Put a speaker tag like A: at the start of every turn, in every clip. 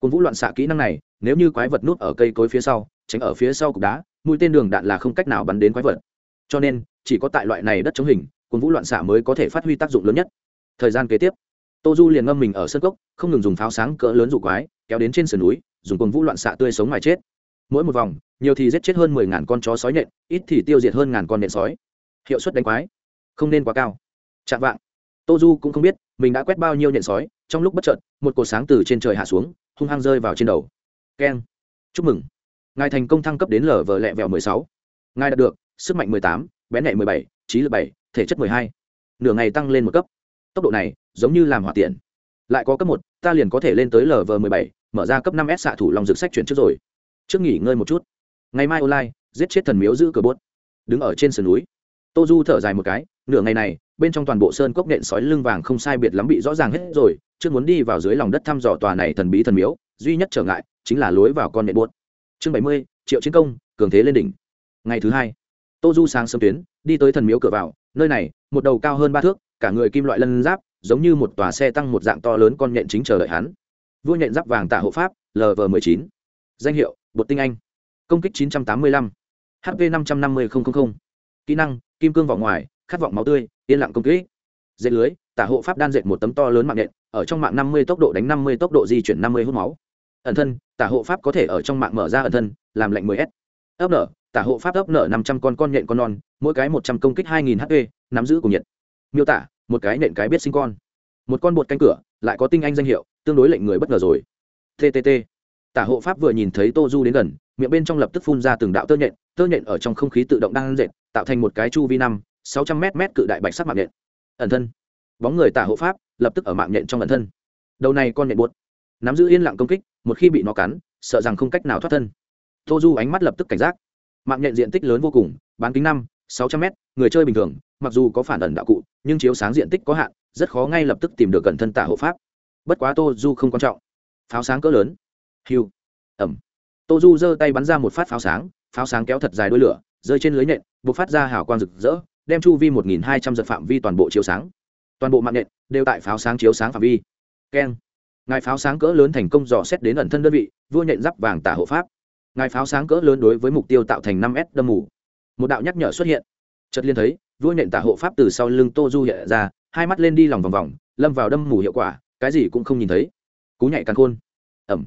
A: cồn vũ loạn xạ kỹ năng này, nếu như quái vật núp ở cây cối phía sau, tránh ở phía sau cục đá, mũi tên đường đạn là không cách nào bắn đến quái vật. Cho nên, chỉ có tại loại này đất chống hình cồn vũ loạn xạ mới có thể phát huy tác dụng lớn nhất. Thời gian kế tiếp, tô du liền ngâm mình ở sân cốc, không ngừng dùng pháo sáng cỡ lớn dụ quái, kéo đến trên sườn núi, dùng cồn vũ loạn xạ tươi sống ngoài chết. Mỗi một vòng, nhiều thì giết chết hơn mười ngàn con chó sói nhện ít thì tiêu diệt hơn ngàn con nện sói. Hiệu suất đánh quái, không nên quá cao. Chạm vạng. Tô du cũng không biết, mình đã quét bao nhiêu nhện sói, trong lúc bất chợt, một cột sáng từ trên trời hạ xuống hung hăng rơi vào trên đầu. Keng. Chúc mừng. Ngài thành công thăng cấp đến lở vờ lẹ vẹo mười sáu. Ngài đạt được sức mạnh mười tám, bén lẹ mười bảy, trí lực bảy, thể chất mười hai. Nửa ngày tăng lên một cấp. Tốc độ này giống như làm hỏa tiện. Lại có cấp một, ta liền có thể lên tới lv mười bảy, mở ra cấp năm s xạ thủ lòng dược sách chuyển trước rồi. Trước nghỉ ngơi một chút. Ngày mai online, giết chết thần miếu giữ cửa bốt đứng ở trên sườn núi. Tô du thở dài một cái nửa ngày này bên trong toàn bộ sơn cốc nện sói lưng vàng không sai biệt lắm bị rõ ràng hết rồi chưa muốn đi vào dưới lòng đất thăm dò tòa này thần bí thần miếu duy nhất trở ngại chính là lối vào con nện buốt. Chương bảy mươi triệu chiến công cường thế lên đỉnh. Ngày thứ hai tô du sáng sớm tuyến đi tới thần miếu cửa vào nơi này một đầu cao hơn ba thước cả người kim loại lân giáp giống như một tòa xe tăng một dạng to lớn con nhện chính chờ đợi hắn. Vua nhện giáp vàng tạ hộ pháp lv m ộ chín. Danh hiệu bột tinh anh. Công kích 985, hp 550000, kỹ năng kim cương vỏ ngoài khát vọng máu tươi, yên lặng công kích dệt lưới, tả hộ pháp đan dệt một tấm to lớn mạng nện ở trong mạng 50 tốc độ đánh 50 tốc độ di chuyển 50 hút máu. Ẩn thân, tả hộ pháp có thể ở trong mạng mở ra ẩn thân, làm lệnh 10 s. Ấp nở, tả hộ pháp ấp nở 500 con con nhện con non, mỗi cái 100 công kích 2000 hp nắm giữ cùng nhiệt. Miêu tả, một cái nện cái biết sinh con. Một con bột canh cửa, lại có tinh anh danh hiệu, tương đối lệnh người bất ngờ rồi. Ttt tả hộ pháp vừa nhìn thấy tô du đến gần, miệng bên trong lập tức phun ra từng đạo tơ nhện tơ nhện ở trong không khí tự động đang dệt, tạo thành một cái chu vi năm sáu trăm mét mét cự đại bạch sắc mạng nhện. Ẩn thân. Bóng người tả hộ pháp lập tức ở mạng nhện trong ẩn thân. Đầu này con nhện buốt nắm giữ yên lặng công kích một khi bị nó cắn sợ rằng không cách nào thoát thân. Tô du ánh mắt lập tức cảnh giác. Mạng nhện diện tích lớn vô cùng bán kính năm sáu trăm mét, người chơi bình thường mặc dù có phản ẩn đạo cụ nhưng chiếu sáng diện tích có hạn rất khó ngay lập tức tìm được gần thân tả hộ pháp. Bất quá tô du không quan trọng. Pháo sáng cỡ lớn. Hiu ẩm. Tô du giơ tay bắn ra một phát pháo sáng pháo sáng kéo thật dài đuôi lửa rơi trên lưới nện b ộ c phát ra hào quang rực rỡ đem chu vi một nghìn hai trăm giật phạm vi toàn bộ chiếu sáng. Toàn bộ mạng nện đều tại pháo sáng chiếu sáng phạm vi. Keng. Ngài pháo sáng cỡ lớn thành công dò xét đến ẩn thân đơn vị, vua nhện giáp vàng tả hộ pháp. Ngài pháo sáng cỡ lớn đối với mục tiêu tạo thành năm s đâm mù. Một đạo nhắc nhở xuất hiện. Chật liên thấy, vua nhện tả hộ pháp từ sau lưng tô du hiện ra, hai mắt lên đi lòng vòng vòng, lâm vào đâm mù hiệu quả, cái gì cũng không nhìn thấy. Cú nhảy càng khôn. Ẩm.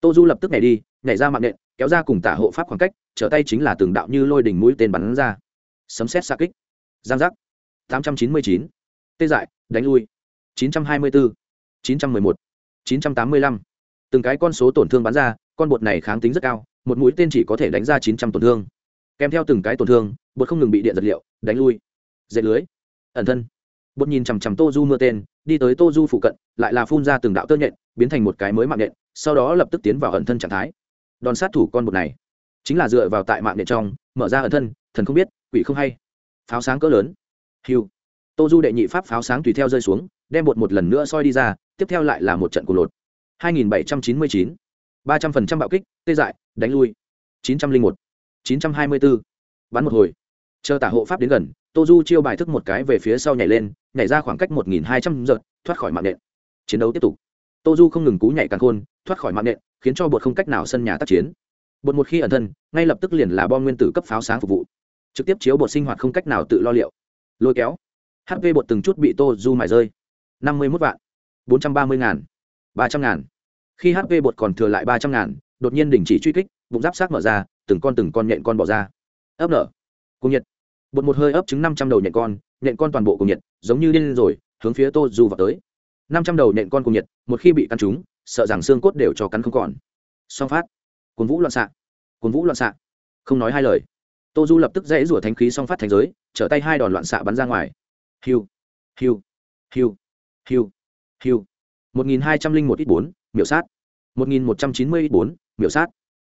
A: Tô du lập tức nhảy đi, nhảy ra mạng nện, kéo ra cùng tả hộ pháp khoảng cách, trở tay chính là từng đạo như lôi đỉnh mũi tên bắn ra. Sấm xét xa kích giang giác. Tám trăm chín mươi chín. Tê dại, đánh lui. Chín trăm hai mươi bốn chín trăm mười một. Chín trăm tám mươi lăm. Từng cái con số tổn thương bắn ra, con bột này kháng tính rất cao, một mũi tên chỉ có thể đánh ra chín trăm tổn thương. Kèm theo từng cái tổn thương, bột không ngừng bị điện giật liệu, đánh lui. Dệt lưới. Ẩn thân. Bột nhìn chằm chằm tô du mưa tên, đi tới tô du phụ cận, lại là phun ra từng đạo tơ nhện, biến thành một cái mới mạng nhện, sau đó lập tức tiến vào ẩn thân trạng thái. Đòn sát thủ con bột này, chính là dựa vào tại mạng nhện trong, mở ra ẩn thân, thần không biết, quỷ không hay pháo sáng cỡ lớn. Hiu. Tô du đệ nhị pháp pháo sáng tùy theo rơi xuống đem bột một lần nữa soi đi ra tiếp theo lại là một trận cuộc lột. 2799, 300% bạo kích tê dại đánh lui. 901, 924, bắn một hồi. Chờ tả hộ pháp đến gần tô du chiêu bài thức một cái về phía sau nhảy lên nhảy ra khoảng cách một nghìn hai trăm giật thoát khỏi mạng nện. Chiến đấu tiếp tục. Tô du không ngừng cú nhảy càng khôn thoát khỏi mạng nện khiến cho bột không cách nào sân nhà tác chiến. Bột một khi ẩn thân ngay lập tức liền là bom nguyên tử cấp pháo sáng phục vụ trực tiếp chiếu bột sinh hoạt không cách nào tự lo liệu. Lôi kéo. Hp bột từng chút bị tô du mải rơi. Năm mươi mốt vạn. bốn trăm ba mươi ngàn. ba trăm ngàn. Khi hp bột còn thừa lại ba trăm ngàn, đột nhiên đình chỉ truy kích, bụng giáp sát mở ra, từng con từng con nhện con bỏ ra. Ấp nở. Cung nhiệt. Bột một hơi ấp trứng năm trăm đầu nhện con nhện con toàn bộ cùng nhiệt, giống như điên rồi, hướng phía tô du vào tới. năm trăm đầu nhện con cùng nhiệt, một khi bị cắn trúng, sợ rằng xương cốt đều cho cắn không còn. Song phát. Cuốn vũ loạn xạ. Cuốn vũ loạn xạ. Không nói hai lời tô du lập tức dễ rủa thánh khí song phát thành giới trở tay hai đòn loạn xạ bắn ra ngoài hiu hiu hiu hiu hiu một nghìn hai trăm linh một ít bốn miểu sát một nghìn một trăm chín mươi ít bốn miểu sát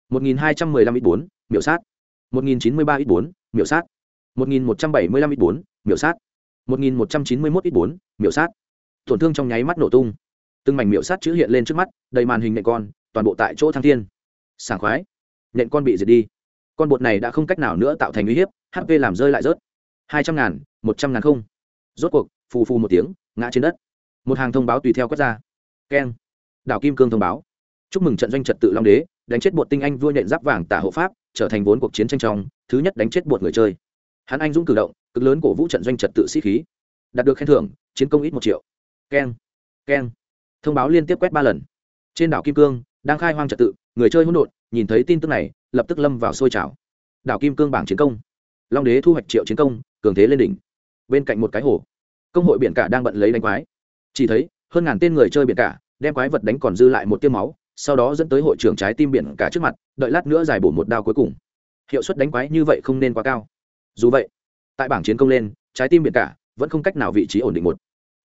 A: một nghìn hai trăm mười lăm ít bốn miểu sát một nghìn chín mươi ba ít bốn miểu sát 1175 ít bốn, miểu sát. 1191 ít bốn, miểu sát. Tổn thương trong nháy mắt nổ tung. Từng mảnh miểu sát chữ hiện lên trước mắt, đầy màn hình nện con, toàn bộ tại chỗ thăng thiên. Sảng khoái. Nện con bị diệt đi. Con bột này đã không cách nào nữa tạo thành uy hiếp, HP làm rơi lại rớt. 200 ngàn, 100 ngàn không. Rốt cuộc, phù phù một tiếng, ngã trên đất. Một hàng thông báo tùy theo quất ra. Keng. Đảo Kim Cương thông báo. chúc mừng trận doanh trật tự long đế đánh chết bột tinh anh vua nhện giáp vàng tả hộ pháp trở thành vốn cuộc chiến tranh trong thứ nhất đánh chết bột người chơi hắn anh dũng cử động cực lớn cổ vũ trận doanh trật tự sĩ khí đạt được khen thưởng chiến công ít một triệu keng keng thông báo liên tiếp quét ba lần trên đảo kim cương đang khai hoang trật tự người chơi hỗn độn nhìn thấy tin tức này lập tức lâm vào sôi trào. Đảo kim cương bảng chiến công. Long đế thu hoạch triệu chiến công, cường thế lên đỉnh. Bên cạnh một cái hồ, công hội biển cả đang bận lấy đánh quái. Chỉ thấy, hơn ngàn tên người chơi biển cả, đem quái vật đánh còn dư lại một tiêu máu, sau đó dẫn tới hội trưởng trái tim biển cả trước mặt, đợi lát nữa giải bổ một đao cuối cùng. Hiệu suất đánh quái như vậy không nên quá cao. Dù vậy, tại bảng chiến công lên, trái tim biển cả vẫn không cách nào vị trí ổn định một.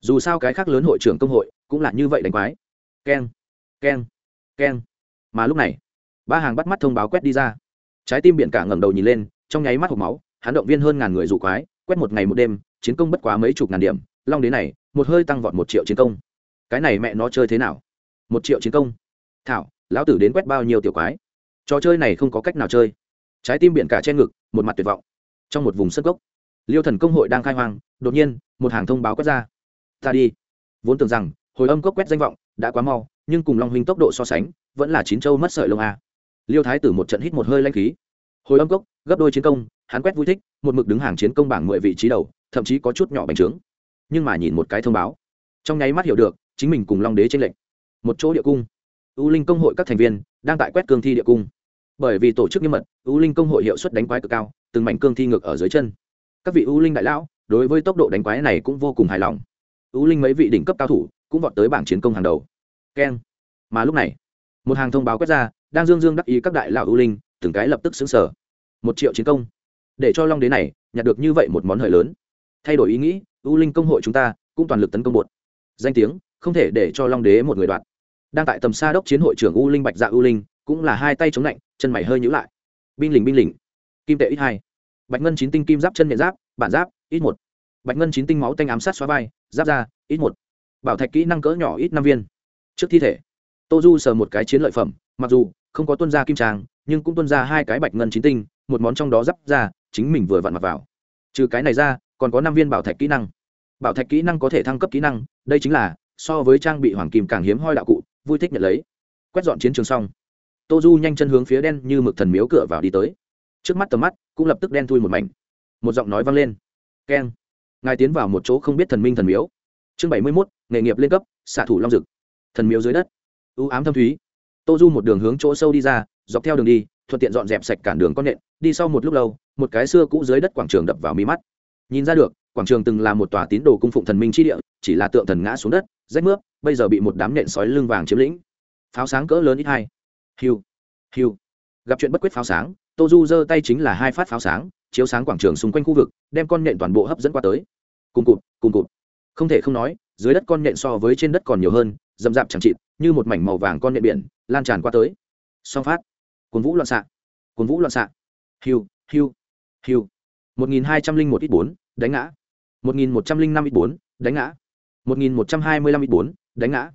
A: Dù sao cái khác lớn hội trưởng công hội cũng là như vậy đánh quái. Keng keng keng. Mà lúc này ba hàng bắt mắt thông báo quét đi ra. Trái tim biển cả ngẩng đầu nhìn lên, trong nháy mắt hộp máu, hắn động viên hơn ngàn người dụ quái, quét một ngày một đêm, chiến công bất quá mấy chục ngàn điểm, long đến này, một hơi tăng vọt một triệu chiến công. Cái này mẹ nó chơi thế nào? Một triệu chiến công. Thảo, lão tử đến quét bao nhiêu tiểu quái? Trò chơi này không có cách nào chơi. Trái tim biển cả trên ngực, một mặt tuyệt vọng. Trong một vùng sân gốc liêu thần công hội đang khai hoang, đột nhiên, một hàng thông báo quét ra. Ta đi. Vốn tưởng rằng, hồi âm cốc quét danh vọng, đã quá mau, nhưng cùng long huynh tốc độ so sánh, vẫn là chín châu mất sợi lông a liêu thái tử một trận hít một hơi lanh khí. Hồi âm cốc, gấp đôi chiến công, hắn quét vui thích, một mực đứng hàng chiến công bảng mười vị trí đầu, thậm chí có chút nhỏ bành trướng. Nhưng mà nhìn một cái thông báo, trong nháy mắt hiểu được, chính mình cùng long đế tranh lệnh một chỗ địa cung. U linh công hội các thành viên đang tại quét cương thi địa cung. Bởi vì tổ chức nghiêm mật, u linh công hội hiệu suất đánh quái cực cao, từng mảnh cương thi ngược ở dưới chân. Các vị u linh đại lão, đối với tốc độ đánh quái này cũng vô cùng hài lòng. U linh mấy vị đỉnh cấp cao thủ cũng vọt tới bảng chiến công hàng đầu. Keng. Mà lúc này, một hàng thông báo quét ra đang dương dương đắc ý các đại lão ưu linh, từng cái lập tức xứng sở một triệu chiến công. Để cho long đế này nhặt được như vậy một món hời lớn. Thay đổi ý nghĩ, ưu linh công hội chúng ta cũng toàn lực tấn công bột. Danh tiếng, không thể để cho long đế một người đoạn đang tại tầm xa đốc chiến hội trưởng u linh bạch dạ u linh, cũng là hai tay chống lạnh, chân mày hơi nhữ lại. Binh lình binh lình kim tệ ít hai. Bạch ngân chín tinh kim giáp chân nhện giáp, bản giáp, ít một. Bạch ngân chín tinh máu tanh ám sát xóa vai, giáp ra ít một. Bảo thạch kỹ năng cỡ nhỏ ít năm viên. Trước thi thể, tô du sờ một cái chiến lợi phẩm, mặc dù không có tuân ra kim trang, nhưng cũng tuân ra hai cái bạch ngân chín tinh, một món trong đó giáp ra, chính mình vừa vặn mặc vào. Trừ cái này ra, còn có năm viên bảo thạch kỹ năng. Bảo thạch kỹ năng có thể thăng cấp kỹ năng, đây chính là, so với trang bị hoàng kim càng hiếm hoi đạo cụ, vui thích nhận lấy. Quét dọn chiến trường xong, tô du nhanh chân hướng phía đen như mực thần miếu cửa vào đi tới. Trước mắt tầm mắt cũng lập tức đen thui một mảnh. Một giọng nói vang lên. Keng ngài tiến vào một chỗ không biết thần minh thần miếu. Chương bảy mươi mốt, nghề nghiệp lên cấp, xạ thủ long dực. Thần miếu dưới đất. Ưu ám thâm thúy tô du một đường hướng chỗ sâu đi ra, dọc theo đường đi, thuận tiện dọn dẹp sạch cản đường con nện, đi sau một lúc lâu, một cái xưa cũ dưới đất quảng trường đập vào mi mắt. Nhìn ra được, quảng trường từng là một tòa tín đồ cung phụng thần minh chi địa, chỉ là tượng thần ngã xuống đất, rách mướp, bây giờ bị một đám nện sói lưng vàng chiếm lĩnh. Pháo sáng cỡ lớn ít hai. Hiu hiu. Gặp chuyện bất quyết pháo sáng, tô du giơ tay chính là hai phát pháo sáng, chiếu sáng quảng trường xung quanh khu vực, đem con nện toàn bộ hấp dẫn qua tới. Cùng cụt cùng cụt. Không thể không nói, dưới đất con nện so với trên đất còn nhiều hơn dầm dạp chẳng chịt như một mảnh màu vàng con nện biển, lan tràn qua tới. Song phát. Cồn vũ loạn xạ. Cồn vũ loạn xạ. Hiu hiu hiu. Một nghìn hai trăm linh một ít bốn, đánh ngã. Một nghìn một trăm linh năm ít bốn, đánh ngã. Một nghìn một trăm hai mươi lăm ít bốn, đánh ngã.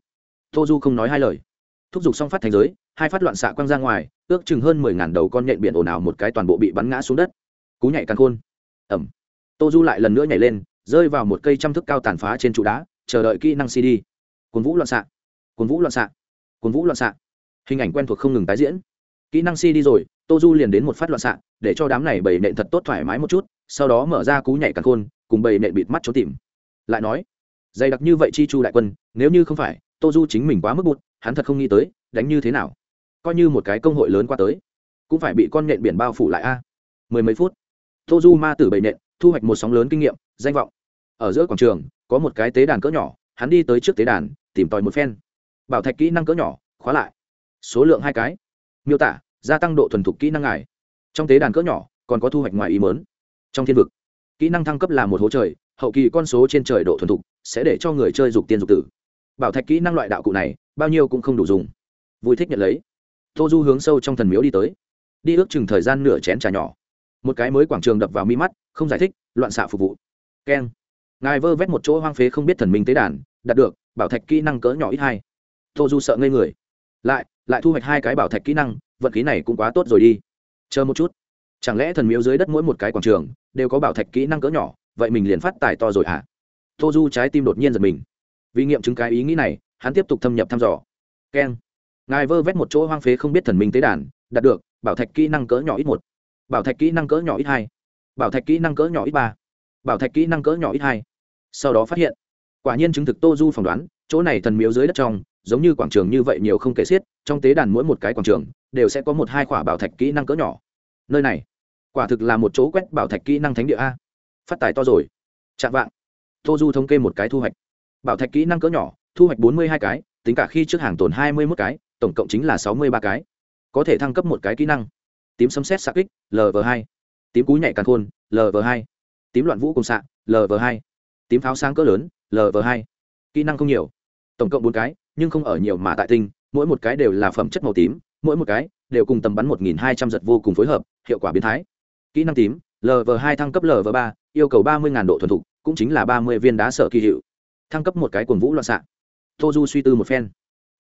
A: Tô du không nói hai lời. Thúc giục song phát thành giới, hai phát loạn xạ quăng ra ngoài, ước chừng hơn mười ngàn đầu con nhện biển ồn ào một cái toàn bộ bị bắn ngã xuống đất. Cú nhảy càng khôn. Ẩm. Tô du lại lần nữa nhảy lên, rơi vào một cây trăm thức cao tàn phá trên trụ đá, chờ đợi kỹ năng cd. Cồn vũ loạn xạ cồn vũ loạn xạ. Cồn vũ loạn xạ. Hình ảnh quen thuộc không ngừng tái diễn. Kỹ năng si đi rồi tô du liền đến một phát loạn xạ, để cho đám này bầy nện thật tốt thoải mái một chút, sau đó mở ra cú nhảy càng khôn, cùng bầy nện bịt mắt trốn tìm. Lại nói, dày đặc như vậy chi chu đại quân, nếu như không phải tô du chính mình quá mức bụt, hắn thật không nghĩ tới, đánh như thế nào? Coi như một cái công hội lớn qua tới, cũng phải bị con nện biển bao phủ lại a. Mười mấy phút tô du ma tử bầy nện, thu hoạch một sóng lớn kinh nghiệm, danh vọng. Ở giữa quảng trường, có một cái tế đàn cỡ nhỏ, hắn đi tới trước tế đàn, tìm tòi một phen bảo thạch kỹ năng cỡ nhỏ, khóa lại. Số lượng hai cái. Miêu tả, gia tăng độ thuần thục kỹ năng ngài. Trong tế đàn cỡ nhỏ, còn có thu hoạch ngoài ý mớn trong thiên vực, kỹ năng thăng cấp là một hố trời, hậu kỳ con số trên trời độ thuần thục sẽ để cho người chơi dục tiên dục tử. Bảo thạch kỹ năng loại đạo cụ này, bao nhiêu cũng không đủ dùng. Vui thích nhận lấy. Tô du hướng sâu trong thần miếu đi tới. Đi ước chừng thời gian nửa chén trà nhỏ. Một cái mới quảng trường đập vào mi mắt, không giải thích, loạn xạ phục vụ. Keng. Ngài vơ vét một chỗ hoang phế không biết thần minh tế đàn, đạt được, bảo thạch kỹ năng cỡ nhỏ ít hai tô du sợ ngây người. Lại lại thu hoạch hai cái bảo thạch kỹ năng, vận khí này cũng quá tốt rồi đi. Chờ một chút. Chẳng lẽ thần miếu dưới đất mỗi một cái quảng trường đều có bảo thạch kỹ năng cỡ nhỏ, vậy mình liền phát tài to rồi hả? Tô du trái tim đột nhiên giật mình. Vì nghiệm chứng cái ý nghĩ này, hắn tiếp tục thâm nhập thăm dò. Keng. Ngài vơ vét một chỗ hoang phế không biết thần minh tế đàn, đạt được, bảo thạch kỹ năng cỡ nhỏ ít một. Bảo thạch kỹ năng cỡ nhỏ ít hai. Bảo thạch kỹ năng cỡ nhỏ ít ba. Bảo thạch kỹ năng cỡ nhỏ ít hai. Sau đó phát hiện, quả nhiên chứng thực tô du phỏng đoán, chỗ này thần miếu dưới đất trong giống như quảng trường như vậy nhiều không kể xiết, trong tế đàn mỗi một cái quảng trường đều sẽ có một hai quả bảo thạch kỹ năng cỡ nhỏ. Nơi này, quả thực là một chỗ quét bảo thạch kỹ năng thánh địa a. Phát tài to rồi. Chạm vạng. Tô du thống kê một cái thu hoạch. Bảo thạch kỹ năng cỡ nhỏ, thu hoạch bốn mươi hai cái, tính cả khi trước hàng tồn hai mươi một cái, tổng cộng chính là sáu mươi ba cái. Có thể thăng cấp một cái kỹ năng. Tím sấm xét xạ kích lv hai. Tím cú nhảy càn khôn lv hai. Tím loạn vũ cùng xạ lv hai. Tím pháo sáng cỡ lớn lv hai. Kỹ năng không nhiều. Tổng cộng bốn cái nhưng không ở nhiều mà tại tinh, mỗi một cái đều là phẩm chất màu tím, mỗi một cái đều cùng tầm bắn một nghìn hai trăm giật vô cùng phối hợp, hiệu quả biến thái. Kỹ năng tím lv hai thăng cấp lv ba, yêu cầu ba mươi độ thuần thục, cũng chính là ba mươi viên đá sở kỳ hiệu. Thăng cấp một cái cuồng vũ loạn xạ. Tô du suy tư một phen.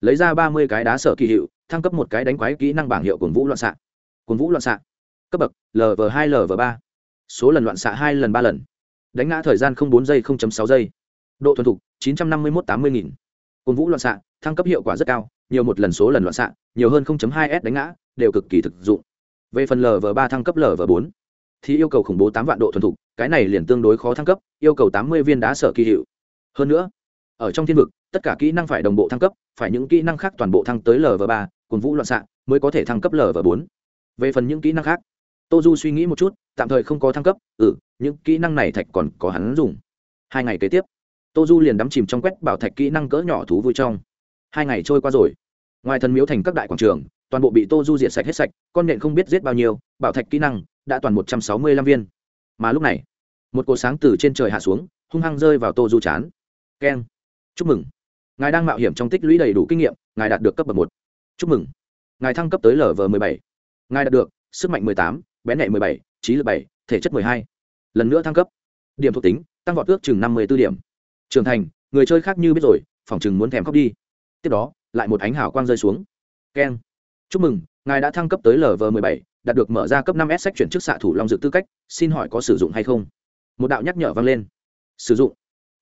A: Lấy ra ba mươi cái đá sở kỳ hiệu, thăng cấp một cái đánh quái kỹ năng bảng hiệu cuồng vũ loạn xạ. Cuồng vũ loạn xạ. Cấp bậc lv hai lv ba. Số lần loạn xạ hai lần ba lần. Đánh ngã thời gian bốn giây sáu giây. Độ thuần thục, chín trăm năm mươi một tám mươi nghìn cồn vũ loạn xạ, thăng cấp hiệu quả rất cao, nhiều một lần số lần loạn xạ, nhiều hơn 0.2 s đánh ngã, đều cực kỳ thực dụng. Về phần lv ba thăng cấp lv bốn, thì yêu cầu khủng bố tám vạn độ thuần thục, cái này liền tương đối khó thăng cấp, yêu cầu tám mươi viên đá sở kỳ hiệu. Hơn nữa, ở trong thiên vực, tất cả kỹ năng phải đồng bộ thăng cấp, phải những kỹ năng khác toàn bộ thăng tới lv ba cồn vũ loạn xạ, mới có thể thăng cấp lv bốn. Về phần những kỹ năng khác, tô du suy nghĩ một chút, tạm thời không có thăng cấp ừ những kỹ năng này thạch còn có hắn dùng. Hai ngày kế tiếp tô du liền đắm chìm trong quét bảo thạch kỹ năng cỡ nhỏ thú vui trong. Hai ngày trôi qua rồi. Ngoài thần miếu thành các đại quảng trường, toàn bộ bị tô du diệt sạch hết sạch, con nện không biết giết bao nhiêu, bảo thạch kỹ năng đã toàn một trăm sáu mươi lăm viên. Mà lúc này, một cột sáng từ trên trời hạ xuống, hung hăng rơi vào tô du chán. Keng. Chúc mừng. Ngài đang mạo hiểm trong tích lũy đầy đủ kinh nghiệm, ngài đạt được cấp bậc một. Chúc mừng. Ngài thăng cấp tới lv m ộ bảy. Ngài đạt được sức mạnh mười tám, bén nhẹ mười bảy, trí lực bảy, thể chất mười hai. Lần nữa thăng cấp. Điểm thuộc tính, tăng vọt ước chừng năm mươi b ố điểm trưởng thành, người chơi khác như biết rồi phòng chừng muốn thèm khóc đi. Tiếp đó, lại một ánh hào quang rơi xuống. Keng. Chúc mừng, ngài đã thăng cấp tới lv m ộ bảy, đạt được mở ra cấp năm s sách chuyển chức xạ thủ long dược tư cách, xin hỏi có sử dụng hay không? Một đạo nhắc nhở vang lên. Sử dụng.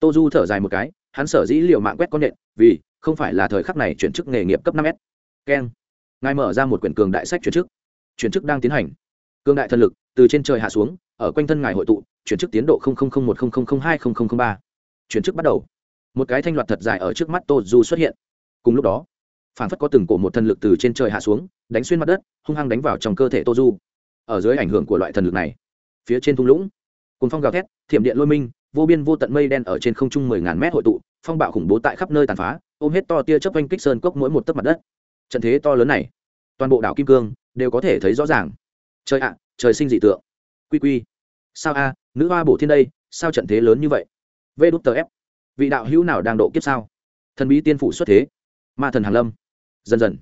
A: Tô du thở dài một cái, hắn sở dĩ liệu mạng quét con nện vì không phải là thời khắc này chuyển chức nghề nghiệp cấp năm s. Keng. Ngài mở ra một quyển cường đại sách chuyển chức. Chuyển chức đang tiến hành. Cường đại thần lực từ trên trời hạ xuống, ở quanh thân ngài hội tụ, chuyển chức tiến độ một hai ba chuyển chức bắt đầu. Một cái thanh loạt thật dài ở trước mắt tô du xuất hiện. Cùng lúc đó phản phất có từng cổ một thần lực từ trên trời hạ xuống, đánh xuyên mặt đất, hung hăng đánh vào trong cơ thể tô du. Ở dưới ảnh hưởng của loại thần lực này, phía trên thung lũng cùng phong gào thét, thiểm điện lôi minh, vô biên vô tận mây đen ở trên không trung mười ngàn mét hội tụ, phong bạo khủng bố tại khắp nơi tàn phá, ôm hết to tia chấp oanh kích sơn cốc mỗi một tấc mặt đất. Trận thế to lớn này, toàn bộ đảo kim cương đều có thể thấy rõ ràng. Trời ạ, trời sinh dị tượng. Quy quy. Sao a, nữ hoa bổ thiên đây, sao trận thế lớn như vậy? Vê đút tờ ép. Vị đạo hữu nào đang độ kiếp sao? Thần bí tiên phủ xuất thế. Ma thần hàn lâm. Dần dần,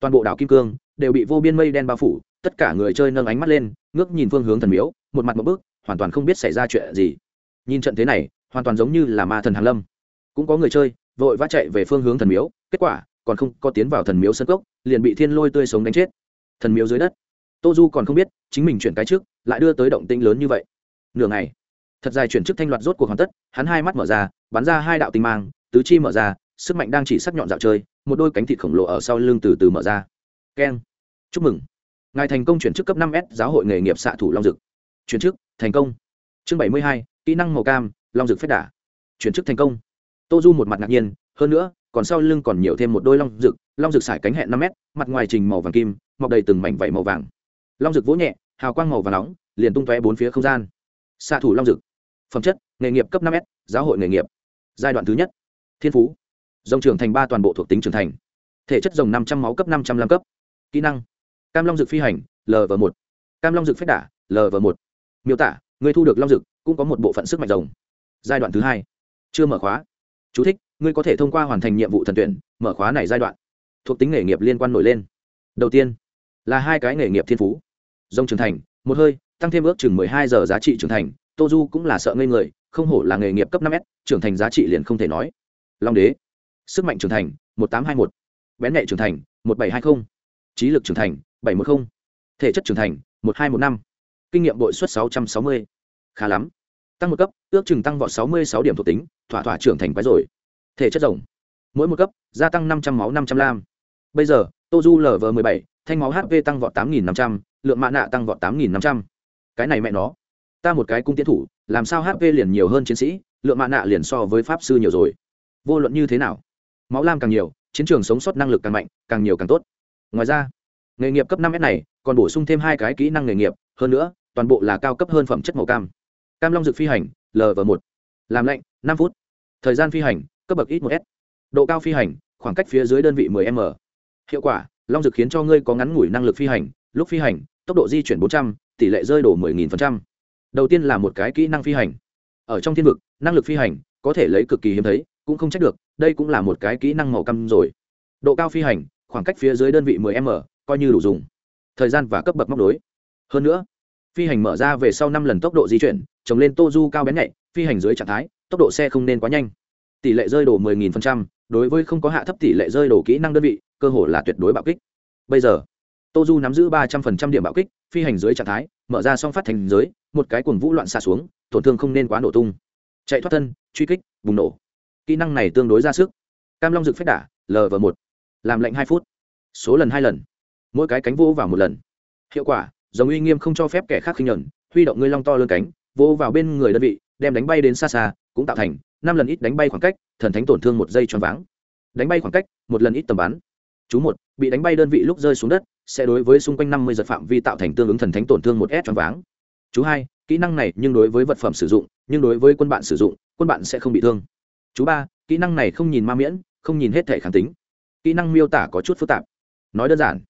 A: toàn bộ đảo kim cương đều bị vô biên mây đen bao phủ, tất cả người chơi nâng ánh mắt lên, ngước nhìn phương hướng thần miếu, một mặt một bước, hoàn toàn không biết xảy ra chuyện gì. Nhìn trận thế này, hoàn toàn giống như là ma thần hàn lâm. Cũng có người chơi vội vã chạy về phương hướng thần miếu, kết quả còn không có tiến vào thần miếu sân cốc, liền bị thiên lôi tươi sống đánh chết. Thần miếu dưới đất. Tô du còn không biết chính mình chuyển cái trước, lại đưa tới động tĩnh lớn như vậy. Nửa ngày thật dài chuyển chức thanh loạt rốt cuộc hoàn tất, hắn hai mắt mở ra, bắn ra hai đạo tinh mang, tứ chi mở ra, sức mạnh đang chỉ sắc nhọn dạo chơi, một đôi cánh thịt khổng lồ ở sau lưng từ từ mở ra. Keng. Chúc mừng. Ngài thành công chuyển chức cấp năm s giáo hội nghề nghiệp xạ thủ long dực. Chuyển chức, thành công. Chương bảy mươi hai, kỹ năng màu cam, long dực phép đả. Chuyển chức thành công. Tô du một mặt ngạc nhiên, hơn nữa, còn sau lưng còn nhiều thêm một đôi long dực long dực sải cánh hẹn năm mét mặt ngoài trình màu vàng kim, mọc đầy từng mảnh vảy màu vàng. Long dực vỗ nhẹ, hào quang màu và nóng, liền tung tóe bốn phía không gian. Xạ thủ long dực phẩm chất nghề nghiệp cấp năm s giáo hội nghề nghiệp. Giai đoạn thứ nhất thiên phú. Dòng trưởng thành ba toàn bộ thuộc tính trưởng thành. Thể chất dòng năm trăm máu cấp năm trăm linh cấp. Kỹ năng cam long dực phi hành lv một. Cam long dực phép đả lv một. Miêu tả người thu được long dực cũng có một bộ phận sức mạnh rồng. Giai đoạn thứ hai chưa mở khóa. Chú thích, ngươi có thể thông qua hoàn thành nhiệm vụ thần tuyển mở khóa này giai đoạn. Thuộc tính nghề nghiệp liên quan nổi lên. Đầu tiên là hai cái nghề nghiệp thiên phú. Dòng trưởng thành một hơi tăng thêm ước chừng mười hai giờ giá trị trưởng thành tô du cũng là sợ ngây người, không hổ là nghề nghiệp cấp năm s, trưởng thành giá trị liền không thể nói. Long đế, sức mạnh trưởng thành, một tám hai một. Bén nhạy trưởng thành, một bảy hai mươi trí lực trưởng thành, bảy một mươi thể chất trưởng thành, một hai một năm. Kinh nghiệm bội suất sáu trăm sáu mươi. Khá lắm. Tăng một cấp, ước chừng tăng vọt sáu mươi sáu điểm thuộc tính, thỏa thỏa trưởng thành quái rồi. Thể chất rồng. Mỗi một cấp, gia tăng năm trăm máu, năm trăm lam. Bây giờ tô du lv m ộ bảy, thanh máu hp tăng vọt tám nghìn năm trăm, lượng mạ nạ tăng vọt tám nghìn năm trăm. Cái này mẹ nó ta một cái cung tiến thủ làm sao hp liền nhiều hơn chiến sĩ lượng mạ nạ liền so với pháp sư nhiều rồi. Vô luận như thế nào máu lam càng nhiều chiến trường sống sót năng lực càng mạnh càng nhiều càng tốt. Ngoài ra nghề nghiệp cấp năm s này còn bổ sung thêm hai cái kỹ năng nghề nghiệp hơn nữa toàn bộ là cao cấp hơn phẩm chất màu cam. Cam long dực phi hành lv một. Làm lạnh năm phút. Thời gian phi hành cấp bậc ít một s. Độ cao phi hành khoảng cách phía dưới đơn vị 10 m. Hiệu quả long dực khiến cho ngươi có ngắn ngủi năng lực phi hành lúc phi hành tốc độ di chuyển 400, tỷ lệ rơi đổ 10.000% đầu tiên là một cái kỹ năng phi hành. Ở trong thiên vực năng lực phi hành có thể lấy cực kỳ hiếm thấy cũng không trách được đây cũng là một cái kỹ năng màu cam rồi. Độ cao phi hành khoảng cách phía dưới đơn vị 10 m coi như đủ dùng. Thời gian và cấp bậc móc đối. Hơn nữa phi hành mở ra về sau năm lần tốc độ di chuyển trồng lên tô du cao bén nhạy phi hành dưới trạng thái tốc độ xe không nên quá nhanh. Tỷ lệ rơi đổ 10.000%, đối với không có hạ thấp tỷ lệ rơi đổ kỹ năng đơn vị cơ hội là tuyệt đối bạo kích. Bây giờ tô du nắm giữ ba trăm phần trăm điểm bạo kích, phi hành dưới trạng thái, mở ra song phát thành giới, một cái cuồng vũ loạn xạ xuống, tổn thương không nên quá nổ tung. Chạy thoát thân, truy kích, bùng nổ. Kỹ năng này tương đối ra sức. Cam long rực phép đả lv một. Làm lệnh hai phút. Số lần hai lần. Mỗi cái cánh vô vào một lần. Hiệu quả dòng uy nghiêm không cho phép kẻ khác khinh nhẫn, huy động ngươi long to lơn cánh vô vào bên người đơn vị, đem đánh bay đến xa xa, cũng tạo thành năm lần ít đánh bay khoảng cách, thần thánh tổn thương một giây choáng váng. Đánh bay khoảng cách, một lần ít tầm bắn. Chú một, bị đánh bay đơn vị lúc rơi xuống đất sẽ đối với xung quanh năm mươi giật phạm vi tạo thành tương ứng thần thánh tổn thương một s choáng váng. Chú hai, kỹ năng này nhưng đối với vật phẩm sử dụng, nhưng đối với quân bạn sử dụng, quân bạn sẽ không bị thương. Chú ba, kỹ năng này không nhìn ma miễn, không nhìn hết thể kháng tính. Kỹ năng miêu tả có chút phức tạp. Nói đơn giản,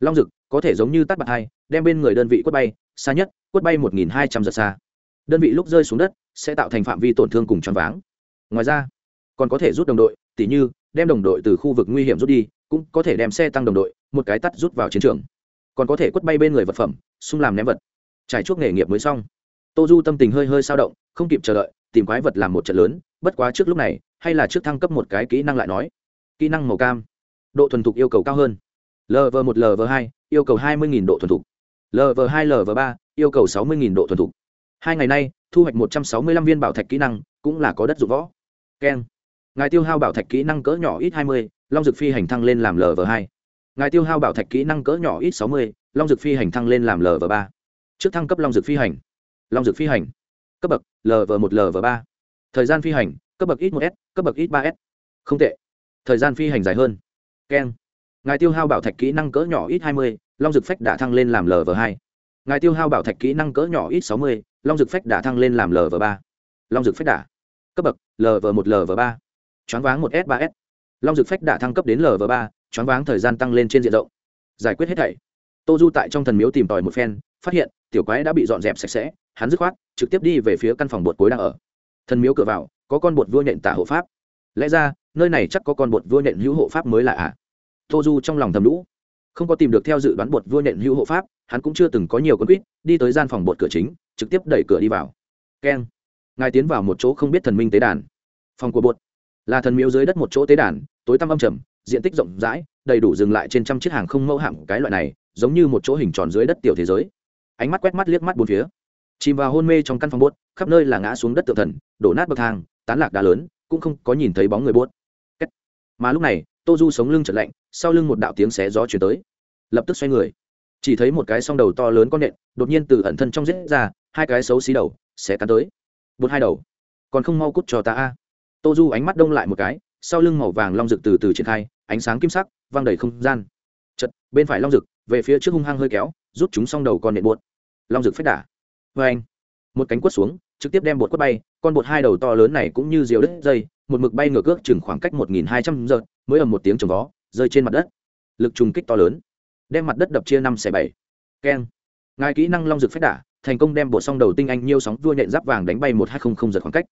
A: long dực có thể giống như tắt bạc hai, đem bên người đơn vị quất bay, xa nhất, quất bay một nghìn hai trăm giật xa. Đơn vị lúc rơi xuống đất, sẽ tạo thành phạm vi tổn thương cùng choáng váng. Ngoài ra, còn có thể rút đồng đội, tỉ như, đem đồng đội từ khu vực nguy hiểm rút đi, cũng có thể đem xe tăng đồng đội một cái tắt rút vào chiến trường. Còn có thể quất bay bên người vật phẩm xung làm ném vật. Trải chuốc nghề nghiệp mới xong. Tô du tâm tình hơi hơi sao động, không kịp chờ đợi, tìm quái vật làm một trận lớn, bất quá trước lúc này, hay là trước thăng cấp một cái kỹ năng lại nói. Kỹ năng màu cam. Độ thuần thục yêu cầu cao hơn. Lv một lv hai, yêu cầu hai mươi độ thuần thục. Lv hai lv ba, yêu cầu sáu mươi độ thuần thục. Hai ngày nay, thu hoạch một trăm sáu mươi lăm viên bảo thạch kỹ năng, cũng là có đất dụng võ. Keng. Ngài tiêu hao bảo thạch kỹ năng cỡ nhỏ ít hai mươi, long dực phi hành thăng lên làm lv hai ngài tiêu hao bảo thạch kỹ năng cỡ nhỏ ít sáu mươi, long dược phi hành thăng lên làm lv ba. Trước thăng cấp long dược phi hành. Long dược phi hành. Cấp bậc lv một lv ba. Thời gian phi hành, cấp bậc ít một s, cấp bậc ít ba s. Không tệ. Thời gian phi hành dài hơn. Keng. Ngài tiêu hao bảo thạch kỹ năng cỡ nhỏ ít hai mươi, long dược phách đã thăng lên làm lv hai. Ngài tiêu hao bảo thạch kỹ năng cỡ nhỏ ít sáu mươi, long dược phách đã thăng lên làm lv ba. Long dược phách đả cấp bậc lv một lv ba. Choáng váng một s, ba s. Long dược phách đã thăng cấp đến lv ba choáng váng thời gian tăng lên trên diện rộng. Giải quyết hết thảy, tô du tại trong thần miếu tìm tòi một phen, phát hiện tiểu quái đã bị dọn dẹp sạch sẽ, hắn dứt khoát, trực tiếp đi về phía căn phòng bột cối đang ở. Thần miếu cửa vào, có con bột vua nhện tả hộ pháp. Lẽ ra, nơi này chắc có con bột vua nhện hữu hộ pháp mới là ạ. À? tô du trong lòng thầm lũ. Không có tìm được theo dự đoán bột vua nhện hữu hộ pháp, hắn cũng chưa từng có nhiều con quýt, đi tới gian phòng bột cửa chính, trực tiếp đẩy cửa đi vào. Keng. Ngài tiến vào một chỗ không biết thần minh tế đàn. Phòng của bột là thần miếu dưới đất một chỗ tế đàn, tối tăm âm trầm diện tích rộng rãi, đầy đủ dừng lại trên trăm chiếc hàng không mẫu hạm cái loại này, giống như một chỗ hình tròn dưới đất tiểu thế giới. Ánh mắt quét mắt liếc mắt bốn phía. Chìm vào hôn mê trong căn phòng bốt khắp nơi là ngã xuống đất tự thần, đổ nát bậc thang, tán lạc đá lớn, cũng không có nhìn thấy bóng người bốt mà lúc này, tô du sống lưng chật lạnh, sau lưng một đạo tiếng xé gió chuyển tới. Lập tức xoay người. Chỉ thấy một cái song đầu to lớn con nện, đột nhiên từ ẩn thân trong rết ra, hai cái xấu xí đầu, xé cắn tới. Bột hai đầu. Còn không mau cút cho ta a. Tô du ánh mắt đông lại một cái sau lưng màu vàng long rực từ từ triển khai, ánh sáng kim sắc văng đầy không gian. Chật bên phải long rực, về phía trước hung hăng hơi kéo, rút chúng xong đầu con nện bột long rực phách đả. Vê anh, một cánh quất xuống, trực tiếp đem bột quất bay, con bột hai đầu to lớn này cũng như diều đất dây, một mực bay ngược cước chừng khoảng cách một nghìn hai trăm giờ, mới ầm một tiếng trồng vó, rơi trên mặt đất. Lực trùng kích to lớn, đem mặt đất đập chia năm xẻ bảy. Keng. Ngài kỹ năng long rực phách đả, thành công đem bột song đầu tinh anh nhiêu sóng vua nhện giáp vàng đánh bay một hai không không giật khoảng cách.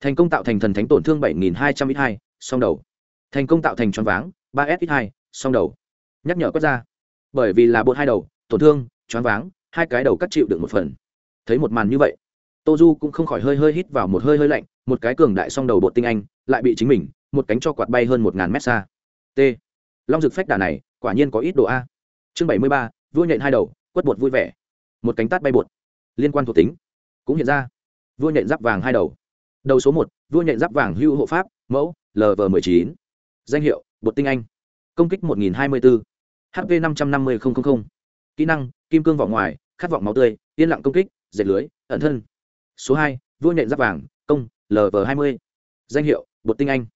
A: Thành công tạo thành thần thánh tổn thương bảy nghìn hai trăm ít hai song đầu. Thành công tạo thành tròn váng, ba s hai, song đầu. Nhắc nhở quét ra. Bởi vì là bột hai đầu, tổn thương, choáng váng, hai cái đầu cắt chịu được một phần. Thấy một màn như vậy tô du cũng không khỏi hơi hơi hít vào một hơi hơi lạnh, một cái cường đại song đầu bột tinh anh, lại bị chính mình, một cánh cho quạt bay hơn một ngàn mét xa. T. Long rực phách đà này, quả nhiên có ít độ a. Chương bảy mươi ba, vua nhện hai đầu, quất bột vui vẻ. Một cánh tát bay bột. Liên quan thuộc tính. Cũng hiện ra. Vua nhện giáp vàng hai đầu. Đầu số một, vua nhện giáp vàng hưu hộ pháp, mẫu lv m ộ ư ơ i chín. Danh hiệu bột tinh anh. Công kích một nghìn hai mươi bốn hp năm trăm năm mươi kỹ năng kim cương vỏ ngoài khát vọng máu tươi yên lặng công kích dệt lưới ẩn thân. Số 2, vua nhện giáp vàng công lv hai mươi. Danh hiệu bột tinh anh.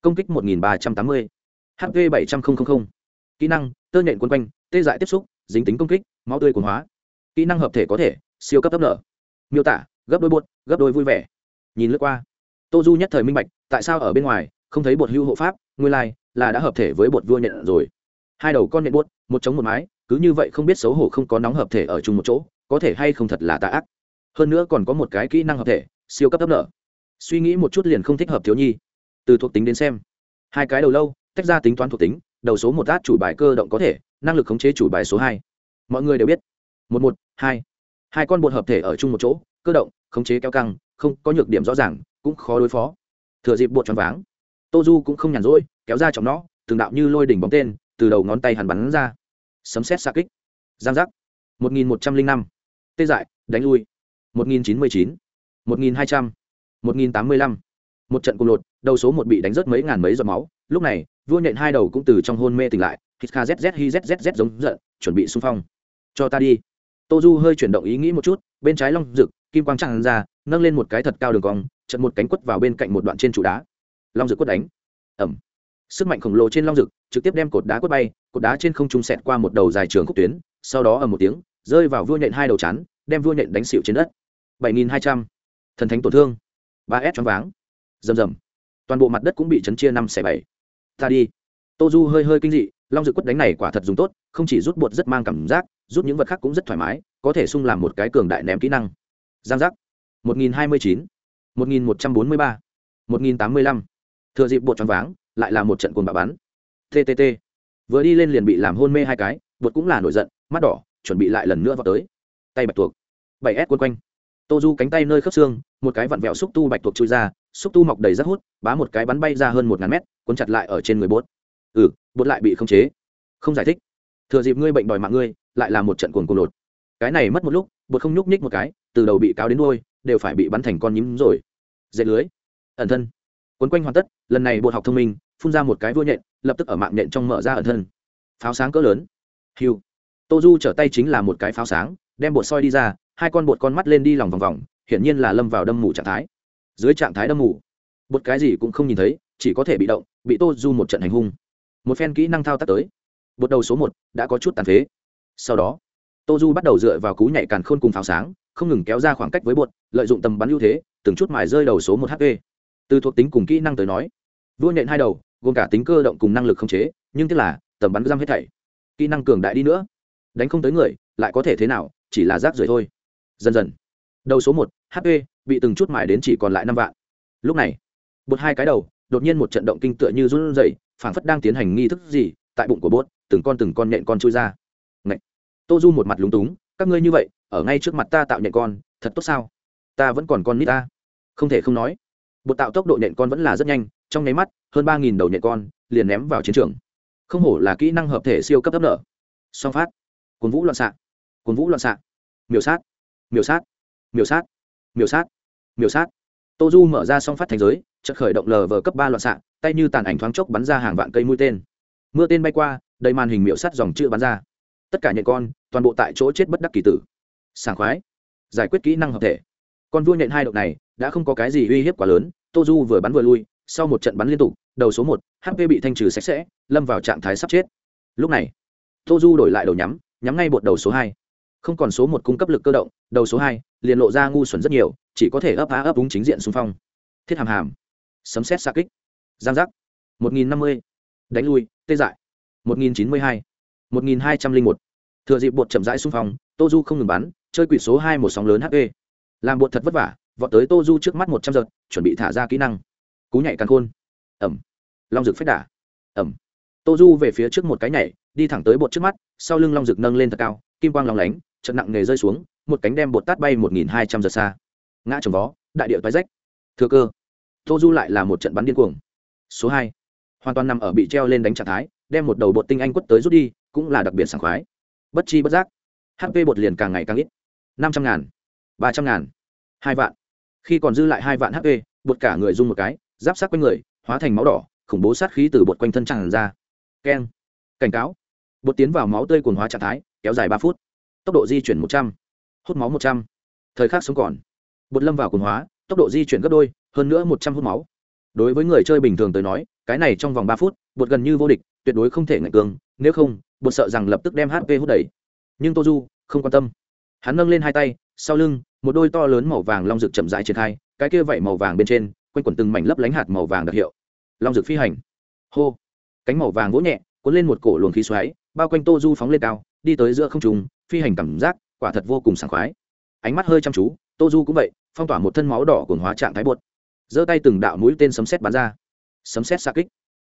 A: Công kích một nghìn ba trăm tám mươi. Hp bảy trăm kỹ năng tơ nhện quân quanh tê dại tiếp xúc dính tính công kích máu tươi cuốn hóa. Kỹ năng hợp thể có thể siêu cấp tấp nở. Miêu tả gấp đôi bột gấp đôi vui vẻ. Nhìn lướt qua. Tô du nhất thời minh bạch tại sao ở bên ngoài không thấy bột hưu hộ pháp, nguyên lai, là đã hợp thể với bột vua nhện rồi. Hai đầu con nhện bột một chống một mái, cứ như vậy không biết xấu hổ không có nóng hợp thể ở chung một chỗ, có thể hay không thật là tà ác. Hơn nữa còn có một cái kỹ năng hợp thể, siêu cấp tấp nở. Suy nghĩ một chút liền không thích hợp thiếu nhi. Từ thuộc tính đến xem, hai cái đầu lâu, tách ra tính toán thuộc tính, đầu số một át chủ bài cơ động có thể, năng lực khống chế chủ bài số hai. Mọi người đều biết. Một một, hai. Hai con bột hợp thể ở chung một chỗ, cơ động, khống chế kéo căng, không có nhược điểm rõ ràng, cũng khó đối phó. Thừa dịp bột choáng váng tô du cũng không nhàn rỗi, kéo ra trong nó, từng đạo như lôi đỉnh bóng tên, từ đầu ngón tay hắn bắn ra. Sấm xét xa kích. Giang giác. Một nghìn một trăm linh năm. Tê dại, đánh lui. Một nghìn chín mươi chín. Một nghìn hai trăm. Một nghìn tám mươi lăm. Một trận cùng lột, đầu số một bị đánh rớt mấy ngàn mấy giọt máu. Lúc này, vua nhện hai đầu cũng từ trong hôn mê tỉnh lại. Hít kzz hi zzz giống giận, chuẩn bị xung phong. Cho ta đi. Tô du hơi chuyển động ý nghĩ một chút, bên trái long rực, kim quang tràn ra, nâng lên một cái thật cao đường cong, chật một cánh quất vào bên cạnh một đoạn trên trụ đá long rực quất đánh. Ẩm. Sức mạnh khổng lồ trên long rực trực tiếp đem cột đá quất bay, cột đá trên không trung sẹt qua một đầu dài trường khúc tuyến, sau đó ở một tiếng, rơi vào vua nhện hai đầu chắn đem vua nhện đánh xịu trên đất. Bảy nghìn hai trăm. Thần thánh tổn thương. Ba s choáng váng. Rầm rầm. Toàn bộ mặt đất cũng bị chấn chia năm xẻ bảy. Ta đi. Tô du hơi hơi kinh dị, long dự quất đánh này quả thật dùng tốt, không chỉ rút bột rất mang cảm giác, rút những vật khác cũng rất thoải mái, có thể sung làm một cái cường đại ném kỹ năng. Giang giác. Một nghìn hai mươi chín. Một nghìn một trăm bốn mươi ba. Một nghìn tám mươi lăm thừa dịp bột choáng váng, lại là một trận cồn bạo bắn. Ttt vừa đi lên liền bị làm hôn mê hai cái, bột cũng là nổi giận, mắt đỏ, chuẩn bị lại lần nữa vào tới. Tay bạch tuộc. Bảy s quân quanh. Tô du cánh tay nơi khớp xương, một cái vặn vẹo xúc tu bạch tuộc chui ra, xúc tu mọc đầy rác hút, bá một cái bắn bay ra hơn một ngàn mét, cuốn chặt lại ở trên người bốt ừ bốt lại bị khống chế. Không giải thích. Thừa dịp ngươi bệnh đòi mạng ngươi, lại là một trận cuồng cuồng lột cái này mất một lúc, bột không nhúc nhích một cái, từ đầu bị cáo đến đôi đều phải bị bắn thành con nhím rồi. Dệt lưới. Ẩn thân quấn quanh hoàn tất, lần này bột học thông minh, phun ra một cái vua nhện, lập tức ở mạng nhện trong mở ra ẩn thân. Pháo sáng cỡ lớn. Hiu. Tô du trở tay chính là một cái pháo sáng, đem bột soi đi ra, hai con bột con mắt lên đi lòng vòng vòng, hiển nhiên là lâm vào đâm mù trạng thái. Dưới trạng thái đâm mù, bột cái gì cũng không nhìn thấy, chỉ có thể bị động, bị tô du một trận hành hung. Một phen kỹ năng thao tác tới. Bột đầu số một đã có chút tàn phế. Sau đó tô du bắt đầu dựa vào cú nhảy càn khôn cùng pháo sáng, không ngừng kéo ra khoảng cách với bột, lợi dụng tầm bắn ưu thế, từng chút mài rơi đầu số một hp từ thuộc tính cùng kỹ năng tới nói, vua nhện hai đầu, gồm cả tính cơ động cùng năng lực không chế, nhưng tức là, tầm bắn giam hết thảy. Kỹ năng cường đại đi nữa. Đánh không tới người, lại có thể thế nào, chỉ là rác rưởi thôi. Dần dần. Đầu số một hp bị từng chút mài đến chỉ còn lại năm vạn. Lúc này, bột hai cái đầu, đột nhiên một trận động kinh tựa như run rẩy, phảng phất đang tiến hành nghi thức gì, tại bụng của bốt từng con từng con nhện con chui ra. Ngậy! tô du một mặt lúng túng, các ngươi như vậy, ở ngay trước mặt ta tạo nhện con, thật tốt sao? Ta vẫn còn con nít ta. Không thể không nói bột tạo tốc độ nhện con vẫn là rất nhanh, trong nháy mắt, hơn ba nghìn đầu nhện con liền ném vào chiến trường. Không hổ là kỹ năng hợp thể siêu cấp thấp nở song phát. Cồn vũ loạn xạ. Cồn vũ loạn xạ. Miểu sát. Miểu sát. Miểu sát. Miểu sát. Miểu sát. Tô du mở ra song phát thành giới, chợt khởi động lờ vờ cấp ba loạn xạ, tay như tàn ảnh thoáng chốc bắn ra hàng vạn cây mũi tên. Mưa tên bay qua, đầy màn hình miểu sát dòng chữ bắn ra. Tất cả nhện con, toàn bộ tại chỗ chết bất đắc kỳ tử. Sảng khoái. Giải quyết kỹ năng hợp thể con vua nhện hai độc này đã không có cái gì uy hiếp quá lớn, tô du vừa bắn vừa lui, sau một trận bắn liên tục, đầu số một hp bị thanh trừ sạch sẽ, lâm vào trạng thái sắp chết. Lúc này, tô du đổi lại đầu nhắm nhắm ngay bột đầu số hai. Không còn số một cung cấp lực cơ động, đầu số hai liền lộ ra ngu xuẩn rất nhiều, chỉ có thể ấp á ấp đúng chính diện xung phong. Thiết hàm hàm, sấm xét xa kích. Giang giác. một nghìn năm mươi, đánh lui, tê dại. một nghìn chín mươi hai, một nghìn hai trăm linh một. Thừa dịp bột chậm rãi xung phong, tô du không ngừng bắn, chơi quỷ số hai một sóng lớn hp làm bột thật vất vả, vọt tới tô du trước mắt một trăm giật, chuẩn bị thả ra kỹ năng. Cú nhảy càng khôn. Ẩm long rực phách đả ẩm tô du về phía trước một cái nhảy, đi thẳng tới bột trước mắt, sau lưng long rực nâng lên thật cao, kim quang lòng lánh, trận nặng nghề rơi xuống, một cánh đem bột tát bay một nghìn hai trăm giật xa. Ngã trồng vó, đại điệu tái rách. Thừa cơ. Tô du lại là một trận bắn điên cuồng. Số hai. Hoàn toàn nằm ở bị treo lên đánh trạng thái, đem một đầu bột tinh anh quất tới rút đi, cũng là đặc biệt sảng khoái. Bất chi bất giác hp bột liền càng ngày càng ít. Năm trăm ngàn ba trăm ngàn. Hai vạn. Khi còn dư lại hai vạn hp bột cả người dung một cái, giáp sát quanh người, hóa thành máu đỏ, khủng bố sát khí từ bột quanh thân tràn ra. Keng. Cảnh cáo. Bột tiến vào máu tươi cuồng hóa trạng thái, kéo dài ba phút. Tốc độ di chuyển một trăm. Hút máu một trăm. Thời khắc sống còn. Bột lâm vào cuồng hóa, tốc độ di chuyển gấp đôi, hơn nữa một trăm hút máu. Đối với người chơi bình thường tới nói, cái này trong vòng ba phút, bột gần như vô địch, tuyệt đối không thể ngạch cường, nếu không, bột sợ rằng lập tức đem hp hút đẩy nhưng tô du không quan tâm hắn nâng lên hai tay, sau lưng, một đôi to lớn màu vàng long rực chậm rãi triển khai, cái kia vảy màu vàng bên trên, quanh quẩn từng mảnh lấp lánh hạt màu vàng đặc hiệu. Long rực phi hành. Hô. Cánh màu vàng vỗ nhẹ, cuốn lên một cổ luồng khí xoáy, bao quanh tô du phóng lên cao, đi tới giữa không trùng phi hành cảm giác, quả thật vô cùng sảng khoái. Ánh mắt hơi chăm chú, tô du cũng vậy, phong tỏa một thân máu đỏ cuồng hóa trạng thái bột. Giơ tay từng đạo mũi tên sấm xét bắn ra. Sấm xét xa kích.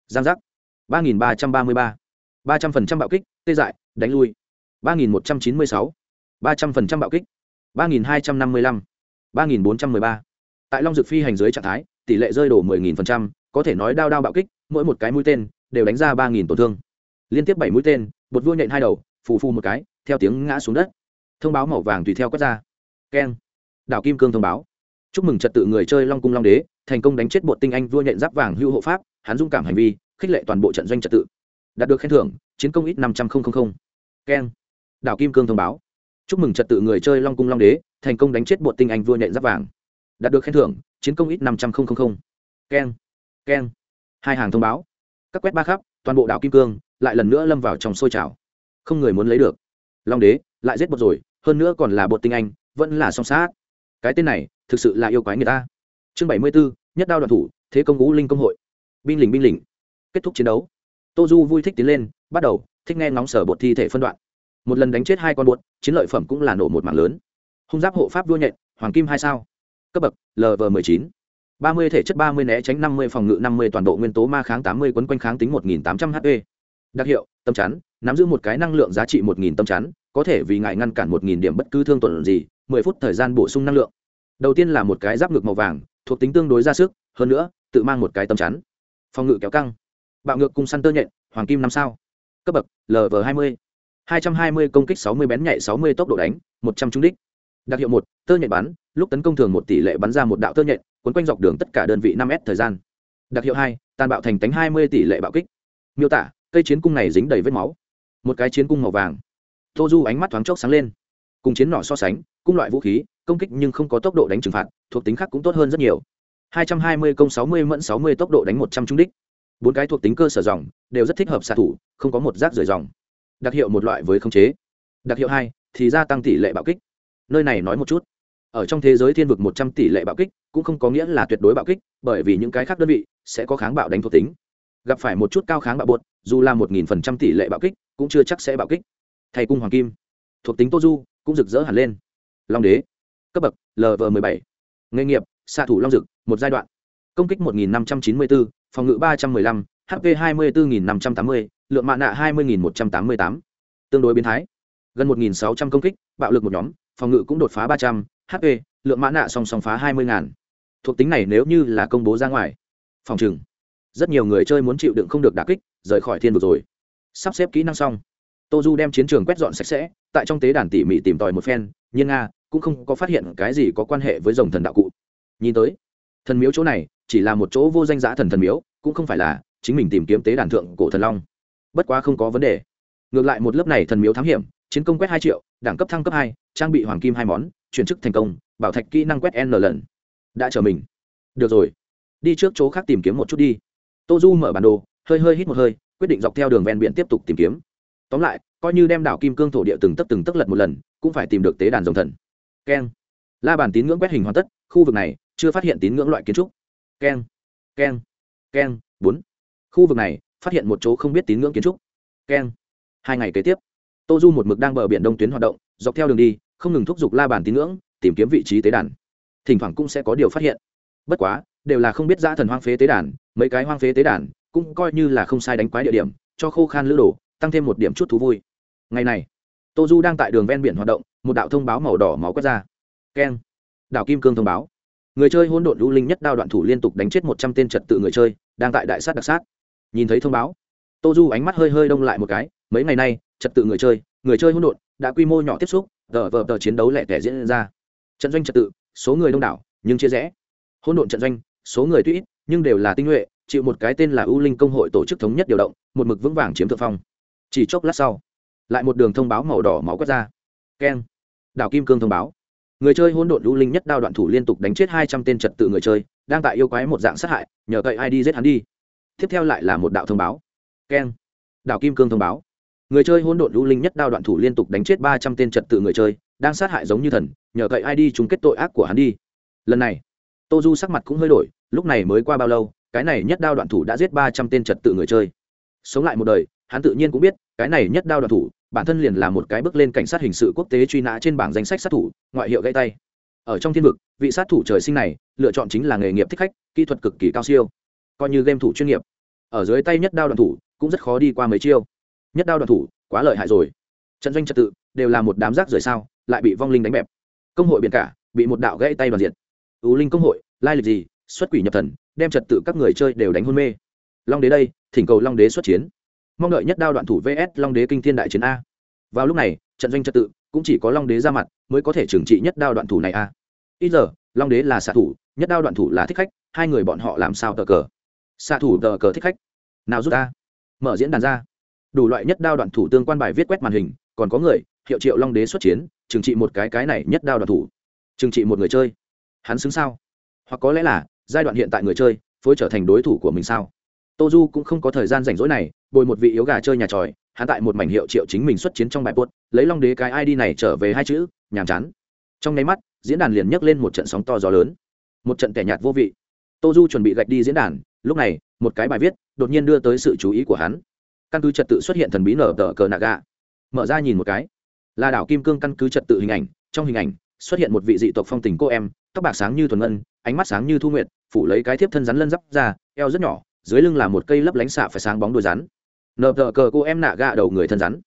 A: Giang giác. ba nghìn ba trăm ba mươi ba. ba trăm phần trăm bạo kích, tê dại, đánh lui. ba nghìn một trăm chín mươi sáu ba trăm phần trăm bạo kích, ba nghìn hai trăm năm mươi lăm, ba nghìn bốn trăm mười ba. Tại long dực phi hành dưới trạng thái, tỷ lệ rơi đổ mười nghìn phần trăm, có thể nói đao đao bạo kích, mỗi một cái mũi tên đều đánh ra ba nghìn tổn thương. Liên tiếp bảy mũi tên bột vua nhện hai đầu, phù phù một cái, theo tiếng ngã xuống đất. Thông báo màu vàng tùy theo quất ra. Keng. Đảo kim cương thông báo. Chúc mừng trật tự người chơi long cung long đế, thành công đánh chết bộ tinh anh vua nhện giáp vàng hưu hộ pháp, hắn dung cảm hành vi, khích lệ toàn bộ trận doanh trật tự. Đạt được khen thưởng, chiến công ít năm trăm linh keng. Đảo kim cương thông báo chúc mừng trật tự người chơi long cung long đế, thành công đánh chết bột tinh anh vua nhện giáp vàng. Đạt được khen thưởng, chiến công ít năm trăm linh keng keng. Hai hàng thông báo. Các quét ba khắp, toàn bộ đảo kim cương, lại lần nữa lâm vào trong sôi trào. Không người muốn lấy được. Long đế, lại giết bột rồi, hơn nữa còn là bột tinh anh, vẫn là song sát. Cái tên này, thực sự là yêu quái người ta. Chương bảy mươi bốn nhất đao đoạn thủ, thế công ngũ linh công hội. Binh lình binh lình kết thúc chiến đấu. Tô du vui thích tiến lên, bắt đầu, thích nghe ngóng sở bột thi thể phân đoạn một lần đánh chết hai con bột chiến lợi phẩm cũng là nổ một mạng lớn. Hung giáp hộ pháp vua nhện, hoàng kim hai sao. Cấp bậc lv m ộ ư ơ i chín. ba mươi thể chất ba mươi né tránh năm mươi phòng ngự năm mươi toàn bộ nguyên tố ma kháng tám mươi quấn quanh kháng tính một nghìn tám trăm h đặc hiệu, tâm chắn, nắm giữ một cái năng lượng giá trị một nghìn tâm chắn, có thể vì ngại ngăn cản một nghìn điểm bất cứ thương tổn gì, mười phút thời gian bổ sung năng lượng. Đầu tiên là một cái giáp ngực màu vàng, thuộc tính tương đối ra sức, hơn nữa, tự mang một cái tâm chắn. Phòng ngự kéo căng. Bạo ngược cung săn tơ nhện, hoàng kim năm sao. Cấp bậc lv hai mươi hai trăm hai mươi công kích sáu mươi bén nhạy sáu mươi tốc độ đánh 100 trúng đích. Đặc hiệu 1, tơ nhện bắn lúc tấn công thường một tỷ lệ bắn ra một đạo tơ nhện cuốn quanh dọc đường tất cả đơn vị 5s thời gian. Đặc hiệu 2, tàn bạo thành tánh hai mươi tỷ lệ bạo kích. Miêu tả cây chiến cung này dính đầy vết máu. Một cái chiến cung màu vàng. Tô du ánh mắt thoáng chốc sáng lên. Cùng chiến nỏ so sánh cung loại vũ khí công kích nhưng không có tốc độ đánh trừng phạt thuộc tính khác cũng tốt hơn rất nhiều. 220 công 60 mẫn 60 tốc độ đánh 100 trúng đích. Bốn cái thuộc tính cơ sở dòng đều rất thích hợp xạ thủ không có một rác rời dòng đặc hiệu một loại với khống chế. Đặc hiệu hai, thì gia tăng tỷ lệ bạo kích. Nơi này nói một chút. Ở trong thế giới thiên vực 100 tỷ lệ bạo kích cũng không có nghĩa là tuyệt đối bạo kích, bởi vì những cái khác đơn vị sẽ có kháng bạo đánh thuộc tính. Gặp phải một chút cao kháng bạo bột dù là một nghìn phần trăm tỷ lệ bạo kích, cũng chưa chắc sẽ bạo kích. Thầy cung hoàng kim, thuộc tính tô du, cũng rực rỡ hẳn lên. Long đế, cấp bậc lv m ộ bảy. Nghề nghiệp, xạ thủ long dực, một giai đoạn. Công kích một nghìn năm trăm chín mươi bốn, phòng ngự ba trăm m ư ơ i năm hp hai mươi bốn năm trăm tám mươi lượng mạ nạ hai mươi một trăm tám mươi tám. Tương đối biến thái. Gần một nghìn sáu trăm công kích bạo lực một nhóm phòng ngự cũng đột phá 300, HP lượng mã nạ song song phá hai mươi ngàn thuộc tính này nếu như là công bố ra ngoài phòng trường, rất nhiều người chơi muốn chịu đựng không được đả kích rời khỏi thiên vực rồi. Sắp xếp kỹ năng xong. Tô du đem chiến trường quét dọn sạch sẽ tại trong tế đàn tỉ mỉ tìm tòi một phen nhưng nga cũng không có phát hiện cái gì có quan hệ với rồng thần đạo cụ. Nhìn tới thần miếu chỗ này chỉ là một chỗ vô danh giá thần thần miếu cũng không phải là chính mình tìm kiếm tế đàn thượng cổ thần long. Bất quá không có vấn đề. Ngược lại một lớp này thần miếu thám hiểm, chiến công quét hai triệu, đẳng cấp thăng cấp hai, trang bị hoàng kim hai món, chuyển chức thành công, bảo thạch kỹ năng quét n lần. Đã chờ mình. Được rồi. Đi trước chỗ khác tìm kiếm một chút đi. Tô du mở bản đồ, hơi hơi hít một hơi, quyết định dọc theo đường ven biển tiếp tục tìm kiếm. Tóm lại, coi như đem đảo kim cương thổ địa từng tấc từng tấc lật một lần, cũng phải tìm được tế đàn dòng thần. Keng. La bàn tín ngưỡng quét hình hoàn tất, khu vực này chưa phát hiện tín ngưỡng loại kiến trúc. Keng. Keng. Keng. Bốn khu vực này, phát hiện một chỗ không biết tín ngưỡng kiến trúc. Keng. Hai ngày kế tiếp tô du một mực đang bờ biển đông tuyến hoạt động, dọc theo đường đi, không ngừng thúc giục la bàn tín ngưỡng, tìm kiếm vị trí tế đàn. Thỉnh thoảng cũng sẽ có điều phát hiện. Bất quá, đều là không biết giã thần hoang phế tế đàn, mấy cái hoang phế tế đàn cũng coi như là không sai đánh quái địa điểm, cho khô khan lữ đồ, tăng thêm một điểm chút thú vui. Ngày này tô du đang tại đường ven biển hoạt động, một đạo thông báo màu đỏ máu quét ra. Keng. Đạo kim cương thông báo. Người chơi hỗn độn lũ linh nhất đao đoạn thủ liên tục đánh chết một trăm tên trật tự người chơi, đang tại đại sát đặc sát nhìn thấy thông báo. Tô du ánh mắt hơi hơi đông lại một cái, mấy ngày nay, trật tự người chơi người chơi hỗn độn, đã quy mô nhỏ tiếp xúc, tờ vờ tờ chiến đấu lẻ tẻ diễn ra. Trận doanh trật tự, số người đông đảo, nhưng chia rẽ. Hỗn độn trận doanh, số người tuy ít, nhưng đều là tinh nhuệ, chịu một cái tên là ưu linh công hội tổ chức thống nhất điều động, một mực vững vàng chiếm thượng phong. Chỉ chốc lát sau, lại một đường thông báo màu đỏ máu quét ra. Keng. Đảo kim cương thông báo. Người chơi hỗn độn ưu linh nhất đao đoạn thủ liên tục đánh chết hai trăm tên trật tự người chơi, đang tại yêu quái một dạng sát hại, nhờ cậy ai đi giết hắn đi tiếp theo lại là một đạo thông báo. Keng. Đạo kim cương thông báo. Người chơi hỗn độn lũ linh nhất đao đoạn thủ liên tục đánh chết ba trăm tên trật tự người chơi, đang sát hại giống như thần, nhờ cậy ai đi chung kết tội ác của hắn đi. Lần này tô du sắc mặt cũng hơi đổi, lúc này mới qua bao lâu, cái này nhất đao đoạn thủ đã giết ba trăm tên trật tự người chơi. Sống lại một đời, hắn tự nhiên cũng biết, cái này nhất đao đoạn thủ, bản thân liền là một cái bước lên cảnh sát hình sự quốc tế truy nã trên bảng danh sách sát thủ, ngoại hiệu gãy tay. Ở trong thiên vực, vị sát thủ trời sinh này, lựa chọn chính là nghề nghiệp thích khách, kỹ thuật cực kỳ cao siêu coi như game thủ chuyên nghiệp. Ở dưới tay nhất đao đoạn thủ cũng rất khó đi qua mấy chiêu. Nhất đao đoạn thủ quá lợi hại rồi. Trận doanh trật tự đều là một đám rác rời sao, lại bị vong linh đánh bẹp. Công hội biển cả bị một đạo gãy tay đoàn diện ưu linh công hội, lai lịch gì, xuất quỷ nhập thần, đem trật tự các người chơi đều đánh hôn mê. Long đế đây, thỉnh cầu long đế xuất chiến. Mong đợi nhất đao đoạn thủ vs long đế kinh thiên đại chiến a. Vào lúc này, trận doanh trật tự cũng chỉ có long đế ra mặt mới có thể trừng trị nhất đao đoạn thủ này a. Ít giờ, long đế là xạ thủ, nhất đao đoạn thủ là thích khách, hai người bọn họ làm sao tờ cờ? Xạ thủ tờ cờ thích khách. Nào rút ta. Mở diễn đàn ra. Đủ loại nhất đao đoạn thủ tương quan bài viết quét màn hình, còn có người, hiệu triệu long đế xuất chiến, trừng trị một cái cái này nhất đao đoạn thủ. Trừng trị một người chơi. Hắn xứng sao? Hoặc có lẽ là, giai đoạn hiện tại người chơi, phối trở thành đối thủ của mình sao? Tô du cũng không có thời gian rảnh rỗi này, bồi một vị yếu gà chơi nhà tròi, hắn tại một mảnh hiệu triệu chính mình xuất chiến trong bài buốt lấy long đế cái id này trở về hai chữ, nhàm chán. Trong nháy mắt, diễn đàn liền nhấc lên một trận sóng to gió lớn. Một trận kẻ nhạt vô vị. Tô du chuẩn bị gạch đi diễn đàn lúc này, một cái bài viết đột nhiên đưa tới sự chú ý của hắn. Căn cứ trật tự xuất hiện thần bí nở tờ cờ nạ gà. Mở ra nhìn một cái. Là đảo kim cương căn cứ trật tự hình ảnh. Trong hình ảnh, xuất hiện một vị dị tộc phong tình cô em, tóc bạc sáng như thuần ngân, ánh mắt sáng như thu nguyện phủ lấy cái thiếp thân rắn lân dắp ra, eo rất nhỏ, dưới lưng là một cây lấp lánh xạ phải sáng bóng đôi rắn. Nở tờ cờ cô em nạ gà đầu người thân rắn.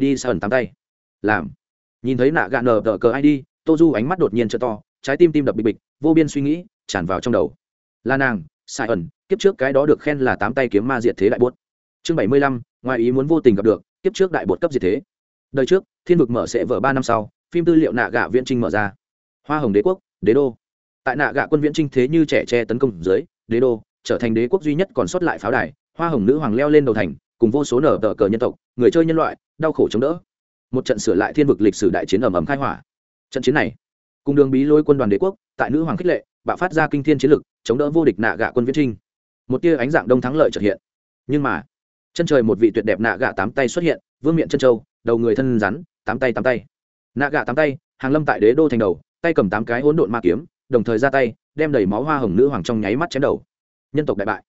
A: Id sờn tám tay. Làm. Nhìn thấy nạ gà nở tờ cờ id tô du ánh mắt đột nhiên t to, trái tim tim đập bịch bịch, vô biên suy nghĩ, tràn vào trong đầu. Là nàng sai ẩn kiếp trước cái đó được khen là tám tay kiếm ma diệt thế đại bốt. Chương bảy mươi lăm, ngoài ý muốn vô tình gặp được, kiếp trước đại bột cấp diệt thế. Đời trước, thiên vực mở sẽ vở ba năm sau, phim tư liệu nạ gạ viễn trinh mở ra. Hoa hồng đế quốc, đế đô. Tại nạ gạ quân viễn trinh thế như trẻ tre tấn công dưới, đế đô trở thành đế quốc duy nhất còn sót lại pháo đài, hoa hồng nữ hoàng leo lên đầu thành, cùng vô số nở tờ cờ nhân tộc, người chơi nhân loại, đau khổ chống đỡ. Một trận sửa lại thiên vực lịch sử đại chiến ầm ầm khai hỏa. Trận chiến này, cùng đường bí lôi quân đoàn đế quốc, tại nữ hoàng khích lệ, bạo phát ra kinh thiên chiến lực, chống đỡ vô địch nạ gạ quân viễn trinh một tia ánh dạng đông thắng lợi trật hiện. Nhưng mà, chân trời một vị tuyệt đẹp nạ gạ tám tay xuất hiện, vương miện chân châu, đầu người thân rắn, tám tay tám tay. Nạ gạ tám tay, hàng lâm tại đế đô thành đầu, tay cầm tám cái hỗn độn ma kiếm, đồng thời ra tay, đem đầy máu hoa hồng nữ hoàng trong nháy mắt chém đầu. Nhân tộc đại bại.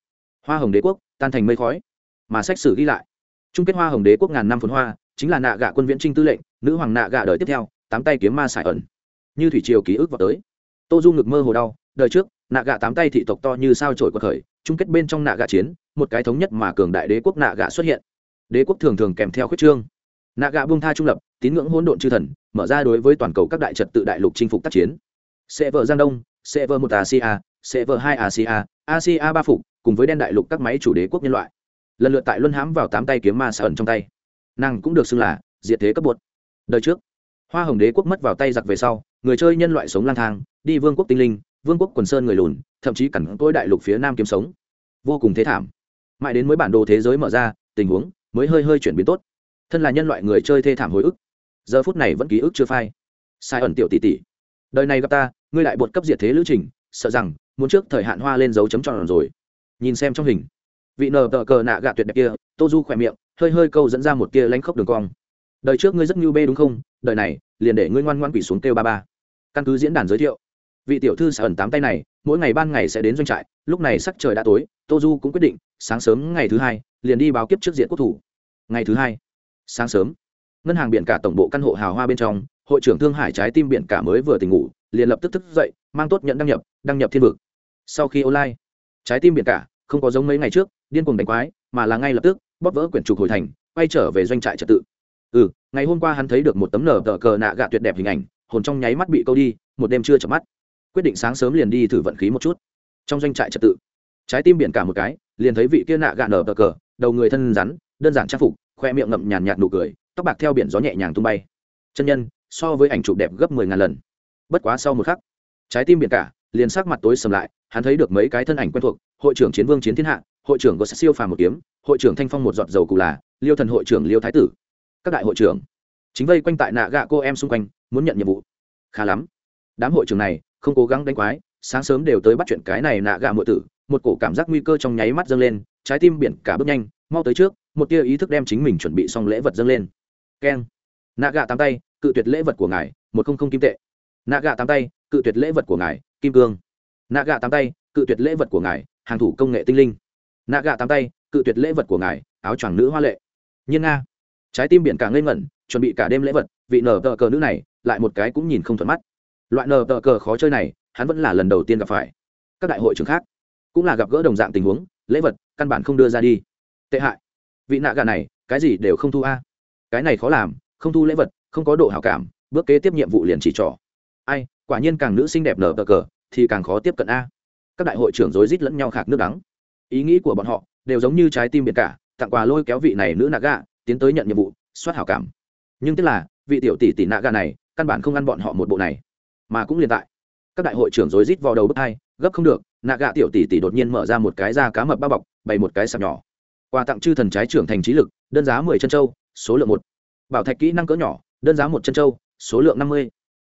A: Hoa hồng đế quốc, tan thành mây khói. Mà sách sử ghi lại. Chung kết hoa hồng đế quốc ngàn năm phồn hoa, chính là nạ gạ quân viễn trinh tư lệnh, nữ hoàng nạ gạ đời tiếp theo, tám tay kiếm ma sải ẩn. Như thủy triều ký ức vào tới. Tô du ngực mơ hồ đau, đời trước, nạ gạ tám tay thị tộc to như sao trổi quật khởi chung kết bên trong nạ gạ chiến, một cái thống nhất mà cường đại đế quốc nạ gạ xuất hiện. Đế quốc thường thường kèm theo khuyết trương. Nạ gạ buông tha trung lập, tín ngưỡng hỗn độn chư thần, mở ra đối với toàn cầu các đại trật tự đại lục chinh phục tác chiến. Sẽ vợ giang đông, sẽ vợ một asia, sẽ vợ hai asia asia ba phục, cùng với đen đại lục các máy chủ đế quốc nhân loại. Lần lượt tại luân hãm vào tám tay kiếm ma sa ẩn trong tay. Nàng cũng được xưng là diệt thế cấp bột. Đời trước, hoa hồng đế quốc mất vào tay giặc về sau, người chơi nhân loại sống lang thang, đi vương quốc tinh linh vương quốc quần sơn người lùn, thậm chí cẳng tôi đại lục phía nam kiếm sống. Vô cùng thế thảm. Mãi đến mới bản đồ thế giới mở ra, tình huống mới hơi hơi chuyển biến tốt. Thân là nhân loại người chơi thê thảm hồi ức. Giờ phút này vẫn ký ức chưa phai. Sai ẩn tiểu tỷ tỷ. Đời này gặp ta, ngươi lại bột cấp diệt thế lữ trình, sợ rằng muốn trước thời hạn hoa lên dấu chấm tròn rồi. Nhìn xem trong hình. Vị nờ tờ cờ nạ gạ tuyệt đẹp kia, tô du khỏe miệng, hơi hơi câu dẫn ra một kia lánh khốc đường cong. Đời trước ngươi rất nhu bê đúng không? Đời này, liền để ngươi ngoan ngoan quỷ xuống kêu ba ba. Căn cứ diễn đàn giới thiệu vị tiểu thư sẽ ẩn tám tay này, mỗi ngày ban ngày sẽ đến doanh trại, lúc này sắc trời đã tối, tô du cũng quyết định, sáng sớm ngày thứ hai, liền đi báo kiếp trước diện quốc thủ. Ngày thứ hai, sáng sớm, ngân hàng biển cả tổng bộ căn hộ hào hoa bên trong, hội trưởng thương hải trái tim biển cả mới vừa tỉnh ngủ, liền lập tức thức dậy, mang tốt nhận đăng nhập đăng nhập thiên vực. Sau khi online, trái tim biển cả, không có giống mấy ngày trước, điên cuồng đánh quái, mà là ngay lập tức, bóp vỡ quyển trục hồi thành, quay trở về doanh trại trật tự. Ừ ngày hôm qua hắn thấy được một tấm nở tờ cờ nạ gạ tuyệt đẹp hình ảnh, hồn trong nháy mắt bị câu đi, một đêm chưa chợp mắt quyết định sáng sớm liền đi thử vận khí một chút. Trong doanh trại trật tự, trái tim biển cả một cái, liền thấy vị kia nạ gạn nở bờ cờ, đầu người thân rắn, đơn giản trang phục, khoe miệng ngậm nhàn nhạt nụ cười, tóc bạc theo biển gió nhẹ nhàng tung bay. Chân nhân, so với ảnh chụp đẹp gấp mười ngàn lần. Bất quá sau một khắc, trái tim biển cả liền sắc mặt tối sầm lại, hắn thấy được mấy cái thân ảnh quen thuộc, hội trưởng chiến vương chiến thiên hạ, hội trưởng có siêu phàm một kiếm, hội trưởng thanh phong một giọt dầu cù là, liêu thần hội trưởng liêu thái tử. Các đại hội trưởng chính vây quanh tại nạ gạ cô em xung quanh, muốn nhận nhiệm vụ. Khá lắm. Đám hội trưởng này không cố gắng đánh quái, sáng sớm đều tới bắt chuyện cái này nạ gà mượn tử, một cổ cảm giác nguy cơ trong nháy mắt dâng lên, trái tim biển cả bước nhanh, mau tới trước, một tia ý thức đem chính mình chuẩn bị xong lễ vật dâng lên. Keng. Nạ gà tám tay, cự tuyệt lễ vật của ngài, một không không kim tệ. Nạ gà tám tay, cự tuyệt lễ vật của ngài, kim cương. Nạ gà tám tay, cự tuyệt lễ vật của ngài, hàng thủ công nghệ tinh linh. Nạ gà tám tay, cự tuyệt lễ vật của ngài, áo choàng nữ hoa lệ. Nhiên nga. Trái tim biển cả ngây ngẩn, chuẩn bị cả đêm lễ vật, vị nở tờ cờ nữ này, lại một cái cũng nhìn không thuận mắt loại nở tờ cờ khó chơi này, hắn vẫn là lần đầu tiên gặp phải. Các đại hội trưởng khác cũng là gặp gỡ đồng dạng tình huống, lễ vật căn bản không đưa ra đi. Tệ hại. Vị nạ gà này, cái gì đều không thu a. Cái này khó làm, không thu lễ vật, không có độ hảo cảm, bước kế tiếp nhiệm vụ liền chỉ trỏ. Ai, quả nhiên càng nữ xinh đẹp nở cờ cờ, thì càng khó tiếp cận a. Các đại hội trưởng rối rít lẫn nhau khạc nước đắng. Ý nghĩ của bọn họ đều giống như trái tim biệt cả, tặng quà lôi kéo vị này nữ nạ gà, tiến tới nhận nhiệm vụ, soát hảo cảm. Nhưng tức là, vị tiểu tỷ tỷ nạ gà này căn bản không ăn bọn họ một bộ này mà cũng liền tại. Các đại hội trưởng rối rít vào đầu bước hai, gấp không được, nạ gạ tiểu tỷ tỷ đột nhiên mở ra một cái da cá mập bao bọc, bày một cái sạp nhỏ. Quà tặng chư thần trái trưởng thành trí lực, đơn giá mười chân châu, số lượng một. Bảo thạch kỹ năng cỡ nhỏ, đơn giá một chân châu, số lượng năm mươi.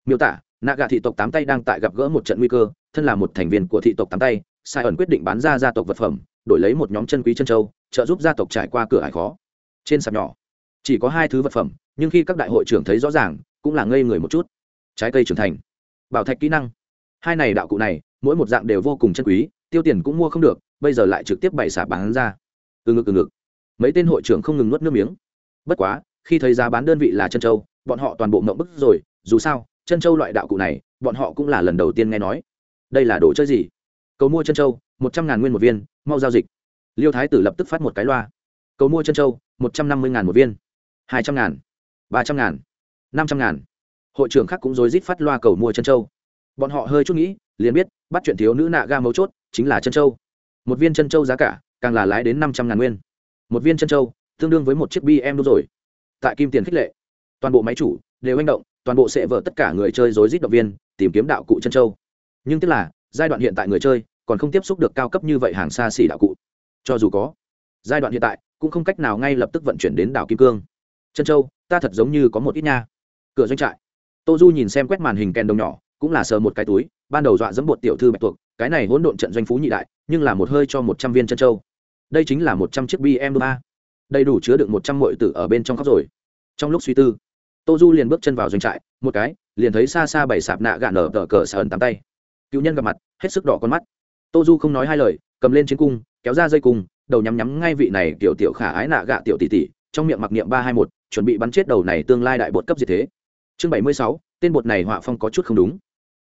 A: Miêu tả, nạ gạ thị tộc tám tay đang tại gặp gỡ một trận nguy cơ, thân là một thành viên của thị tộc tám tay, sai ẩn quyết định bán ra gia tộc vật phẩm, đổi lấy một nhóm chân quý chân châu, trợ giúp gia tộc trải qua cửa hải khó. Trên sạp nhỏ, chỉ có hai thứ vật phẩm, nhưng khi các đại hội trưởng thấy rõ ràng, cũng là ngây người một chút. Trái cây trưởng thành bảo thạch kỹ năng. Hai này đạo cụ này, mỗi một dạng đều vô cùng chân quý, tiêu tiền cũng mua không được, bây giờ lại trực tiếp bày xả bán ra. Từ ngực từ ngực. Mấy tên hội trưởng không ngừng nuốt nước miếng. Bất quá, khi thấy giá bán đơn vị là chân châu, bọn họ toàn bộ mộng bức rồi, dù sao chân châu loại đạo cụ này, bọn họ cũng là lần đầu tiên nghe nói. Đây là đồ chơi gì? Cầu mua chân châu, một trăm ngàn nguyên một viên, mau giao dịch. Liêu thái tử lập tức phát một cái loa. Cầu mua chân châu, một trăm năm mươi ngàn một viên. hai trăm ngàn, ba trăm ngàn, năm trăm ngàn hội trưởng khác cũng rối rít phát loa cầu mua chân châu. Bọn họ hơi chút nghĩ, liền biết, bắt chuyện thiếu nữ nạ ga mấu chốt, chính là chân châu. Một viên chân châu giá cả, càng là lái đến năm trăm ngàn nguyên. Một viên chân châu, tương đương với một chiếc bm đúng rồi. Tại kim tiền khích lệ, toàn bộ máy chủ đều manh động, toàn bộ sẽ vợ tất cả người chơi rối rít động viên, tìm kiếm đạo cụ chân châu. Nhưng tức là, giai đoạn hiện tại người chơi còn không tiếp xúc được cao cấp như vậy hàng xa xỉ đạo cụ. Cho dù có, giai đoạn hiện tại cũng không cách nào ngay lập tức vận chuyển đến đảo kim cương. Chân châu, ta thật giống như có một ít nha. Cửa doanh trại tô du nhìn xem quét màn hình kèn đồng nhỏ cũng là sờ một cái túi ban đầu dọa dẫm bột tiểu thư bạch tuộc cái này hỗn độn trận doanh phú nhị đại nhưng là một hơi cho một trăm viên chân châu. Đây chính là một trăm chiếc bm ba, đầy đủ chứa được một trăm mọi tử ở bên trong khóc rồi. Trong lúc suy tư tô du liền bước chân vào doanh trại một cái liền thấy xa xa bảy sạp nạ gạn nở tờ cờ sờn tám tay. Cựu nhân gặp mặt hết sức đỏ con mắt. Tô du không nói hai lời cầm lên chiến cung kéo ra dây cung đầu nhắm nhắm ngay vị này tiểu tiểu khả ái nạ gạ tiểu tỷ tỷ trong miệng mặc niệm ba hai một chuẩn bị bắn chết đầu này tương lai đại bột cấp diệt thế chương bảy mươi sáu, tên bột này họa phong có chút không đúng.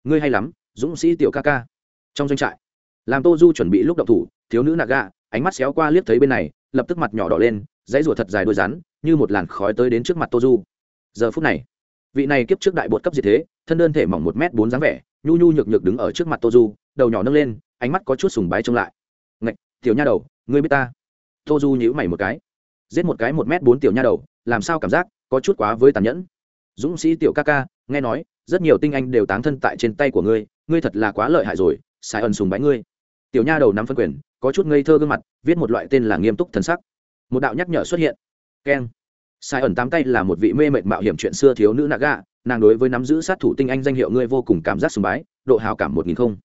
A: Ngươi hay lắm, dũng sĩ tiểu ca ca. Trong doanh trại, làm tô du chuẩn bị lúc đậu thủ, thiếu nữ naga ánh mắt xéo qua liếc thấy bên này, lập tức mặt nhỏ đỏ lên, dãy rùa thật dài đôi rắn, như một làn khói tới đến trước mặt tô du. Giờ phút này, vị này kiếp trước đại bột cấp diệt thế, thân đơn thể mỏng một m bốn dáng vẻ, nhu nhu nhược nhược đứng ở trước mặt tô du, đầu nhỏ nâng lên, ánh mắt có chút sùng bái trông lại. Ngạch, tiểu nha đầu, ngươi biết ta? Tô du nhíu mày một cái. Giết một cái một m bốn tiểu nha đầu, làm sao cảm giác có chút quá với tàn nhẫn? Dũng sĩ tiểu ca ca, nghe nói, rất nhiều tinh anh đều tán thân tại trên tay của ngươi ngươi thật là quá lợi hại rồi, sai ẩn sùng bái ngươi. Tiểu nha đầu nắm phân quyền, có chút ngây thơ gương mặt, viết một loại tên là nghiêm túc thần sắc. Một đạo nhắc nhở xuất hiện. Keng. Sai ẩn tám tay là một vị mê mệt mạo hiểm chuyện xưa thiếu nữ naga nàng đối với nắm giữ sát thủ tinh anh danh hiệu ngươi vô cùng cảm giác sùng bái, độ hào cảm một nghìn không.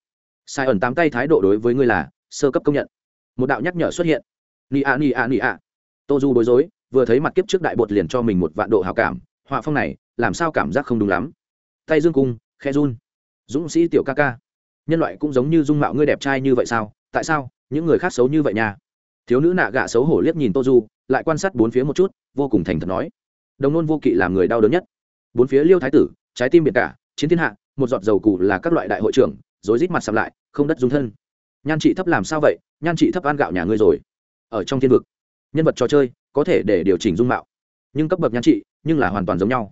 A: Sai ẩn tám tay thái độ đối với ngươi là sơ cấp công nhận. Một đạo nhắc nhở xuất hiện. Ni a ni a ni a tô du bối rối, vừa thấy mặt kiếp trước đại bột liền cho mình một vạn độ hào cảm, họa phong này làm sao cảm giác không đúng lắm. Tay dương cung khe run. Dũng sĩ tiểu ca ca, nhân loại cũng giống như dung mạo ngươi đẹp trai như vậy sao? Tại sao những người khác xấu như vậy nha? Thiếu nữ nạ gạ xấu hổ liếc nhìn tô du, lại quan sát bốn phía một chút, vô cùng thành thật nói. Đồng nôn vô kỵ làm người đau đớn nhất. Bốn phía liêu thái tử, trái tim biệt cả, chiến thiên hạ, một giọt dầu cụ là các loại đại hội trưởng, rối rít mặt sầm lại, không đất dung thân. Nhan trị thấp làm sao vậy? Nhan trị thấp ăn gạo nhà ngươi rồi. Ở trong thiên vực, nhân vật trò chơi có thể để điều chỉnh dung mạo, nhưng cấp bậc nhan trị nhưng là hoàn toàn giống nhau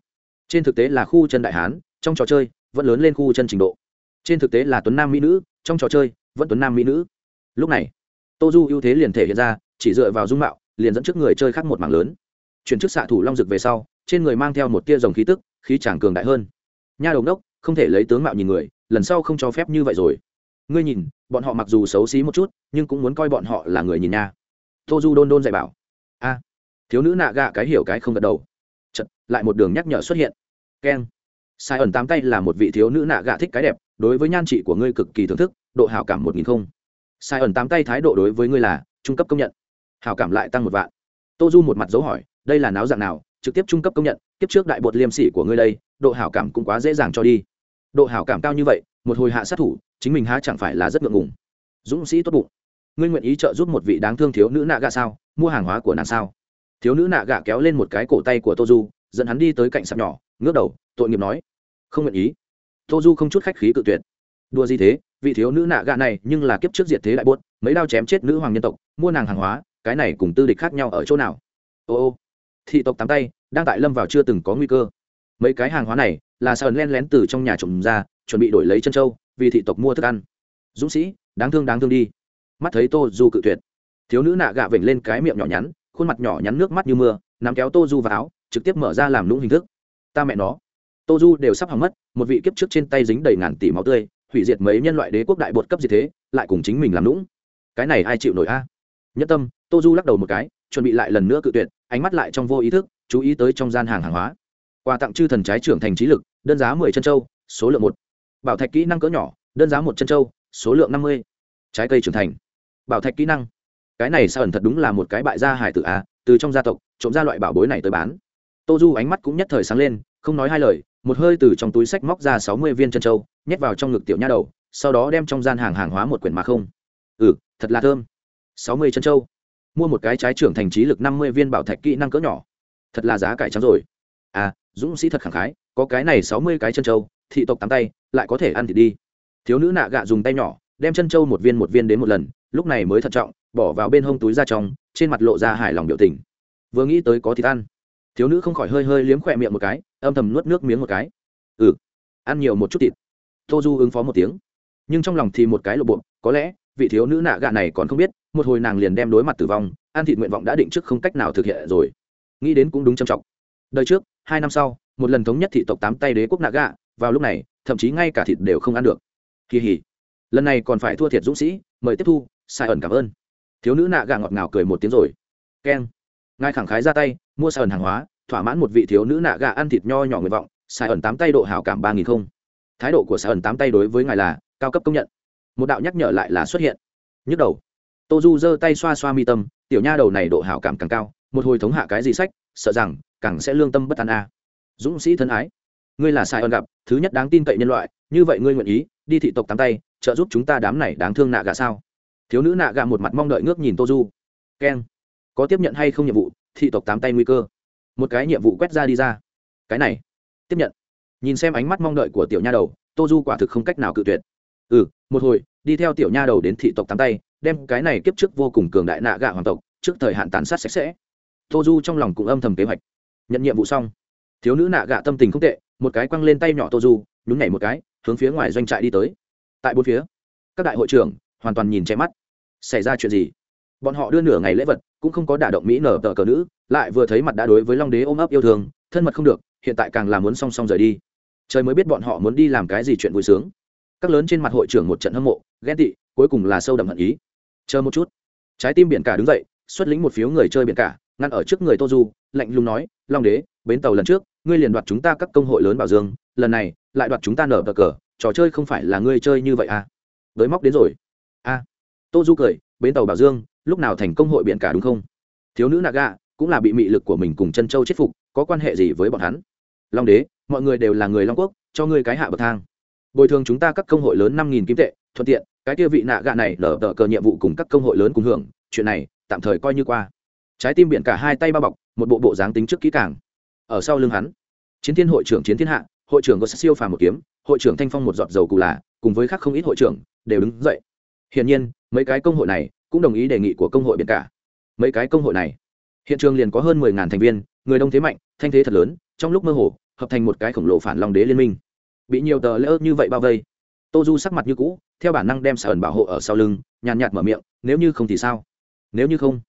A: trên thực tế là khu chân đại hán, trong trò chơi vẫn lớn lên khu chân trình độ. Trên thực tế là tuấn nam mỹ nữ, trong trò chơi vẫn tuấn nam mỹ nữ. Lúc này tô du ưu thế liền thể hiện ra, chỉ dựa vào dung mạo, liền dẫn trước người chơi khác một mảng lớn. Chuyển chức xạ thủ long rực về sau, trên người mang theo một tia dòng khí tức, khí chàng cường đại hơn. Nha đồng đốc không thể lấy tướng mạo nhìn người, lần sau không cho phép như vậy rồi. Ngươi nhìn, bọn họ mặc dù xấu xí một chút, nhưng cũng muốn coi bọn họ là người nhìn nha. Tô du đôn đôn dạy bảo. A, thiếu nữ nạ gạ cái hiểu cái không gật đầu. Chật, lại một đường nhắc nhở xuất hiện. Keng. Sai ẩn tám tay là một vị thiếu nữ nạ gạ thích cái đẹp đối với nhan trị của ngươi cực kỳ thưởng thức độ hảo cảm một nghìn không. Sai ẩn tám tay thái độ đối với ngươi là trung cấp công nhận. Hảo cảm lại tăng một vạn. Tô du một mặt dấu hỏi đây là náo dạng nào trực tiếp trung cấp công nhận tiếp trước đại bột liêm sĩ của ngươi đây độ hảo cảm cũng quá dễ dàng cho đi. Độ hảo cảm cao như vậy một hồi hạ sát thủ chính mình há chẳng phải là rất ngượng ngùng. Dũng sĩ tốt bụng. Ngươi nguyện ý trợ giúp một vị đáng thương thiếu nữ nạ gạ sao? Mua hàng hóa của nàng sao? Thiếu nữ nạ gạ kéo lên một cái cổ tay của tô du dẫn hắn đi tới cạnh sạp nhỏ, ngước đầu, tội nghiệp nói. Không nguyện ý. Tô du không chút khách khí cự tuyệt. Đùa gì thế? Vị thiếu nữ nạ gạ này nhưng là kiếp trước diệt thế đại buốt, mấy đao chém chết nữ hoàng nhân tộc, mua nàng hàng hóa, cái này cùng tư địch khác nhau ở chỗ nào? Ô ô. Thị tộc tám tay, đang tại lâm vào chưa từng có nguy cơ. Mấy cái hàng hóa này là sờn len lén từ trong nhà trộm ra, chuẩn bị đổi lấy chân trâu, vì thị tộc mua thức ăn. Dũng sĩ, đáng thương đáng thương đi. Mắt thấy tô du cự tuyệt. Thiếu nữ nạ gạ vểnh lên cái miệng nhỏ nhắn khuôn mặt nhỏ nhắn nước mắt như mưa, nắm kéo tô du vào áo, trực tiếp mở ra làm lũng hình thức. Ta mẹ nó. Tô du đều sắp hỏng mất, một vị kiếp trước trên tay dính đầy ngàn tỷ máu tươi, hủy diệt mấy nhân loại đế quốc đại bột cấp diệt thế, lại cùng chính mình làm lũng. Cái này ai chịu nổi a? Nhất tâm, tô du lắc đầu một cái, chuẩn bị lại lần nữa cự tuyệt, ánh mắt lại trong vô ý thức, chú ý tới trong gian hàng hàng hóa. Quà tặng chư thần trái trưởng thành trí lực, đơn giá mười chân châu, số lượng một. Bảo thạch kỹ năng cỡ nhỏ, đơn giá một chân châu, số lượng năm mươi. Trái cây trưởng thành. Bảo thạch kỹ năng cái này sao ẩn thật đúng là một cái bại gia hải tử a, từ trong gia tộc, trộm ra loại bảo bối này tới bán. Tô du ánh mắt cũng nhất thời sáng lên, không nói hai lời, một hơi từ trong túi sách móc ra sáu mươi viên chân châu, nhét vào trong ngực tiểu nha đầu, sau đó đem trong gian hàng hàng hóa một quyển mà không. Ừ thật là thơm. sáu mươi chân châu. Mua một cái trái trưởng thành trí lực năm mươi viên bảo thạch kỹ năng cỡ nhỏ. Thật là giá cải trắng rồi. À dũng sĩ thật khẳng khái, có cái này sáu mươi cái chân châu, thị tộc tám tay, lại có thể ăn thì đi. Thiếu nữ nạ gạ dùng tay nhỏ, đem chân châu một viên một viên đến một lần, lúc này mới thận trọng bỏ vào bên hông túi ra trong, trên mặt lộ ra hài lòng biểu tình. Vừa nghĩ tới có thịt ăn. Thiếu nữ không khỏi hơi hơi liếm khỏe miệng một cái, âm thầm nuốt nước miếng một cái. Ừ ăn nhiều một chút thịt. Tô du ứng phó một tiếng. Nhưng trong lòng thì một cái lộ bộ, có lẽ, vị thiếu nữ nạ gạ này còn không biết, một hồi nàng liền đem đối mặt tử vong, ăn thịt nguyện vọng đã định trước không cách nào thực hiện rồi. Nghĩ đến cũng đúng trầm trọng. Đời trước, hai năm sau, một lần thống nhất thị tộc tám tay đế quốc nạ gạ, vào lúc này, thậm chí ngay cả thịt đều không ăn được. Kỳ hỉ. Lần này còn phải thua thiệt dũng sĩ, mời tiếp thu, sai ẩn cảm ơn thiếu nữ nạ gà ngọt ngào cười một tiếng rồi. Keng. Ngài khẳng khái ra tay, mua sai ẩn hàng hóa, thỏa mãn một vị thiếu nữ nạ gà ăn thịt nho nhỏ nguyện vọng sai ẩn tám tay độ hảo cảm ba nghìn không. Thái độ của sai ẩn tám tay đối với ngài là cao cấp công nhận. Một đạo nhắc nhở lại là xuất hiện. Nhức đầu. Tô du giơ tay xoa xoa mi tâm, tiểu nha đầu này độ hảo cảm càng cao, một hồi thống hạ cái gì sách, sợ rằng càng sẽ lương tâm bất an a. Dũng sĩ thân ái, ngươi là sai ẩn gặp, thứ nhất đáng tin cậy nhân loại, như vậy ngươi nguyện ý đi thị tộc tám tay, trợ giúp chúng ta đám này đáng thương nạ gà sao? Thiếu nữ nạ gạ một mặt mong đợi ngước nhìn tô du keng có tiếp nhận hay không nhiệm vụ? Thị tộc tám tay nguy cơ. Một cái nhiệm vụ quét ra đi ra. Cái này, tiếp nhận. Nhìn xem ánh mắt mong đợi của tiểu nha đầu tô du quả thực không cách nào cự tuyệt. Ừ một hồi, đi theo tiểu nha đầu đến thị tộc tám tay, đem cái này kiếp trước vô cùng cường đại nạ gạ hoàng tộc, trước thời hạn tàn sát sạch sẽ. Tô du trong lòng cũng âm thầm kế hoạch. Nhận nhiệm vụ xong. Thiếu nữ nạ gạ tâm tình không tệ, một cái quăng lên tay nhỏ tô du nhún nhảy một cái, hướng phía ngoài doanh trại đi tới. Tại bốn phía, các đại hội trưởng hoàn toàn nhìn che mắt. Xảy ra chuyện gì? Bọn họ đưa nửa ngày lễ vật, cũng không có đả động mỹ nở tờ cờ nữ, lại vừa thấy mặt đã đối với long đế ôm ấp yêu thương, thân mật không được, hiện tại càng là muốn song song rời đi. Trời mới biết bọn họ muốn đi làm cái gì chuyện vui sướng. Các lớn trên mặt hội trưởng một trận hâm mộ, ghen tị, cuối cùng là sâu đậm hận ý. Chờ một chút. Trái tim biển cả đứng dậy, xuất lĩnh một phiếu người chơi biển cả, ngăn ở trước người tô du, lạnh lùng nói, long đế, bến tàu lần trước, ngươi liền đoạt chúng ta các công hội lớn bảo dương, lần này, lại đoạt chúng ta nở bờ cờ, trò chơi không phải là ngươi chơi như vậy à? Đới móc đến rồi a. À. tô du cười, bến tàu bảo dương, lúc nào thành công hội biển cả đúng không? Thiếu nữ naga cũng là bị mị lực của mình cùng chân châu chết phục, có quan hệ gì với bọn hắn? Long đế, mọi người đều là người long quốc, cho ngươi cái hạ bậc thang. Bồi thường chúng ta các công hội lớn năm nghìn kim tệ, thuận tiện, cái kia vị nạ gạ này lở tờ cờ nhiệm vụ cùng các công hội lớn cùng hưởng, chuyện này tạm thời coi như qua. Trái tim biển cả hai tay bao bọc, một bộ bộ dáng tính trước kỹ càng. Ở sau lưng hắn, chiến thiên hội trưởng chiến thiên hạ, hội trưởng có siêu phàm một kiếm, hội trưởng thanh phong một giọt dầu cù là, cùng với khác không ít hội trưởng, đều đứng dậy hiển nhiên, mấy cái công hội này cũng đồng ý đề nghị của công hội biển cả. Mấy cái công hội này, hiện trường liền có hơn mười ngàn thành viên, người đông thế mạnh, thanh thế thật lớn, trong lúc mơ hồ, hợp thành một cái khổng lồ phản long đế liên minh. Bị nhiều tờ lỡ như vậy bao vây tô du sắc mặt như cũ, theo bản năng đem sở ẩn bảo hộ ở sau lưng, nhàn nhạt mở miệng, nếu như không thì sao? Nếu như không.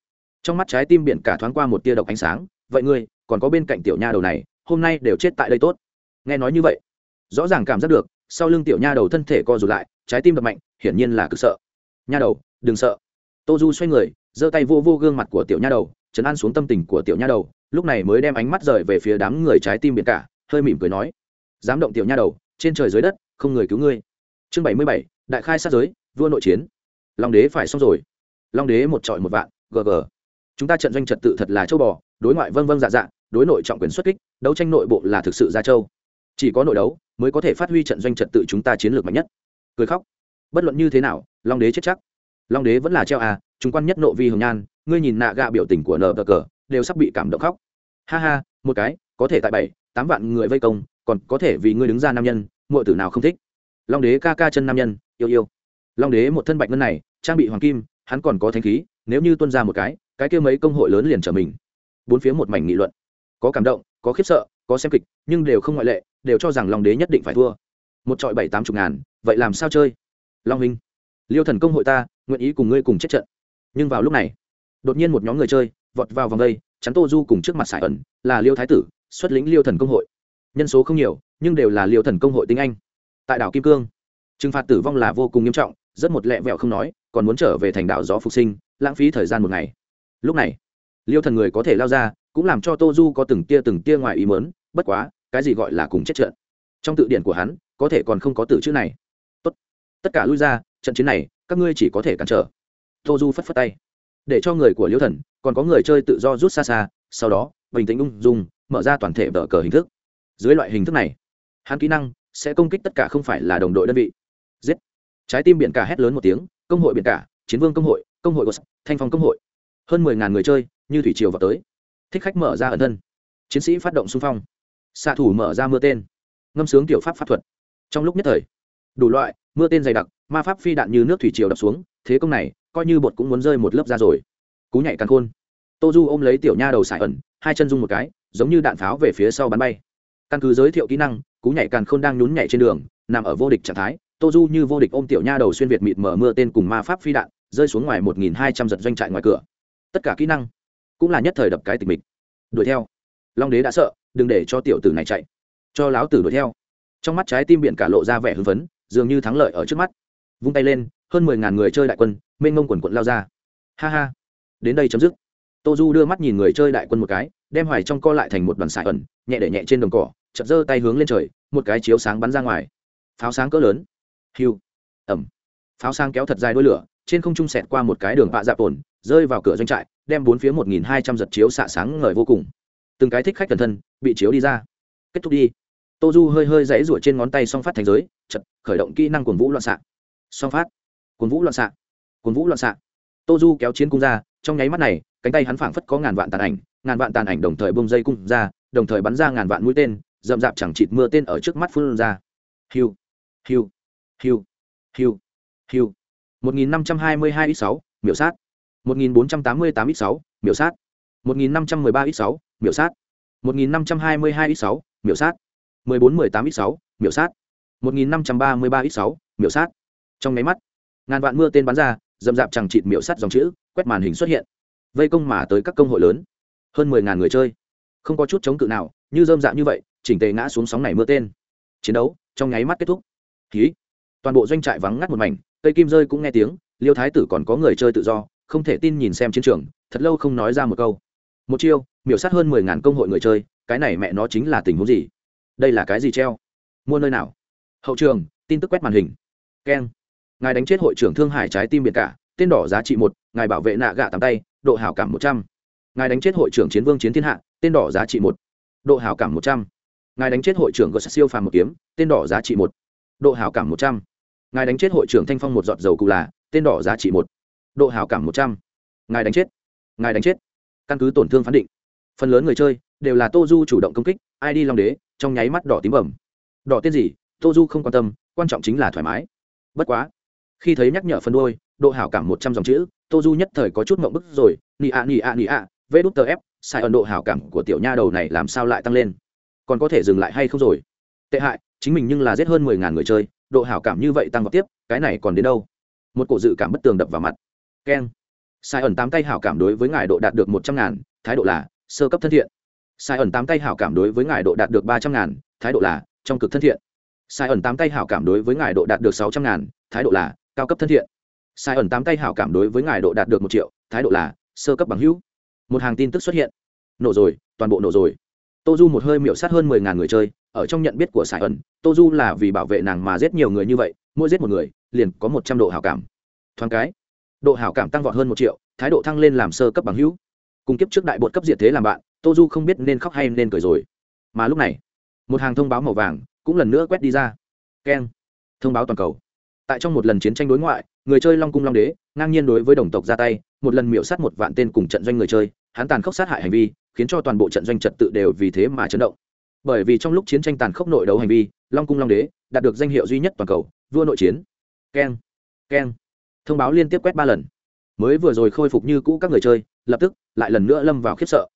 A: Trong mắt trái tim biển cả thoáng qua một tia độc ánh sáng, vậy ngươi, còn có bên cạnh tiểu nha đầu này, hôm nay đều chết tại đây tốt. Nghe nói như vậy, rõ ràng cảm giác được, sau lưng tiểu nha đầu thân thể co rụt lại, trái tim đập mạnh, hiển nhiên là cực sợ nha đầu, đừng sợ. Tô du xoay người, giơ tay vô vô gương mặt của tiểu nha đầu, chấn an xuống tâm tình của tiểu nha đầu, lúc này mới đem ánh mắt rời về phía đám người trái tim biển cả, hơi mỉm cười nói, dám động tiểu nha đầu, trên trời dưới đất, không người cứu ngươi. Chương bảy mươi bảy, đại khai sát giới, vua nội chiến. Long đế phải xong rồi. Long đế một trọi một vạn, gg. Chúng ta trận doanh trật tự thật là châu bò, đối ngoại vâng vâng dạ dạ đối nội trọng quyền xuất kích, đấu tranh nội bộ là thực sự ra châu. Chỉ có nội đấu mới có thể phát huy trận doanh trật tự chúng ta chiến lược mạnh nhất. Cười khóc. Bất luận như thế nào long đế chết chắc. Long đế vẫn là treo à chúng quan nhất nộ vi hồng nhan, ngươi nhìn nạ gạ biểu tình của nờ cờ, đều sắp bị cảm động khóc. Ha ha, một cái, có thể tại bảy, tám vạn người vây công, còn có thể vì ngươi đứng ra nam nhân mọi tử nào không thích. Long đế ca ca chân nam nhân, yêu yêu. Long đế một thân bạch ngân này, trang bị hoàng kim, hắn còn có thanh khí, nếu như tuân ra một cái cái kia mấy công hội lớn liền trở mình. Bốn phía một mảnh nghị luận. Có cảm động, có khiếp sợ, có xem kịch, nhưng đều không ngoại lệ, đều cho rằng long đế nhất định phải thua. Một trọi bảy tám chục ngàn, vậy làm sao chơi? Long huynh liêu thần công hội ta, nguyện ý cùng ngươi cùng chết trận. Nhưng vào lúc này, đột nhiên một nhóm người chơi vọt vào vòng đây, chắn tô du cùng trước mặt sải ẩn, là liêu thái tử, xuất lĩnh liêu thần công hội. Nhân số không nhiều, nhưng đều là liêu thần công hội tinh anh. Tại đảo kim cương, trừng phạt tử vong là vô cùng nghiêm trọng, rất một lẹ vẹo không nói, còn muốn trở về thành đảo gió phục sinh, lãng phí thời gian một ngày. Lúc này, liêu thần người có thể lao ra, cũng làm cho tô du có từng tia từng tia ngoài ý mớn bất quá, cái gì gọi là cùng chết trận? Trong tự điển của hắn, có thể còn không có từ chữ này. Tốt. tất cả lui ra trận chiến này, các ngươi chỉ có thể cản trở. Tô du phất phất tay. Để cho người của liêu thần, còn có người chơi tự do rút xa xa, sau đó, bình tĩnh ung dung, mở ra toàn thể vở cờ hình thức. Dưới loại hình thức này, hắn kỹ năng sẽ công kích tất cả không phải là đồng đội đơn vị. Giết. Trái tim biển cả hét lớn một tiếng, công hội biển cả, chiến vương công hội công hội của thanh phong công hội. Hơn mười ngàn người chơi, như thủy triều vào tới. Thích khách mở ra ẩn thân. Chiến sĩ phát động xung phong. Xạ thủ mở ra mưa tên. Ngâm sướng tiểu pháp pháp thuật. Trong lúc nhất thời, đủ loại mưa tên dày đặc, ma pháp phi đạn như nước thủy triều đập xuống, thế công này, coi như bột cũng muốn rơi một lớp ra rồi. Cú nhảy càng khôn. Tô du ôm lấy tiểu nha đầu sải ẩn, hai chân dung một cái, giống như đạn pháo về phía sau bắn bay. Căn cứ giới thiệu kỹ năng, cú nhảy càng khôn đang nhún nhảy trên đường, nằm ở vô địch trạng thái. Tô du như vô địch ôm tiểu nha đầu xuyên việt mịt mở mưa tên cùng ma pháp phi đạn, rơi xuống ngoài một nghìn hai trăm giật doanh trại ngoài cửa. Tất cả kỹ năng cũng là nhất thời đập cái tịch mịch. Đuổi theo. Long đế đã sợ, đừng để cho tiểu tử này chạy. Cho láo tử đuổi theo. Trong mắt trái tim biển cả lộ ra vẻ hưng phấn dường như thắng lợi ở trước mắt. Vung tay lên, hơn mười ngàn người chơi đại quân, mênh mông quần quận lao ra. Ha ha. Đến đây chấm dứt. Tô du đưa mắt nhìn người chơi đại quân một cái, đem hoài trong co lại thành một đoàn sải ẩn, nhẹ để nhẹ trên đồng cỏ chật giơ tay hướng lên trời, một cái chiếu sáng bắn ra ngoài. Pháo sáng cỡ lớn. Hiu. Ẩm. Pháo sáng kéo thật dài đôi lửa, trên không trung sẹt qua một cái đường vạ dạ ổn, rơi vào cửa doanh trại, đem bốn phía một nghìn hai trăm giật chiếu xạ sáng ngời vô cùng. Từng cái thích khách cẩn thân bị chiếu đi ra. Kết thúc đi. Tô du hơi hơi dãy rủa trên ngón tay song phát thành giới chật, khởi động kỹ năng cuồng vũ loạn xạ. Song phát. Cuồng vũ loạn xạ. Cuồng vũ loạn xạ. Tô du kéo chiến cung ra, trong nháy mắt này, cánh tay hắn phảng phất có ngàn vạn tàn ảnh, ngàn vạn tàn ảnh đồng thời bông dây cung ra, đồng thời bắn ra ngàn vạn mũi tên, rậm rạp chẳng chịt mưa tên ở trước mắt phun ra. Hiu. Hiu. Hiu. Hiu. Hiu. một nghìn năm trăm hai mươi hai sáu, miểu sát. một nghìn bốn trăm tám mươi tám sáu, miểu sát. một nghìn năm trăm mười ba sáu, miểu sát. một nghìn năm trăm hai mươi hai sáu, miểu sát. mười bốn mười tám sáu, miểu sát. 1533 x6, miểu sát. Trong mấy mắt ngàn vạn mưa tên bắn ra dầm dạp chẳng chịt miểu sát dòng chữ quét màn hình xuất hiện. Vây công mà tới các công hội lớn. Hơn mười ngàn người chơi. Không có chút chống cự nào như rơm dạng như vậy chỉnh tề ngã xuống sóng này mưa tên. Chiến đấu trong nháy mắt kết thúc. Ký toàn bộ doanh trại vắng ngắt một mảnh cây kim rơi cũng nghe tiếng liêu thái tử còn có người chơi tự do không thể tin nhìn xem chiến trường thật lâu không nói ra một câu. Một chiêu miểu sát hơn mười ngàn công hội người chơi cái này mẹ nó chính là tình huống gì? Đây là cái gì treo? Mua nơi nào? Hậu trường, tin tức quét màn hình. Keng. Ngài đánh chết hội trưởng thương hải trái tim biệt cả, tên đỏ giá trị một, ngài bảo vệ nạ gạ tắm tay, độ hảo cảm một trăm. Ngài đánh chết hội trưởng chiến vương chiến thiên hạ, tên đỏ giá trị một, độ hảo cảm một trăm. Ngài đánh chết hội trưởng gợt siêu phàm một kiếm, tên đỏ giá trị một, độ hảo cảm một trăm. Ngài đánh chết hội trưởng thanh phong một giọt dầu cụ là, tên đỏ giá trị một, độ hảo cảm một trăm. Ngài đánh chết. Ngài đánh chết. Căn cứ tổn thương phán định. Phần lớn người chơi đều là tô du chủ động công kích, ai đi long đế, trong nháy mắt đỏ tím bẩm. Đỏ tên gì? Tô du không quan tâm, quan trọng chính là thoải mái. Bất quá, khi thấy nhắc nhở phần đôi độ hảo cảm một trăm dòng chữ tô du nhất thời có chút mộng bức rồi nị ạ nị ạ nị ạ, vê đút tờ ép, sai ẩn độ hảo cảm của tiểu nha đầu này làm sao lại tăng lên? Còn có thể dừng lại hay không rồi? Tệ hại, chính mình nhưng là giết hơn mười ngàn người chơi, độ hảo cảm như vậy tăng vào tiếp, cái này còn đến đâu? Một cổ dự cảm bất tường đập vào mặt. Keng. Sai ẩn tám tay hảo cảm đối với ngài độ đạt được một trăm ngàn, thái độ là, sơ cấp thân thiện. Sai ẩn tám tay hảo cảm đối với ngài độ đạt được ba trăm ngàn, thái độ là, trong cực thân thiện sai ẩn tám tay hảo cảm đối với ngài độ đạt được sáu trăm ngàn, thái độ là, cao cấp thân thiện. Sai ẩn tám tay hảo cảm đối với ngài độ đạt được một triệu, thái độ là, sơ cấp bằng hữu. Một hàng tin tức xuất hiện. Nổ rồi, toàn bộ nổ rồi. Tô du một hơi miệu sát hơn mười ngàn người chơi, ở trong nhận biết của sài ẩn, tô du là vì bảo vệ nàng mà giết nhiều người như vậy, mỗi giết một người, liền có một trăm độ hảo cảm. Thoáng cái, độ hảo cảm tăng vọt hơn một triệu, thái độ thăng lên làm sơ cấp bằng hữu. Cùng kiếp trước đại bột cấp diệt thế làm bạn, tô du không biết nên khóc hay nên cười rồi. Mà lúc này, một hàng thông báo màu vàng cũng lần nữa quét đi ra. Keng. Thông báo toàn cầu. Tại trong một lần chiến tranh đối ngoại, người chơi long cung long đế, ngang nhiên đối với đồng tộc ra tay, một lần miễu sát một vạn tên cùng trận doanh người chơi, hắn tàn khốc sát hại hành vi, khiến cho toàn bộ trận doanh trật tự đều vì thế mà chấn động. Bởi vì trong lúc chiến tranh tàn khốc nội đấu hành vi, long cung long đế đạt được danh hiệu duy nhất toàn cầu, vua nội chiến. Keng. Keng. Thông báo liên tiếp quét ba lần. Mới vừa rồi khôi phục như cũ các người chơi, lập tức lại lần nữa lâm vào khiếp sợ.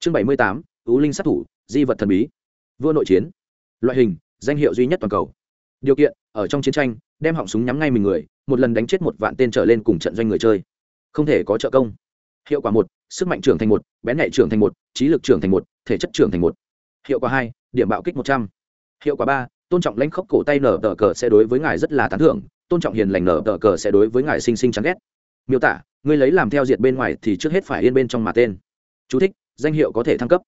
A: Chương bảy mươi tám ứ linh sát thủ, di vật thần bí. Vua nội chiến. Loại hình danh hiệu duy nhất toàn cầu. Điều kiện ở trong chiến tranh đem họng súng nhắm ngay mình người một lần đánh chết một vạn tên trở lên cùng trận doanh người chơi. Không thể có trợ công. Hiệu quả một sức mạnh trưởng thành một bén nhạy trưởng thành một trí lực trưởng thành một thể chất trưởng thành một. Hiệu quả hai điểm bạo kích một trăm. Hiệu quả ba tôn trọng lãnh khốc cổ tay nở tờ cờ sẽ đối với ngài rất là tán thưởng tôn trọng hiền lành nở tờ cờ sẽ đối với ngài sinh sinh chán ghét. Miêu tả ngươi lấy làm theo diệt bên ngoài thì trước hết phải yên bên trong mà tên. Chú thích, danh hiệu có thể thăng cấp.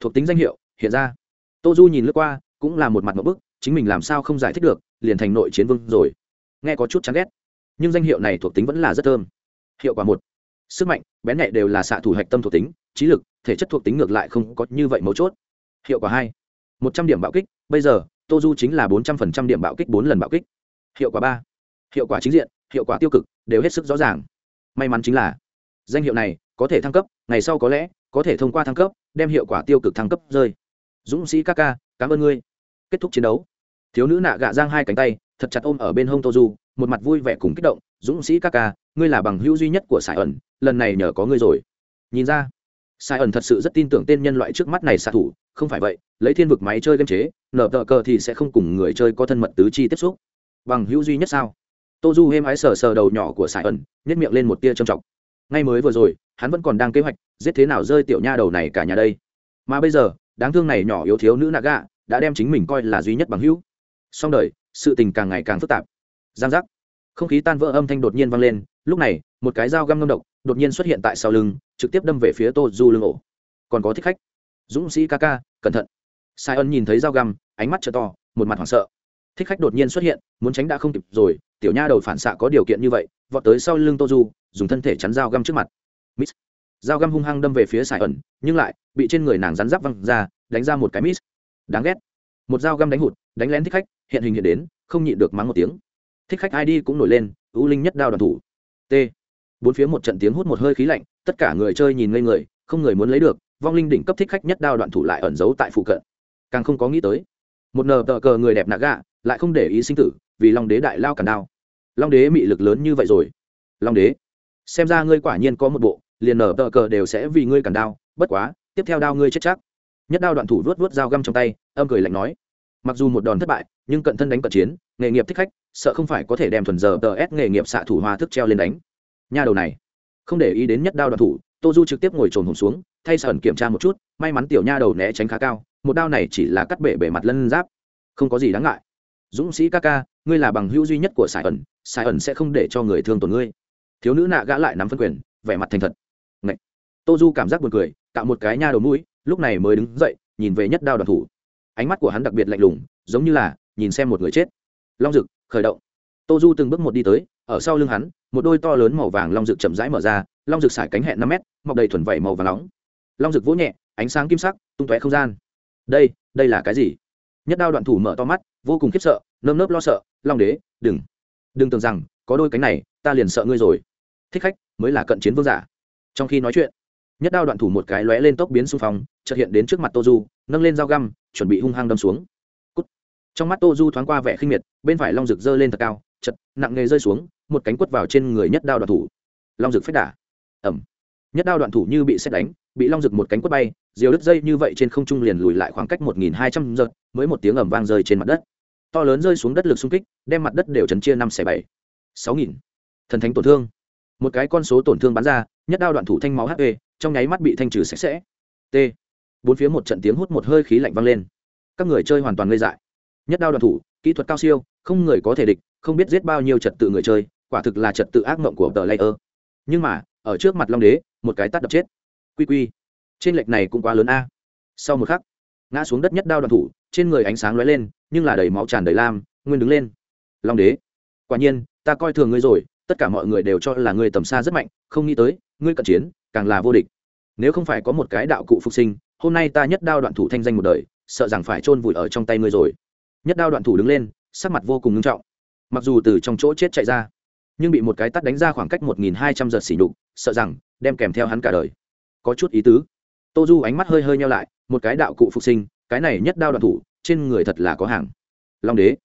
A: Thuộc tính danh hiệu hiện ra. Tô du nhìn lướt qua cũng là một mặt một bức, chính mình làm sao không giải thích được, liền thành nội chiến vương rồi. Nghe có chút chán ghét, nhưng danh hiệu này thuộc tính vẫn là rất thơm. Hiệu quả một, sức mạnh, bén nhẹ đều là xạ thủ hạch tâm thuộc tính, trí lực, thể chất thuộc tính ngược lại không có như vậy mấu chốt. Hiệu quả hai, một trăm điểm bạo kích, bây giờ, tô du chính là bốn trăm phần trăm điểm bạo kích bốn lần bạo kích. Hiệu quả ba, hiệu quả chính diện, hiệu quả tiêu cực, đều hết sức rõ ràng. May mắn chính là, danh hiệu này có thể thăng cấp, ngày sau có lẽ có thể thông qua thăng cấp, đem hiệu quả tiêu cực thăng cấp rơi. Dũng sĩ ca ca, cảm ơn ngươi kết thúc chiến đấu. Thiếu nữ nạ gạ giang hai cánh tay, thật chặt ôm ở bên hông tô du một mặt vui vẻ cùng kích động, dũng sĩ ca ca, ngươi là bằng hữu duy nhất của sài ẩn, lần này nhờ có ngươi rồi. Nhìn ra, sài ẩn thật sự rất tin tưởng tên nhân loại trước mắt này xạ thủ, không phải vậy, lấy thiên vực máy chơi game chế, nở tờ cờ thì sẽ không cùng người chơi có thân mật tứ chi tiếp xúc. Bằng hữu duy nhất sao? Tô du êm ái sờ sờ đầu nhỏ của sài ẩn nhét miệng lên một tia trầm trọng. Ngay mới vừa rồi, hắn vẫn còn đang kế hoạch, giết thế nào rơi tiểu nha đầu này cả nhà đây. Mà bây giờ, đáng thương này nhỏ yếu thiếu nữ naga đã đem chính mình coi là duy nhất bằng hữu. Song đời, sự tình càng ngày càng phức tạp. Giang giác. Không khí tan vỡ âm thanh đột nhiên vang lên, lúc này, một cái dao găm ngâm độc đột nhiên xuất hiện tại sau lưng, trực tiếp đâm về phía tô du lưng ổ. Còn có thích khách. Dũng sĩ ca ca, cẩn thận. Sai ân nhìn thấy dao găm, ánh mắt t to, một mặt hoảng sợ. Thích khách đột nhiên xuất hiện, muốn tránh đã không kịp rồi, tiểu nha đầu phản xạ có điều kiện như vậy, vọt tới sau lưng tô du, dùng thân thể chắn dao găm trước mặt. Miss. Dao găm hung hăng đâm về phía sài ẩn nhưng lại bị trên người nàng rắn giáp văng ra, đánh ra một cái miss đáng ghét. Một dao găm đánh hụt, đánh lén thích khách, hiện hình hiện đến, không nhịn được mắng một tiếng. Thích khách ai đi cũng nổi lên ưu linh nhất đao đoàn thủ. T. Bốn phía một trận tiếng hút một hơi khí lạnh, tất cả người chơi nhìn ngây người, không người muốn lấy được, vong linh đỉnh cấp thích khách nhất đao đoạn thủ lại ẩn giấu tại phụ cận. Càng không có nghĩ tới, một nờ tờ cờ người đẹp nạ gạ, lại không để ý sinh tử, vì long đế đại lao cản đao. Long đế mị lực lớn như vậy rồi. Long đế, xem ra ngươi quả nhiên có một bộ, liền nở tờ cờ đều sẽ vì ngươi cản đao, bất quá, tiếp theo đao ngươi chết chắc nhất đao đoạn thủ vuốt vuốt dao găm trong tay, âm cười lạnh nói, mặc dù một đòn thất bại, nhưng cận thân đánh cận chiến, nghề nghiệp thích khách, sợ không phải có thể đem thuần giờ tờ ép nghề nghiệp xạ thủ hoa thức treo lên đánh. Nha đầu này, không để ý đến nhất đao đoạn thủ, tô du trực tiếp ngồi trồn hồn xuống, thay sởn kiểm tra một chút, may mắn tiểu nha đầu né tránh khá cao, một đao này chỉ là cắt bể bề mặt lân giáp. Không có gì đáng ngại. Dũng sĩ ca ca, ngươi là bằng hữu duy nhất của sài ẩn sài ẩn sẽ không để cho người thương tổn ngươi. Thiếu nữ nạ gã lại nắm phân quyền, vẻ mặt thành thật. Ngậy. tô du cảm giác buồn cười, cạo một cái nha đầu mũi lúc này mới đứng dậy, nhìn về nhất đao đoàn thủ. Ánh mắt của hắn đặc biệt lạnh lùng, giống như là nhìn xem một người chết. Long rực khởi động. Tô du từng bước một đi tới, ở sau lưng hắn, một đôi to lớn màu vàng long rực chậm rãi mở ra, long rực xải cánh hẹn năm mét, mọc đầy thuần vẩy màu vàng nóng. Long rực vỗ nhẹ, ánh sáng kim sắc tung tóe không gian. Đây đây là cái gì? Nhất đao đoạn thủ mở to mắt, vô cùng khiếp sợ, nơm nớp lo sợ, long đế, đừng. Đừng tưởng rằng có đôi cánh này, ta liền sợ ngươi rồi. Thích khách, mới là cận chiến vương giả. Trong khi nói chuyện nhất đao đoạn thủ một cái lóe lên tốc biến xung phong, chợt hiện đến trước mặt tô du, nâng lên dao găm, chuẩn bị hung hăng đâm xuống. Cút. trong mắt tô du thoáng qua vẻ khinh miệt, bên phải long rực giơ lên thật cao chật nặng nghề rơi xuống, một cánh quất vào trên người nhất đao đoạn thủ. Long rực phách đả. Ẩm nhất đao đoạn thủ như bị xét đánh, bị long rực một cánh quất bay, diều đứt dây như vậy trên không trung liền lùi lại khoảng cách một nghìn hai trăm giật mới một tiếng ẩm vang rơi trên mặt đất. To lớn rơi xuống đất lực xung kích, đem mặt đất đều chấn chia năm xẻ bảy. Sáu nghìn. Thần thánh tổn thương. Một cái con số tổn thương bắn ra, nhất đao đoạn thủ thanh máu hp trong nháy mắt bị thanh trừ sạch sẽ. T. Bốn phía một trận tiếng hút một hơi khí lạnh vang lên. Các người chơi hoàn toàn ngây dại. Nhất đao Đoàn thủ, kỹ thuật cao siêu, không người có thể địch, không biết giết bao nhiêu trật tự người chơi, quả thực là trật tự ác mộng của tờ layer. Nhưng mà, ở trước mặt long đế, một cái tắt đập chết. Quy quy. Trên lệch này cũng quá lớn a. Sau một khắc, ngã xuống đất nhất đao đoàn thủ, trên người ánh sáng lóe lên, nhưng là đầy máu tràn đầy lam, nguyên đứng lên. Long đế, quả nhiên, ta coi thường ngươi rồi, tất cả mọi người đều cho là ngươi tầm xa rất mạnh, không nghĩ tới, ngươi cận chiến, càng là vô địch nếu không phải có một cái đạo cụ phục sinh, hôm nay ta nhất đao đoạn thủ thanh danh một đời, sợ rằng phải chôn vùi ở trong tay ngươi rồi. Nhất đao đoạn thủ đứng lên, sắc mặt vô cùng nghiêm trọng. Mặc dù từ trong chỗ chết chạy ra, nhưng bị một cái tắt đánh ra khoảng cách một nghìn hai trăm giật xỉ đục sợ rằng đem kèm theo hắn cả đời. Có chút ý tứ. Tô du ánh mắt hơi hơi nhau lại, một cái đạo cụ phục sinh, cái này nhất đao đoạn thủ, trên người thật là có hàng. Long đế,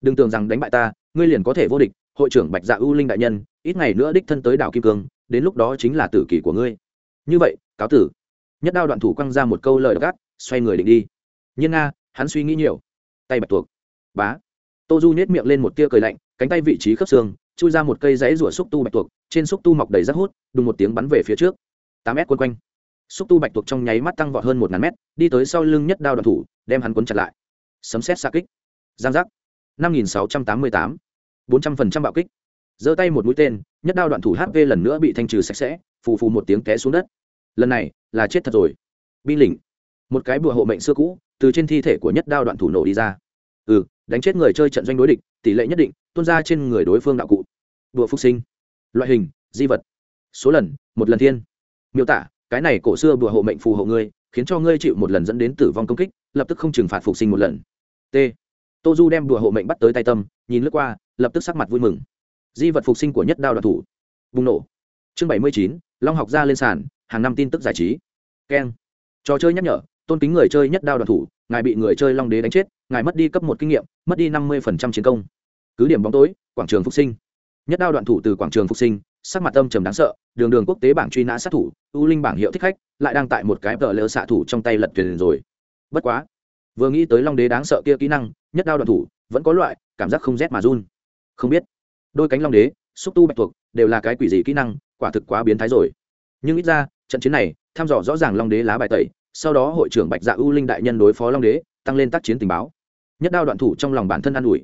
A: đừng tưởng rằng đánh bại ta, ngươi liền có thể vô địch, hội trưởng bạch dạ ưu linh đại nhân, ít ngày nữa đích thân tới đảo kim cương, đến lúc đó chính là tử kỷ của ngươi. Như vậy cáo tử. Nhất đao đoạn thủ quăng ra một câu lời gắt xoay người định đi. Nhưng nga, hắn suy nghĩ nhiều. Tay bạch tuộc. Bá. Tô du nhét miệng lên một tia cười lạnh, cánh tay vị trí khớp xương, chui ra một cây rẫy rủa xúc tu bạch tuộc, trên xúc tu mọc đầy rác hút, đùng một tiếng bắn về phía trước. Tám mét quân quanh. Xúc tu bạch tuộc trong nháy mắt tăng vọt hơn một ngàn mét, đi tới sau lưng nhất đao đoạn thủ, đem hắn cuốn chặt lại. Sấm xét xa kích. Giang giác. Năm nghìn sáu trăm tám mươi tám. Bốn trăm phần trăm bạo kích. Giơ tay một mũi tên, nhất đao đoạn thủ hv lần nữa bị thanh trừ sạch sẽ, phù phù một tiếng té xuống đất lần này là chết thật rồi. Bi lỉnh một cái bùa hộ mệnh xưa cũ, từ trên thi thể của nhất đao đoạn thủ nổ đi ra. Ừ đánh chết người chơi trận doanh đối địch, tỷ lệ nhất định, tuôn ra trên người đối phương đạo cụ. Đùa phục sinh. Loại hình, di vật. Số lần, một lần thiên. Miêu tả, cái này cổ xưa bùa hộ mệnh phù hộ ngươi, khiến cho ngươi chịu một lần dẫn đến tử vong công kích, lập tức không trừng phạt phục sinh một lần. T. Tô du đem đùa hộ mệnh bắt tới tay tâm, nhìn lướt qua, lập tức sắc mặt vui mừng. Di vật phục sinh của nhất đao đoạn thủ. Bùng nổ. Chương bảy mươi chín, long học ra lên sàn hàng năm tin tức giải trí. Keng. Trò chơi nhắc nhở, tôn kính người chơi nhất đao đoạn thủ, ngài bị người chơi long đế đánh chết, ngài mất đi cấp một kinh nghiệm, mất đi năm mươi chiến công. Cứ điểm bóng tối, quảng trường phục sinh. Nhất đao đoạn thủ từ quảng trường phục sinh, sắc mặt âm trầm đáng sợ, đường đường quốc tế bảng truy nã sát thủ ưu linh bảng hiệu thích khách, lại đang tại một cái tờ lỡ xạ thủ trong tay lật thuyền rồi. Bất quá, vừa nghĩ tới long đế đáng sợ kia kỹ năng, nhất đao đoạn thủ, vẫn có loại cảm giác không rét mà run. Không biết, đôi cánh long đế, xúc tu bạch thuộc đều là cái quỷ gì kỹ năng, quả thực quá biến thái rồi nhưng ít ra, trận chiến này thăm dò rõ ràng long đế lá bài tẩy, sau đó hội trưởng bạch dạ u linh đại nhân đối phó long đế, tăng lên tác chiến tình báo. Nhất đao đoạn thủ trong lòng bản thân an ủi.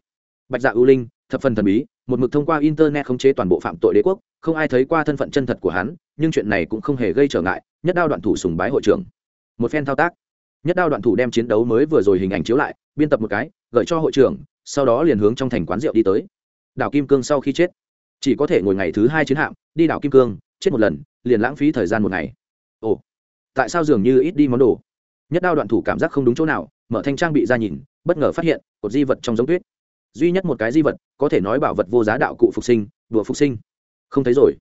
A: Bạch dạ u linh, thập phần thần bí, một mực thông qua internet khống chế toàn bộ phạm tội đế quốc, không ai thấy qua thân phận chân thật của hắn, nhưng chuyện này cũng không hề gây trở ngại, nhất đao đoạn thủ sùng bái hội trưởng. Một phen thao tác. Nhất đao đoạn thủ đem chiến đấu mới vừa rồi hình ảnh chiếu lại, biên tập một cái, gửi cho hội trưởng, sau đó liền hướng trong thành quán rượu đi tới. Đảo kim cương sau khi chết, chỉ có thể ngồi ngày thứ hai chiến hạm, đi đảo kim cương, chết một lần liền lãng phí thời gian một ngày. Ồ, tại sao dường như ít đi món đồ? Nhất đao đoạn thủ cảm giác không đúng chỗ nào, mở thanh trang bị ra nhìn, bất ngờ phát hiện một di vật trong giống tuyết. Duy nhất một cái di vật, có thể nói bảo vật vô giá đạo cụ phục sinh, đùa phục sinh. Không thấy rồi.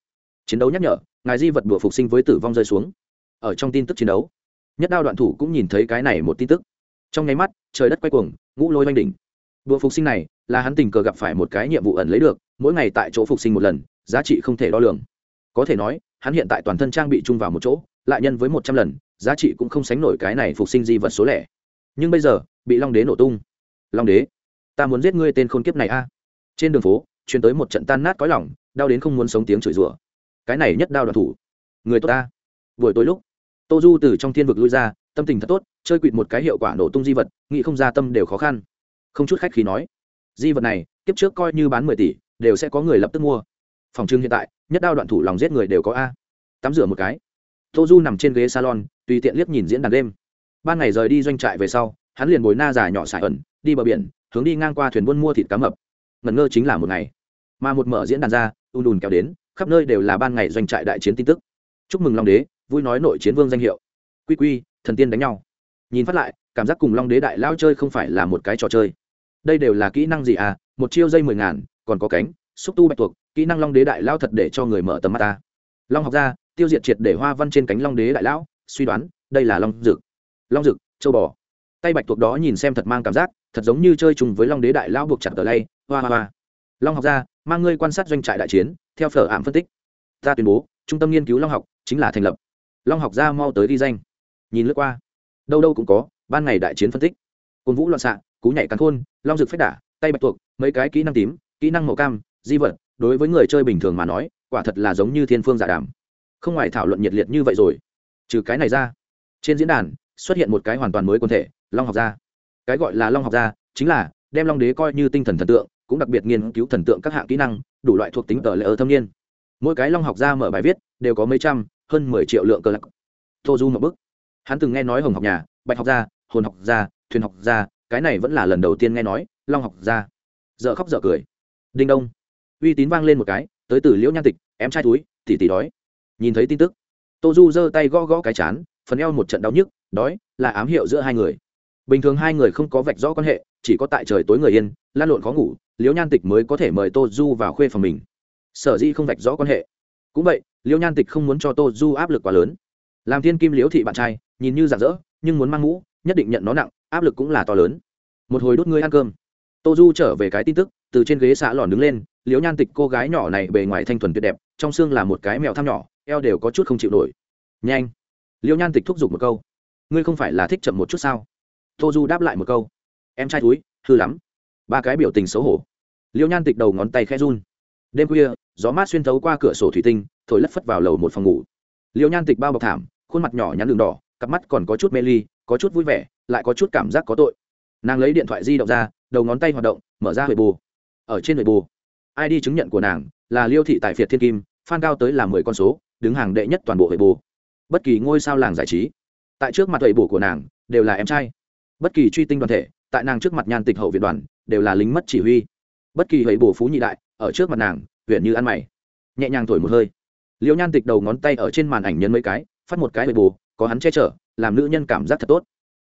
A: Chiến đấu nhắc nhở, ngài di vật đùa phục sinh với tử vong rơi xuống. Ở trong tin tức chiến đấu, nhất đao đoạn thủ cũng nhìn thấy cái này một tin tức. Trong nháy mắt, trời đất quay cuồng, ngũ lôi oanh đỉnh. Đùa phục sinh này, là hắn tình cờ gặp phải một cái nhiệm vụ ẩn lấy được, mỗi ngày tại chỗ phục sinh một lần, giá trị không thể đo lường. Có thể nói hắn hiện tại toàn thân trang bị chung vào một chỗ, lại nhân với một trăm lần, giá trị cũng không sánh nổi cái này phục sinh di vật số lẻ. Nhưng bây giờ, bị long đế nổ tung. Long đế, ta muốn giết ngươi tên khôn kiếp này a. Trên đường phố chuyển tới một trận tan nát cõi lỏng đau đến không muốn sống tiếng chửi rủa. Cái này nhất đau đoàn thủ. Người tốt ta. Buổi tối lúc, tô du từ trong thiên vực lui ra, tâm tình thật tốt, chơi quỵt một cái hiệu quả nổ tung di vật, nghĩ không ra tâm đều khó khăn. Không chút khách khí nói, di vật này, kiếp trước coi như bán mười tỷ, đều sẽ có người lập tức mua phòng trưng hiện tại, nhất đao đoạn thủ lòng giết người đều có a. Tắm rửa một cái. Tô du nằm trên ghế salon, tùy tiện liếc nhìn diễn đàn đêm. Ban ngày rời đi doanh trại về sau, hắn liền bồi na dài nhỏ xài ẩn, đi bờ biển, hướng đi ngang qua thuyền buôn mua thịt cá mập. Ngẩn ngơ chính là một ngày. Mà một mở diễn đàn ra, ùn ùn kéo đến, khắp nơi đều là ban ngày doanh trại đại chiến tin tức. Chúc mừng long đế, vui nói nội chiến vương danh hiệu. Quy quy, thần tiên đánh nhau. Nhìn phát lại, cảm giác cùng long đế đại lao chơi không phải là một cái trò chơi. Đây đều là kỹ năng gì à? Một chiêu dây mười ngàn, còn có cánh, xúc tu bạch tuộc kỹ năng long đế đại lao thật để cho người mở tầm mắt ta. Long học ra tiêu diệt triệt để hoa văn trên cánh long đế đại lão, suy đoán, đây là long dực. Long dực, châu bò. Tay bạch tuộc đó nhìn xem thật mang cảm giác, thật giống như chơi chung với long đế đại lão buộc chặt tờ lay, hoa hoa hoa. Long học ra mang ngươi quan sát doanh trại đại chiến, theo phở ảm phân tích. Ta tuyên bố, trung tâm nghiên cứu long học chính là thành lập. Long học ra mau tới ghi danh. Nhìn lướt qua. Đâu đâu cũng có, ban ngày đại chiến phân tích. Côn vũ loạn xạ, cú nhảy cắn khôn, long dực phách đả, tay bạch tuộc mấy cái kỹ năng tím, kỹ năng màu cam, di vật đối với người chơi bình thường mà nói, quả thật là giống như thiên phương giả đàm. Không ngoài thảo luận nhiệt liệt như vậy rồi. Trừ cái này ra, trên diễn đàn, xuất hiện một cái hoàn toàn mới quân thể, long học gia. Cái gọi là long học gia chính là đem long đế coi như tinh thần thần tượng, cũng đặc biệt nghiên cứu thần tượng các hạng kỹ năng, đủ loại thuộc tính tờ lệ ở thâm niên. Mỗi cái long học gia mở bài viết, đều có mấy trăm, hơn mười triệu lượng cờ lạc. Tô du một bức. Hắn từng nghe nói hồng học nhà, bạch học gia, hồn học gia, thuyền học gia, cái này vẫn là lần đầu tiên nghe nói long học gia. Dợ khóc dợ cười. Đinh đông uy tín vang lên một cái, tới từ liễu nhan tịch em trai túi, tỉ tỉ đói. Nhìn thấy tin tức, tô du giơ tay gõ gõ cái chán, phần eo một trận đau nhức, đói, là ám hiệu giữa hai người. Bình thường hai người không có vạch rõ quan hệ, chỉ có tại trời tối người yên, lan lộn khó ngủ, liễu nhan tịch mới có thể mời tô du vào khuê phòng mình. Sở dĩ không vạch rõ quan hệ. Cũng vậy, liễu nhan tịch không muốn cho tô du áp lực quá lớn. Làm thiên kim liễu thị bạn trai, nhìn như rạng rỡ, nhưng muốn mang mũ, nhất định nhận nó nặng, áp lực cũng là to lớn. Một hồi đốt ngươi ăn cơm. Tô du trở về cái tin tức từ trên ghế xạ lòn đứng lên, liễu nhan tịch cô gái nhỏ này bề ngoài thanh thuần tuyệt đẹp, trong xương là một cái mèo tham nhỏ, eo đều có chút không chịu nổi. Nhanh! Liễu nhan tịch thúc giục một câu. Ngươi không phải là thích chậm một chút sao? Tô du đáp lại một câu. Em trai túi hư lắm. Ba cái biểu tình xấu hổ. Liễu nhan tịch đầu ngón tay khẽ run. Đêm khuya, gió mát xuyên thấu qua cửa sổ thủy tinh, thổi lất phất vào lầu một phòng ngủ. Liễu nhan tịch bao bọc thảm, khuôn mặt nhỏ nhắn đường đỏ, cặp mắt còn có chút mê ly, có chút vui vẻ, lại có chút cảm giác có tội. Nàng lấy điện thoại di động ra, đầu ngón tay hoạt động, mở ra hồi bù ở trên nội bù id chứng nhận của nàng là liêu thị tại phiệt thiên kim, phan cao tới là mười con số, đứng hàng đệ nhất toàn bộ huệ bù bất kỳ ngôi sao làng giải trí, tại trước mặt huệ bù của nàng đều là em trai. Bất kỳ truy tinh đoàn thể, tại nàng trước mặt nhan tịch hậu viện đoàn đều là lính mất chỉ huy. Bất kỳ huệ bù phú nhị đại, ở trước mặt nàng, huyện như ăn mày. Nhẹ nhàng thổi một hơi. Liêu nhan tịch đầu ngón tay ở trên màn ảnh nhân mấy cái, phát một cái huệ bù có hắn che chở, làm nữ nhân cảm giác thật tốt.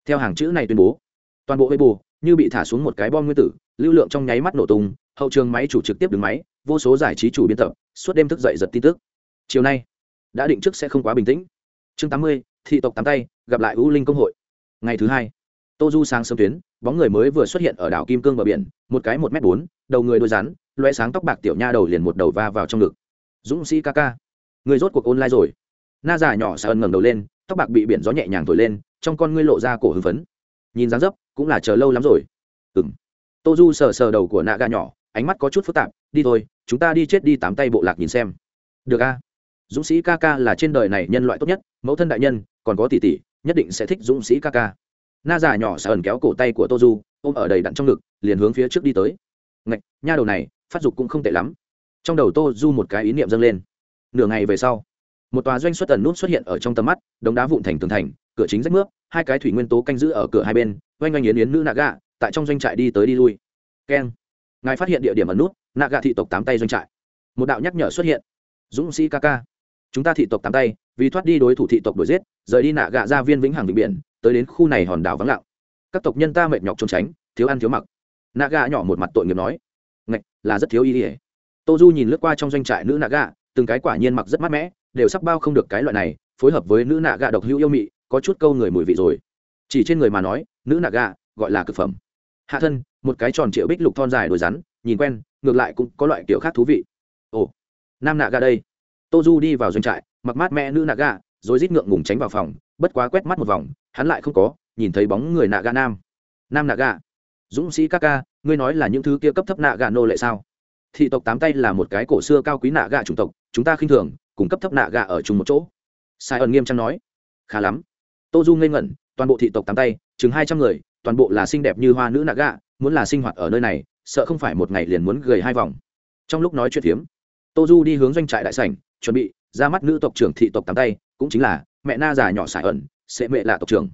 A: Theo hàng chữ này tuyên bố, toàn bộ huệ bù như bị thả xuống một cái bom nguyên tử, lưu lượng trong nháy mắt nổ tung hậu trường máy chủ trực tiếp đứng máy, vô số giải trí chủ biên tập, suốt đêm thức dậy giật tin tức. Chiều nay, đã định trước sẽ không quá bình tĩnh. Chương tám mươi, thị tộc tám tay, gặp lại u linh công hội. Ngày thứ hai tô du sáng sớm tuyến, bóng người mới vừa xuất hiện ở đảo kim cương bờ biển, một cái một m bốn, đầu người đôi rắn loe sáng tóc bạc tiểu nha đầu liền một đầu va vào trong ngực. Dũng sĩ ca ca, người rốt cuộc online rồi. Na già nhỏ sợ ngẩng đầu lên, tóc bạc bị biển gió nhẹ nhàng thổi lên, trong con ngươi lộ ra cổ hưng phấn. Nhìn dáng dấp, cũng là chờ lâu lắm rồi. Ừng tô du sờ sờ đầu của nạ gà nhỏ ánh mắt có chút phức tạp, đi thôi, chúng ta đi chết đi tám tay bộ lạc nhìn xem. Được a. Dũng sĩ ca ca là trên đời này nhân loại tốt nhất, mẫu thân đại nhân, còn có tỷ tỷ, nhất định sẽ thích dũng sĩ ca ca. Na già nhỏ sờn ẩn kéo cổ tay của tô du ôm ở đầy đặn trong ngực, liền hướng phía trước đi tới. Ngạch, nha đầu này, phát dục cũng không tệ lắm. Trong đầu tô du một cái ý niệm dâng lên. Nửa ngày về sau, một tòa doanh xuất tần nút xuất hiện ở trong tầm mắt, đống đá vụn thành tường thành, cửa chính rách nước hai cái thủy nguyên tố canh giữ ở cửa hai bên, oanh oanh yến yến nữ nạ gạ, tại trong doanh trại đi tới đi lui. Keng ngài phát hiện địa điểm ẩn nút nạ gà thị tộc tám tay doanh trại. Một đạo nhắc nhở xuất hiện. Dũng sĩ ca ca. Chúng ta thị tộc tám tay, vì thoát đi đối thủ thị tộc đuổi giết, rời đi nạ gà ra viên vĩnh hằng vịnh biển, tới đến khu này hòn đảo vắng lặng. Các tộc nhân ta mệt nhọc trốn tránh, thiếu ăn thiếu mặc. Nạ gà nhỏ một mặt tội nghiệp nói. Ngạch, là rất thiếu ý ỉa tô du nhìn lướt qua trong doanh trại nữ nạ gà từng cái quả nhiên mặc rất mát mẻ, đều sắc bao không được cái loại này, phối hợp với nữ nạ gà độc hữu yêu mị, có chút câu người mùi vị rồi. Chỉ trên người mà nói, nữ nạ gà gọi là cực phẩm hạ thân, một cái tròn triệu bích lục thon dài đồi rắn, nhìn quen, ngược lại cũng có loại kiểu khác thú vị. Ồ, nam nạ ga đây. Tô du đi vào doanh trại, mặc mát mẹ nữ nạ ga rồi rít ngượng ngùng tránh vào phòng, bất quá quét mắt một vòng, hắn lại không có, nhìn thấy bóng người nạ ga nam. Nam nạ ga dũng sĩ ca ca, ngươi nói là những thứ kia cấp thấp nạ gạ nô lệ sao? Thị tộc tám tay là một cái cổ xưa cao quý nạ gạ chủng tộc, chúng ta khinh thường, cùng cấp thấp nạ gạ ở chung một chỗ. Sai ẩn nghiêm trang nói. Khá lắm. Tô du ngây ngẩn, toàn bộ thị tộc tám tay, chừng hai trăm người toàn bộ là xinh đẹp như hoa nữ nạ gạ muốn là sinh hoạt ở nơi này, sợ không phải một ngày liền muốn gầy hai vòng. Trong lúc nói chuyện phiếm tô du đi hướng doanh trại đại sảnh, chuẩn bị ra mắt nữ tộc trưởng thị tộc tám tay, cũng chính là mẹ na già nhỏ sải ẩn, sẽ mẹ là tộc trưởng.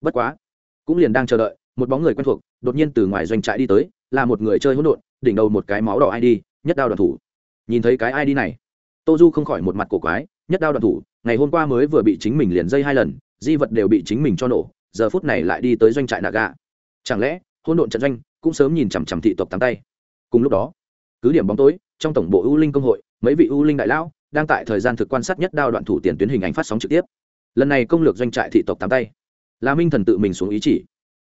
A: Bất quá, cũng liền đang chờ đợi, một bóng người quen thuộc đột nhiên từ ngoài doanh trại đi tới, là một người chơi hỗn độn, đỉnh đầu một cái máu đỏ id nhất đao đoàn thủ. Nhìn thấy cái id này tô du không khỏi một mặt cổ quái, nhất đao đoàn thủ, ngày hôm qua mới vừa bị chính mình liền dây hai lần, di vật đều bị chính mình cho nổ giờ phút này lại đi tới doanh trại nạ gạ, chẳng lẽ hôn độn trận doanh cũng sớm nhìn chằm chằm thị tộc tám tay? Cùng lúc đó cứ điểm bóng tối trong tổng bộ ưu linh công hội mấy vị ưu linh đại lão đang tại thời gian thực quan sát nhất đao đoạn thủ tiền tuyến hình ảnh phát sóng trực tiếp. Lần này công lược doanh trại thị tộc tám tay. Là minh thần tự mình xuống ý chỉ.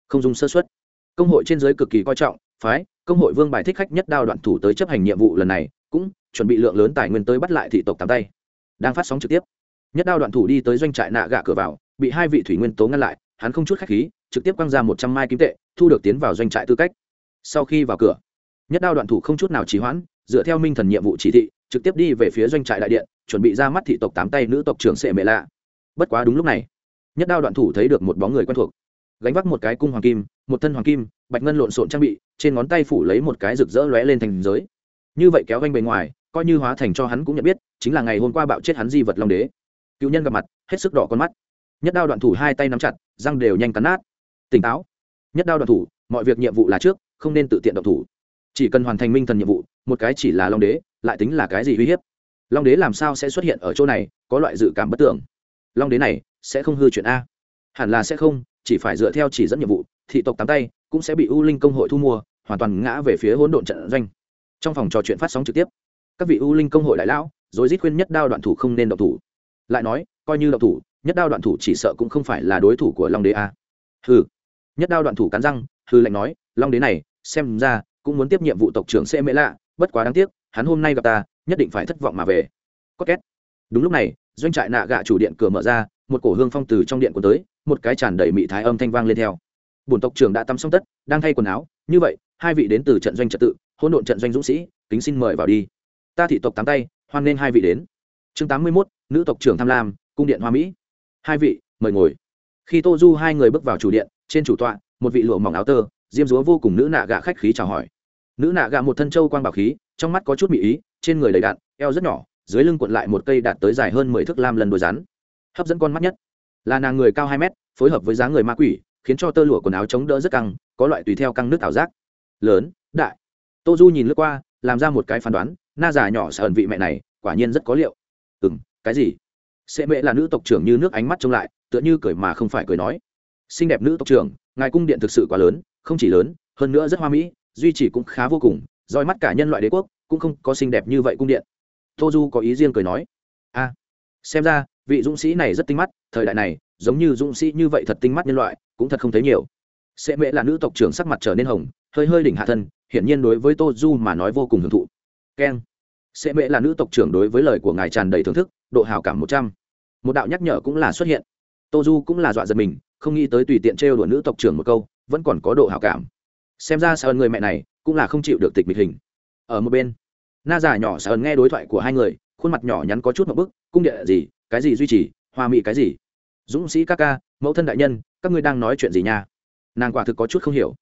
A: Không dùng sơ xuất công hội trên giới cực kỳ coi trọng phái công hội vương bài thích khách nhất đao đoạn thủ tới chấp hành nhiệm vụ lần này cũng chuẩn bị lượng lớn tài nguyên tới bắt lại thị tộc tám tay. Đang phát sóng trực tiếp nhất đao đoạn thủ đi tới doanh trại nạ gạ cửa vào bị hai vị thủy nguyên tố ngăn lại hắn không chút khách khí, trực tiếp quăng ra một trăm mai kim tệ, thu được tiến vào doanh trại tư cách. Sau khi vào cửa, nhất đao đoạn thủ không chút nào trì hoãn, dựa theo minh thần nhiệm vụ chỉ thị, trực tiếp đi về phía doanh trại đại điện, chuẩn bị ra mắt thị tộc tám tay nữ tộc trưởng sệ mệ lạ. Bất quá đúng lúc này, nhất đao đoạn thủ thấy được một bóng người quen thuộc. Gánh vác một cái cung hoàng kim, một thân hoàng kim, bạch ngân lộn xộn trang bị, trên ngón tay phủ lấy một cái rực rỡ lóe lên thành giới. Như vậy kéo anh bề ngoài, coi như hóa thành cho hắn cũng nhận biết, chính là ngày hôm qua bạo chết hắn di vật long đế. Cựu nhân gặp mặt, hết sức đỏ con mắt nhất đao đoạn thủ hai tay nắm chặt, răng đều nhanh cắn nát. Tỉnh táo. Nhất đao đoạn thủ, mọi việc nhiệm vụ là trước, không nên tự tiện động thủ. Chỉ cần hoàn thành minh thần nhiệm vụ, một cái chỉ là long đế, lại tính là cái gì uy hiếp? Long đế làm sao sẽ xuất hiện ở chỗ này, có loại dự cảm bất tưởng. Long đế này, sẽ không hư chuyện a. Hẳn là sẽ không, chỉ phải dựa theo chỉ dẫn nhiệm vụ, thị tộc tám tay, cũng sẽ bị u linh công hội thu mua, hoàn toàn ngã về phía hỗn độn trận doanh. Trong phòng trò chuyện phát sóng trực tiếp, các vị u linh công hội đại lão rồi rít khuyên nhất đao đoạn thủ không nên động thủ. Lại nói, coi như động thủ nhất đao đoạn thủ chỉ sợ cũng không phải là đối thủ của long đế a. Hừ. Nhất đao đoạn thủ cắn răng hư lệnh nói, long đế này, xem ra, cũng muốn tiếp nhiệm vụ tộc trưởng sẽ mễ lạ, bất quá đáng tiếc, hắn hôm nay gặp ta, nhất định phải thất vọng mà về. Có két. Đúng lúc này, doanh trại nạ gạ chủ điện cửa mở ra, một cổ hương phong từ trong điện của tới, một cái tràn đầy mị thái âm thanh vang lên theo. Bổn tộc trưởng đã tắm xong tất, đang thay quần áo, như vậy, hai vị đến từ trận doanh trật tự, hỗn độn trận doanh dũng sĩ, kính xin mời vào đi. Ta thị tộc tám tay, hoan nên hai vị đến. Chương tám mươi mốt, nữ tộc trưởng tham lam, cung điện hoa mỹ hai vị, mời ngồi. Khi tô du hai người bước vào chủ điện, trên chủ tọa, một vị lụa mỏng áo tơ, diêm dúa vô cùng nữ nạ gạ khách khí chào hỏi. Nữ nạ gạ một thân châu quang bảo khí, trong mắt có chút mỹ ý, trên người đầy đạn, eo rất nhỏ, dưới lưng cuộn lại một cây đạt tới dài hơn mười thước lam lần đồi rắn. Hấp dẫn con mắt nhất. Là nàng người cao hai mét, phối hợp với dáng người ma quỷ, khiến cho tơ lụa quần áo chống đỡ rất căng, có loại tùy theo căng nước ảo giác. Lớn, đại. Tô du nhìn lướt qua, làm ra một cái phán đoán, na già nhỏ sợ ẩn vị mẹ này, quả nhiên rất có liệu. Ừ m cái gì? Sệ Mễ là nữ tộc trưởng như nước ánh mắt trông lại, tựa như cười mà không phải cười nói. Xinh đẹp nữ tộc trưởng, ngài cung điện thực sự quá lớn, không chỉ lớn, hơn nữa rất hoa mỹ, duy trì cũng khá vô cùng, roi mắt cả nhân loại đế quốc, cũng không có xinh đẹp như vậy cung điện. Tô du có ý riêng cười nói. A xem ra, vị dũng sĩ này rất tinh mắt, thời đại này, giống như dũng sĩ như vậy thật tinh mắt nhân loại, cũng thật không thấy nhiều. Sẽ Mễ là nữ tộc trưởng sắc mặt trở nên hồng, hơi hơi đỉnh hạ thân, hiển nhiên đối với tô du mà nói vô cùng hưởng thụ. Keng. Sẽ Mễ là nữ tộc trưởng đối với lời của ngài tràn đầy thưởng thức độ hào cảm một trăm. Một đạo nhắc nhở cũng là xuất hiện. Tô du cũng là dọa giật mình, không nghĩ tới tùy tiện trêu đùa nữ tộc trưởng một câu, vẫn còn có độ hào cảm. Xem ra sao người mẹ này cũng là không chịu được tịch mịch hình. Ở một bên, na già nhỏ sợ nghe đối thoại của hai người, khuôn mặt nhỏ nhắn có chút một bức, cung địa gì? Cái gì duy trì? Hoa mỹ cái gì? Dũng sĩ ca ca, mẫu thân đại nhân, các ngươi đang nói chuyện gì nha? Nàng quả thực có chút không hiểu.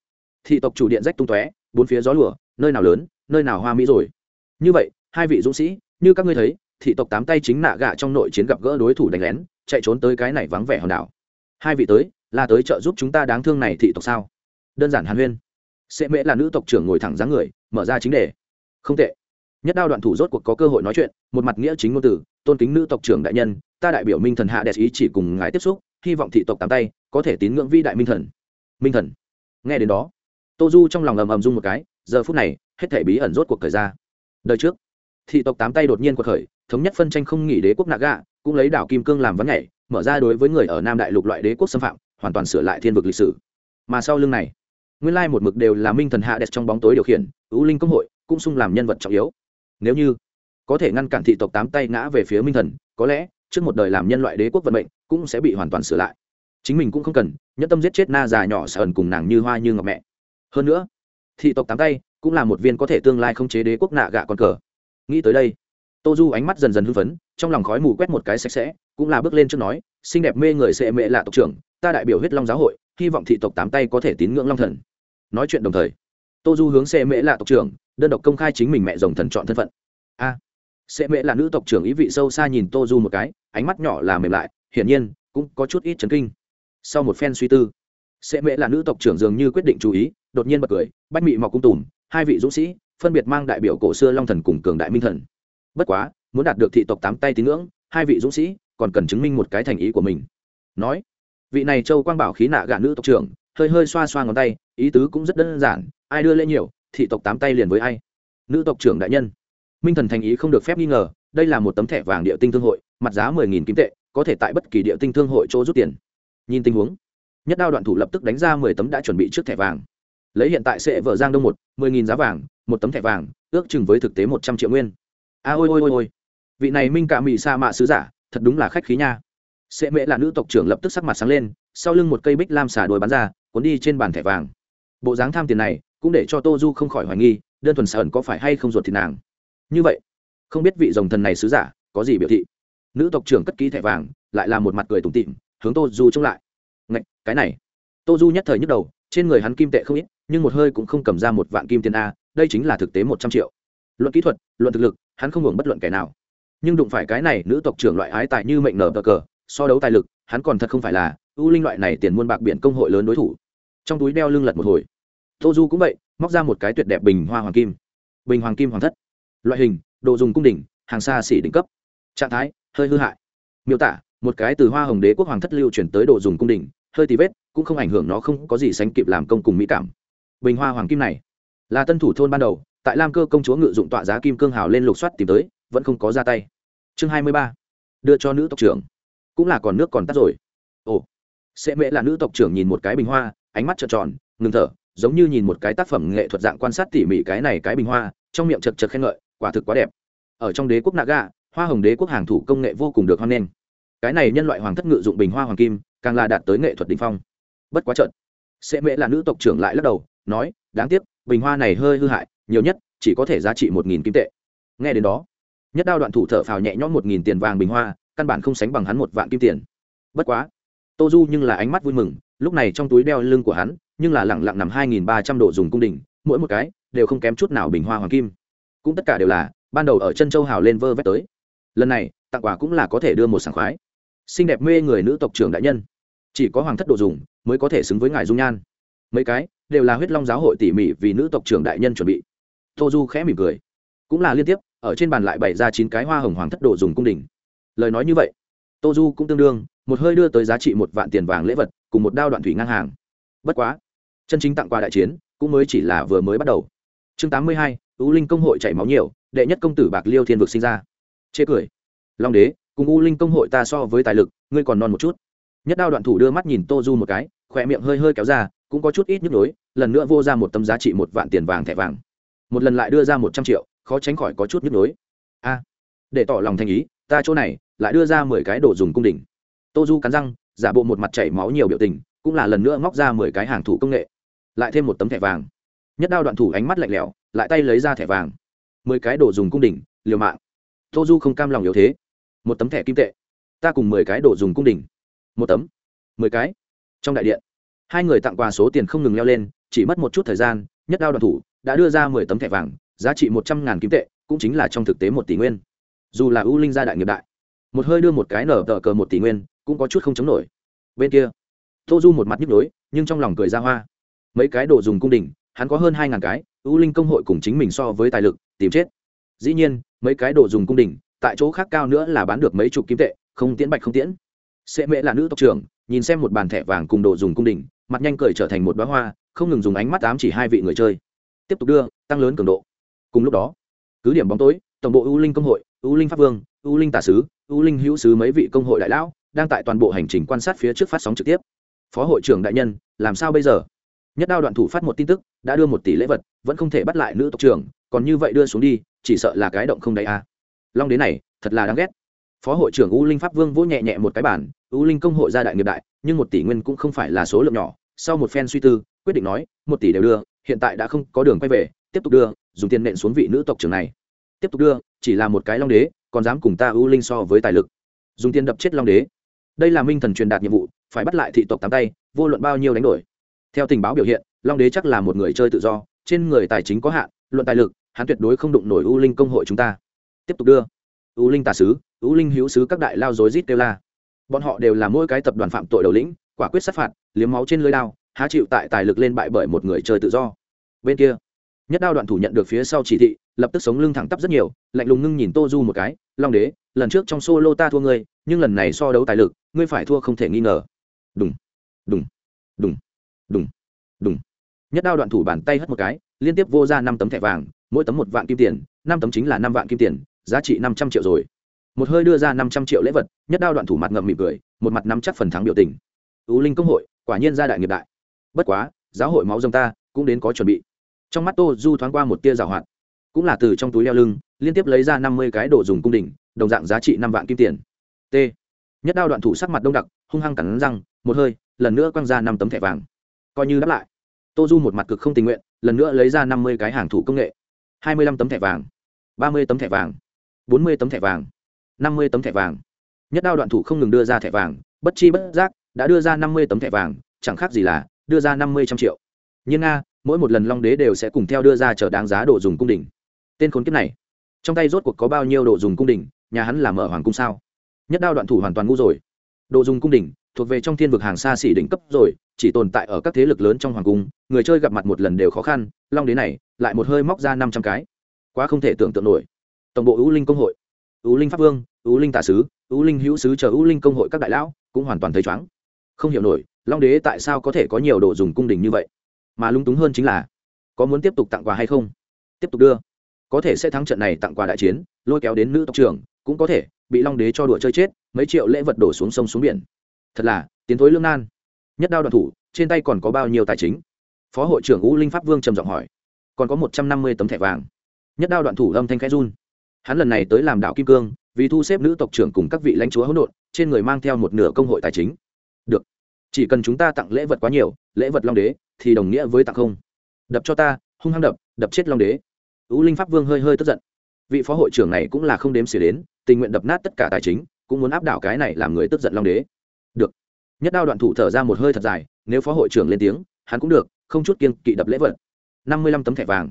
A: Thị tộc chủ điện rách tung tóe, bốn phía gió lửa nơi nào lớn, nơi nào hoa mỹ rồi? Như vậy, hai vị dũng sĩ, như các ngươi thấy thị tộc tám tay chính nạ gạ trong nội chiến gặp gỡ đối thủ đánh lén, chạy trốn tới cái này vắng vẻ hòn đảo. Hai vị tới, là tới trợ giúp chúng ta đáng thương này thị tộc sao? Đơn giản hàn huyên. Sẽ mễ là nữ tộc trưởng ngồi thẳng dáng người, mở ra chính đề. Không tệ. Nhất đao đoạn thủ rốt cuộc có cơ hội nói chuyện, một mặt nghĩa chính ngôn từ, tôn kính nữ tộc trưởng đại nhân, ta đại biểu minh thần hạ đẹp ý chỉ cùng ngài tiếp xúc, hy vọng thị tộc tám tay có thể tín ngưỡng vi đại minh thần. Minh thần. Nghe đến đó, tô du trong lòng ầm ầm rung một cái, giờ phút này, hết thể bí ẩn rốt cuộc thời ra đời trước, thị tộc tám tay đột nhiên cuộc khởi thống nhất phân tranh không nghỉ đế quốc naga, cũng lấy đảo kim cương làm vấn nhảy, mở ra đối với người ở nam đại lục loại đế quốc xâm phạm, hoàn toàn sửa lại thiên vực lịch sử. Mà sau lưng này, nguyên lai một mực đều là minh thần hạ đẹp trong bóng tối điều khiển ưu linh công hội cũng sung làm nhân vật trọng yếu. Nếu như có thể ngăn cản thị tộc tám tay ngã về phía minh thần, có lẽ trước một đời làm nhân loại đế quốc vận mệnh cũng sẽ bị hoàn toàn sửa lại. Chính mình cũng không cần nhẫn tâm giết chết na già nhỏ sợ ẩn cùng nàng như hoa như ngọc mẹ. Hơn nữa, thị tộc tám tay cũng là một viên có thể tương lai không chế đế quốc nạ gạ con cờ. Nghĩ tới đây tô du ánh mắt dần dần hưng phấn trong lòng khói mù quét một cái sạch sẽ cũng là bước lên trước nói xinh đẹp mê người sệ mệ lạ tộc trưởng ta đại biểu huyết long giáo hội hy vọng thị tộc tám tay có thể tín ngưỡng long thần. Nói chuyện đồng thời tô du hướng sệ mệ lạ tộc trưởng đơn độc công khai chính mình mẹ rồng thần chọn thân phận. A à, sệ mệ là nữ tộc trưởng ý vị sâu xa nhìn tô du một cái ánh mắt nhỏ là mềm lại hiển nhiên cũng có chút ít chấn kinh. Sau một phen suy tư sệ mệ là nữ tộc trưởng dường như quyết định chú ý đột nhiên bật cười bách mị mọc cung tùm hai vị dũng sĩ phân biệt mang đại biểu cổ xưa long thần cùng cường đại minh thần bất quá, muốn đạt được thị tộc tám tay tín ngưỡng, hai vị dũng sĩ còn cần chứng minh một cái thành ý của mình. Nói, vị này châu quang bảo khí nạ gạ nữ tộc trưởng, hơi hơi xoa xoa ngón tay, ý tứ cũng rất đơn giản, ai đưa lễ nhiều, thị tộc tám tay liền với ai? Nữ tộc trưởng đại nhân, minh thần thành ý không được phép nghi ngờ, đây là một tấm thẻ vàng địa tinh thương hội, mặt giá mười nghìn kim tệ, có thể tại bất kỳ địa tinh thương hội chỗ rút tiền. Nhìn tình huống, nhất đao đoạn thủ lập tức đánh ra mười tấm đã chuẩn bị trước thẻ vàng. Lấy hiện tại sẽ vợ giang đông một, mười nghìn giá vàng, một tấm thẻ vàng, ước chừng với thực tế một trăm triệu nguyên a ôi ôi ôi ôi. Vị này minh cả mỹ sa mạ sứ giả thật đúng là khách khí nha. Sệ mễ là nữ tộc trưởng lập tức sắc mặt sáng lên sau lưng một cây bích lam xả đồi bắn ra cuốn đi trên bàn thẻ vàng. Bộ dáng tham tiền này cũng để cho tô du không khỏi hoài nghi đơn thuần sở có phải hay không ruột thịt nàng. Như vậy không biết vị dòng thần này sứ giả có gì biểu thị. Nữ tộc trưởng cất ký thẻ vàng lại là một mặt cười tủm tịm hướng tô du trông lại. Ngạch, cái này. Tô du nhất thời nhức đầu trên người hắn kim tệ không ít nhưng một hơi cũng không cầm ra một vạn kim tiền a đây chính là thực tế một trăm triệu. Luận kỹ thuật luận thực lực hắn không hưởng bất luận kẻ nào. Nhưng đụng phải cái này, nữ tộc trưởng loại ái tài như mệnh nở cờ, so đấu tài lực, hắn còn thật không phải là ưu linh loại này tiền muôn bạc biển công hội lớn đối thủ. Trong túi đeo lưng lật một hồi. Tô du cũng vậy, móc ra một cái tuyệt đẹp bình hoa hoàng kim. Bình hoàng kim hoàng thất. Loại hình, đồ dùng cung đỉnh, hàng xa xỉ đỉnh cấp. Trạng thái, hơi hư hại. Miêu tả, một cái từ hoa hồng đế quốc hoàng thất lưu chuyển tới đồ dùng cung đỉnh, hơi tí vết, cũng không ảnh hưởng nó không có gì sánh kịp làm công cùng mỹ cảm. Bình hoa hoàng kim này, là tân thủ thôn ban đầu tại lam cơ công chúa ngự dụng tọa giá kim cương hào lên lục soát tìm tới, vẫn không có ra tay. Chương hai mươi ba, đưa cho nữ tộc trưởng. Cũng là còn nước còn tắt rồi. Ồ, sẽ mễ là nữ tộc trưởng nhìn một cái bình hoa, ánh mắt trợn tròn, ngừng thở, giống như nhìn một cái tác phẩm nghệ thuật dạng quan sát tỉ mỉ cái này cái bình hoa, trong miệng chật chật khen ngợi, quả thực quá đẹp. Ở trong đế quốc naga, hoa hồng đế quốc hàng thủ công nghệ vô cùng được hoan nghênh. Cái này nhân loại hoàng thất ngự dụng bình hoa hoàng kim, càng là đạt tới nghệ thuật đ ỉ n h phong. Bất quá trận sẽ mễ là nữ tộc trưởng lại lắc đầu, nói, đáng tiếc, bình hoa này hơi hư hại nhiều nhất, chỉ có thể giá trị một nghìn kim tệ. Nghe đến đó, nhất đao đoạn thủ thở phào nhẹ nhõm một nghìn tiền vàng bình hoa, căn bản không sánh bằng hắn một vạn kim tiền. Bất quá, tô du nhưng là ánh mắt vui mừng, lúc này trong túi đeo lưng của hắn, nhưng là lẳng lặng nằm hai nghìn ba trăm độ dùng cung đình mỗi một cái đều không kém chút nào bình hoa hoàng kim. Cũng tất cả đều là ban đầu ở chân châu hào lên vơ vét tới. Lần này, tặng quà cũng là có thể đưa một sảng khoái. Xinh đẹp mê người nữ tộc trưởng đại nhân, chỉ có hoàng thất đồ dùng mới có thể xứng với ngài dung nhan. Mấy cái đều là huyết long giáo hội tỉ mỉ vì nữ tộc trưởng đại nhân chuẩn bị tô du khẽ mỉm cười. Cũng là liên tiếp, ở trên bàn lại bày ra chín cái hoa hồng hoàng thất đồ dùng cung đình. Lời nói như vậy, tô du cũng tương đương, một hơi đưa tới giá trị một vạn tiền vàng lễ vật, cùng một đao đoạn thủy ngang hàng. Bất quá, chân chính tặng quà đại chiến, cũng mới chỉ là vừa mới bắt đầu. Chương tám mươi hai ưu linh công hội chảy máu nhiều, đệ nhất công tử bạc liêu thiên vực sinh ra. Chê cười. Long đế, cùng u linh công hội ta so với tài lực, ngươi còn non một chút. Nhất đao đoạn thủ đưa mắt nhìn tô du một cái, khỏe miệng hơi hơi kéo ra, cũng có chút ít nhức nhối, lần nữa vô ra một tấm giá trị một vạn tiền vàng thẻ vàng một lần lại đưa ra một trăm triệu, khó tránh khỏi có chút nhức nhối. A, để tỏ lòng thành ý, ta chỗ này lại đưa ra mười cái đồ dùng cung đình. Tô du cắn răng, giả bộ một mặt chảy máu nhiều biểu tình, cũng là lần nữa móc ra mười cái hàng thủ công nghệ. Lại thêm một tấm thẻ vàng. Nhất đao đoạn thủ ánh mắt lạnh lẽo, lại tay lấy ra thẻ vàng. Mười cái đồ dùng cung đình, liều mạng. Tô du không cam lòng yếu thế. Một tấm thẻ kim tệ. Ta cùng mười cái đồ dùng cung đình. Một tấm. Mười cái. Trong đại điện, hai người tặng quà số tiền không ngừng leo lên, chỉ mất một chút thời gian, nhất đao đoàn thủ đã đưa ra mười tấm thẻ vàng, giá trị một trăm ngàn kim tệ, cũng chính là trong thực tế một tỷ nguyên. Dù là ưu linh gia đại nghiệp đại, một hơi đưa một cái nở tờ cờ một tỷ nguyên, cũng có chút không chống nổi. Bên kia, tô du một mặt nhức nhối, nhưng trong lòng cười ra hoa. Mấy cái đồ dùng cung đình, hắn có hơn hai ngàn cái ưu linh công hội cùng chính mình so với tài lực, tìm chết. Dĩ nhiên, mấy cái đồ dùng cung đình, tại chỗ khác cao nữa là bán được mấy chục kim tệ, không tiễn bạch không tiễn. Sệ mễ là nữ tộc trưởng, nhìn xem một bàn thẻ vàng cùng đồ dùng cung đình, mặt nhanh cười trở thành một bá hoa, không ngừng dùng ánh mắt ám chỉ hai vị người chơi tiếp tục đưa tăng lớn cường độ. Cùng lúc đó, cứ điểm bóng tối, tổng bộ ưu linh công hội ưu linh pháp vương ưu linh tả sứ ưu linh hữu sứ mấy vị công hội đại lão đang tại toàn bộ hành trình quan sát phía trước phát sóng trực tiếp. Phó hội trưởng đại nhân, làm sao bây giờ? Nhất đao đoạn thủ phát một tin tức, đã đưa một tỷ lễ vật, vẫn không thể bắt lại nữ tộc trưởng, còn như vậy đưa xuống đi, chỉ sợ là cái động không đầy a. Long đến này, thật là đáng ghét. Phó hội trưởng u linh pháp vương vỗ nhẹ nhẹ một cái bản u linh công hội gia đại nghiệp đại, nhưng một tỷ nguyên cũng không phải là số lượng nhỏ. Sau một phen suy tư, quyết định nói, một tỷ đều đưa hiện tại đã không có đường quay về, tiếp tục đưa, dùng tiền nện xuống vị nữ tộc trưởng này. Tiếp tục đưa, chỉ là một cái long đế, còn dám cùng ta ưu linh so với tài lực. Dùng tiền đập chết long đế. Đây là minh thần truyền đạt nhiệm vụ, phải bắt lại thị tộc tám tay, vô luận bao nhiêu đánh đổi. Theo tình báo biểu hiện, long đế chắc là một người chơi tự do, trên người tài chính có hạn, luận tài lực, hắn tuyệt đối không đụng nổi ưu linh công hội chúng ta. Tiếp tục đưa. Ưu linh tà sứ, ưu linh hữu sứ các đại lao dối rít kêu la. Bọn họ đều là mỗi cái tập đoàn phạm tội đầu lĩnh, quả quyết sát phạt, liếm máu trên lưới đao há chịu tại tài lực lên bại bởi một người chơi tự do. Bên kia, nhất đao đoạn thủ nhận được phía sau chỉ thị, lập tức sống lưng thẳng tắp rất nhiều, lạnh lùng ngưng nhìn tô du một cái, long đế, lần trước trong solo ta thua ngươi, nhưng lần này so đấu tài lực, ngươi phải thua không thể nghi ngờ. Đúng đúng đúng đúng đúng nhất đao đoạn thủ bàn tay hất một cái, liên tiếp vô ra năm tấm thẻ vàng, mỗi tấm một vạn kim tiền, năm tấm chính là năm vạn kim tiền, giá trị năm trăm triệu rồi. Một hơi đưa ra năm trăm triệu lễ vật, nhất đao đoạn thủ mặt ngậm mỉm cười, một mặt nắm chắc phần thắng biểu tình. Ưu linh công hội, quả nhiên gia đại nghiệp đại bất quá, giáo hội máu dông ta cũng đến có chuẩn bị. Trong mắt tô du thoáng qua một tia rào hoạt. Cũng là từ trong túi leo lưng, liên tiếp lấy ra năm mươi cái đồ dùng cung đình, đồng dạng giá trị năm vạn kim tiền. T. Nhất đao đoạn thủ sắc mặt đông đặc, hung hăng cắn răng, một hơi, lần nữa quăng ra năm tấm thẻ vàng. Coi như đáp lại, tô du một mặt cực không tình nguyện, lần nữa lấy ra năm mươi cái hàng thủ công nghệ. hai mươi lăm tấm thẻ vàng, ba mươi tấm thẻ vàng, bốn mươi tấm thẻ vàng, năm mươi tấm thẻ vàng. Nhất đao đoạn thủ không ngừng đưa ra thẻ vàng, bất chi bất giác đã đưa ra năm mươi tấm thẻ vàng, chẳng khác gì là đưa ra năm mươi trăm triệu. Nhưng nga, mỗi một lần long đế đều sẽ cùng theo đưa ra chở đáng giá đồ dùng cung đình. Tên khốn kiếp này, trong tay rốt cuộc có bao nhiêu đồ dùng cung đình, nhà hắn làm ở hoàng cung sao? Nhất đao đoạn thủ hoàn toàn ngu rồi. Đồ dùng cung đình, thuộc về trong thiên vực hàng xa xỉ đỉnh cấp rồi, chỉ tồn tại ở các thế lực lớn trong hoàng cung, người chơi gặp mặt một lần đều khó khăn, long đế này lại một hơi móc ra năm trăm cái. Quá không thể tưởng tượng nổi. Tổng bộ ưu linh công hội ưu linh pháp vương ưu linh tả sứ ưu linh hữu sứ chờ ưu linh công hội các đại lão cũng hoàn toàn thấy chóng không hiểu nổi long đế tại sao có thể có nhiều đồ dùng cung đình như vậy? Mà lung túng hơn chính là, có muốn tiếp tục tặng quà hay không? Tiếp tục đưa. Có thể sẽ thắng trận này tặng quà đại chiến, lôi kéo đến nữ tộc trưởng, cũng có thể, bị long đế cho đùa chơi chết, mấy triệu lễ vật đổ xuống sông xuống biển. Thật là, tiến thối lương nan. Nhất đao đoàn thủ, trên tay còn có bao nhiêu tài chính? Phó hội trưởng u linh pháp vương trầm giọng hỏi. Còn có một trăm năm mươi tấm thẻ vàng. Nhất đao đoạn thủ âm thanh khẽ run. Hắn lần này tới làm đạo kim cương, vì thu xếp nữ tộc trưởng cùng các vị lãnh chúa hỗn độn, trên người mang theo một nửa công hội tài chính. Được chỉ cần chúng ta tặng lễ vật quá nhiều, lễ vật long đế, thì đồng nghĩa với tặng không. Đập cho ta, hung hăng đập đập chết long đế. Ưu linh pháp vương hơi hơi tức giận. Vị phó hội trưởng này cũng là không đếm xỉa đến, tình nguyện đập nát tất cả tài chính, cũng muốn áp đảo cái này làm người tức giận long đế. Được. Nhất đao đoạn thủ thở ra một hơi thật dài, nếu phó hội trưởng lên tiếng, hắn cũng được, không chút kiên kỵ đập lễ vật. Năm mươi lăm tấm thẻ vàng.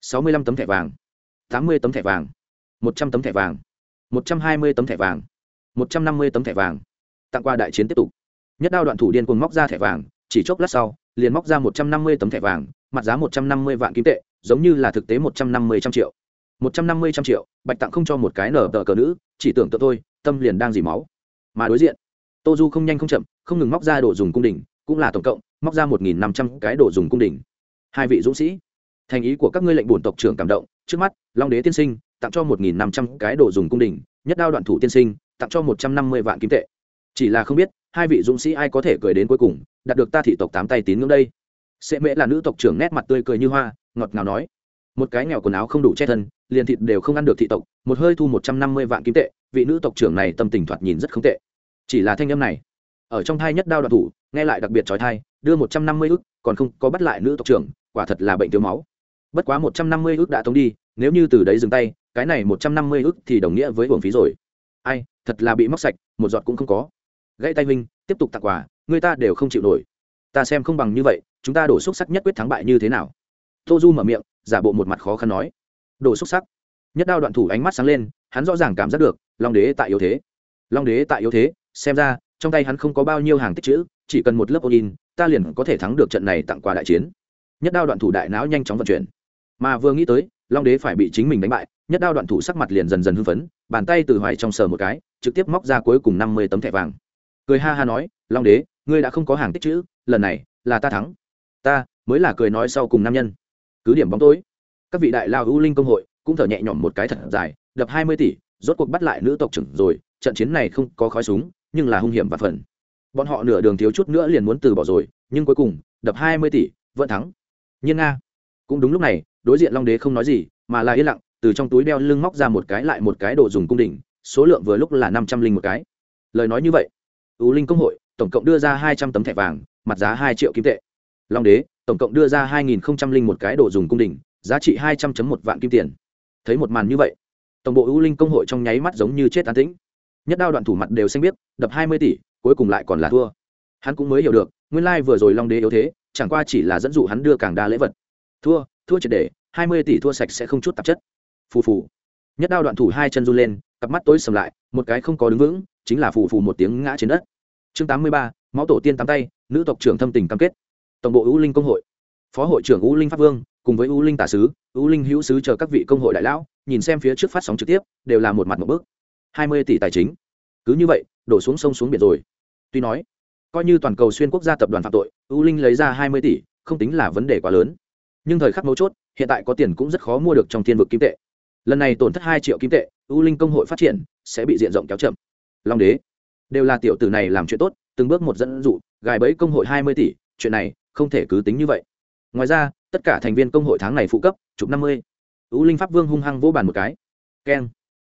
A: Sáu mươi lăm tấm thẻ vàng. Tám mươi tấm thẻ vàng. Một trăm tấm thẻ vàng. Một trăm hai mươi tấm thẻ vàng. Một trăm năm mươi tấm thẻ vàng. Tặng qua đại chiến tiếp tục nhất đao đoạn thủ điên cuồng móc ra thẻ vàng, chỉ chốc lát sau, liền móc ra một trăm năm mươi tấm thẻ vàng, mặt giá một trăm năm mươi vạn kim tệ, giống như là thực tế một trăm năm mươi trăm triệu. một trăm năm mươi trăm triệu, bạch tặng không cho một cái nở tờ cờ nữ, chỉ tưởng tượng thôi, tâm liền đang dì máu. Mà đối diện, tô du không nhanh không chậm, không ngừng móc ra đồ dùng cung đình, cũng là tổng cộng, móc ra một nghìn năm trăm cái đồ dùng cung đình. Hai vị dũng sĩ, thành ý của các ngươi lệnh bổn tộc trưởng cảm động, trước mắt, long đế tiên sinh, tặng cho một nghìn năm trăm cái đồ dùng cung đình, nhất đao đoạn thủ tiên sinh, tặng cho một trăm năm mươi vạn kim tệ. Chỉ là không biết hai vị dũng sĩ ai có thể cười đến cuối cùng, đạt được ta thị tộc tám tay tín ngưỡng đây? Sẽ mễ là nữ tộc trưởng nét mặt tươi cười như hoa, ngọt ngào nói. Một cái nghèo quần áo không đủ che thân, liền thịt đều không ăn được thị tộc, một hơi thu một trăm năm mươi vạn kim tệ, vị nữ tộc trưởng này tâm tình thoạt nhìn rất không tệ. Chỉ là thanh âm này, ở trong thai nhất đao đoạn thủ, nghe lại đặc biệt trói thai đưa một trăm năm mươi ức, còn không có bắt lại nữ tộc trưởng, quả thật là bệnh thiếu máu. Bất quá một trăm năm mươi ức đã tống đi, nếu như từ đấy dừng tay, cái này một trăm năm mươi ức thì đồng nghĩa với hưởng phí rồi. Ai, thật là bị móc sạch, một giọt cũng không có gãy tay huynh, tiếp tục tặng quà, người ta đều không chịu nổi. Ta xem không bằng như vậy, chúng ta đổ xúc sắc nhất quyết thắng bại như thế nào? Tô du mở miệng, giả bộ một mặt khó khăn nói. Đổ xúc sắc. Nhất đao đoạn thủ ánh mắt sáng lên, hắn rõ ràng cảm giác được, long đế tại yếu thế. Long đế tại yếu thế, xem ra, trong tay hắn không có bao nhiêu hàng tích chữ, chỉ cần một lớp in, ta liền có thể thắng được trận này tặng quà đại chiến. Nhất đao đoạn thủ đại não nhanh chóng vận chuyển. Mà vừa nghĩ tới, long đế phải bị chính mình đánh bại, nhất đao đoạn thủ sắc mặt liền dần dần hưng phấn, bàn tay từ hoài trong sờ một cái, trực tiếp móc ra cuối cùng năm mươi tấm thẻ vàng cười ha ha nói, long đế, ngươi đã không có hàng tích chữ, lần này là ta thắng. Ta mới là cười nói sau cùng nam nhân. Cứ điểm bóng tối. Các vị đại lao hữu linh công hội cũng thở nhẹ nhõm một cái thật dài, đập hai mươi tỷ, rốt cuộc bắt lại nữ tộc trưởng rồi, trận chiến này không có khói súng, nhưng là hung hiểm và phần. Bọn họ nửa đường thiếu chút nữa liền muốn từ bỏ rồi, nhưng cuối cùng, đập hai mươi tỷ, vẫn thắng. Nhiên nga. Cũng đúng lúc này, đối diện long đế không nói gì, mà là yên lặng, từ trong túi đeo lưng móc ra một cái lại một cái đồ dùng cung đình số lượng vừa lúc là năm trăm linh một cái. Lời nói như vậy ưu linh công hội, tổng cộng đưa ra hai trăm tấm thẻ vàng, mặt giá hai triệu kim tệ. Long đế, tổng cộng đưa ra hai nghìn linh một cái đồ dùng cung đình, giá trị hai trăm một vạn kim tiền. Thấy một màn như vậy, tổng bộ ưu linh công hội trong nháy mắt giống như chết an tĩnh. Nhất đao đoạn thủ mặt đều xanh biết đập hai mươi tỷ, cuối cùng lại còn là thua. Hắn cũng mới hiểu được, nguyên lai vừa rồi long đế yếu thế, chẳng qua chỉ là dẫn dụ hắn đưa càng đa lễ vật. Thua thua triệt để, hai mươi tỷ thua sạch sẽ không chút tạp chất. Phù phù. Nhất đao đoạn thủ hai chân run lên, cặp mắt tối sầm lại, một cái không có đứng vững chính là phù phù một tiếng ngã trên đất. Chương tám mươi ba, máu tổ tiên tám tay, nữ tộc trưởng thâm tình cam kết. Tổng bộ ưu linh công hội. Phó hội trưởng ưu linh pháp vương, cùng với ưu linh tả sứ ưu linh hữu sứ chờ các vị công hội đại lão, nhìn xem phía trước phát sóng trực tiếp, đều là một mặt một bước. Hai mươi tỷ tài chính. Cứ như vậy, đổ xuống sông xuống biển rồi. Tuy nói, coi như toàn cầu xuyên quốc gia tập đoàn phạm tội ưu linh lấy ra hai mươi tỷ, không tính là vấn đề quá lớn. Nhưng thời khắc mấu chốt, hiện tại có tiền cũng rất khó mua được trong thiên vực kim tệ. Lần này tổn thất hai triệu kim tệ ưu linh công hội phát triển, sẽ bị diện rộng kéo chậm long đế. Đều là tiểu tử này làm chuyện tốt, từng bước một dẫn dụ, gài bẫy công hội hai mươi tỷ, chuyện này không thể cứ tính như vậy. Ngoài ra, tất cả thành viên công hội tháng này phụ cấp, chụp năm mươi. Ưu linh pháp vương hung hăng vô bàn một cái. Keng.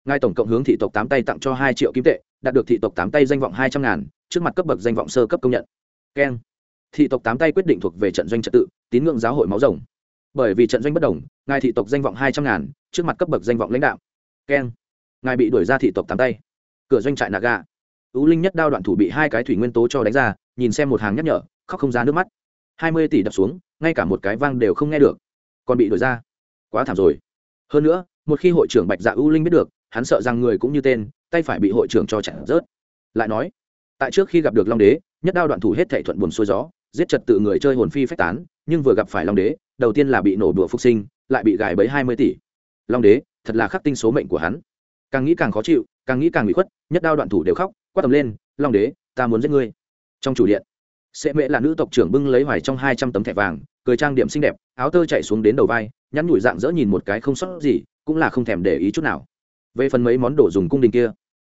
A: Ngài tổng cộng hướng thị tộc tám tay tặng cho hai triệu kim tệ, đạt được thị tộc tám tay danh vọng hai trăm ngàn, trước mặt cấp bậc danh vọng sơ cấp công nhận. Keng. Thị tộc tám tay quyết định thuộc về trận doanh trật tự, tín ngưỡng giáo hội máu rồng. Bởi vì trận doanh bất đồng, ngài thị tộc danh vọng hai trăm ngàn, trước mặt cấp bậc danh vọng lãnh đạo. Keng. Ngài bị đuổi ra thị tộc tám tay cửa doanh trại naga. Ú linh nhất đao đoạn thủ bị hai cái thủy nguyên tố cho đánh ra, nhìn xem một hàng nhắc nhở, khóc không ra nước mắt. Hai mươi tỷ đập xuống, ngay cả một cái vang đều không nghe được. Còn bị đổi ra. Quá thảm rồi. Hơn nữa, một khi hội trưởng bạch dạ ưu linh biết được, hắn sợ rằng người cũng như tên, tay phải bị hội trưởng cho chặn rớt. Lại nói, tại trước khi gặp được long đế, nhất đao đoạn thủ hết thảy thuận buồn xuôi gió, giết trật tự người chơi hồn phi phách tán, nhưng vừa gặp phải long đế, đầu tiên là bị nổ đùa phục sinh, lại bị gài bẫy hai mươi tỷ. Long đế, thật là khắc tinh số mệnh của hắn. Càng nghĩ càng khó chịu càng nghĩ càng bị khuất, nhất đao đoạn thủ đều khóc, quát tầm lên, long đế, ta muốn giết ngươi. Trong chủ điện, sệ mễ là nữ tộc trưởng bưng lấy hoài trong hai trăm tấm thẻ vàng, cười trang điểm xinh đẹp, áo tơ chạy xuống đến đầu vai, nhắn nhủi dạng dỡ nhìn một cái không sót gì, cũng là không thèm để ý chút nào. Về phần mấy món đồ dùng cung đình kia,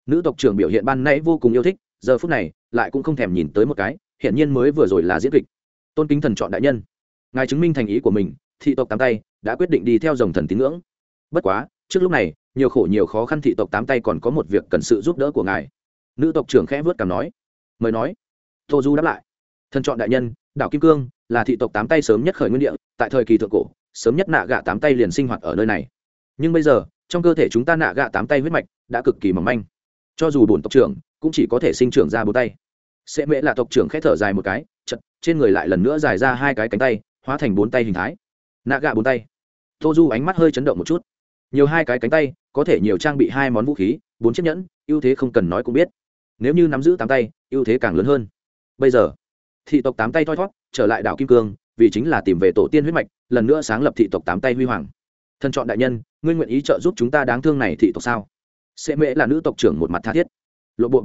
A: nữ tộc trưởng biểu hiện ban nãy vô cùng yêu thích, giờ phút này, lại cũng không thèm nhìn tới một cái hiện nhiên mới vừa rồi là diễn kịch. Tôn kính thần chọn đại nhân. Ngài chứng minh thành ý của mình, thị tộc tám tay, đã quyết định đi theo dòng thần tín ngưỡng. Bất quá, trước lúc này nhiều khổ nhiều khó khăn thị tộc tám tay còn có một việc cần sự giúp đỡ của ngài. Nữ tộc trưởng khẽ vớt cảm nói. Mời nói. Tô du đáp lại. Thân chọn đại nhân, đảo kim cương, là thị tộc tám tay sớm nhất khởi nguyên địa, tại thời kỳ thượng cổ, sớm nhất nạ gạ tám tay liền sinh hoạt ở nơi này. Nhưng bây giờ, trong cơ thể chúng ta nạ gạ tám tay huyết mạch đã cực kỳ mỏng manh. Cho dù bổn tộc trưởng cũng chỉ có thể sinh trưởng ra bốn tay. Sẽ mễ là tộc trưởng khẽ thở dài một cái, chật, trên người lại lần nữa dài ra hai cái cánh tay, hóa thành bốn tay hình thái. Nạ gạ bốn tay. Tô du ánh mắt hơi chấn động một chút. Nhiều hai cái cánh tay có thể nhiều trang bị hai món vũ khí, bốn chiếc nhẫn, ưu thế không cần nói cũng biết. Nếu như nắm giữ tám tay, ưu thế càng lớn hơn. Bây giờ, thị tộc tám tay thoi thót trở lại đảo kim cương, vì chính là tìm về tổ tiên huyết mạch, lần nữa sáng lập thị tộc tám tay huy hoàng. Thân chọn đại nhân, ngươi nguyện ý trợ giúp chúng ta đáng thương này thị tộc sao? Sẽ mễ là nữ tộc trưởng một mặt tha thiết. Lộ buộc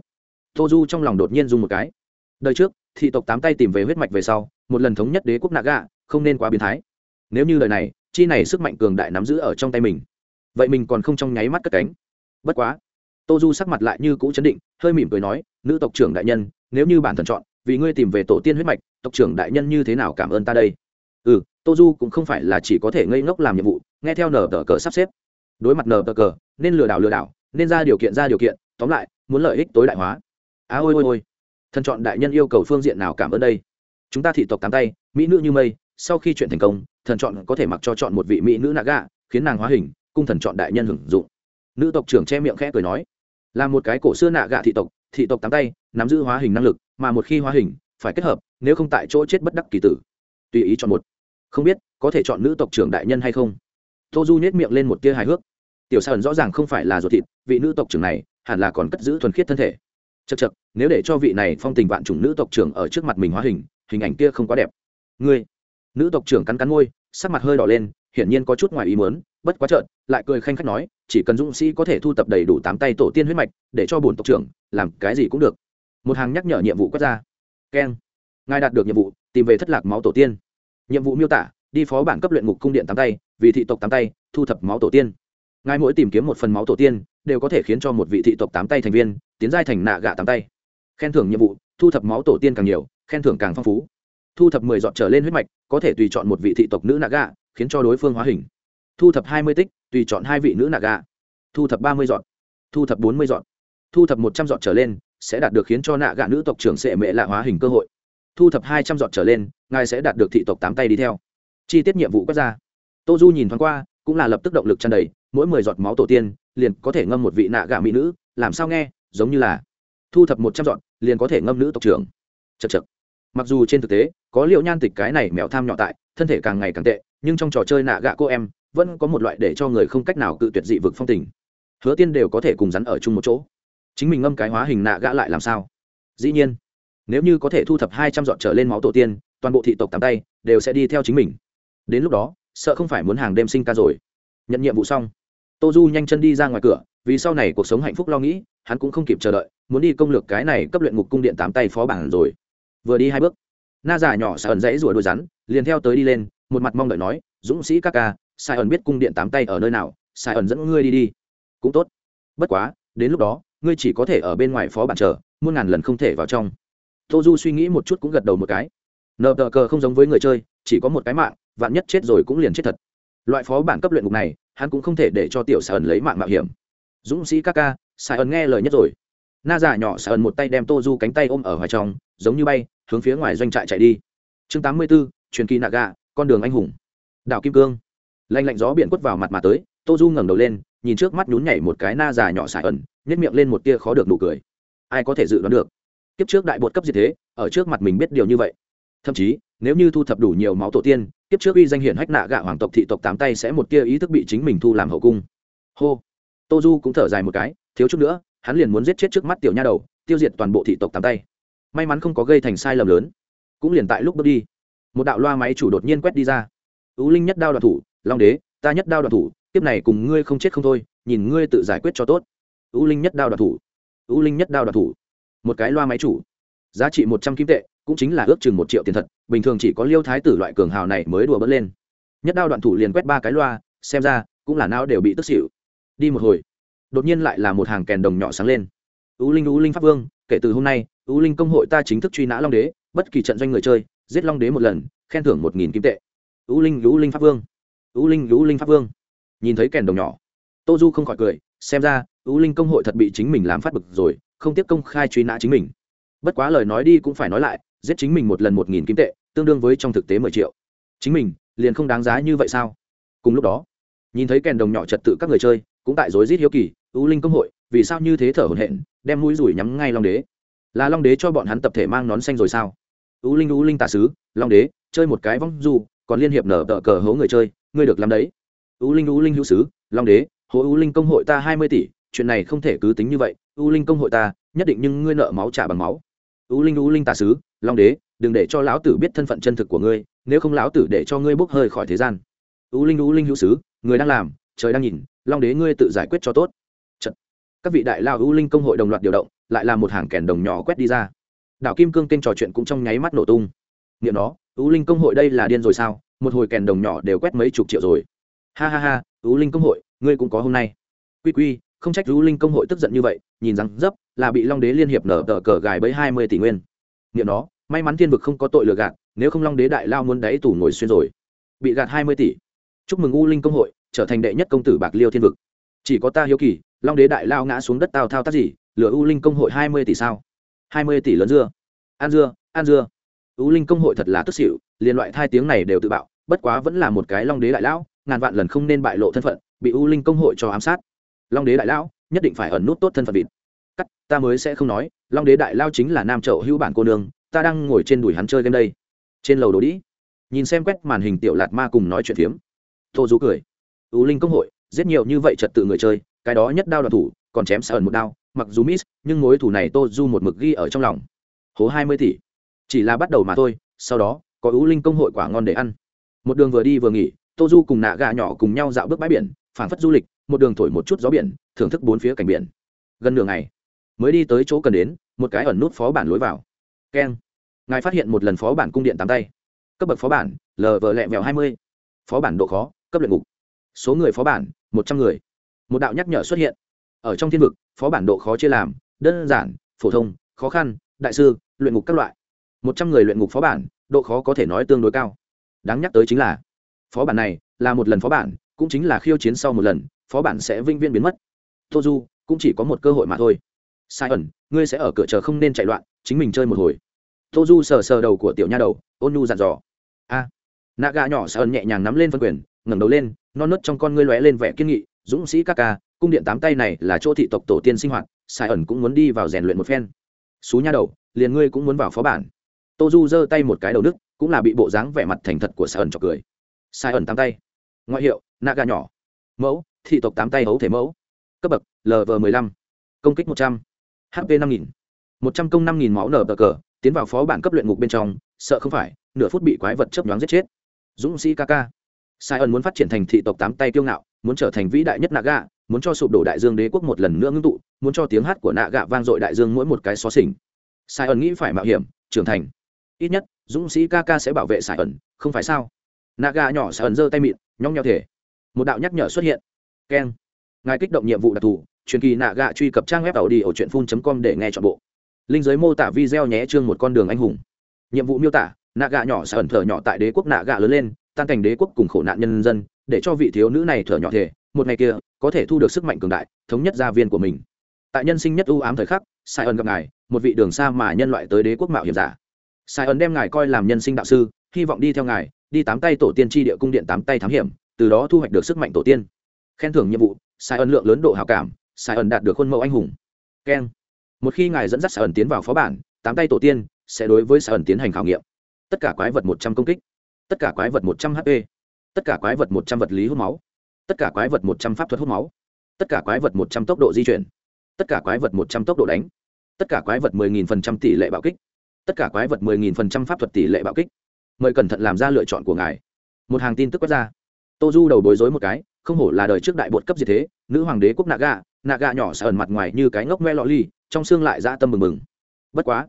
A: tô du trong lòng đột nhiên dùng một cái. Đời trước, thị tộc tám tay tìm về huyết mạch về sau, một lần thống nhất đế quốc naga không nên quá biến thái. Nếu như lời này, chi này sức mạnh cường đại nắm giữ ở trong tay mình vậy mình còn không trong nháy mắt cất cánh. Bất quá tô du sắc mặt lại như cũ chấn định, hơi mỉm cười nói, nữ tộc trưởng đại nhân, nếu như bản thần chọn, vì ngươi tìm về tổ tiên huyết mạch, tộc trưởng đại nhân như thế nào cảm ơn ta đây? Ừ tô du cũng không phải là chỉ có thể ngây ngốc làm nhiệm vụ, nghe theo nở tờ cờ sắp xếp. Đối mặt nở tờ cờ, nên lừa đảo lừa đảo, nên ra điều kiện ra điều kiện, tóm lại, muốn lợi ích tối đại hóa. À ôi ôi ôi. Thần chọn đại nhân yêu cầu phương diện nào cảm ơn đây? Chúng ta thị tộc tám tay, mỹ nữ như mây, sau khi chuyện thành công, thần chọn có thể mặc cho chọn một vị mỹ nữ nạ gạ khiến nàng hóa hình cung thần chọn đại nhân hưởng dụng. Nữ tộc trưởng che miệng khẽ cười nói, là một cái cổ xưa nạ gạ thị tộc thị tộc tám tay, nắm giữ hóa hình năng lực, mà một khi hóa hình, phải kết hợp, nếu không tại chỗ chết bất đắc kỳ tử. Tùy ý chọn một. Không biết, có thể chọn nữ tộc trưởng đại nhân hay không? Tô du nhét miệng lên một tia hài hước. Tiểu sa ẩn rõ ràng không phải là ruột thịt, vị nữ tộc trưởng này hẳn là còn cất giữ thuần khiết thân thể. Chật chật nếu để cho vị này phong tình vạn chủng nữ tộc trưởng ở trước mặt mình hóa hình hình ảnh kia không quá đẹp. Ngươi. Nữ tộc trưởng cắn cắn môi, sắc mặt hơi đỏ lên hiển nhiên có chút ngoài ý muốn bất quá trợn lại cười khanh khách nói chỉ cần dũng sĩ có thể thu tập đầy đủ tám tay tổ tiên huyết mạch để cho bổn tộc trưởng làm cái gì cũng được. Một hàng nhắc nhở nhiệm vụ quát ra. Keng. Ngài đạt được nhiệm vụ tìm về thất lạc máu tổ tiên. Nhiệm vụ miêu tả đi phó bản cấp luyện ngục cung điện tám tay vì thị tộc tám tay thu thập máu tổ tiên. Ngài mỗi tìm kiếm một phần máu tổ tiên đều có thể khiến cho một vị thị tộc tám tay thành viên tiến giai thành nạ gạ tám tay. Khen thưởng nhiệm vụ thu thập máu tổ tiên càng nhiều khen thưởng càng phong phú. Thu thập mười dọn trở lên huyết mạch có thể tùy chọn một vị thị tộc nữ Naga, gạ khiến cho đối phương hóa hình. Thu thập hai mươi tích, tùy chọn hai vị nữ nạ gạ. Thu thập ba mươi dọn. Thu thập bốn mươi dọn. Thu thập một trăm dọn trở lên, sẽ đạt được khiến cho nạ gạ nữ tộc trưởng sệ mệ lạ hóa hình cơ hội. Thu thập hai trăm dọn trở lên, ngài sẽ đạt được thị tộc tám tay đi theo. Chi tiết nhiệm vụ quốc ra. Tô du nhìn thoáng qua, cũng là lập tức động lực tràn đầy, mỗi mười giọt máu tổ tiên, liền có thể ngâm một vị nạ gạ mỹ nữ, làm sao nghe, giống như là thu thập một trăm dọn, liền có thể ngâm nữ tộc trưởng. Chật chật mặc dù trên thực tế, có liệu nhan tịch cái này mèo tham nhỏ tại, thân thể càng ngày càng tệ nhưng trong trò chơi nạ gạ cô em, vẫn có một loại để cho người không cách nào cự tuyệt dị vực phong tình. Hứa tiên đều có thể cùng rắn ở chung một chỗ. Chính mình ngâm cái hóa hình nạ gã lại làm sao? Dĩ nhiên, nếu như có thể thu thập hai trăm dọn trở lên máu tổ tiên, toàn bộ thị tộc tám tay đều sẽ đi theo chính mình. Đến lúc đó, sợ không phải muốn hàng đêm sinh ca rồi. Nhận nhiệm vụ xong, tô du nhanh chân đi ra ngoài cửa, vì sau này cuộc sống hạnh phúc lo nghĩ, hắn cũng không kịp chờ đợi, muốn đi công lược cái này cấp luyện ngục cung điện tám tay phó bản rồi. Vừa đi hai bước, na giả nhỏ sợ ẩn dãy rủa đôi rắn, liền theo tới đi lên một mặt mong đợi nói dũng sĩ các ca sai ẩn biết cung điện tám tay ở nơi nào sai ẩn dẫn ngươi đi đi. Cũng tốt. Bất quá đến lúc đó ngươi chỉ có thể ở bên ngoài phó bản chờ muôn ngàn lần không thể vào trong. Tô du suy nghĩ một chút cũng gật đầu một cái. Nờ tờ cờ không giống với người chơi chỉ có một cái mạng vạn nhất chết rồi cũng liền chết thật. Loại phó bản cấp luyện ngục này hắn cũng không thể để cho tiểu sở ẩn lấy mạng mạo hiểm. Dũng sĩ các ca sai ẩn nghe lời nhất rồi. Na giả nhỏ sai ẩn một tay đem tô du cánh tay ôm ở ngoài trong giống như bay hướng phía ngoài doanh trại chạy đi. Chương tám mươi 84, truyền kỳ naga con đường anh hùng. Đảo kim cương. Lạnh lạnh gió biển quất vào mặt mà tới, tô du ngẩng đầu lên, nhìn trước mắt nhún nhảy một cái na già nhỏ xài ẩn nhét miệng lên một tia khó được nụ cười. Ai có thể dự đoán được? Kiếp trước đại bột cấp gì thế, ở trước mặt mình biết điều như vậy. Thậm chí, nếu như thu thập đủ nhiều máu tổ tiên tiếp trước uy danh hiển hách nạ gạ hoàng tộc thị tộc tám tay sẽ một tia ý thức bị chính mình thu làm hậu cung. Hô. Tô du cũng thở dài một cái, thiếu chút nữa, hắn liền muốn giết chết trước mắt tiểu nha đầu, tiêu diệt toàn bộ thị tộc tám tay. May mắn không có gây thành sai lầm lớn. Cũng liền tại lúc bước đi một đạo loa máy chủ đột nhiên quét đi ra. Ú linh nhất đao đoạt thủ, long đế, ta nhất đao đoạt thủ tiếp này cùng ngươi không chết không thôi, nhìn ngươi tự giải quyết cho tốt. Ú linh nhất đao đoạt thủ ú linh nhất đao đoạt thủ. Một cái loa máy chủ. Giá trị một trăm kim tệ, cũng chính là ước chừng một triệu tiền thật, bình thường chỉ có liêu thái tử loại cường hào này mới đùa bớt lên. Nhất đao đoạn thủ liền quét ba cái loa, xem ra, cũng là não đều bị tức xỉu. Đi một hồi, đột nhiên lại là một hàng kèn đồng nhỏ sáng lên. Ú linh ú linh pháp vương, kể từ hôm nay ú linh công hội ta chính thức truy nã long đế, bất kỳ trận doanh người chơi giết long đế một lần, khen thưởng một nghìn kim tệ. Ú linh lũ linh pháp vương. Ú linh lũ linh pháp vương. Nhìn thấy kèn đồng nhỏ, tô du không khỏi cười, xem ra ú linh công hội thật bị chính mình làm phát bực rồi, không tiếp công khai truy nã chính mình. Bất quá lời nói đi cũng phải nói lại, giết chính mình một lần một nghìn kim tệ, tương đương với trong thực tế mười triệu. Chính mình, liền không đáng giá như vậy sao? Cùng lúc đó, nhìn thấy kèn đồng nhỏ trật tự các người chơi, cũng tại rối rít hiếu kỳ ưu linh công hội, vì sao như thế thở hổn hển, đem mũi rủi nhắm ngay long đế? Là long đế cho bọn hắn tập thể mang nón xanh rồi sao? Ú linh ú linh tà sứ, long đế, chơi một cái vong du, còn liên hiệp nở tờ cờ hố người chơi, ngươi được làm đấy. Ú linh ú linh hữu sứ, long đế, hố ú linh công hội ta hai mươi tỷ, chuyện này không thể cứ tính như vậy ú linh công hội ta, nhất định nhưng ngươi nợ máu trả bằng máu. Ú linh ú linh tà sứ, long đế, đừng để cho lão tử biết thân phận chân thực của ngươi, nếu không lão tử để cho ngươi bốc hơi khỏi thế gian. Ú linh ú linh hữu sứ, người đang làm, trời đang nhìn, long đế ngươi tự giải quyết cho tốt. Chật. các vị đại lao ú linh công hội đồng loạt điều động, lại là một hàng kèn đồng nhỏ quét đi ra đảo kim cương tên trò chuyện cũng trong nháy mắt nổ tung. Nghiệm đó ưu linh công hội đây là điên rồi sao? Một hồi kèn đồng nhỏ đều quét mấy chục triệu rồi. Ha ha ha ưu linh công hội, ngươi cũng có hôm nay. Quy quy, không trách ưu linh công hội tức giận như vậy, nhìn rằng dấp là bị long đế liên hiệp nở tờ cờ gài bấy hai mươi tỷ nguyên. Nghiệm đó may mắn thiên vực không có tội lừa gạt, nếu không long đế đại lao muốn đáy tủ ngồi xuyên rồi. Bị gạt hai mươi tỷ. Chúc mừng u linh công hội, trở thành đệ nhất công tử bạc liêu thiên vực. Chỉ có ta hiếu kỳ, long đế đại lao ngã xuống đất tào thao tác gì, lừa u linh công hội hai mươi tỷ sao? Hai mươi tỷ lớn dưa. An dưa an dưa. U linh công hội thật là tức xỉu liên loại thai tiếng này đều tự bạo, bất quá vẫn là một cái long đế đại lão, ngàn vạn lần không nên bại lộ thân phận, bị u linh công hội cho ám sát. Long đế đại lão, nhất định phải ẩn nút tốt thân phận vịt. Cắt, ta mới sẽ không nói, long đế đại lao chính là nam chậu hữu bản cô nương, ta đang ngồi trên đùi hắn chơi game đây. Trên lầu đồ đĩ, nhìn xem quét màn hình tiểu lạt ma cùng nói chuyện phiếm tô du cười. U linh công hội, giết nhiều như vậy trật tự người chơi, cái đó nhất đao đoàn thủ, còn chém sợ một đao mặc dù miss, nhưng mối thủ này tô du một mực ghi ở trong lòng. Hố hai mươi tỷ. Chỉ là bắt đầu mà thôi, sau đó, có ưu linh công hội quả ngon để ăn. Một đường vừa đi vừa nghỉ, tô du cùng nạ gà nhỏ cùng nhau dạo bước bãi biển, phảng phất du lịch, một đường thổi một chút gió biển, thưởng thức bốn phía cảnh biển. Gần nửa ngày, mới đi tới chỗ cần đến, một cái ẩn nút phó bản lối vào. Keng. Ngài phát hiện một lần phó bản cung điện tám tay. Cấp bậc phó bản lv lẹ vẹo hai mươi. Phó bản độ khó, cấp luyện ngục. Số người phó bản, một trăm người. Một đạo nhắc nhở xuất hiện ở trong thiên vực phó bản độ khó chia làm đơn giản phổ thông khó khăn đại sư luyện ngục các loại. Một trăm người luyện ngục phó bản độ khó có thể nói tương đối cao. Đáng nhắc tới chính là phó bản này là một lần phó bản cũng chính là khiêu chiến sau một lần phó bản sẽ vinh viên biến mất. Tô du cũng chỉ có một cơ hội mà thôi. Sai ẩn ngươi sẽ ở cửa chờ không nên chạy loạn chính mình chơi một hồi. Tô du sờ sờ đầu của tiểu nha đầu ôn nhu dặn dò. A. À, nạ gà nhỏ sai ẩn nhẹ nhàng nắm lên phân quyền ngẩng đầu lên non nớt trong con ngươi lóe lên vẻ kiên nghị dũng sĩ các ca cung điện tám tay này là chỗ thị tộc tổ tiên sinh hoạt, sai ẩn cũng muốn đi vào rèn luyện một phen. Xú nha đầu, liền ngươi cũng muốn vào phó bản. Tô du giơ tay một cái đầu đức cũng là bị bộ dáng vẻ mặt thành thật của sai ẩn chọc cười. Sai ẩn tám tay. Ngoại hiệu nạ gà nhỏ. Mẫu, thị tộc tám tay hấu thể mẫu. Cấp bậc lv m ộ công kích một trăm. Hp năm nghìn. một trăm công năm nghìn máu nở bờ cờ, tiến vào phó bản cấp luyện ngục bên trong, sợ không phải, nửa phút bị quái vật chấp nhoáng giết chết. Dũng sĩ kk sai ẩn muốn phát triển thành thị tộc tám tay kiêu ngạo, muốn trở thành vĩ đại nhất nạ muốn cho sụp đổ đại dương đế quốc một lần nữa ngưng tụ, muốn cho tiếng hát của nạ gạ vang dội đại dương mỗi một cái xó xỉnh. Sai ẩn nghĩ phải mạo hiểm, trưởng thành. Ít nhất, dũng sĩ ca ca sẽ bảo vệ sai ẩn, không phải sao? Nạ gạ nhỏ sai ẩn giơ tay mịn, nhong nhau thể. Một đạo nhắc nhở xuất hiện. Keng. Ngài kích động nhiệm vụ đặc thù, truyền kỳ nạ gạ truy cập trang web tàu đi ở truyện phun com để nghe chọn bộ. Linh giới mô tả video nhé chương một con đường anh hùng. Nhiệm vụ miêu tả, nạ gạ nhỏ sẽ ẩn thở nhỏ tại đế quốc nạ gạ lớn lên, tan cảnh đế quốc cùng khổ nạn nhân dân, để cho vị thiếu nữ này thở nhỏ thể một ngày kia, có thể thu được sức mạnh cường đại, thống nhất gia viên của mình. Tại nhân sinh nhất ưu ám thời khắc sai ẩn gặp ngài, một vị đường xa mà nhân loại tới đế quốc mạo hiểm giả. Sai ẩn đem ngài coi làm nhân sinh đạo sư, hy vọng đi theo ngài, đi tám tay tổ tiên tri địa cung điện tám tay thám hiểm, từ đó thu hoạch được sức mạnh tổ tiên. Khen thưởng nhiệm vụ sai ẩn lượng lớn độ hào cảm sai ẩn đạt được khuôn mẫu anh hùng. Keng một khi ngài dẫn dắt sai ẩn tiến vào phó bản, tám tay tổ tiên sẽ đối với sai ẩn tiến hành khảo nghiệm. Tất cả quái vật một trăm công kích. Tất cả quái vật một trăm hp. Tất cả quái vật một trăm vật lý hút máu tất cả quái vật một trăm pháp thuật hút máu. Tất cả quái vật một trăm tốc độ di chuyển. Tất cả quái vật một trăm tốc độ đánh. Tất cả quái vật mười nghìn phần trăm tỷ lệ bạo kích. Tất cả quái vật mười nghìn phần trăm pháp thuật tỷ lệ bạo kích. Mời cẩn thận làm ra lựa chọn của ngài. Một hàng tin tức quét ra. Tô du đầu bối rối một cái, không hổ là đời trước đại bột cấp gì thế, nữ hoàng đế quốc naga naga nhỏ sẽ ẩn mặt ngoài như cái ngốc me lọ ly trong xương lại ra tâm mừng mừng. Bất quá,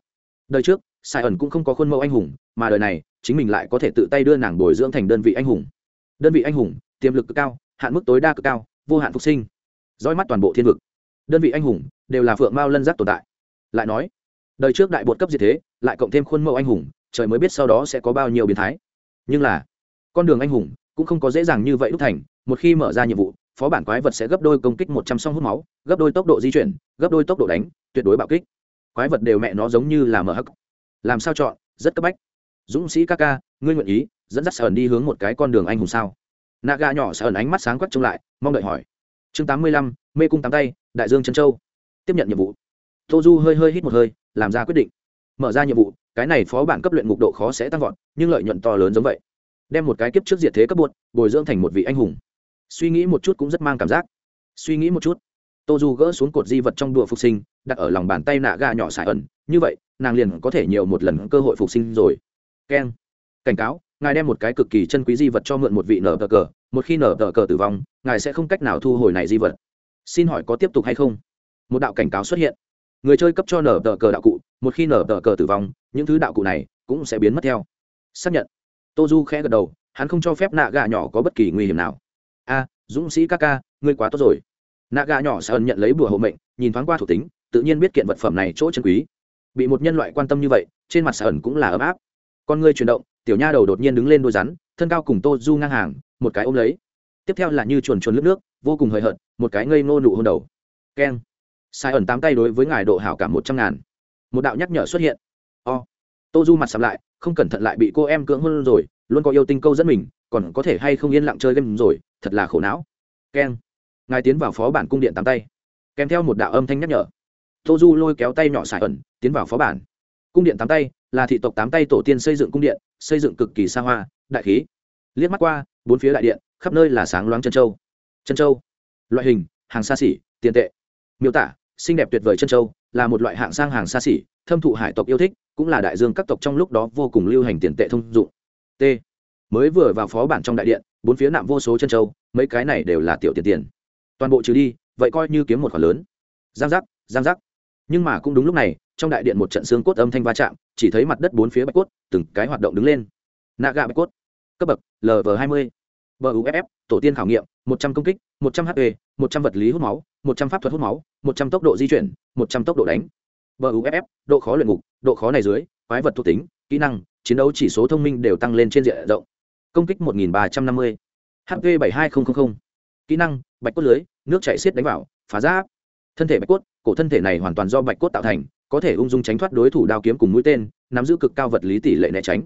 A: đời trước sai ẩn cũng không có khuôn mẫu anh hùng, mà đời này, chính mình lại có thể tự tay đưa nàng bồi dưỡng thành đơn vị anh hùng. Đơn vị anh hùng, tiềm lực cực cao hạn mức tối đa cực cao, vô hạn phục sinh. Dõi mắt toàn bộ thiên vực. Đơn vị anh hùng đều là phượng mao lân giác tồn tại. Lại nói, đời trước đại bột cấp diệt thế, lại cộng thêm khuôn mẫu anh hùng, trời mới biết sau đó sẽ có bao nhiêu biến thái. Nhưng là, con đường anh hùng cũng không có dễ dàng như vậy đúc thành. Một khi mở ra nhiệm vụ, phó bản quái vật sẽ gấp đôi công kích một trăm song hút máu, gấp đôi tốc độ di chuyển, gấp đôi tốc độ đánh, tuyệt đối bạo kích. Quái vật đều mẹ nó giống như là mở hắc. Làm sao chọn? Rất cấp bách. Dũng sĩ ca ca, ngươi nguyện ý dẫn dắt sởn đi hướng một cái con đường anh hùng sao? Nạ gà nhỏ ẩn ánh mắt sáng quắc trông lại, mong đợi hỏi. Chương tám mươi lăm, mê cung tám tay, đại dương trân châu. Tiếp nhận nhiệm vụ. Tô du hơi hơi hít một hơi, làm ra quyết định. Mở ra nhiệm vụ, cái này phó bản cấp luyện ngục độ khó sẽ tăng vọt, nhưng lợi nhuận to lớn giống vậy. Đem một cái kiếp trước diệt thế cấp bột bồi dưỡng thành một vị anh hùng. Suy nghĩ một chút cũng rất mang cảm giác. Suy nghĩ một chút tô du gỡ xuống cột di vật trong đùa phục sinh, đặt ở lòng bàn tay nạ gà nhỏ xài ẩn. Như vậy, nàng liền có thể nhiều một lần cơ hội phục sinh rồi. Keng. Cảnh cáo ngài đem một cái cực kỳ chân quý di vật cho mượn một vị nở tờ cờ, một khi nở tờ cờ tử vong, ngài sẽ không cách nào thu hồi này di vật. Xin hỏi có tiếp tục hay không? Một đạo cảnh cáo xuất hiện. Người chơi cấp cho nở tờ cờ đạo cụ, một khi nở tờ cờ tử vong, những thứ đạo cụ này cũng sẽ biến mất theo. Xác nhận. Tô du khẽ gật đầu, hắn không cho phép nạ gà nhỏ có bất kỳ nguy hiểm nào. A, dũng sĩ ca ca, ngươi quá tốt rồi. Nạ gà nhỏ sẽ nhận lấy bùa hộ mệnh, nhìn thoáng qua thủ tính, tự nhiên biết kiện vật phẩm này chỗ chân quý. Bị một nhân loại quan tâm như vậy, trên mặt sợ ẩn cũng là ấm áp. Con ngươi chuyển động tiểu nha đầu đột nhiên đứng lên đôi rắn thân cao cùng tô du ngang hàng một cái ôm lấy. Tiếp theo là như chuồn chuồn lướt nước vô cùng hời hợt một cái ngây ngô nụ hôn đầu. Keng. Sai ẩn tám tay đối với ngài độ hảo cảm một trăm ngàn. Một đạo nhắc nhở xuất hiện. O, tô du mặt sầm lại không cẩn thận lại bị cô em cưỡng hôn rồi luôn có yêu tinh câu dẫn mình còn có thể hay không yên lặng chơi game rồi thật là khổ não. Keng. Ngài tiến vào phó bản cung điện tám tay. Kèm theo một đạo âm thanh nhắc nhở. Tô du lôi kéo tay nhỏ sải ẩn tiến vào phó bản cung điện tám tay, là thị tộc tám tay tổ tiên xây dựng cung điện, xây dựng cực kỳ xa hoa, đại khí. Liếc mắt qua, bốn phía đại điện, khắp nơi là sáng loáng chân châu. Chân châu, loại hình, hàng xa xỉ, tiền tệ. Miêu tả, xinh đẹp tuyệt vời chân châu, là một loại hạng sang hàng xa xỉ, thâm thụ hải tộc yêu thích, cũng là đại dương các tộc trong lúc đó vô cùng lưu hành tiền tệ thông dụng. T. Mới vừa vào phó bản trong đại điện, bốn phía nạm vô số chân châu, mấy cái này đều là tiểu tiền tiền. Toàn bộ trừ đi, vậy coi như kiếm một khoản lớn. Giang giác giang giác. Nhưng mà cũng đúng lúc này trong đại điện một trận xương cốt âm thanh va chạm, chỉ thấy mặt đất bốn phía bạch cốt, từng cái hoạt động đứng lên. Nạ gạ bạch cốt, cấp bậc lv hai mươi buff tổ tiên khảo nghiệm, một trăm công kích, một trăm hp một trăm vật lý hút máu, một trăm pháp thuật hút máu, một trăm tốc độ di chuyển, một trăm tốc độ đánh. Buff độ khó luyện ngục, độ khó này dưới, quái vật thuộc tính, kỹ năng, chiến đấu chỉ số thông minh đều tăng lên trên diện rộng. Công kích một nghìn ba trăm năm mươi hp bảy hai nghìn kỹ năng, bạch cốt lưới, nước chạy xiết đánh vào, phá giáp. Thân thể bạch cốt, cổ thân thể này hoàn toàn do bạch cốt tạo thành có thể ung dung tránh thoát đối thủ đao kiếm cùng mũi tên, nắm giữ cực cao vật lý tỷ lệ né tránh.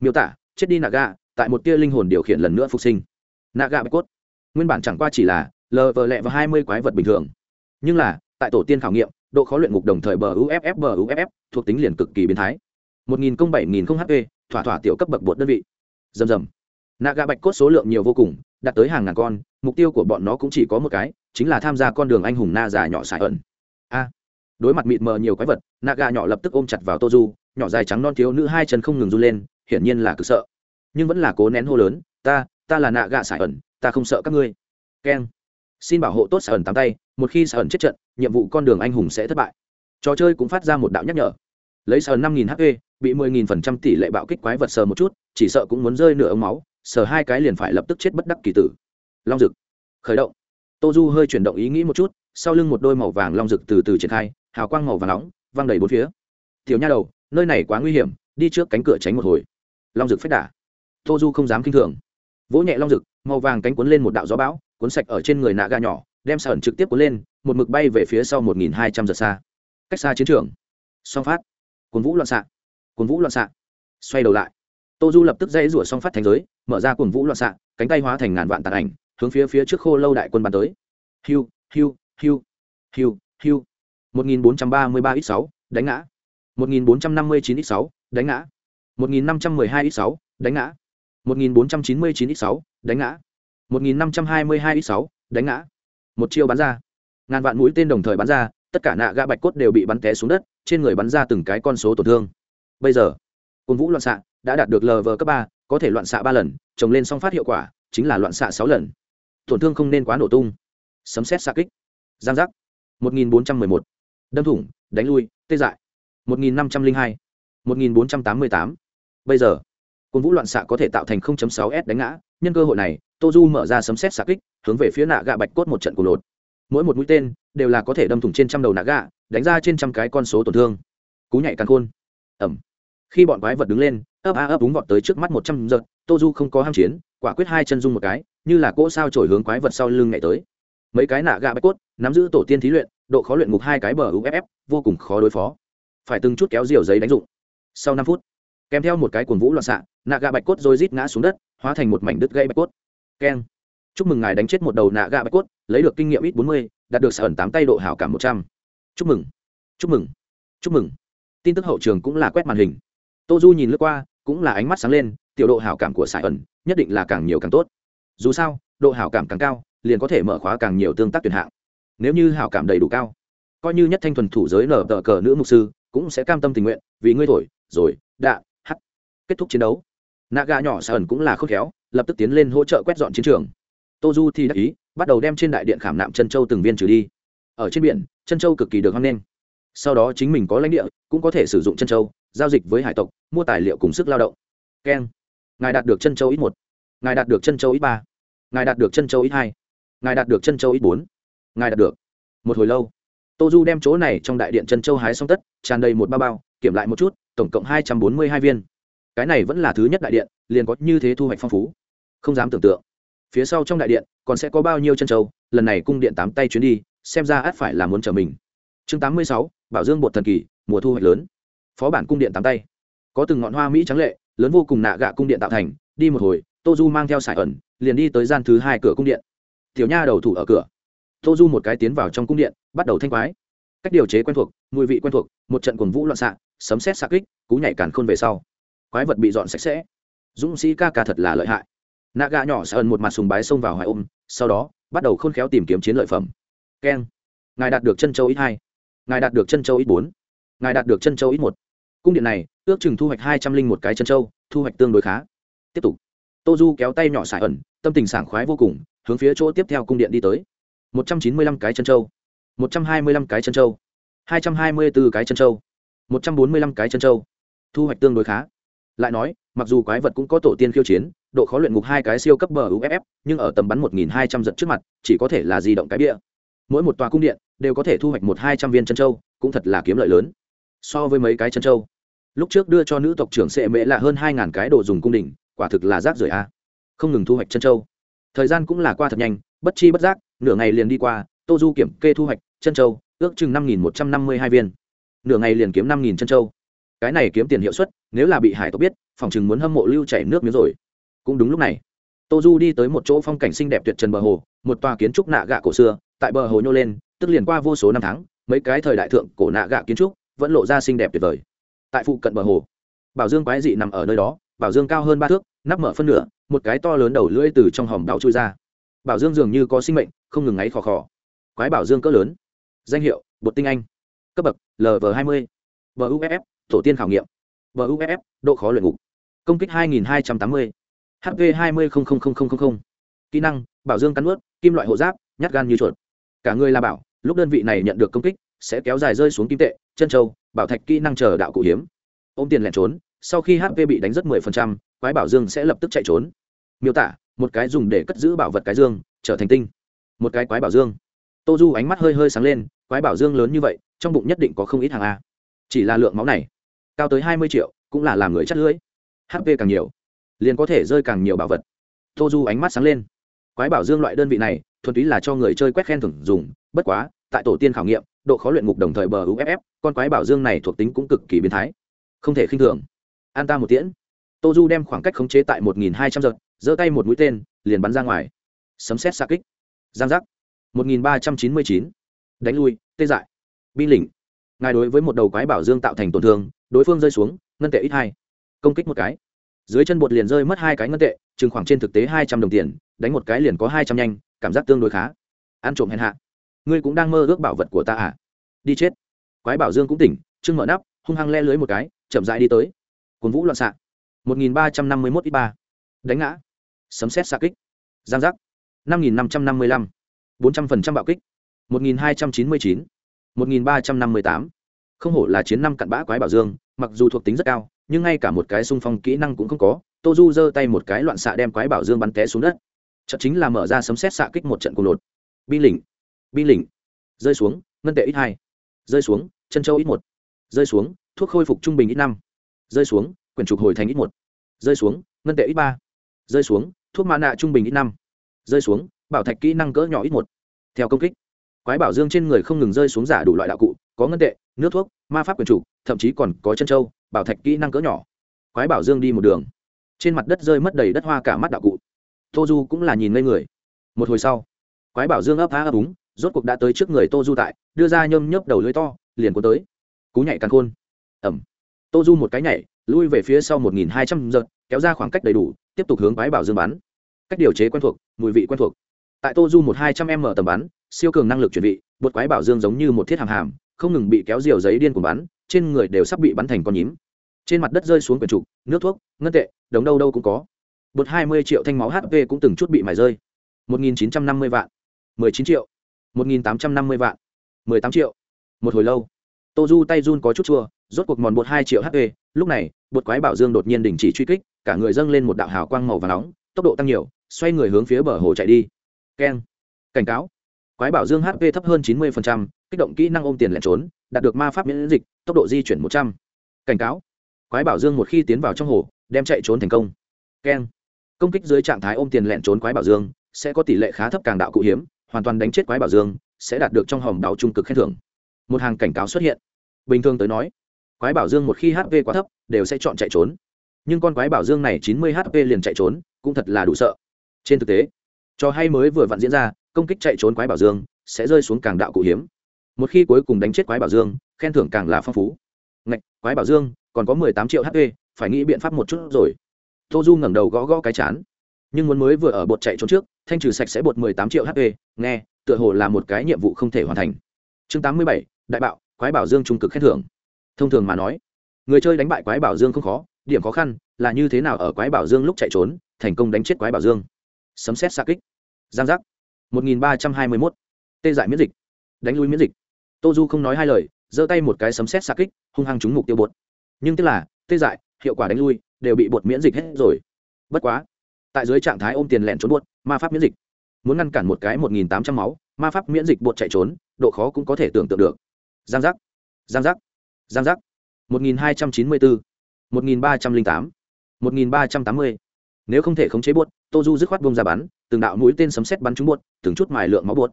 A: Miêu tả, chết đi naga, tại một tia linh hồn điều khiển lần nữa phục sinh. Naga bạch cốt. Nguyên bản chẳng qua chỉ là lờ vờ lẹ và hai mươi quái vật bình thường. Nhưng là, tại tổ tiên khảo nghiệm, độ khó luyện ngục đồng thời bờ uff bờ uff thuộc tính liền cực kỳ biến thái. Một nghìn công bảy nghìn không hp thỏa thỏa tiểu cấp bậc bột đơn vị. Dầm dầm naga bạch cốt số lượng nhiều vô cùng, đạt tới hàng ngàn con, mục tiêu của bọn nó cũng chỉ có một cái, chính là tham gia con đường anh hùng na già nhỏ sải ẩn. A đối mặt mịt mờ nhiều quái vật, naga nhỏ lập tức ôm chặt vào toju nhỏ dài trắng non thiếu nữ hai chân không ngừng run lên, hiển nhiên là cực sợ. Nhưng vẫn là cố nén hô lớn, ta ta là nạ gà sải ẩn, ta không sợ các ngươi. Keng. Xin bảo hộ tốt sải ẩn tám tay, một khi sải ẩn chết trận, nhiệm vụ con đường anh hùng sẽ thất bại. Trò chơi cũng phát ra một đạo nhắc nhở. Lấy sờ năm nghìn hp bị mười nghìn phần trăm tỷ lệ bạo kích quái vật sờ một chút, chỉ sợ cũng muốn rơi nửa ống máu, sờ hai cái liền phải lập tức chết bất đắc kỳ tử. Long rực khởi động. Tô du hơi chuyển động ý nghĩ một chút, sau lưng một đôi màu vàng long rực từ từ triển khai hào quang màu và nóng văng đầy bốn phía. Tiểu nha đầu, nơi này quá nguy hiểm, đi trước cánh cửa tránh một hồi. Long rực phách đả tô du không dám k i n h thường. Vỗ nhẹ long rực màu vàng cánh cuốn lên một đạo gió bão, cuốn sạch ở trên người nạ ga nhỏ, đem sởn trực tiếp cuốn lên, một mực bay về phía sau một nghìn hai trăm giờ xa. Cách xa chiến trường. Song phát. Cuốn vũ loạn xạ. Cuốn vũ loạn xạ. Xoay đầu lại. Tô du lập tức dây rủa song phát thành giới, mở ra cuốn vũ loạn xạ, cánh tay hóa thành ngàn vạn tàn ảnh, hướng phía phía trước khô lâu đại quân bắn tới. Hiu hiu hiu hiu hiu. 1433 x6, đánh ngã. 1459 x6, đánh ngã. 1512 x6, đánh ngã. 1499 x6, đánh ngã. 1522 x6, đánh ngã. Một chiêu bắn ra. Ngàn vạn mũi tên đồng thời bắn ra, tất cả nạ gã bạch cốt đều bị bắn té xuống đất, trên người bắn ra từng cái con số tổn thương. Bây giờ, Côn Vũ loạn xạ đã đạt được lv cấp 3, có thể loạn xạ 3 lần, chồng lên song phát hiệu quả, chính là loạn xạ 6 lần. Tổn thương không nên quá nổ tung. Sấm sét xạ kích. Giang giác. 1411 đâm thủng, đánh lui, tê dại. một nghìn năm trăm linh hai, một nghìn bốn trăm tám mươi tám. Bây giờ cồn vũ loạn xạ có thể tạo thành 0.6 s đánh ngã. Nhân cơ hội này tô du mở ra sấm xét xạ kích, hướng về phía nạ gạ bạch cốt một trận của lột. Mỗi một mũi tên đều là có thể đâm thủng trên trăm đầu nạ gạ đánh ra trên trăm cái con số tổn thương. Cú nhảy càng khôn. Ẩm. Khi bọn quái vật đứng lên, ấp a ấp đúng vọt tới trước mắt một trăm giật tô du không có ham chiến, quả quyết hai chân dung một cái, như là cỗ sao trổi hướng quái vật sau lưng nhảy tới mấy cái nạ gạ bạch cốt, nắm giữ tổ tiên thí luyện, độ khó luyện ngục hai cái bờ uff vô cùng khó đối phó. Phải từng chút kéo diều giấy đánh dụng. Sau năm phút, kèm theo một cái cuồng vũ loạn xạ, nạ gạ bạch cốt rồi rít ngã xuống đất, hóa thành một mảnh đứt gây bạch cốt. Keng. Chúc mừng ngài đánh chết một đầu nạ gạ bạch cốt, lấy được kinh nghiệm ít bốn mươi, đạt được sở ẩn tám tay độ hảo cảm một trăm. Chúc mừng. Chúc mừng. Chúc mừng. Tin tức hậu trường cũng là quét màn hình. Tô du nhìn lướt qua, cũng là ánh mắt sáng lên, tiểu độ hảo cảm của sài ẩn nhất định là càng nhiều càng tốt. Dù sao, độ hảo cảm càng cao liền có thể mở khóa càng nhiều tương tác tuyển hạng. Nếu như hảo cảm đầy đủ cao, coi như nhất thanh thuần thủ giới nở tờ cờ nữ mục sư cũng sẽ cam tâm tình nguyện, vì ngươi thổi, rồi, đạ hắt kết thúc chiến đấu. Nạ gà nhỏ sa ẩn cũng là khôn khéo, lập tức tiến lên hỗ trợ quét dọn chiến trường. Tô du thì đắc ý, bắt đầu đem trên đại điện khảm nạm chân châu từng viên trừ đi. Ở trên biển, chân châu cực kỳ được hăng lên sau đó chính mình có lãnh địa, cũng có thể sử dụng chân châu, giao dịch với hải tộc, mua tài liệu cùng sức lao động. Keng. Ngài đạt được chân châu ít một. Ngài đạt được chân châu ít ba. Ngài đạt được chân châu ít hai ngài đạt được chân châu ít bốn. Ngài đạt được. Một hồi lâu, tô du đem chỗ này trong đại điện chân châu hái xong tất, tràn đầy một bao bao, kiểm lại một chút, tổng cộng hai trăm bốn mươi hai viên. Cái này vẫn là thứ nhất đại điện, liền có như thế thu hoạch phong phú. Không dám tưởng tượng. Phía sau trong đại điện, còn sẽ có bao nhiêu chân châu, lần này cung điện tám tay chuyến đi, xem ra át phải là muốn trở mình. Chương tám mươi sáu, bảo dương bột thần kỳ, mùa thu hoạch lớn. Phó bản cung điện tám tay. Có từng ngọn hoa mỹ trắng lệ, lớn vô cùng nạ gạ cung điện tạo thành, đi một hồi, tô du mang theo sải ẩn, liền đi tới gian thứ hai cửa cung điện tiểu nha đầu thủ ở cửa. Tô du một cái tiến vào trong cung điện, bắt đầu thanh quái. Cách điều chế quen thuộc, mùi vị quen thuộc, một trận cuồng vũ loạn xạ, sấm xét xạ kích, cú nhảy càn khôn về sau. Quái vật bị dọn sạch sẽ. Dũng sĩ ca ca thật là lợi hại. Nạ gà nhỏ sợ ẩn một mặt sùng bái xông vào hoài ôm, sau đó, bắt đầu khôn khéo tìm kiếm chiến lợi phẩm. Keng. Ngài đạt được chân châu ít hai. Ngài đạt được chân châu ít bốn. Ngài đạt được chân châu ít một. Cung điện này, ước chừng thu hoạch hai trăm linh một cái chân châu, thu hoạch tương đối khá. Tiếp tục. Tô du kéo tay nhỏ xài ẩn, tâm tình sảng khoái vô cùng hướng phía chỗ tiếp theo cung điện đi tới. một trăm chín mươi lăm cái chân châu. một trăm hai mươi lăm cái chân châu. hai trăm hai mươi bốn cái chân châu. một trăm bốn mươi lăm cái chân châu. Thu hoạch tương đối khá. Lại nói, mặc dù quái vật cũng có tổ tiên khiêu chiến, độ khó luyện ngục hai cái siêu cấp bờ uff nhưng ở tầm bắn một nghìn hai trăm giật trước mặt, chỉ có thể là di động cái bia mỗi một tòa cung điện đều có thể thu hoạch một hai trăm viên chân châu, cũng thật là kiếm lợi lớn. So với mấy cái chân châu, lúc trước đưa cho nữ tộc trưởng sệ mễ là hơn hai ngàn cái đồ dùng cung đình, quả thực là rác rưởi a. Không ngừng thu hoạch chân châu thời gian cũng là qua thật nhanh, bất chi bất giác, nửa ngày liền đi qua tô du kiểm kê thu hoạch, chân châu, ước chừng năm nghìn một trăm năm mươi hai viên. Nửa ngày liền kiếm năm nghìn chân châu. Cái này kiếm tiền hiệu suất, nếu là bị hải tộc biết, phòng chừng muốn hâm mộ lưu chảy nước miếng rồi. Cũng đúng lúc này tô du đi tới một chỗ phong cảnh xinh đẹp tuyệt trần bờ hồ, một tòa kiến trúc nạ gạ cổ xưa, tại bờ hồ nhô lên, tức liền qua vô số năm tháng, mấy cái thời đại thượng cổ nạ gạ kiến trúc vẫn lộ ra xinh đẹp tuyệt vời. Tại phụ cận bờ hồ, bảo dương quái dị nằm ở nơi đó, bảo dương cao hơn ba thước, nắp mở phân nửa một cái to lớn đầu lưỡi từ trong hòm đào trôi ra. Bảo dương dường như có sinh mệnh không ngừng ngáy khò khò. Quái bảo dương cỡ lớn. Danh hiệu bột tinh anh. Cấp bậc lv hai mươi. Buff tổ tiên khảo nghiệm. Buff độ khó luyện ngục. Công kích 2280, hp 20 kỹ năng bảo dương cắn ướt kim loại hộ giáp nhát gan như chuột. Cả người là bảo lúc đơn vị này nhận được công kích sẽ kéo dài rơi xuống kim tệ chân trâu, bảo thạch kỹ năng chờ đạo cụ hiếm. Ôm tiền lẻn trốn sau khi hp bị đánh rất 10%, quái bảo dương sẽ lập tức chạy trốn miêu tả, một cái dùng để cất giữ bảo vật cái dương, trở thành tinh. Một cái quái bảo dương. Tô du ánh mắt hơi hơi sáng lên, quái bảo dương lớn như vậy, trong bụng nhất định có không ít hàng a. Chỉ là lượng máu này, cao tới hai mươi triệu, cũng là làm người chắt lưỡi. Hp càng nhiều, liền có thể rơi càng nhiều bảo vật. Tô du ánh mắt sáng lên. Quái bảo dương loại đơn vị này, thuần túy là cho người chơi quét khen thưởng dùng, bất quá, tại tổ tiên khảo nghiệm, độ khó luyện ngục đồng thời bờ uff con quái bảo dương này thuộc tính cũng cực kỳ biến thái. Không thể khinh thường. An ta một tiễn. Tô du đem khoảng cách khống chế tại một nghìn hai trăm giật giơ tay một mũi tên, liền bắn ra ngoài. Sấm xét xa kích. Giang giác. Một nghìn ba trăm chín mươi chín. Đánh lui, tê dại. Bi lỉnh. Ngài đối với một đầu quái bảo dương tạo thành tổn thương, đối phương rơi xuống, ngân tệ ít hai. Công kích một cái. Dưới chân bột liền rơi mất hai cái ngân tệ, chừng khoảng trên thực tế hai trăm đồng tiền, đánh một cái liền có hai trăm nhanh, cảm giác tương đối khá. Ăn trộm hèn hạ. Ngươi cũng đang mơ ước bảo vật của ta à? Đi chết. Quái bảo dương cũng tỉnh chưng mở nắp, hung hăng le lưới một cái, chậm rãi đi tới. Cồn vũ loạn xạ. Một nghìn ba trăm năm mươi mốt ít ba. Đánh ngã sấm xét xạ kích. Giang giác. năm nghìn năm trăm năm mươi lăm. bốn trăm phần trăm bạo kích. một nghìn hai trăm chín mươi chín. một nghìn ba trăm năm mươi tám. Không hổ là chiến năm cặn bã quái bảo dương, mặc dù thuộc tính rất cao, nhưng ngay cả một cái xung phong kỹ năng cũng không có. Tô du giơ tay một cái loạn xạ đem quái bảo dương bắn té xuống đất. Trận chính là mở ra sấm xét xạ kích một trận cùng lột. Bi lỉnh. Bi lỉnh. Rơi xuống, ngân tệ ít hai. Rơi xuống, chân châu ít một. Rơi xuống, thuốc khôi phục trung bình ít năm. Rơi xuống, quyển trục hồi thành ít một. Rơi xuống, ngân tệ ít ba. Rơi xuống thuốc mã nạ trung bình ít năm. Rơi xuống, bảo thạch kỹ năng cỡ nhỏ ít một. Theo công kích, quái bảo dương trên người không ngừng rơi xuống giả đủ loại đạo cụ, có ngân tệ, nước thuốc, ma pháp quyền chủ, thậm chí còn có chân trâu bảo thạch kỹ năng cỡ nhỏ. Quái bảo dương đi một đường. Trên mặt đất rơi mất đầy đất hoa cả mắt đạo cụ. Tô du cũng là nhìn ngây người. Một hồi sau, quái bảo dương ấp á ấp úng, rốt cuộc đã tới trước người tô du tại, đưa ra nhâm nhấp đầu lưới to, liền cuốn tới. Cú nhảy càng khôn. Ẩm. Tô du một cái nhảy, lui về phía sau một nghìn hai trăm giật, kéo ra khoảng cách đầy đủ tiếp tục hướng quái bảo dương bắn. Cách điều chế quen thuộc, mùi vị quen thuộc. Tại tô du một hai trăm m tầm bắn, siêu cường năng lực chuẩn bị bột quái bảo dương giống như một thiết hàm hàm, không ngừng bị kéo diều giấy điên cuồng bắn, trên người đều sắp bị bắn thành con nhím. Trên mặt đất rơi xuống quyển trục, nước thuốc, ngân tệ, đống đâu đâu cũng có. Bột hai mươi triệu thanh máu hp cũng từng chút bị mài rơi. một nghìn chín trăm năm mươi vạn. mười chín triệu. một nghìn tám trăm năm mươi vạn. mười tám triệu. Một hồi lâu, tô du tay run có chút chua, rốt cuộc mòn bột hai triệu hp lúc này, bột quái bảo dương đột nhiên đình chỉ truy kích cả người dâng lên một đạo hào quang màu và nóng, tốc độ tăng nhiều, xoay người hướng phía bờ hồ chạy đi. Keng. Cảnh cáo. Quái bảo dương hp thấp hơn chín mươi kích động kỹ năng ôm tiền lẻn trốn, đạt được ma pháp miễn dịch, tốc độ di chuyển một trăm. Cảnh cáo. Quái bảo dương một khi tiến vào trong hồ, đem chạy trốn thành công. Keng. Công kích dưới trạng thái ôm tiền lẹn trốn quái bảo dương, sẽ có tỷ lệ khá thấp càng đạo cụ hiếm, hoàn toàn đánh chết quái bảo dương, sẽ đạt được trong hòm đảo trung cực khen thưởng. Một hàng cảnh cáo xuất hiện. Bình thường tới nói, quái bảo dương một khi hp quá thấp, đều sẽ chọn chạy trốn nhưng con quái bảo dương này chín mươi hp liền chạy trốn, cũng thật là đủ sợ. Trên thực tế cho hay mới vừa vặn diễn ra, công kích chạy trốn quái bảo dương sẽ rơi xuống càng đạo cụ hiếm. Một khi cuối cùng đánh chết quái bảo dương, khen thưởng càng là phong phú. Ngạch, quái bảo dương, còn có mười tám triệu hp phải nghĩ biện pháp một chút rồi. Tô du ngẩng đầu gõ gõ cái chán. Nhưng muốn mới vừa ở bột chạy trốn trước, thanh trừ sạch sẽ bột mười tám triệu hp nghe, tựa hồ là một cái nhiệm vụ không thể hoàn thành. Chương tám mươi bảy, đại bạo, quái bảo dương trung cực khen thưởng. Thông thường mà nói, người chơi đánh bại quái bảo dương không khó điểm khó khăn là như thế nào ở quái bảo dương lúc chạy trốn, thành công đánh chết quái bảo dương. Sấm xét xa kích. Giang giác. Một nghìn ba trăm hai mươi mốt. Tê dại miễn dịch. Đánh lui miễn dịch. Tô du không nói hai lời, giơ tay một cái sấm xét xa kích, hung hăng trúng mục tiêu bột. Nhưng tức là, tê dại, hiệu quả đánh lui, đều bị bột miễn dịch hết rồi. Bất quá, tại dưới trạng thái ôm tiền lẹn trốn bột, ma pháp miễn dịch. Muốn ngăn cản một cái một nghìn tám trăm máu, ma pháp miễn dịch bột chạy trốn, độ khó cũng có thể tưởng tượng được. Giang giác. Giang giác. Giang giác. Một nghìn hai trăm chín mươi bốn một nghìn ba trăm linh tám một nghìn ba trăm tám mươi. Nếu không thể khống chế buốt, tô du dứt khoát bung ra bắn từng đạo mũi tên sấm sét bắn trúng buốt, từng chút mài lượng máu buốt.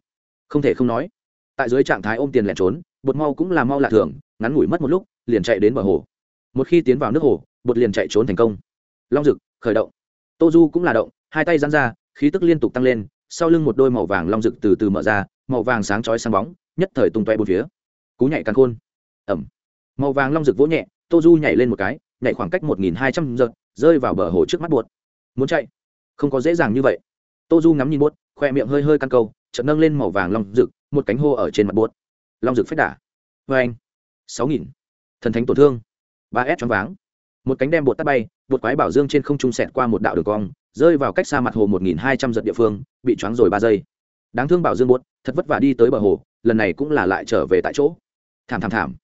A: không thể không nói tại dưới trạng thái ôm tiền lẹn trốn bột mau cũng là mau lạ thường ngắn ngủi mất một lúc liền chạy đến bờ hồ. Một khi tiến vào nước hồ bột liền chạy trốn thành công. Long dực, khởi động. Tô du cũng là động hai tay dán ra khí tức liên tục tăng lên sau lưng một đôi màu vàng long rực từ từ mở ra màu vàng sáng chói sáng bóng nhất thời tung tóe bốn phía. Cú nhảy càng khôn. Ẩm. Màu vàng long rực vỗ nhẹ tô du nhảy lên một cái nhảy khoảng cách một nghìn hai trăm giật rơi vào bờ hồ trước mắt buột. Muốn chạy? Không có dễ dàng như vậy. Tô du ngắm nhìn buốt khoe miệng hơi hơi căn câu, chợt nâng lên màu vàng long rực, một cánh hô ở trên mặt buốt long rực phách đả vê vâng anh. Sáu nghìn. Thần thánh tổn thương. Ba s choáng váng. Một cánh đem bột tắt bay bột quái bảo dương trên không trung sẹt qua một đạo đường cong, rơi vào cách xa mặt hồ một nghìn hai trăm giật địa phương, bị choáng rồi ba giây. Đáng thương bảo dương bột thật vất vả đi tới bờ hồ, lần này cũng là lại trở về tại chỗ. Thảm thảm thảm.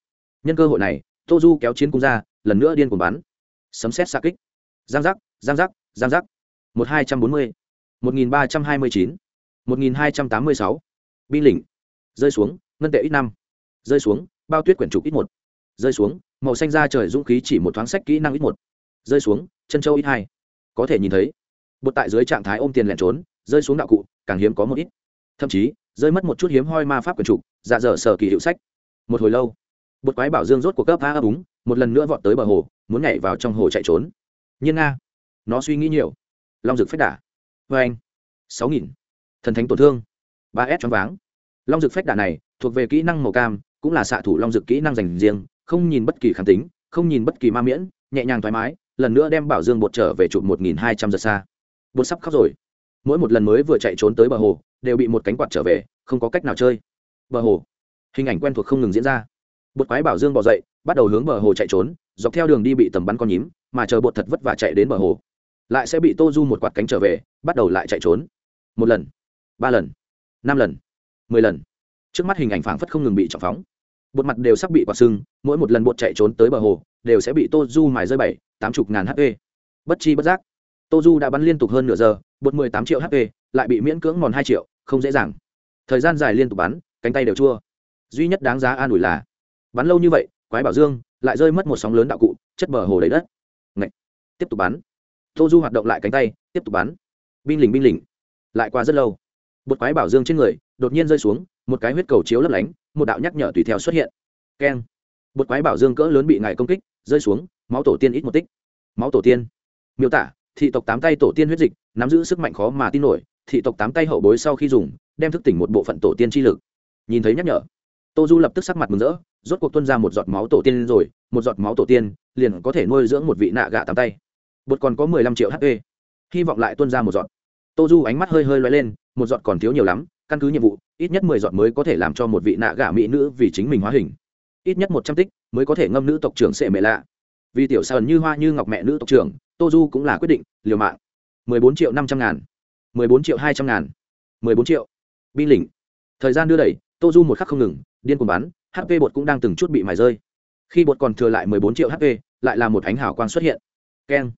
A: Nhân cơ hội này, tô du kéo chiến cung ra lần nữa điên cuồng bắn. Sấm xét xa kích. Giang giác giang giác giang giác. Một hai trăm bốn mươi, một nghìn ba trăm hai mươi chín, một nghìn hai trăm tám mươi sáu. Bi lĩnh rơi xuống, ngân tệ ít năm. Rơi xuống, bao tuyết quyển trục ít một. Rơi xuống, màu xanh ra trời dũng khí chỉ một thoáng sách kỹ năng ít một. Rơi xuống, chân châu ít hai. Có thể nhìn thấy, bột tại dưới trạng thái ôm tiền lẹn trốn, rơi xuống đạo cụ, càng hiếm có một ít. Thậm chí, rơi mất một chút hiếm hoi ma pháp quyển trục dạ dở sở kỳ hiệu sách. Một hồi lâu bột quái bảo dương rốt của cấp a ấp úng, một lần nữa vọt tới bờ hồ, muốn nhảy vào trong hồ chạy trốn. Nhưng nga. Nó suy nghĩ nhiều. Long dược phách đả. Vê anh. Sáu nghìn. Thần thánh tổn thương. Ba s choáng váng. Long dược phách đả này, thuộc về kỹ năng màu cam, cũng là xạ thủ long dược kỹ năng dành riêng, không nhìn bất kỳ kháng tính, không nhìn bất kỳ ma miễn, nhẹ nhàng thoải mái, lần nữa đem bảo dương bột trở về chụp một nghìn hai trăm giật xa. Bột sắp khóc rồi. Mỗi một lần mới vừa chạy trốn tới bờ hồ, đều bị một cánh quạt trở về, không có cách nào chơi. Bờ hồ. Hình ảnh quen thuộc không ngừng diễn ra bột quái bảo dương bỏ dậy, bắt đầu hướng bờ hồ chạy trốn, dọc theo đường đi bị tầm bắn con nhím, mà chờ bột thật vất vả chạy đến bờ hồ. Lại sẽ bị tô du một quạt cánh trở về, bắt đầu lại chạy trốn. Một lần, ba lần, năm lần, mười lần. Trước mắt hình ảnh phảng phất không ngừng bị trọng phóng. Bột mặt đều sắp bị quạt sưng, mỗi một lần bột chạy trốn tới bờ hồ, đều sẽ bị tô du mài rơi bảy, tám chục ngàn hp bất chi bất giác, tô du đã bắn liên tục hơn nửa giờ, bột mười tám triệu hp lại bị miễn cưỡng mòn hai triệu, không dễ dàng. Thời gian dài liên tục bắn, cánh tay đều chua. Duy nhất đáng giá an ủi là bắn lâu như vậy, quái bảo dương, lại rơi mất một sóng lớn đạo cụ, chất bờ hồ đầy đất. Ngậy. tiếp tục bắn. Tô du hoạt động lại cánh tay, tiếp tục bắn. Binh lình binh lình lại qua rất lâu. Một quái bảo dương trên người đột nhiên rơi xuống, một cái huyết cầu chiếu lấp lánh, một đạo nhắc nhở tùy theo xuất hiện. Keng. Một quái bảo dương cỡ lớn bị ngài công kích, rơi xuống, máu tổ tiên ít một tích. Máu tổ tiên. Miêu tả, thị tộc tám tay tổ tiên huyết dịch, nắm giữ sức mạnh khó mà tin nổi, thị tộc tám tay hậu bối sau khi dùng, đem thức tỉnh một bộ phận tổ tiên chi lực. Nhìn thấy nhắc nhở tô du lập tức sắc mặt mừng rỡ, rốt cuộc tuân ra một giọt máu tổ tiên rồi, một giọt máu tổ tiên, liền có thể nuôi dưỡng một vị nạ gạ tám tay. Bột còn có mười lăm triệu hp hy vọng lại tuân ra một giọt. Tô du ánh mắt hơi hơi loay lên, một giọt còn thiếu nhiều lắm, căn cứ nhiệm vụ, ít nhất mười giọt mới có thể làm cho một vị nạ gạ mỹ nữ vì chính mình hóa hình. Ít nhất một trăm tích mới có thể ngâm nữ tộc trưởng sệ mẹ lạ. Vì tiểu sơn như hoa như ngọc mẹ nữ tộc trưởng tô du cũng là quyết định, liều mạng. mười bốn triệu năm trăm ngàn. mười bốn triệu hai trăm ngàn. mười bốn triệu. Binh lỉnh thời gian đưa đẩy tô du một khắc không ngừng điên cuồng bắn hp bột cũng đang từng chút bị mài rơi. Khi bột còn thừa lại mười bốn triệu hp lại là một ánh hào quang xuất hiện. Keng.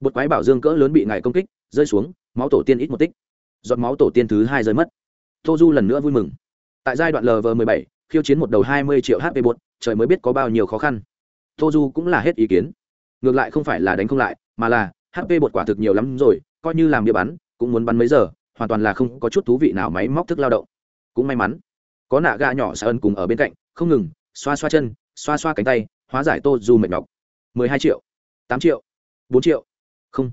A: Bột quái bảo dương cỡ lớn bị ngài công kích, rơi xuống, máu tổ tiên ít một tích. Giọt máu tổ tiên thứ hai rơi mất. Tô du lần nữa vui mừng. Tại giai đoạn lv m bảy, khiêu chiến một đầu hai mươi triệu hp bột, trời mới biết có bao nhiêu khó khăn. Tô du cũng là hết ý kiến. Ngược lại không phải là đánh không lại, mà là hp bột quả thực nhiều lắm rồi, coi như làm địa bắn, cũng muốn bắn mấy giờ, hoàn toàn là không có chút thú vị nào máy móc thức lao động. Cũng may mắn có nạ gà nhỏ sa ân cùng ở bên cạnh, không ngừng, xoa xoa chân, xoa xoa cánh tay, hóa giải tô du mệt nhọc. mười hai triệu, tám triệu, bốn triệu. Không.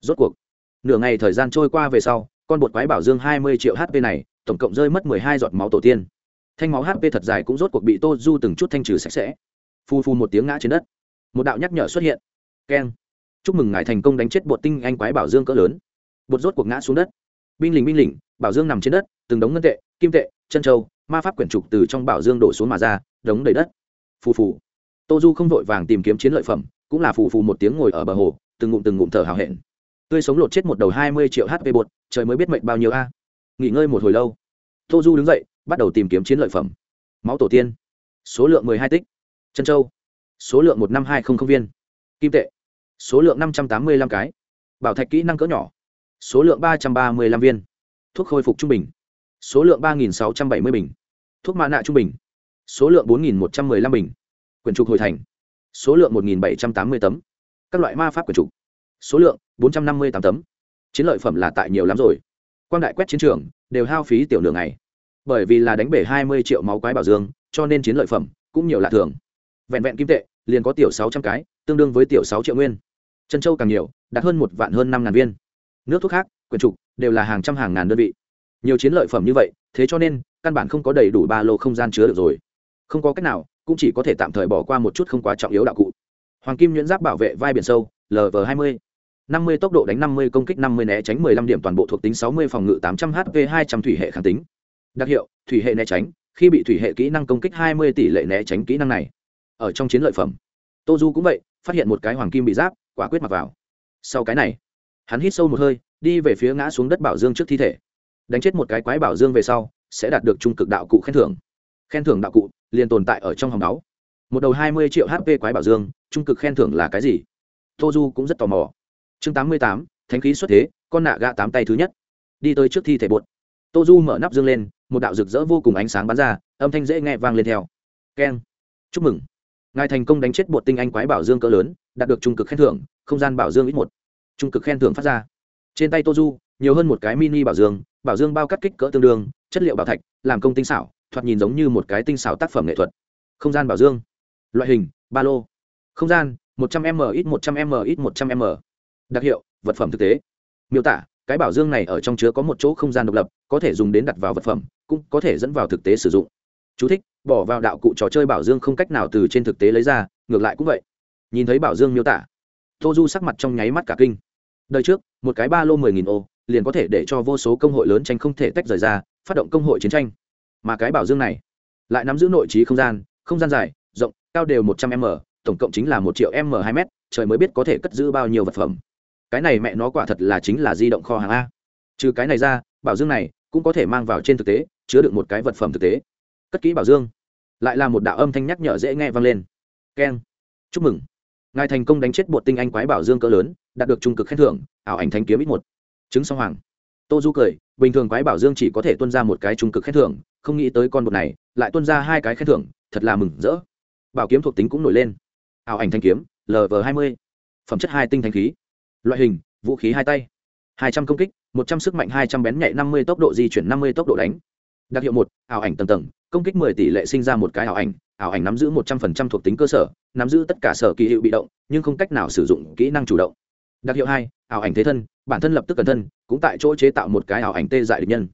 A: Rốt cuộc, nửa ngày thời gian trôi qua về sau, con bột quái bảo dương hai mươi triệu hp này, tổng cộng rơi mất mười hai giọt máu tổ tiên. Thanh máu hp thật dài cũng rốt cuộc bị tô du từng chút thanh trừ sạch sẽ. Phu phu một tiếng ngã trên đất. Một đạo nhắc nhở xuất hiện. Keng. Chúc mừng ngài thành công đánh chết bột tinh anh quái bảo dương cỡ lớn. Bột rốt cuộc ngã xuống đất. Binh lính binh lính bảo dương nằm trên đất, từng đống ngân tệ, kim tệ, chân trâu ma pháp quyển trục từ trong bảo dương đổ xuống mà ra, đống đầy đất. Phù phù. Tô du không vội vàng tìm kiếm chiến lợi phẩm, cũng là phù phù một tiếng ngồi ở bờ hồ, từng ngụm từng ngụm thở hào hẹn. Tươi sống lột chết một đầu hai mươi triệu hp bột, trời mới biết mệnh bao nhiêu a. Nghỉ ngơi một hồi lâu. Tô du đứng dậy, bắt đầu tìm kiếm chiến lợi phẩm. Máu tổ tiên. Số lượng mười hai tích. Chân châu. Số lượng một năm hai không không viên. Kim tệ. Số lượng năm trăm tám mươi lăm cái. Bảo thạch kỹ năng cỡ nhỏ. Số lượng ba trăm ba mươi lăm viên. Thuốc khôi phục trung bình. Số lượng ba nghìn sáu trăm bảy mươi bình thuốc mã nạ trung bình. Số lượng bốn nghìn một trăm m ư ơ i năm bình. Quyển trục hồi thành. Số lượng một nghìn bảy trăm tám mươi tấm. Các loại ma pháp quyển trục. Số lượng bốn trăm năm mươi tám tấm. Chiến lợi phẩm là tại nhiều lắm rồi. Quang đại quét chiến trường, đều hao phí tiểu lượng này bởi vì là đánh bể hai mươi triệu máu quái bảo dương, cho nên chiến lợi phẩm cũng nhiều lạ thường. Vẹn vẹn kim tệ, liền có tiểu sáu trăm cái, tương đương với tiểu sáu triệu nguyên. Chân châu càng nhiều, đạt hơn một vạn hơn năm ngàn viên. Nước thuốc khác, quyển trục, đều là hàng trăm hàng ngàn đơn vị nhiều chiến lợi phẩm như vậy, thế cho nên, căn bản không có đầy đủ ba lô không gian chứa được rồi. Không có cách nào, cũng chỉ có thể tạm thời bỏ qua một chút không quá trọng yếu đạo cụ. Hoàng kim nhuyễn giáp bảo vệ vai biển sâu lv hai mươi. năm mươi tốc độ đánh năm mươi, công kích năm mươi, né tránh mười lăm điểm toàn bộ thuộc tính sáu mươi, phòng ngự tám trăm, h v hai trăm, thủy hệ kháng tính. Đặc hiệu, thủy hệ né tránh, khi bị thủy hệ kỹ năng công kích hai mươi tỷ lệ né tránh kỹ năng này. Ở trong chiến lợi phẩm, tô du cũng vậy, phát hiện một cái hoàng kim bị giáp, quả quyết mặc vào. Sau cái này, hắn hít sâu một hơi, đi về phía ngã xuống đất bảo dương trước thi thể đánh chết một cái quái bảo dương về sau, sẽ đạt được trung cực đạo cụ khen thưởng. Khen thưởng đạo cụ liền tồn tại ở trong hòng máu. Một đầu hai mươi triệu hp quái bảo dương, trung cực khen thưởng là cái gì? Tô du cũng rất tò mò. Chương tám mươi tám, thánh khí xuất thế, con nạ gạ tám tay thứ nhất. Đi tới trước thi thể bột tô du mở nắp dương lên, một đạo rực rỡ vô cùng ánh sáng bắn ra, âm thanh dễ nghe vang lên theo. Keng. Chúc mừng. Ngài thành công đánh chết bột tinh anh quái bảo dương cỡ lớn, đạt được trung cực khen thưởng, không gian bảo dương ít một. Trung cực khen thưởng phát ra. Trên tay tô du nhiều hơn một cái mini bảo dương bảo dương bao cắt kích cỡ tương đương chất liệu bảo thạch làm công tinh xảo thoạt nhìn giống như một cái tinh xảo tác phẩm nghệ thuật. Không gian bảo dương loại hình ba lô. Không gian một trăm m ít một trăm m ít một trăm m. Đặc hiệu vật phẩm thực tế. Miêu tả cái bảo dương này ở trong chứa có một chỗ không gian độc lập có thể dùng đến đặt vào vật phẩm cũng có thể dẫn vào thực tế sử dụng. Chú thích, bỏ vào đạo cụ trò chơi bảo dương không cách nào từ trên thực tế lấy ra ngược lại cũng vậy. Nhìn thấy bảo dương miêu tả tô du sắc mặt trong nháy mắt cả kinh. Đời trước một cái ba lô mười nghìn ô liền có thể để cho vô số công hội lớn tranh không thể tách rời ra, phát động công hội chiến tranh. Mà cái bảo dương này, lại nắm giữ nội trí không gian không gian dài, rộng, cao đều một trăm m, tổng cộng chính là một triệu m hai m trời mới biết có thể cất giữ bao nhiêu vật phẩm. Cái này mẹ nó quả thật là chính là di động kho hàng a. Trừ cái này ra, bảo dương này cũng có thể mang vào trên thực tế, chứa được một cái vật phẩm thực tế. Cất kỹ bảo dương, lại là một đạo âm thanh nhắc nhở dễ nghe vang lên. Keng. Chúc mừng. Ngài thành công đánh chết bột tinh anh quái bảo dương cỡ lớn, đạt được trung cực khen thưởng, ảo ảnh thanh kiếm ít một chứng song hoàng. Tô du cười, bình thường quái bảo dương chỉ có thể tuân ra một cái trung cực khen thưởng, không nghĩ tới con bột này lại tuân ra hai cái khen thưởng, thật là mừng rỡ. Bảo kiếm thuộc tính cũng nổi lên. Ảo ảnh thanh kiếm lv hai mươi. Phẩm chất hai tinh thanh khí. Loại hình, vũ khí hai tay. hai trăm công kích, một trăm sức mạnh hai trăm bén nhạy năm mươi tốc độ di chuyển năm mươi tốc độ đánh. Đặc hiệu một, ảo ảnh tầng tầng, công kích mười tỷ lệ sinh ra một cái ảo ảnh ảo ảnh nắm giữ một trăm phần trăm thuộc tính cơ sở, nắm giữ tất cả sở kỳ hiệu bị động, nhưng không cách nào sử dụng kỹ năng chủ động đặc hiệu hai ảo ảnh thế thân bản thân lập tức cẩn thân cũng tại chỗ chế tạo một cái ảo ảnh tê dại địch nhân.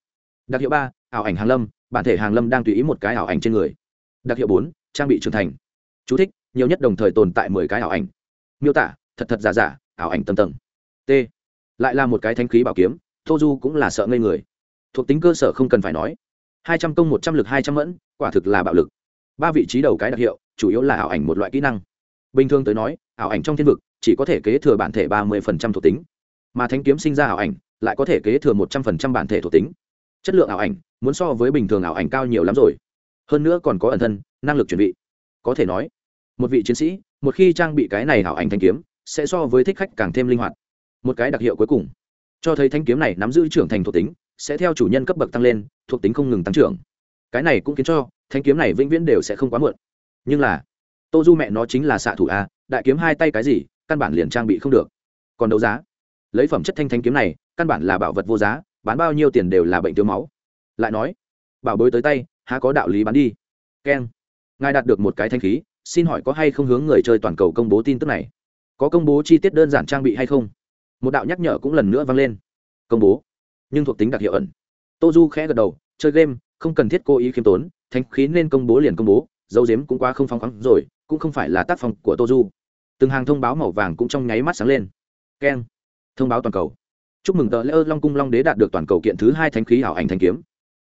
A: Đặc hiệu ba ảo ảnh hàng lâm bản thể hàng lâm đang tùy ý một cái ảo ảnh trên người. Đặc hiệu bốn trang bị trưởng thành. Chú thích, nhiều nhất đồng thời tồn tại mười cái ảo ảnh. Miêu tả thật thật giả giả ảo ảnh tầng tầng. T lại là một cái thanh khí bảo kiếm tô du cũng là sợ ngây người. Thuộc tính cơ sở không cần phải nói. Hai trăm công một trăm l ự c hai trăm mẫn quả thực là bạo lực. Ba vị trí đầu cái đặc hiệu chủ yếu là ảo ảnh một loại kỹ năng. Bình thường tới nói ảo ảnh trong thiên vực chỉ có thể kế thừa bản thể ba mươi thuộc tính. Mà thanh kiếm sinh ra ảo ảnh, lại có thể kế thừa một trăm linh bản thể thuộc tính. Chất lượng ảo ảnh, muốn so với bình thường ảo ảnh cao nhiều lắm rồi. Hơn nữa còn có ẩn thân, năng lực chuẩn bị. Có thể nói, một vị chiến sĩ, một khi trang bị cái này ảo ảnh thanh kiếm, sẽ so với thích khách càng thêm linh hoạt. Một cái đặc hiệu cuối cùng, cho thấy thanh kiếm này nắm giữ trưởng thành thuộc tính, sẽ theo chủ nhân cấp bậc tăng lên, thuộc tính không ngừng tăng trưởng. Cái này cũng khiến cho thanh kiếm này vĩnh viễn đều sẽ không quá muộn. Nhưng là, tô du mẹ nó chính là xạ thủ a, đại kiếm hai tay cái gì? Căn bản liền trang bị không được. Còn đấu giá? Lấy phẩm chất thanh thanh kiếm này, căn bản là bảo vật vô giá, bán bao nhiêu tiền đều là bệnh tiêu máu. Lại nói, bảo bối tới tay, há có đạo lý bán đi? Keng ngài đạt được một cái thanh khí, xin hỏi có hay không hướng người chơi toàn cầu công bố tin tức này? Có công bố chi tiết đơn giản trang bị hay không? Một đạo nhắc nhở cũng lần nữa vang lên. Công bố, nhưng thuộc tính đặc hiệu ẩn. Tô du khẽ gật đầu, chơi game, không cần thiết cố ý khiêm tốn, thanh khí nên công bố liền công bố, dấu diếm cũng quá không phóng khoáng rồi, cũng không phải là tác phong của tô du từng hàng thông báo màu vàng cũng trong nháy mắt sáng lên. Keng. Thông báo toàn cầu. Chúc mừng tờ lễ ơn long cung long đế đạt được toàn cầu kiện thứ hai Thánh khí ảo ảnh thanh kiếm.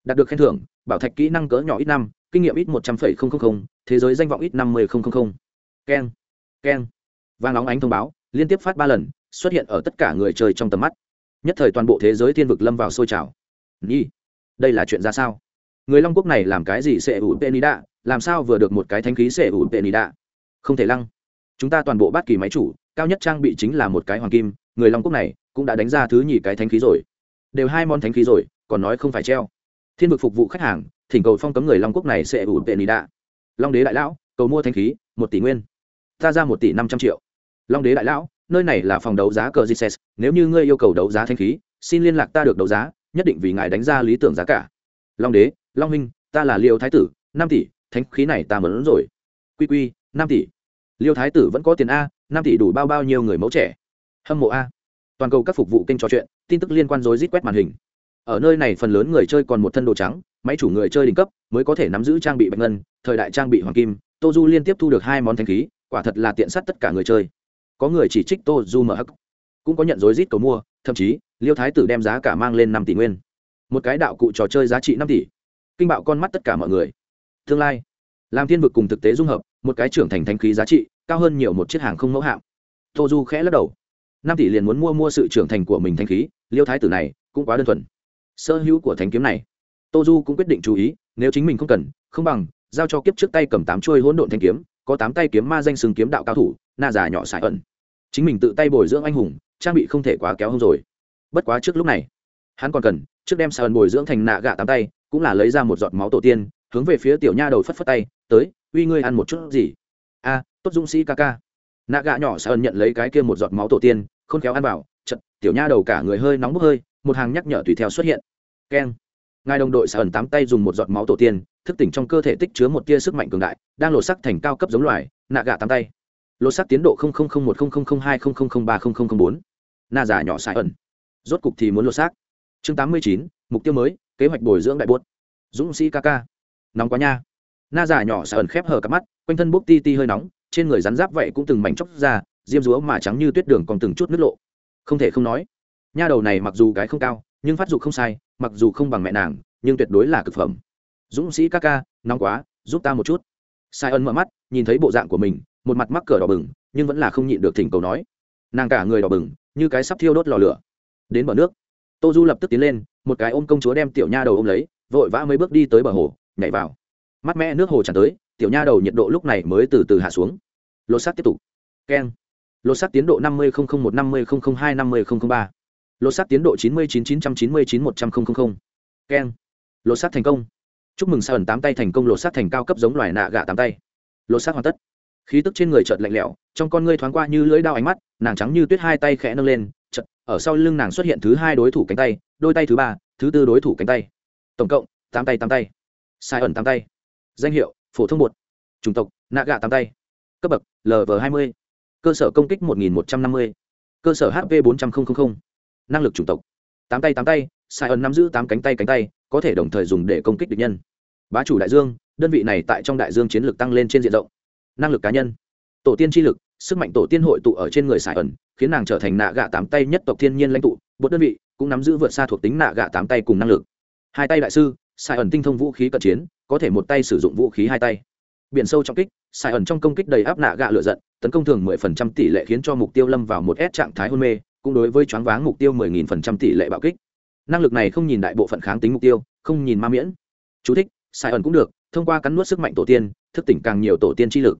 A: Đạt được khen thưởng, bảo thạch kỹ năng cỡ nhỏ ít năm, kinh nghiệm ít một trăm linh thế giới danh vọng ít năm mươi keng. Keng. Vang óng ánh thông báo, liên tiếp phát ba lần, xuất hiện ở tất cả người chơi trong tầm mắt. Nhất thời toàn bộ thế giới thiên vực lâm vào sôi trào. Nhi, đây là chuyện ra sao? Người long quốc này làm cái gì sẽ ủ tên ý đạ? Làm sao vừa được một cái thanh khí sẽ ủ tên ý đạ? Không thể lăng chúng ta toàn bộ bát kỳ máy chủ, cao nhất trang bị chính là một cái hoàng kim, người long quốc này cũng đã đánh ra thứ nhì cái thánh khí rồi. Đều hai món thánh khí rồi, còn nói không phải treo. Thiên vực phục vụ khách hàng, thỉnh cầu phong cấm người long quốc này sẽ ủ tệ nị đạ. Long đế đại lão, cầu mua thánh khí, một tỷ nguyên. Ta ra một tỷ năm trăm triệu. Long đế đại lão, nơi này là phòng đấu giá cờ gises nếu như ngươi yêu cầu đấu giá thanh khí, xin liên lạc ta được đấu giá, nhất định vì ngài đánh ra lý tưởng giá cả. Long đế, long huynh, ta là liêu thái tử, năm tỷ thanh khí này ta mớn rồi. Quy quy, năm tỷ liêu thái tử vẫn có tiền a, năm tỷ đủ bao bao nhiêu người mẫu trẻ. Hâm mộ a. Toàn cầu các phục vụ kênh trò chuyện, tin tức liên quan rối rít quét màn hình. Ở nơi này phần lớn người chơi còn một thân đồ trắng, máy chủ người chơi đỉnh cấp, mới có thể nắm giữ trang bị bạch ngân, thời đại trang bị hoàng kim, tô du liên tiếp thu được hai món thanh khí, quả thật là tiện sát tất cả người chơi. Có người chỉ trích tô du mở hắc, cũng có nhận dối rít cầu mua, thậm chí, liêu thái tử đem giá cả mang lên năm tỷ nguyên. Một cái đạo cụ trò chơi giá trị năm tỷ. Kinh bạo con mắt tất cả mọi người. Tương lai, làm thiên vực cùng thực tế dung hợp một cái trưởng thành thanh khí giá trị, cao hơn nhiều một chiếc hàng không mẫu hạm. Tô du khẽ lắc đầu. Năm tỷ liền muốn mua mua sự trưởng thành của mình thanh khí, liêu thái tử này cũng quá đơn thuần. Sơ hữu của thanh kiếm này tô du cũng quyết định chú ý, nếu chính mình không cần, không bằng, giao cho kiếp trước tay cầm tám chuôi hỗn độn thanh kiếm, có tám tay kiếm ma danh sừng kiếm đạo cao thủ, na già nhỏ sải ẩn. Chính mình tự tay bồi dưỡng anh hùng, trang bị không thể quá kéo hông rồi. Bất quá trước lúc này, hắn còn cần, trước đem sài ẩn bồi dưỡng thành nạ gạ tám tay, cũng là lấy ra một giọt máu tổ tiên hướng về phía tiểu nha đầu phất phất tay, tới, uy ngươi ăn một chút gì? A, tốt dũng sĩ ca ca. Nạ gạ nhỏ sợ nhận lấy cái kia một giọt máu tổ tiên không kéo ăn vào chật tiểu nha đầu cả người hơi nóng bốc hơi, một hàng nhắc nhở tùy theo xuất hiện. Keng. Ngài đồng đội sợ ẩn tám tay dùng một giọt máu tổ tiên, thức tỉnh trong cơ thể tích chứa một tia sức mạnh cường đại, đang lột sắc thành cao cấp giống loài, nạ gạ tám tay. Lột sắc tiến độ một hai ba bốn. Na giả nhỏ sai ẩn. Rốt cục thì muốn lột xác. Chương tám mươi chín, mục tiêu mới, kế hoạch bồi dưỡng đại buốt. Dũng sĩ ca ca nóng quá nha. Na giả nhỏ sờn ẩn khép hờ cặp mắt, quanh thân bốc ti ti hơi nóng, trên người rắn giáp vậy cũng từng mảnh chóc ra, diêm dúa mà trắng như tuyết đường còn từng chút nứt lộ. Không thể không nói, nha đầu này mặc dù cái không cao, nhưng phát dục không sai, mặc dù không bằng mẹ nàng, nhưng tuyệt đối là cực phẩm. Dũng sĩ ca ca, nóng quá, giúp ta một chút. Sai ân mở mắt, nhìn thấy bộ dạng của mình, một mặt mắc cờ đỏ bừng, nhưng vẫn là không nhịn được thỉnh cầu nói. Nàng cả người đỏ bừng, như cái sắp thiêu đốt lò lửa. Đến bờ nước, tô du lập tức tiến lên, một cái ôm công chúa đem tiểu nha đầu ôm lấy, vội vã mấy bước đi tới bờ hồ nhảy vào. Mắt mẹ nước hồ tràn tới, tiểu nha đầu nhiệt độ lúc này mới từ từ hạ xuống. Lô sắt tiếp tục. Keng. Lô sắt tiến độ năm mươi một, năm mươi hai, năm mươi ba. Lô sắt tiến độ chín mươi chín chín trăm chín mươi chín, một trăm linh keng. Lô sắt thành công. Chúc mừng sa ẩn tám tay thành công, lột sắt thành cao cấp giống loài nạ gạ tám tay. Lột sắt hoàn tất. Khí tức trên người chợt lạnh lẽo, trong con ngươi thoáng qua như lưỡi đao ánh mắt, nàng trắng như tuyết hai tay khẽ nâng lên, chợt, ở sau lưng nàng xuất hiện thứ hai đối thủ cánh tay, đôi tay thứ ba, thứ tư đối thủ cánh tay. Tổng cộng, tám tay tám tay sai ẩn tám tay. Danh hiệu, phổ thông một chủng tộc nạ gạ tám tay. Cấp bậc lv hai mươi. Cơ sở công kích một nghìn một trăm năm mươi. Cơ sở hp bốn trăm linh năng lực chủng tộc. Tám tay tám tay. Sai ẩn nắm giữ tám cánh tay cánh tay, có thể đồng thời dùng để công kích địch nhân. Bá chủ đại dương, đơn vị này tại trong đại dương chiến lược tăng lên trên diện rộng. Năng lực cá nhân. Tổ tiên tri lực, sức mạnh tổ tiên hội tụ ở trên người sài ẩn, khiến nàng trở thành nạ gạ tám tay nhất tộc thiên nhiên lãnh tụ. Một đơn vị cũng nắm giữ vượt xa thuộc tính nạ gạ tám tay cùng năng lực. Hai tay đại sư Sai ẩn tinh thông vũ khí cận chiến có thể một tay sử dụng vũ khí hai tay. Biển sâu trong kích sai ẩn trong công kích đầy áp nạ gạ lựa giận tấn công thường mười phần trăm tỷ lệ khiến cho mục tiêu lâm vào một s trạng thái hôn mê cũng đối với choáng váng mục tiêu mười nghìn phần trăm tỷ lệ bạo kích. Năng lực này không nhìn đại bộ phận kháng tính mục tiêu không nhìn ma miễn. Chú thích, sai ẩn cũng được thông qua cắn nuốt sức mạnh tổ tiên thức tỉnh càng nhiều tổ tiên chi lực.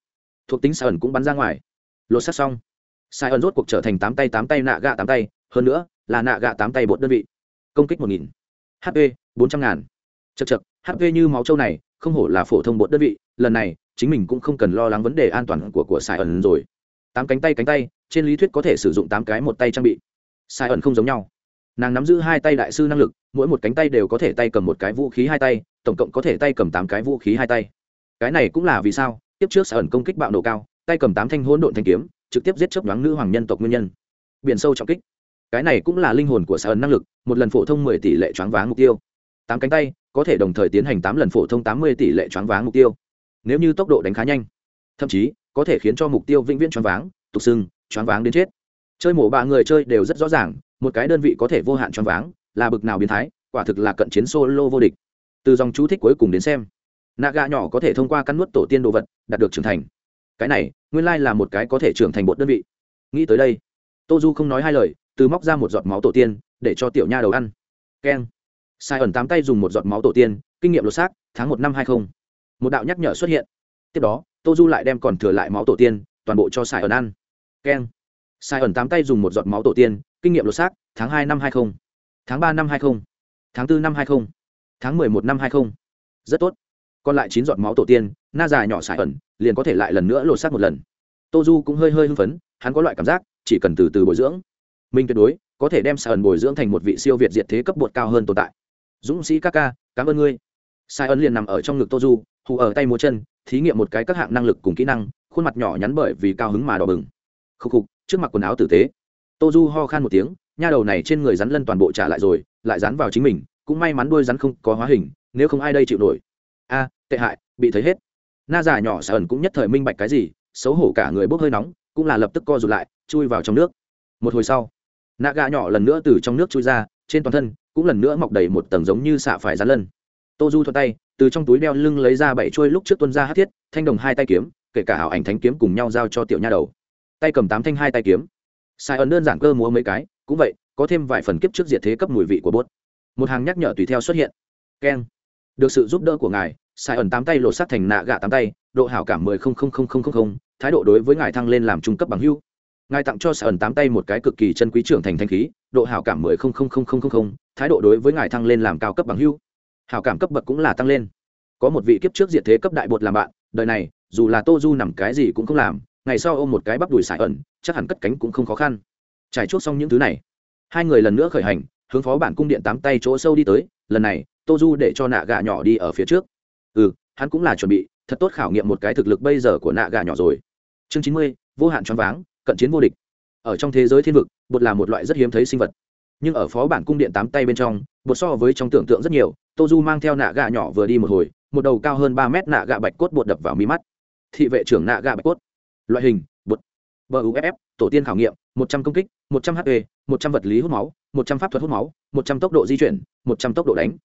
A: Thuộc tính sai ẩn cũng bắn ra ngoài. Lột xác xong. Sai ẩn rốt cuộc trở thành tám tay tám tay nạ gạ tám tay hơn nữa là nạ gạ tám tay bột đơn vị. Công kích một nghìn. Hp bốn trăm ngàn chật chật hp như máu trâu này, không hổ là phổ thông bột đơn vị, lần này, chính mình cũng không cần lo lắng vấn đề an toàn của của sai ẩn rồi. Tám cánh tay cánh tay, trên lý thuyết có thể sử dụng tám cái một tay trang bị. Sai ẩn không giống nhau. Nàng nắm giữ hai tay đại sư năng lực, mỗi một cánh tay đều có thể tay cầm một cái vũ khí hai tay, tổng cộng có thể tay cầm tám cái vũ khí hai tay. Cái này cũng là vì sao, tiếp trước sài ẩn công kích bạo nổ cao, tay cầm tám thanh hỗn độn thanh kiếm, trực tiếp giết chớp nhoáng nữ hoàng nhân tộc nguyên nhân. Biển sâu trọng kích. Cái này cũng là linh hồn của sài ẩn năng lực, một lần phổ thông mười tỷ lệ choáng váng mục tiêu. Tám cánh tay có thể đồng thời tiến hành tám lần phổ thông tám mươi tỷ lệ choáng váng mục tiêu. Nếu như tốc độ đánh khá nhanh, thậm chí có thể khiến cho mục tiêu vĩnh viễn choáng váng, tục xưng, choáng váng đến chết. Chơi mổ ba người chơi đều rất rõ ràng, một cái đơn vị có thể vô hạn choáng váng là bực nào biến thái, quả thực là cận chiến solo vô địch. Từ dòng chú thích cuối cùng đến xem nạ gà nhỏ có thể thông qua căn nuốt tổ tiên đồ vật, đạt được trưởng thành. Cái này, nguyên lai là một cái có thể trưởng thành một đơn vị. Nghĩ tới đây tô du không nói hai lời, từ móc ra một giọt máu tổ tiên, để cho tiểu nha đầu ăn. Keng sai ẩn tám tay dùng một giọt máu tổ tiên, kinh nghiệm lột xác, tháng một năm hai không. Một đạo nhắc nhở xuất hiện. Tiếp đó, tô du lại đem còn thừa lại máu tổ tiên, toàn bộ cho sai ẩn ăn. Keng. Sai ẩn tám tay dùng một giọt máu tổ tiên, kinh nghiệm lột xác, tháng hai năm hai không. Tháng ba năm hai không. Tháng bốn năm hai không. Tháng mười một năm hai không. Rất tốt. Còn lại chín giọt máu tổ tiên, na già nhỏ Sai ẩn, liền có thể lại lần nữa lột xác một lần. Tô du cũng hơi hơi hưng phấn, hắn có loại cảm giác, chỉ cần từ từ bồi dưỡng. Mình tuyệt đối có thể đem Sai ẩn bồi dưỡng thành một vị siêu việt diệt thế cấp bột cao hơn tồn tại dũng sĩ ca ca, cảm ơn ngươi. Sai ân liền nằm ở trong ngực tô du, hù ở tay múa chân, thí nghiệm một cái các hạng năng lực cùng kỹ năng, khuôn mặt nhỏ nhắn bởi vì cao hứng mà đỏ bừng. Khúc khục, trước mặt quần áo tử tế. Tô du ho khan một tiếng, nha đầu này trên người rắn lân toàn bộ trả lại rồi, lại rắn vào chính mình, cũng may mắn đuôi rắn không có hóa hình, nếu không ai đây chịu nổi. A, tệ hại, bị thấy hết. Na già nhỏ sai ẩn cũng nhất thời minh bạch cái gì, xấu hổ cả người bốc hơi nóng, cũng là lập tức co rụt lại, chui vào trong nước. Một hồi sau nạ gà nhỏ lần nữa từ trong nước chui ra trên toàn thân cũng lần nữa mọc đầy một tầng giống như xạ phải rắn lân. Tô du thuận tay, từ trong túi đeo lưng lấy ra bảy trôi lúc trước tuân ra hát thiết, thanh đồng hai tay kiếm, kể cả ảo ảnh thánh kiếm cùng nhau giao cho tiểu nha đầu. Tay cầm tám thanh hai tay kiếm. Sai ẩn đơn giản cơ múa mấy cái, cũng vậy, có thêm vài phần kiếp trước diệt thế cấp mùi vị của bốt. Một hàng nhắc nhở tùy theo xuất hiện. Keng. Được sự giúp đỡ của ngài, sai ẩn tám tay lột sát thành nạ gạ tám tay, độ hảo cảm mười không không không không không thái độ đối với ngài thăng lên làm trung cấp bằng hưu ngài tặng cho sai ẩn tám tay một cái cực kỳ chân quý trưởng thành thanh khí, độ hảo cảm mười không không không không không không. thái độ đối với ngài thăng lên làm cao cấp bằng hưu hảo cảm cấp bậc cũng là tăng lên. Có một vị kiếp trước diệt thế cấp đại bột làm bạn, đời này, dù là tô du nằm cái gì cũng không làm, ngày sau ôm một cái bắp đùi sải ẩn, chắc hẳn cất cánh cũng không khó khăn. Trải chuốc xong những thứ này, hai người lần nữa khởi hành, hướng phó bản cung điện tám tay chỗ sâu đi tới, lần này, tô du để cho nạ gà nhỏ đi ở phía trước. Ừ hắn cũng là chuẩn bị, thật tốt khảo nghiệm một cái thực lực bây giờ của nạ gà nhỏ rồi. Chương chín mươi, vô hạn choáng váng cận chiến vô địch. Ở trong thế giới thiên vực, bột là một loại rất hiếm thấy sinh vật. Nhưng ở phó bản cung điện tám tay bên trong, bột so với trong tưởng tượng rất nhiều tô du mang theo nạ gà nhỏ vừa đi một hồi, một đầu cao hơn ba mét nạ gà bạch cốt bột đập vào mí mắt. Thị vệ trưởng nạ gà bạch cốt. Loại hình, bột. Buff tổ tiên khảo nghiệm, một trăm công kích, một trăm hp một trăm vật lý hút máu, một trăm pháp thuật hút máu, một trăm tốc độ di chuyển, một trăm tốc độ đánh.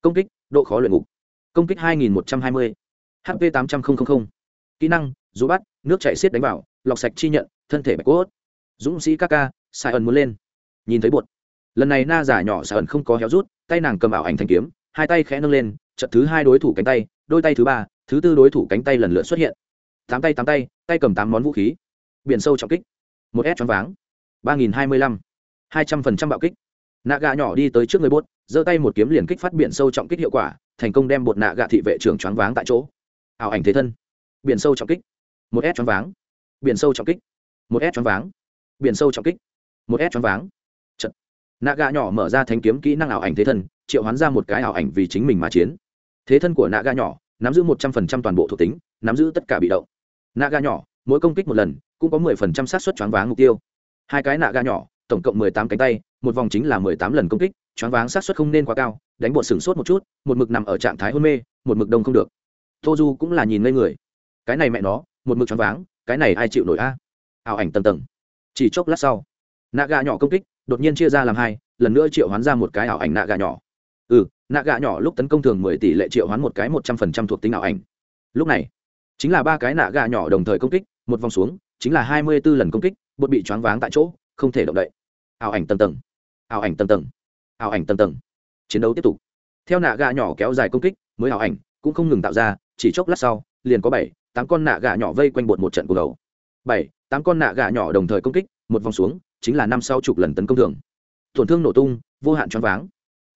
A: Công kích, độ khó luyện ngục. Công kích hai nghìn một trăm hai mươi. hp tám trăm linh kỹ năng rú bắt, nước chạy xiết đánh vào, lọc sạch chi nhận thân thể bạch cốt. Dũng sĩ ca ca, sai ẩn muốn lên. Nhìn thấy bột lần này na giả nhỏ sai ẩn không có héo rút, tay nàng cầm ảo ảnh thanh kiếm, hai tay khẽ nâng lên trận thứ hai đối thủ cánh tay, đôi tay thứ ba, thứ tư đối thủ cánh tay lần lượt xuất hiện. Tám tay tám tay tay cầm tám món vũ khí. Biển sâu trọng kích. Một s choáng váng. ba nghìn hai mươi lăm. hai trăm phần trăm bạo kích. Nạ gà nhỏ đi tới trước người bốt giơ tay một kiếm liền kích phát biển sâu trọng kích hiệu quả, thành công đem bột nạ gà thị vệ trưởng choáng váng tại chỗ. Ảo ảnh thế thân. Biển sâu trọng kích. Một s choáng váng. Biển sâu trọng kích một s choáng váng. Biển sâu trọng kích. Một s choáng váng. Trận, nạ gà nhỏ mở ra thanh kiếm kỹ năng ảo ảnh thế thân triệu hoán ra một cái ảo ảnh vì chính mình mà chiến. Thế thân của nạ gà nhỏ nắm giữ một trăm phần trăm toàn bộ thuộc tính nắm giữ tất cả bị động. Nạ gà nhỏ mỗi công kích một lần cũng có mười phần trăm xác suất choáng váng mục tiêu. Hai cái nạ gà nhỏ tổng cộng mười tám cánh tay một vòng chính là mười tám lần công kích choáng váng xác suất không nên quá cao đánh bộ sửng sốt một chút một mực nằm ở trạng thái hôn mê một mực đông không được. Tô du cũng là nhìn ngây người. Cái này mẹ nó một mực choáng váng cái này ai chịu nổi a? Ảo ảnh tầng tầng. Chỉ chốc lát sau, nạ gà nhỏ công kích đột nhiên chia ra làm hai, lần nữa triệu hoán ra một cái ảo ảnh nạ gà nhỏ. Ừ nạ gà nhỏ lúc tấn công thường mười tỷ lệ triệu hoán một cái một trăm phần trăm thuộc tính ảo ảnh. Lúc này, chính là ba cái nạ gà nhỏ đồng thời công kích, một vòng xuống, chính là hai mươi b ố lần công kích, bột bị choáng váng tại chỗ, không thể động đậy. Ảo ảnh tầng tầng, ảo ảnh tầng tầng, ảo ảnh tầng tầng. Chiến đấu tiếp tục. Theo nạ gà nhỏ kéo dài công kích, mới ảo ảnh cũng không ngừng tạo ra, chỉ chốc lát sau, liền có bảy, tám con nạ gà nhỏ vây quanh bột một trận cuộc đầu. Bảy tám con nạ gà nhỏ đồng thời công kích, một vòng xuống, chính là năm sau chục lần tấn công thường. Tổn thương nổ tung, vô hạn choáng váng.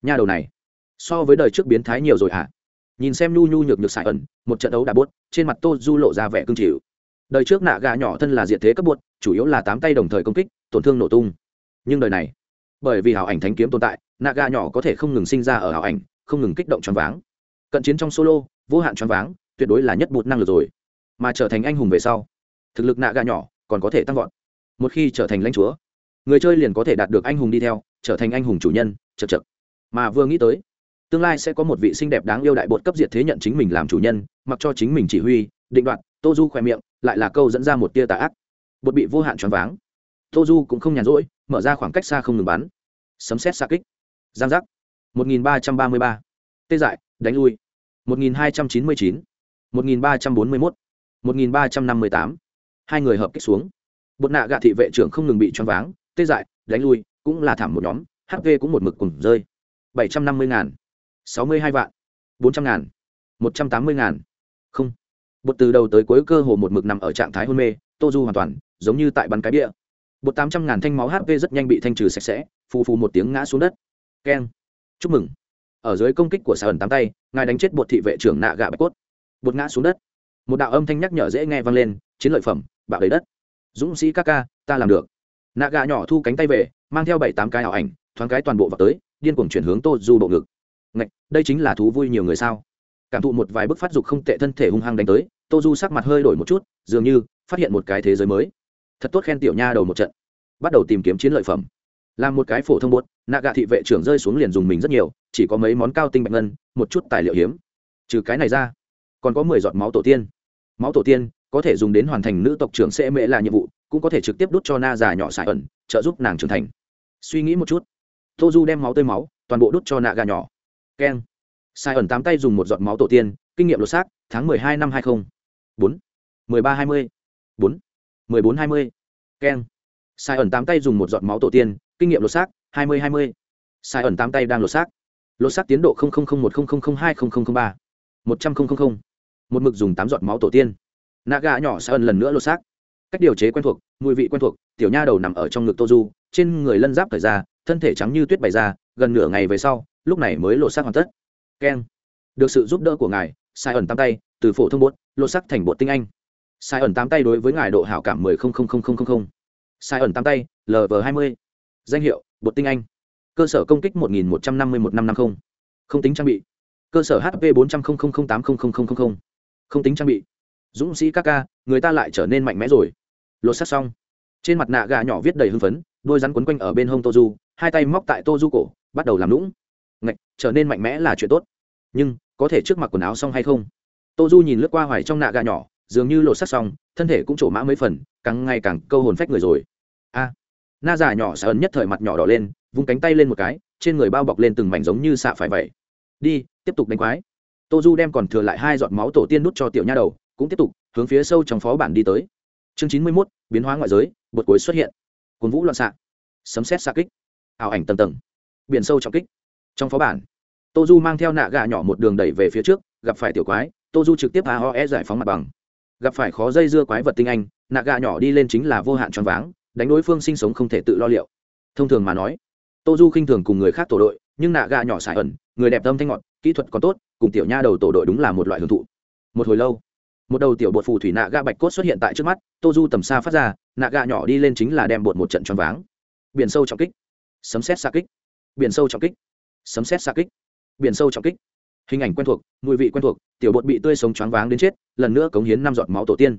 A: Nha đầu này, so với đời trước biến thái nhiều rồi hả? Nhìn xem nhu nhu nhược nhược sải ẩn, một trận đấu đã buốt, trên mặt tô du lộ ra vẻ cương chịu. Đời trước nạ gà nhỏ thân là diện thế cấp buốt, chủ yếu là tám tay đồng thời công kích, tổn thương nổ tung. Nhưng đời này, bởi vì hảo ảnh thánh kiếm tồn tại, nạ gà nhỏ có thể không ngừng sinh ra ở hảo ảnh, không ngừng kích động choáng váng. Cận chiến trong solo, vô hạn choáng váng, tuyệt đối là nhất bột năng lực rồi. Mà trở thành anh hùng về sau, thực lực nạ gà nhỏ còn có thể tăng vọt một khi trở thành lãnh chúa, người chơi liền có thể đạt được anh hùng đi theo, trở thành anh hùng chủ nhân, chật chật mà vừa nghĩ tới, tương lai sẽ có một vị xinh đẹp đáng yêu đại bột cấp diệt thế nhận chính mình làm chủ nhân, mặc cho chính mình chỉ huy, định đoạt, tô du khoe miệng, lại là câu dẫn ra một tia tà ác bột bị vô hạn choáng váng tô du cũng không nhàn rỗi, mở ra khoảng cách xa không ngừng bắn sấm sét xa kích giang giác 1333. tê dại, đánh lui 1299. 1341. 1358 hai người hợp kích xuống. Bột nạ gạ thị vệ trưởng không ngừng bị choáng váng, tê dại, đánh lui, cũng là thảm một nhóm hp cũng một mực cùng rơi. Bảy trăm năm mươi ngàn. Sáu mươi hai vạn. Bốn trăm ngàn. Một trăm tám mươi ngàn. Không. Bột từ đầu tới cuối cơ hồ một mực nằm ở trạng thái hôn mê, tô du hoàn toàn, giống như tại bắn cái địa bột tám trăm ngàn thanh máu hp rất nhanh bị thanh trừ sạch sẽ, phù phù một tiếng ngã xuống đất. Keng. Chúc mừng. Ở dưới công kích của xà ẩn tám tay, ngài đánh chết bột thị vệ trưởng nạ gạ bạch cốt. Bột ngã xuống đất. Một đạo âm thanh nhắc nhở dễ nghe vang lên, chiến lợi phẩm bạo đầy đất. Dũng sĩ ca ca, ta làm được. Nạ gà nhỏ thu cánh tay về, mang theo bảy tám cái ảo ảnh, thoáng cái toàn bộ vào tới, điên cuồng chuyển hướng tô du bộ ngực. Ngạch, đây chính là thú vui nhiều người sao? Cảm thụ một vài bức phát dục không tệ thân thể hung hăng đánh tới, tô du sắc mặt hơi đổi một chút, dường như phát hiện một cái thế giới mới. Thật tốt khen tiểu nha đầu một trận. Bắt đầu tìm kiếm chiến lợi phẩm. Làm một cái phổ thông bột, nạ gạ thị vệ trưởng rơi xuống liền dùng mình rất nhiều, chỉ có mấy món cao tinh bạch ngân, một chút tài liệu hiếm. Trừ cái này ra, còn có mười giọt máu tổ tiên. Máu tổ tiên có thể dùng đến hoàn thành nữ tộc trưởng sẽ mễ là nhiệm vụ, cũng có thể trực tiếp đút cho na già nhỏ xài ẩn, trợ giúp nàng trưởng thành. Suy nghĩ một chút. Tô du đem máu tươi máu, toàn bộ đút cho nạ gà nhỏ. Keng. Sai ẩn tám tay dùng một giọt máu tổ tiên, kinh nghiệm lột xác, tháng mười hai năm hai nghìn bốn. mười ba hai mươi. Bốn. mười bốn hai mươi. Keng. Sai ẩn tám tay dùng một giọt máu tổ tiên, kinh nghiệm lột xác, hai mươi hai mươi. Sai ẩn tám tay đang lột xác. Lột xác tiến độ một hai ba. Một trăm linh một mực dùng tám giọt máu tổ tiên nạ gà nhỏ sai ẩn lần nữa lột xác. Cách điều chế quen thuộc, mùi vị quen thuộc, tiểu nha đầu nằm ở trong ngực tô du trên người lân giáp thời ra thân thể trắng như tuyết bày ra gần nửa ngày về sau, lúc này mới lộ xác hoàn tất. Keng. Được sự giúp đỡ của ngài, sai ẩn tám tay, từ phổ thông bột lộ xác thành bột tinh anh. Sai ẩn tám tay đối với ngài độ hảo cảm mười không không không không không không. Sai ẩn tám tay lv hai mươi. Danh hiệu, bột tinh anh. Cơ sở công kích một nghìn một trăm năm mươi một năm năm không không tính trang bị. Cơ sở hp bốn trăm linh tám không tính trang bị dũng sĩ ca ca, người ta lại trở nên mạnh mẽ rồi. Lột sắt xong. Trên mặt nạ gà nhỏ viết đầy hưng phấn, đôi rắn quấn quanh ở bên hông tô du, hai tay móc tại tô du cổ, bắt đầu làm lũng. Ngạch, trở nên mạnh mẽ là chuyện tốt. Nhưng, có thể trước mặt quần áo xong hay không? Tô du nhìn lướt qua hoài trong nạ gà nhỏ, dường như lột sắt xong, thân thể cũng trổ mã mấy phần, càng ngày càng câu hồn phách người rồi. A. Na già nhỏ xà ấn nhất thời mặt nhỏ đỏ lên, vung cánh tay lên một cái, trên người bao bọc lên từng mảnh giống như xạ phải vậy. Đi, tiếp tục đánh quái. Tô du đem còn thừa lại hai giọt máu tổ tiên nút cho tiểu nha đầu cũng tiếp tục hướng phía sâu trong phó bản đi tới. Chương chín mươi mốt, biến hóa ngoại giới, bột cuối xuất hiện. Cồn vũ loạn xạ. Sấm xét xạ kích. Ảo ảnh tầng tầng. Biển sâu trọng kích. Trong phó bản tô du mang theo nạ gà nhỏ một đường đẩy về phía trước, gặp phải tiểu quái tô du trực tiếp aoe giải phóng mặt bằng. Gặp phải khó dây dưa quái vật tinh anh, nạ gà nhỏ đi lên chính là vô hạn choáng váng, đánh đối phương sinh sống không thể tự lo liệu. Thông thường mà nói tô du khinh thường cùng người khác tổ đội, nhưng nạ gà nhỏ xài ẩn, người đẹp tâm thanh ngọt, kỹ thuật còn tốt, cùng tiểu nha đầu tổ đội đúng là một loại hưởng thụ. Một hồi lâu một đầu tiểu bột phù thủy nạ gà bạch cốt xuất hiện tại trước mắt, tô du tầm xa phát ra, nạ gà nhỏ đi lên chính là đem bột một trận choáng váng. Biển sâu trọng kích. Sấm xét xa kích. Biển sâu trọng kích. Sấm xét xa kích. Biển sâu trọng kích. Hình ảnh quen thuộc, mùi vị quen thuộc, tiểu bột bị tươi sống choáng váng đến chết, lần nữa cống hiến năm giọt máu tổ tiên.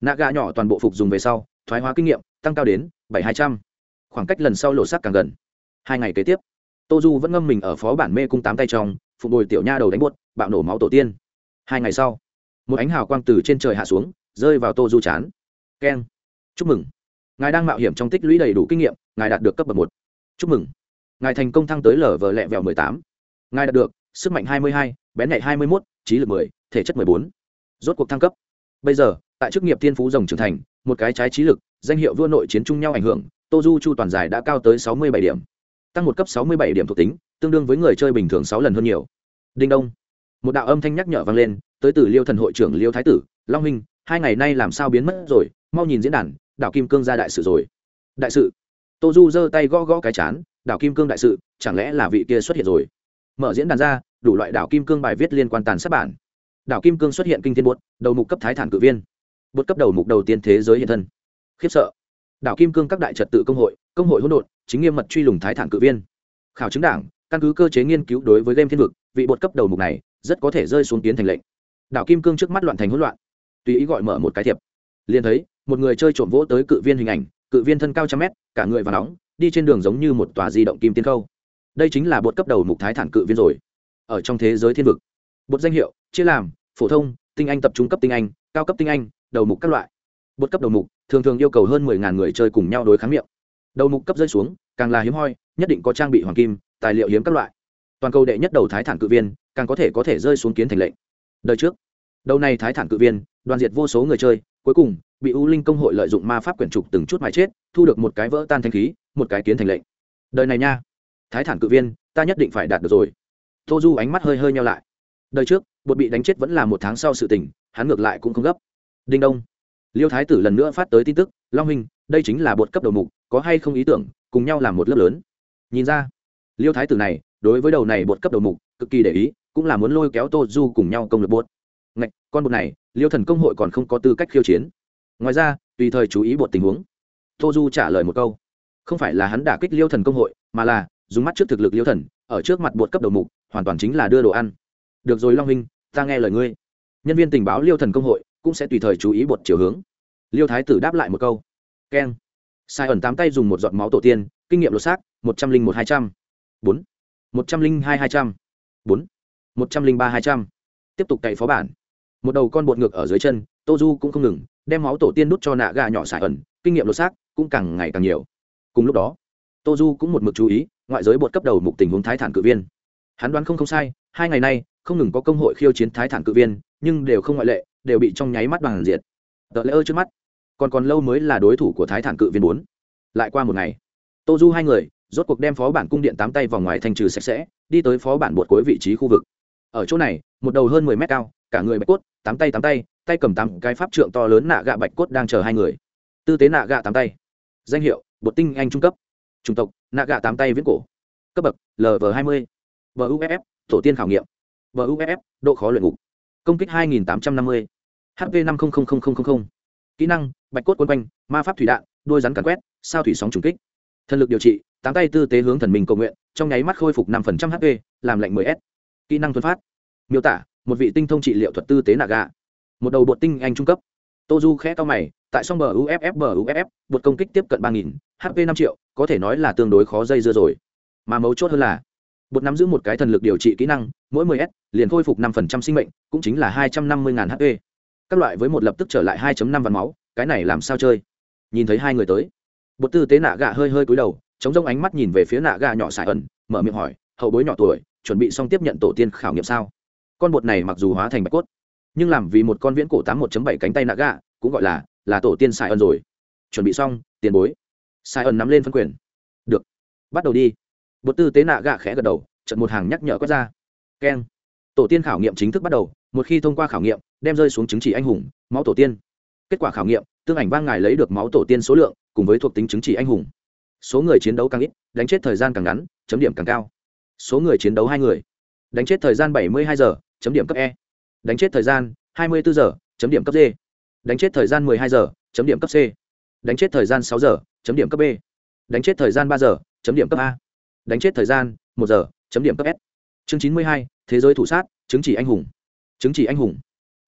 A: Nạ gà nhỏ toàn bộ phục dùng về sau, thoái hóa kinh nghiệm, tăng cao đến bảy hai trăm. Khoảng cách lần sau lộ sắc càng gần. Hai ngày kế tiếp, tô du vẫn ngâm mình ở phó bản mê cung tám tay trong, phục hồi tiểu nha đầu đánh buốt bạo nổ máu tổ tiên. Hai ngày sau một ánh hào quang từ trên trời hạ xuống, rơi vào tô du chán. Keng. Chúc mừng. Ngài đang mạo hiểm trong tích lũy đầy đủ kinh nghiệm, ngài đạt được cấp bậc một. Chúc mừng. Ngài thành công thăng tới lở vờ lẹ vẹo mười tám. Ngài đạt được sức mạnh hai mươi hai, bén nhạy hai mươi mốt, trí lực mười, thể chất mười bốn. Rốt cuộc thăng cấp. Bây giờ, tại chức nghiệp thiên phú rồng trưởng thành, một cái trái trí lực, danh hiệu vua nội chiến chung nhau ảnh hưởng, tô du chu toàn giải đã cao tới sáu mươi bảy điểm. Tăng một cấp sáu mươi bảy điểm thuộc tính, tương đương với người chơi bình thường sáu lần hơn nhiều. Đinh đông. Một đạo âm thanh nhắc nhở vang lên tới từ liêu thần hội trưởng liêu thái tử, long huynh, hai ngày nay làm sao biến mất rồi, mau nhìn diễn đàn, đảo kim cương ra đại sự rồi. Đại sự? Tô du giơ tay gõ gõ cái chán, đảo kim cương đại sự, chẳng lẽ là vị kia xuất hiện rồi? Mở diễn đàn ra, đủ loại đảo kim cương bài viết liên quan tàn sát bản. Đảo kim cương xuất hiện kinh thiên buốt, đầu mục cấp thái thản cử viên. Buốt cấp đầu mục đầu tiên thế giới hiện thân. Khiếp sợ. Đảo kim cương các đại trật tự công hội công hội hỗn độn, chính nghiêm mật truy lùng thái thản cử viên. Khảo chứng đảng, căn cứ cơ chế nghiên cứu đối với game thiên vực, vị bột cấp đầu mục này, rất có thể rơi xuống tiến thành lệnh đảo kim cương trước mắt loạn thành hỗn loạn. Tùy ý gọi mở một cái thiệp. Liền thấy, một người chơi trộm vỗ tới cự viên hình ảnh, cự viên thân cao trăm mét, cả người và nóng, đi trên đường giống như một tòa di động kim tiên khâu. Đây chính là bột cấp đầu mục thái thản cự viên rồi. Ở trong thế giới thiên vực, bột danh hiệu, chia làm, phổ thông, tinh anh tập trung cấp tinh anh, cao cấp tinh anh, đầu mục các loại. Bột cấp đầu mục, thường thường yêu cầu hơn mười ngàn người chơi cùng nhau đối kháng miệng. Đầu mục cấp rơi xuống, càng là hiếm hoi, nhất định có trang bị hoàng kim, tài liệu hiếm các loại. Toàn cầu đệ nhất đầu thái thản cự viên, càng có thể có thể rơi xuống kiến thành lệnh đời trước. Đầu này thái thản cự viên, đoàn diệt vô số người chơi, cuối cùng, bị u linh công hội lợi dụng ma pháp quyển trục từng chút mài chết, thu được một cái vỡ tan thanh khí, một cái kiến thành lệnh. Đời này nha, thái thản cự viên, ta nhất định phải đạt được rồi. Tô du ánh mắt hơi hơi nhau lại. Đời trước, bột bị đánh chết vẫn là một tháng sau sự tình, hắn ngược lại cũng không gấp. Đinh đông. Liêu thái tử lần nữa phát tới tin tức, long hình đây chính là bột cấp đầu mục, có hay không ý tưởng, cùng nhau làm một lớp lớn? Nhìn ra, liêu thái tử này, đối với đầu này bột cấp đầu mục, cực kỳ để ý cũng là muốn lôi kéo tô du cùng nhau công lược bột. Ngạch, con bột này, liêu thần công hội còn không có tư cách khiêu chiến. Ngoài ra, tùy thời chú ý bột tình huống. Tô du trả lời một câu. Không phải là hắn đả kích liêu thần công hội, mà là dùng mắt trước thực lực liêu thần, ở trước mặt bột cấp đầu mục, hoàn toàn chính là đưa đồ ăn. Được rồi long huynh, ta nghe lời ngươi. Nhân viên tình báo liêu thần công hội cũng sẽ tùy thời chú ý bột chiều hướng. Liêu thái tử đáp lại một câu. Keng. Sai ẩn tám tay dùng một giọt máu tổ tiên, kinh nghiệm lột xác, một trăm linh một hai trăm. Bốn. Một trăm linh hai hai trăm. Bốn một trăm linh ba hai trăm. Tiếp tục cậy phó bản. Một đầu con bột ngược ở dưới chân tô du cũng không ngừng, đem máu tổ tiên đút cho nạ gà nhỏ xài ẩn, kinh nghiệm lột xác cũng càng ngày càng nhiều. Cùng lúc đó tô du cũng một mực chú ý, ngoại giới bột cấp đầu mục tình huống thái thản cự viên. Hắn đoán không không sai, hai ngày nay, không ngừng có công hội khiêu chiến thái thản cự viên, nhưng đều không ngoại lệ, đều bị trong nháy mắt bằng diệt. Tờ lễ ơ trước mắt, còn còn lâu mới là đối thủ của thái thản cự viên bốn. Lại qua một ngày tô du hai người, rốt cuộc đem phó bản cung điện tám tay vào ngoài thanh trừ sạch sẽ, đi tới phó bản bột cuối vị trí khu vực ở chỗ này, một đầu hơn mười mét cao, cả người bạch cốt, tám tay tám tay tay cầm tám cái pháp trượng to lớn nạ gạ bạch cốt đang chờ hai người. Tư tế nạ gạ tám tay. Danh hiệu, bột tinh anh trung cấp. Chủng tộc, nạ gạ tám tay viễn cổ. Cấp bậc lv hai mươi. Vuff tổ tiên khảo nghiệm. Buff độ khó luyện ngục. Công kích hai nghìn tám trăm năm mươi. Hp năm kỹ năng, bạch cốt quân quanh, ma pháp thủy đạn, đôi rắn càn quét, sao thủy sóng trùng kích. Thần lực điều trị, tám tay tư tế hướng thần mình cầu nguyện, trong nháy mắt khôi phục năm hp làm lạnh 10 s kỹ năng thuần phát. Miêu tả, một vị tinh thông trị liệu thuật tư tế nạ gà một đầu bột tinh anh trung cấp. Tô du khẽ to mày, tại song bờ uff bờ uff bột công kích tiếp cận ba nghìn hp năm triệu, có thể nói là tương đối khó dây dưa rồi. Mà mấu chốt hơn là, bột nắm giữ một cái thần lực điều trị kỹ năng, mỗi 10 s, liền khôi phục năm sinh mệnh, cũng chính là hai trăm năm mươi hp các loại với một lập tức trở lại 2 năm vạn máu, cái này làm sao chơi? Nhìn thấy hai người tới, bột tư tế nạ gà hơi hơi cúi đầu, chống rông ánh mắt nhìn về phía nạ gà nhỏ xài ẩn, mở miệng hỏi hậu bối nhỏ tuổi, chuẩn bị xong tiếp nhận tổ tiên khảo nghiệm sao? Con bột này mặc dù hóa thành bạch cốt, nhưng làm vì một con viễn cổ tám một bảy cánh tay nạ gạ, cũng gọi là là tổ tiên sai ân rồi. Chuẩn bị xong, tiền bối. Sai ân nắm lên phân quyền. Được. Bắt đầu đi. Bột tư tế nạ gạ khẽ gật đầu trận một hàng nhắc nhở quét ra. Keng. Tổ tiên khảo nghiệm chính thức bắt đầu, một khi thông qua khảo nghiệm, đem rơi xuống chứng chỉ anh hùng, máu tổ tiên. Kết quả khảo nghiệm, tương ảnh vang ngài lấy được máu tổ tiên số lượng, cùng với thuộc tính chứng chỉ anh hùng. Số người chiến đấu càng ít, đánh chết thời gian càng ngắn, chấm điểm càng cao số người chiến đấu hai người. Đánh chết thời gian bảy mươi hai giờ, chấm điểm cấp e. Đánh chết thời gian hai mươi bốn giờ, chấm điểm cấp d. Đánh chết thời gian m ộ ư ơ i hai giờ, chấm điểm cấp c. Đánh chết thời gian sáu giờ, chấm điểm cấp b. Đánh chết thời gian ba giờ, chấm điểm cấp a. Đánh chết thời gian một giờ, chấm điểm cấp s. Chương chín mươi hai, thế giới thủ sát, chứng chỉ anh hùng. Chứng chỉ anh hùng.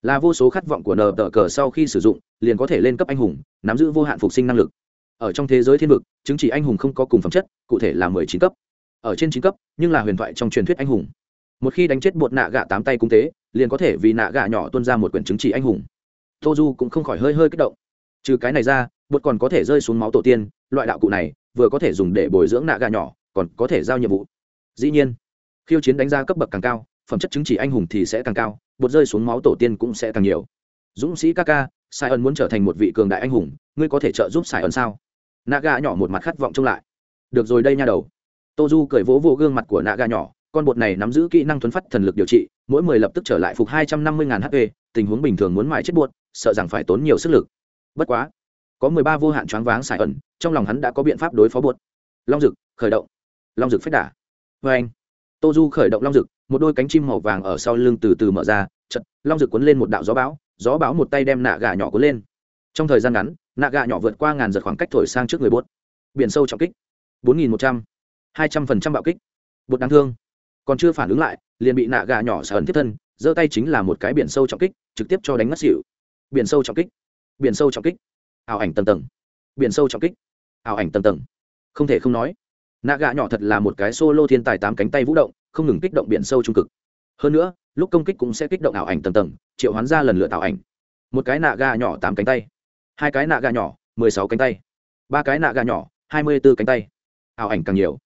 A: Là vô số khát vọng của nờ tờ cờ sau khi sử dụng, liền có thể lên cấp anh hùng, nắm giữ vô hạn phục sinh năng lực. Ở trong thế giới thiên vực, chứng chỉ anh hùng không có cùng phẩm chất, cụ thể là mười chín cấp ở trên chín cấp, nhưng là huyền thoại trong truyền thuyết anh hùng. Một khi đánh chết bột nạ gạ tám tay cung tế, liền có thể vì nạ gạ nhỏ tuân ra một quyển chứng chỉ anh hùng. Tô du cũng không khỏi hơi hơi kích động. Trừ cái này ra bột còn có thể rơi xuống máu tổ tiên, loại đạo cụ này vừa có thể dùng để bồi dưỡng nạ gạ nhỏ, còn có thể giao nhiệm vụ. Dĩ nhiên, khiêu chiến đánh giá cấp bậc càng cao, phẩm chất chứng chỉ anh hùng thì sẽ càng cao bột rơi xuống máu tổ tiên cũng sẽ càng nhiều. Dũng sĩ ca ca, sai ân muốn trở thành một vị cường đại anh hùng, ngươi có thể trợ giúp sai ân sao? Nạ gà nhỏ một mặt khát vọng trông lại. Được rồi đây nha đầu tô du cởi vỗ vô gương mặt của nạ ga nhỏ, con bột này nắm giữ kỹ năng thuấn phát thần lực điều trị, mỗi mười lập tức trở lại phục hai trăm năm mươi hp, tình huống bình thường muốn mãi chết buốt sợ rằng phải tốn nhiều sức lực. Bất quá, có mười ba vô hạn choáng váng xài ẩn, trong lòng hắn đã có biện pháp đối phó buốt long dực, khởi động. Long dực phách đả vê anh tô du khởi động long dực, một đôi cánh chim màu vàng ở sau lưng từ từ mở ra chật long dực cuốn lên một đạo gió bão gió bão một tay đem nạ gà nhỏ cuốn lên. Trong thời gian ngắn nạ gà nhỏ vượt qua ngàn giật khoảng cách thổi sang trước người bốt biển sâu trọng kích. bốn nghìn một trăm hai trăm phần trăm bạo kích. Bột đáng thương. Còn chưa phản ứng lại, liền bị nạ gà nhỏ sở ẩn tiếp thân, giơ tay chính là một cái biển sâu trọng kích, trực tiếp cho đánh mất xỉu. Biển sâu trọng kích. Biển sâu trọng kích. Ảo ảnh tầng tầng. Biển sâu trọng kích. Ảo ảnh tầng tầng. Không thể không nói, nạ gà nhỏ thật là một cái solo thiên tài tám cánh tay vũ động, không ngừng kích động biển sâu trung cực. Hơn nữa, lúc công kích cũng sẽ kích động ảo ảnh tầng tầng, triệu hoán ra lần lượt ảo ảnh. Một cái nạ gà nhỏ tám cánh tay. Hai cái nạ gà nhỏ, mười sáu cánh tay. Ba cái nạ gà nhỏ, hai mươi b ố cánh tay. Ảo ảnh càng nhiều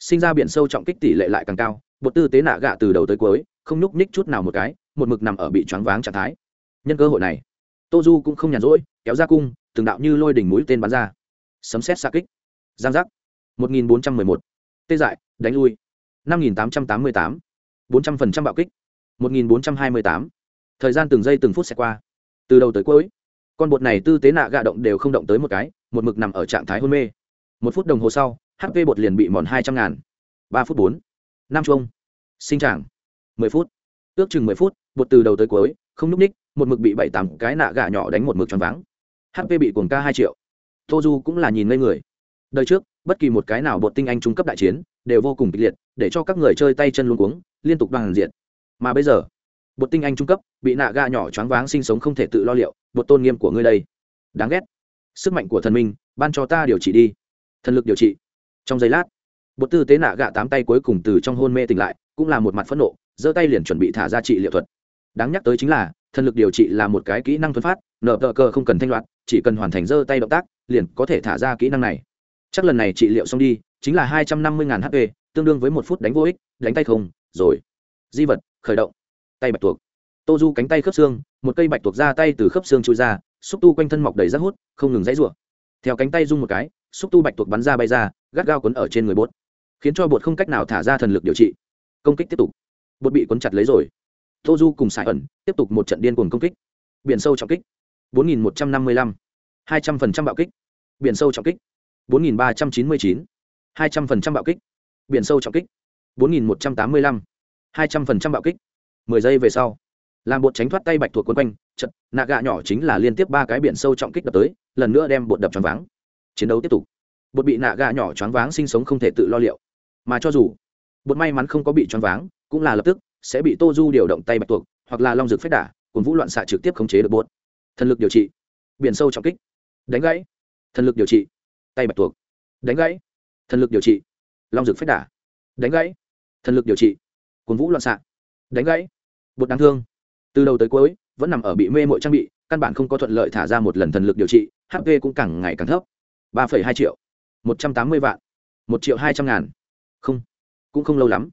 A: sinh ra biển sâu trọng kích tỷ lệ lại càng cao bột tư tế nạ gạ từ đầu tới cuối, không nhúc nhích chút nào một cái, một mực nằm ở bị choáng váng trạng thái. Nhân cơ hội này tô du cũng không nhàn rỗi, kéo ra cung, từng đạo như lôi đỉnh mũi tên bắn ra. Sấm xét xa kích. Giang giác. Một nghìn bốn trăm mười một. Tê dại, đánh lui. Năm nghìn tám trăm tám mươi tám. bốn trăm phần trăm bạo kích. Một nghìn bốn trăm hai mươi tám. Thời gian từng giây từng phút sẽ qua. Từ đầu tới cuối, con bột này tư tế nạ gạ động đều không động tới một cái, một mực nằm ở trạng thái hôn mê. Một phút đồng hồ sau hp bột liền bị mòn hai trăm ngàn. Ba phút bốn. Năm chuông. Sinh tràng. Mười phút. Ước chừng mười phút, bột từ đầu tới cuối, không núp ních, một mực bị bảy tám cái nạ gà nhỏ đánh một mực tròn vắng hp bị cuồng ca hai triệu. Tô du cũng là nhìn ngây người. Đời trước, bất kỳ một cái nào bột tinh anh trung cấp đại chiến, đều vô cùng kịch liệt, để cho các người chơi tay chân luôn cuống, liên tục đoàn diện mà bây giờ, bột tinh anh trung cấp bị nạ gà nhỏ choáng váng sinh sống không thể tự lo liệu, bột tôn nghiêm của ngươi đây. Đáng ghét. Sức mạnh của thần minh, ban cho ta điều trị đi. Thần lực điều trị trong giây lát, bột tư tế nạ gạ tám tay cuối cùng từ trong hôn mê tỉnh lại, cũng là một mặt phẫn nộ, giơ tay liền chuẩn bị thả ra trị liệu thuật. Đáng nhắc tới chính là, thần lực điều trị là một cái kỹ năng thuần phát, nợ tờ cờ không cần thanh loạt chỉ cần hoàn thành giơ tay động tác, liền có thể thả ra kỹ năng này. Chắc lần này trị liệu xong đi, chính là hai trăm năm mươi hp tương đương với một phút đánh vô ích, đánh tay không, rồi. Di vật, khởi động. Tay bạch tuộc. Tô du cánh tay khớp xương, một cây bạch tuộc ra tay từ khớp xương chui ra, xúc tu quanh thân mọc đầy rác hút, không ngừng dãy rủa. Theo cánh tay rung một cái xúc tu bạch tuộc bắn ra bay ra gắt gao quấn ở trên người bột, khiến cho bột không cách nào thả ra thần lực điều trị. Công kích tiếp tục. Bột bị quấn chặt lấy rồi. Tô du cùng sài ẩn tiếp tục một trận điên cuồng công kích. Biển sâu trọng kích. 4155, 200% bạo kích. Biển sâu trọng kích. 4399, 200% bạo kích. Biển sâu trọng kích. 4185, 200% bạo kích. 10 giây về sau làm bột tránh thoát tay bạch thuộc quấn quanh trận nạ gạ nhỏ chính là liên tiếp ba cái biển sâu trọng kích đập tới lần nữa đem bột đập tròn váng chiến đấu tiếp tục. Bột bị nạ gà nhỏ choáng váng sinh sống không thể tự lo liệu. Mà cho dù bột may mắn không có bị choáng váng, cũng là lập tức sẽ bị tô du điều động tay bạch tuộc, hoặc là long rực phép đả, cùng vũ loạn xạ trực tiếp khống chế được bột. Thần lực điều trị. Biển sâu trọng kích. Đánh gãy. Thần lực điều trị. Tay bạch tuộc. Đánh gãy. Thần lực điều trị. Long rực phép đả. Đánh gãy. Thần lực điều trị. Cồn vũ loạn xạ. Đánh gãy. Bột đáng thương. Từ đầu tới cuối, vẫn nằm ở bị mê mội trang bị, căn bản không có thuận lợi thả ra một lần thần lực điều trị hp cũng càng ngày càng thấp ba phẩy hai triệu. một trăm tám mươi vạn. một triệu hai trăm ngàn. Không, cũng không lâu lắm.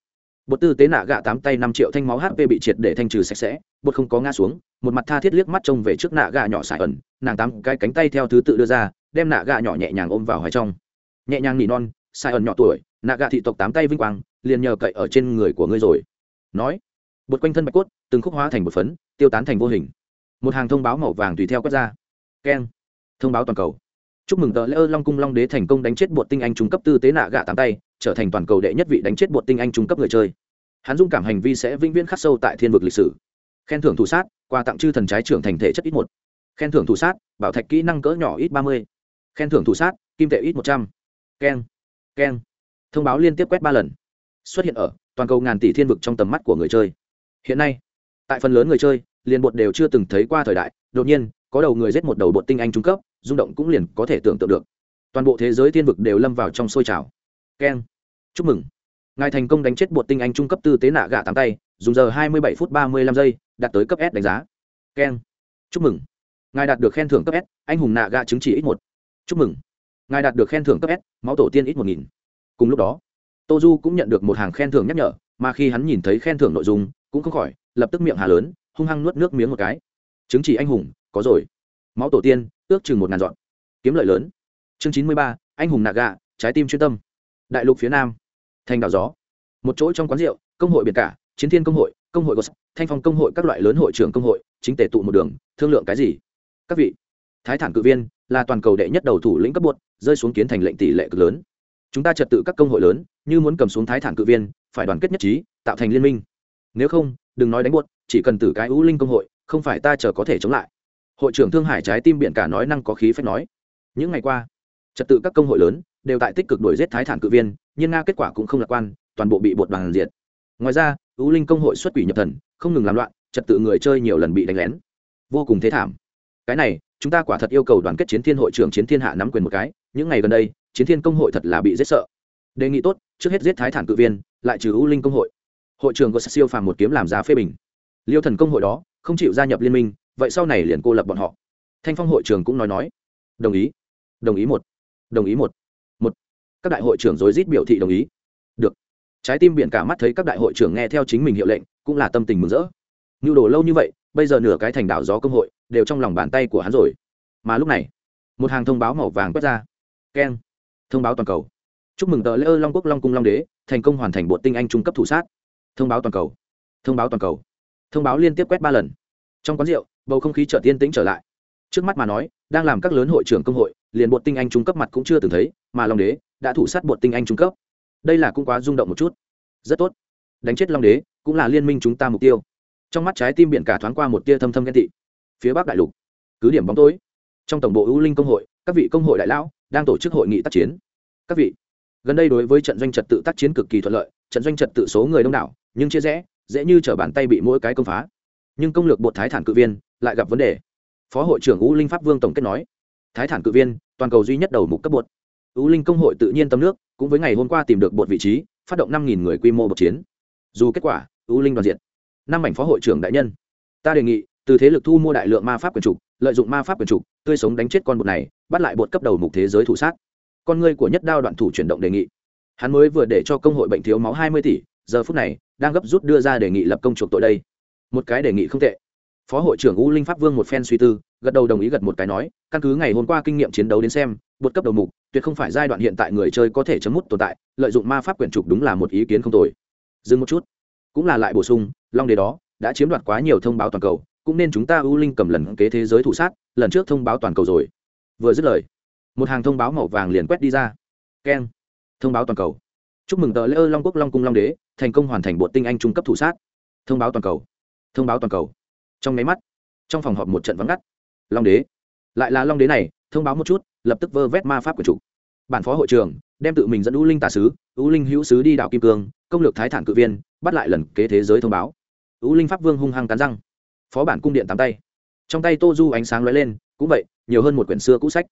A: Bột tư tế nạ gạ tám tay năm triệu thanh máu hp bị triệt để thanh trừ sạch sẽ, bột không có ngã xuống, một mặt tha thiết liếc mắt trông về trước nạ gạ nhỏ xài ẩn, nàng tám cái cánh tay theo thứ tự đưa ra, đem nạ gạ nhỏ nhẹ nhàng ôm vào hoài trong. Nhẹ nhàng nỉ non, xài ẩn nhỏ tuổi, nạ gạ thị tộc tám tay vinh quang, liền nhờ cậy ở trên người của ngươi rồi. Nói, bột quanh thân bạch cốt, từng khúc hóa thành một phấn, tiêu tán thành vô hình. Một hàng thông báo màu vàng tùy theo quét ra. Keng. Thông báo toàn cầu chúc mừng tờ lễ ơ long cung long đế thành công đánh chết bột tinh anh trung cấp tư tế nạ gạ tám tay, trở thành toàn cầu đệ nhất vị đánh chết bột tinh anh trung cấp người chơi. Hắn dung cảm hành vi sẽ vĩnh viễn khắc sâu tại thiên vực lịch sử. Khen thưởng thủ sát, quà tặng chư thần trái trưởng thành thể chất ít một. Khen thưởng thủ sát, bảo thạch kỹ năng cỡ nhỏ ít ba mươi. Khen thưởng thủ sát, kim tệ ít một trăm. Keng keng. Thông báo liên tiếp quét ba lần. Xuất hiện ở toàn cầu ngàn tỷ thiên vực trong tầm mắt của người chơi. Hiện nay, tại phần lớn người chơi, liền bột đều chưa từng thấy qua thời đại. Đột nhiên, có đầu người giết một đầu bột tinh anh trung cấp rung động cũng liền có thể tưởng tượng được. Toàn bộ thế giới thiên vực đều lâm vào trong sôi trào. Keng. Chúc mừng. Ngài thành công đánh chết bột tinh anh trung cấp tư tế nạ gạ tám tay, dùng giờ hai mươi bảy phút ba mươi lăm giây, đạt tới cấp s đánh giá. Keng. Chúc mừng. Ngài đạt được khen thưởng cấp s, anh hùng nạ gạ chứng chỉ ít một. Chúc mừng. Ngài đạt được khen thưởng cấp s, máu tổ tiên ít một nghìn. Cùng lúc đó tô du cũng nhận được một hàng khen thưởng nhắc nhở, mà khi hắn nhìn thấy khen thưởng nội dung, cũng không khỏi, lập tức miệng hà lớn, hung hăng nuốt nước miếng một cái. Chứng chỉ anh hùng, có rồi. Máu tổ tiên ước chừng một ngàn dọn. Kiếm lợi lớn. Chương chín mươi ba, anh hùng nạ gà trái tim chuyên tâm. Đại lục phía nam. Thành đảo gió. Một chỗ trong quán rượu, công hội biển cả, chiến thiên công hội công hội gos thanh phong công hội các loại lớn hội trưởng công hội, chính tề tụ một đường, thương lượng cái gì? Các vị, thái thản cự viên, là toàn cầu đệ nhất đầu thủ lĩnh cấp bột, rơi xuống kiến thành lệnh tỷ lệ cực lớn. Chúng ta trật tự các công hội lớn, như muốn cầm xuống thái thản cự viên, phải đoàn kết nhất trí, tạo thành liên minh. Nếu không, đừng nói đánh buốt chỉ cần tử cái ưu linh công hội, không phải ta chờ có thể chống lại hội trưởng thương hải trái tim biển cả nói năng có khí phép nói. Những ngày qua, trật tự các công hội lớn đều tại tích cực đuổi giết thái thản cự viên, nhưng nga kết quả cũng không lạc quan, toàn bộ bị bột bằng diệt. Ngoài ra ưu linh công hội xuất quỷ nhập thần, không ngừng làm loạn, trật tự người chơi nhiều lần bị đánh lén. Vô cùng thế thảm. Cái này, chúng ta quả thật yêu cầu đoàn kết chiến thiên hội trưởng chiến thiên hạ nắm quyền một cái, những ngày gần đây, chiến thiên công hội thật là bị giết sợ. Đề nghị tốt, trước hết giết thái thản cự viên, lại trừ ưu linh công hội. Hội trưởng có siêu phàm một kiếm làm giá phê bình. Liêu thần công hội đó, không chịu gia nhập liên minh vậy sau này liền cô lập bọn họ. Thanh phong hội trưởng cũng nói nói. Đồng ý. Đồng ý một. Đồng ý một. Một. Các đại hội trưởng rối rít biểu thị đồng ý. Được. Trái tim biển cả mắt thấy các đại hội trưởng nghe theo chính mình hiệu lệnh, cũng là tâm tình mừng rỡ. Nhu đồ lâu như vậy, bây giờ nửa cái thành đảo gió công hội, đều trong lòng bàn tay của hắn rồi. Mà lúc này, một hàng thông báo màu vàng quét ra. Keng. Thông báo toàn cầu. Chúc mừng tờ lễ ơ long quốc long cung long đế, thành công hoàn thành bộ tinh anh trung cấp thủ sát. Thông báo toàn cầu. Thông báo toàn cầu. Thông báo liên tiếp quét ba lần. Trong quán rượu bầu không khí trở tiên tĩnh trở lại. Trước mắt mà nói, đang làm các lớn hội trưởng công hội, liền bột tinh anh trung cấp mặt cũng chưa từng thấy, mà long đế đã thủ sát bột tinh anh trung cấp. Đây là cũng quá rung động một chút. Rất tốt. Đánh chết long đế cũng là liên minh chúng ta mục tiêu. Trong mắt trái tim biển cả thoáng qua một tia thâm thâm ghen tị. Phía bắc đại lục, cứ điểm bóng tối. Trong tổng bộ ưu linh công hội, các vị công hội đại lão đang tổ chức hội nghị tác chiến. Các vị, gần đây đối với trận doanh trật tự tác chiến cực kỳ thuận lợi, trận doanh trật tự số người đông đảo, nhưng chia rẽ, dễ như t r ở bàn tay bị mỗi cái công phá. Nhưng công lược bột thái thản cự viên lại gặp vấn đề. Phó hội trưởng u linh pháp vương tổng kết nói, thái thản cự viên, toàn cầu duy nhất đầu mục cấp bột. U linh công hội tự nhiên tâm nước, cũng với ngày hôm qua tìm được bột vị trí, phát động năm nghìn người quy mô bột chiến. Dù kết quả, u linh đoàn diện, năm mảnh phó hội trưởng đại nhân. Ta đề nghị, từ thế lực thu mua đại lượng ma pháp quyền trục, lợi dụng ma pháp quyền trục, tươi sống đánh chết con bột này, bắt lại bột cấp đầu mục thế giới thủ sát. Con ngươi của nhất đao đoạn thủ chuyển động đề nghị. Hắn mới vừa để cho công hội bệnh thiếu máu hai mươi tỷ, giờ phút này, đang gấp rút đưa ra đề nghị lập công chuộc tội đây. Một cái đề nghị không tệ phó hội trưởng u linh pháp vương một phen suy tư, gật đầu đồng ý gật một cái nói, căn cứ ngày hôm qua kinh nghiệm chiến đấu đến xem bột cấp đầu mục, tuyệt không phải giai đoạn hiện tại người chơi có thể chấm mút tồn tại, lợi dụng ma pháp quyển trục đúng là một ý kiến không tồi. Dừng một chút. Cũng là lại bổ sung, long đề đó, đã chiếm đoạt quá nhiều thông báo toàn cầu, cũng nên chúng ta u linh cầm lần kế thế giới thủ sát, lần trước thông báo toàn cầu rồi. Vừa dứt lời, một hàng thông báo màu vàng liền quét đi ra. Keng. Thông báo toàn cầu. Chúc mừng tờ lễ ơ long quốc long cung long đế, thành công hoàn thành bộ tinh anh trung cấp thủ sát. Thông báo toàn cầu. Thông báo toàn cầu trong máy mắt. Trong phòng họp một trận vắng ngắt. Long đế. Lại là long đế này, thông báo một chút, lập tức vơ vét ma pháp của chủ. Bản phó hội trưởng, đem tự mình dẫn u linh tà sứ, u linh hữu sứ đi đảo kim cương, công lược thái thản cự viên, bắt lại lần kế thế giới thông báo. U linh pháp vương hung hăng cắn răng. Phó bản cung điện tám tay. Trong tay tô du ánh sáng lóe lên, cũng vậy, nhiều hơn một quyển xưa cũ sách.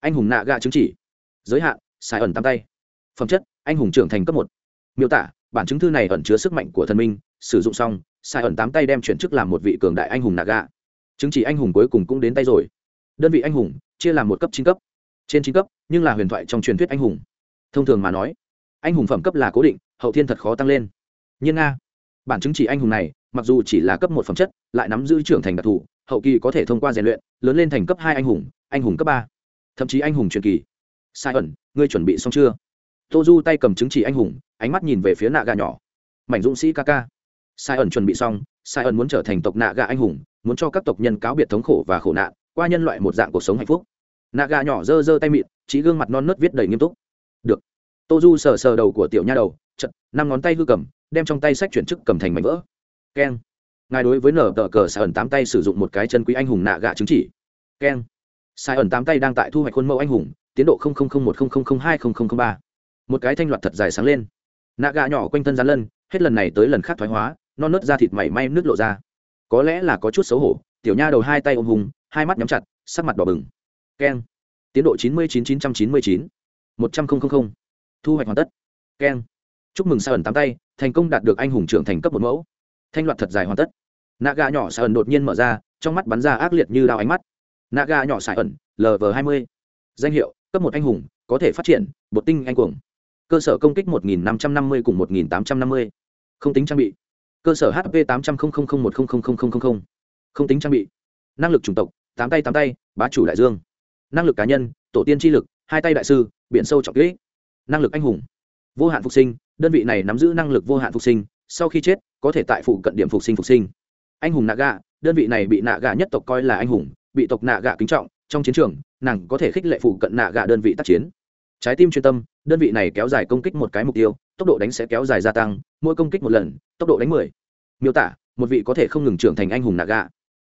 A: Anh hùng nạ gạ chứng chỉ. Giới hạn xài ẩn tám tay. Phẩm chất, anh hùng trưởng thành cấp một. Miêu tả, bản chứng thư này ẩn chứa sức mạnh của thần minh, sử dụng xong Sai ẩn tám tay đem chuyển chức làm một vị cường đại anh hùng naga, chứng chỉ anh hùng cuối cùng cũng đến tay rồi. Đơn vị anh hùng chia làm một cấp chín cấp. Trên chín cấp nhưng là huyền thoại trong truyền thuyết anh hùng. Thông thường mà nói anh hùng phẩm cấp là cố định hậu thiên thật khó tăng lên. Nhưng nga bản chứng chỉ anh hùng này mặc dù chỉ là cấp một phẩm chất lại nắm giữ trưởng thành đặc thù hậu kỳ có thể thông qua rèn luyện lớn lên thành cấp hai anh hùng anh hùng cấp ba. Thậm chí anh hùng truyền kỳ. Sai ẩn ngươi chuẩn bị xong chưa? Tô du tay cầm chứng chỉ anh hùng ánh mắt nhìn về phía nạ gà nhỏ. Mảnh dũng sĩ ca ca sai ẩn chuẩn bị xong, sai ẩn muốn trở thành tộc nạ gà anh hùng, muốn cho các tộc nhân cáo biệt thống khổ và khổ nạn, qua nhân loại một dạng cuộc sống hạnh phúc. Nạ gà nhỏ dơ dơ tay mịn, chỉ gương mặt non nớt viết đầy nghiêm túc. Được. Tô du sờ sờ đầu của tiểu nha đầu, chật, năm ngón tay hư cầm, đem trong tay sách chuyển chức cầm thành mảnh vỡ. Keng. Ngài đối với nở tờ cờ sai ẩn tám tay sử dụng một cái chân quý anh hùng nạ gà chứng chỉ. Keng. Sai ẩn tám tay đang tại thu hoạch khuôn mẫu anh hùng, tiến độ một hai ba. Một cái thanh loạt thật dài sáng lên. Nạ gà nhỏ quanh thân rán lân, hết lần này tới lần khác thoái hóa non nớt ra thịt mảy may nước lộ ra. Có lẽ là có chút xấu hổ, tiểu nha đầu hai tay ôm hùng, hai mắt nhắm chặt, sắc mặt đỏ bừng. Keng. Tiến độ chín mươi chín chín trăm chín mươi chín. Một trăm linh thu hoạch hoàn tất. Keng. Chúc mừng sa ẩn tám tay, thành công đạt được anh hùng trưởng thành cấp một mẫu. Thanh loạt thật dài hoàn tất. Nạ gà nhỏ sa ẩn đột nhiên mở ra, trong mắt bắn ra ác liệt như đao ánh mắt. Nạ gà nhỏ sa ẩn lv hai mươi. Danh hiệu, cấp một anh hùng, có thể phát triển, bột tinh anh cuồng. Cơ sở công kích một nghìn năm trăm năm mươi cùng một nghìn tám trăm năm mươi. Không tính trang bị cơ sở hp tám trăm linh một không tính trang bị. Năng lực chủng tộc, tám tay tám tay, bá chủ đại dương. Năng lực cá nhân, tổ tiên tri lực, hai tay đại sư, biển sâu trọng kỹ. Năng lực anh hùng. Vô hạn phục sinh, đơn vị này nắm giữ năng lực vô hạn phục sinh, sau khi chết, có thể tại phụ cận điểm phục sinh phục sinh. Anh hùng nạ gà đơn vị này bị nạ gà nhất tộc coi là anh hùng, bị tộc nạ gà kính trọng, trong chiến trường, nàng có thể khích lệ phụ cận nạ gà đơn vị tác chiến trái tim chuyên tâm, đơn vị này kéo dài công kích một cái mục tiêu, tốc độ đánh sẽ kéo dài gia tăng, mỗi công kích một lần, tốc độ đánh mười. Miêu tả, một vị có thể không ngừng trưởng thành anh hùng nạ gà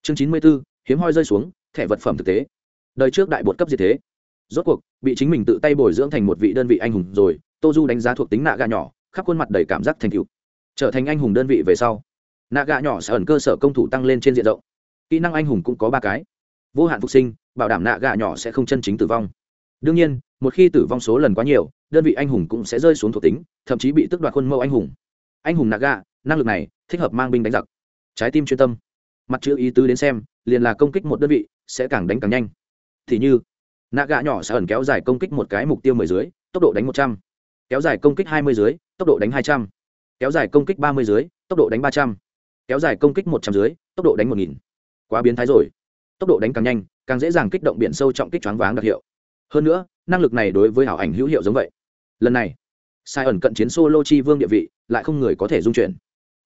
A: chương chín mươi b ố hiếm hoi rơi xuống, thẻ vật phẩm thực tế. Đời trước đại bột cấp diệt thế. Rốt cuộc, bị chính mình tự tay bồi dưỡng thành một vị đơn vị anh hùng rồi tô du đánh giá thuộc tính nạ gà nhỏ, khắp khuôn mặt đầy cảm giác thành cựu trở thành anh hùng đơn vị về sau nạ gà nhỏ sẽ ẩn cơ sở công thủ tăng lên trên diện rộng. Kỹ năng anh hùng cũng có ba cái. Vô hạn phục sinh, bảo đảm nạ gà nhỏ sẽ không chân chính tử vong. Đương nhiên một khi tử vong số lần quá nhiều đơn vị anh hùng cũng sẽ rơi xuống thuộc tính thậm chí bị tước đoạt khuôn mẫu anh hùng. Anh hùng naga, năng lực này thích hợp mang binh đánh giặc. Trái tim chuyên tâm. Mặt chữ ý tứ đến xem liền là công kích một đơn vị sẽ càng đánh càng nhanh. Thì như naga nhỏ sẽ ẩn kéo dài công kích một cái mục tiêu mười dưới tốc độ đánh một trăm. Kéo dài công kích hai mươi dưới tốc độ đánh hai trăm. Kéo dài công kích ba mươi dưới tốc độ đánh ba trăm. Kéo dài công kích một trăm dưới tốc độ đánh một nghìn. Quá biến thái rồi. Tốc độ đánh càng nhanh càng dễ dàng kích động biển sâu trọng kích choáng váng đặc hiệu hơn nữa, năng lực này đối với hảo ảnh hữu hiệu giống vậy. Lần này, sai ẩn cận chiến solo chi vương địa vị lại không người có thể dung chuyển.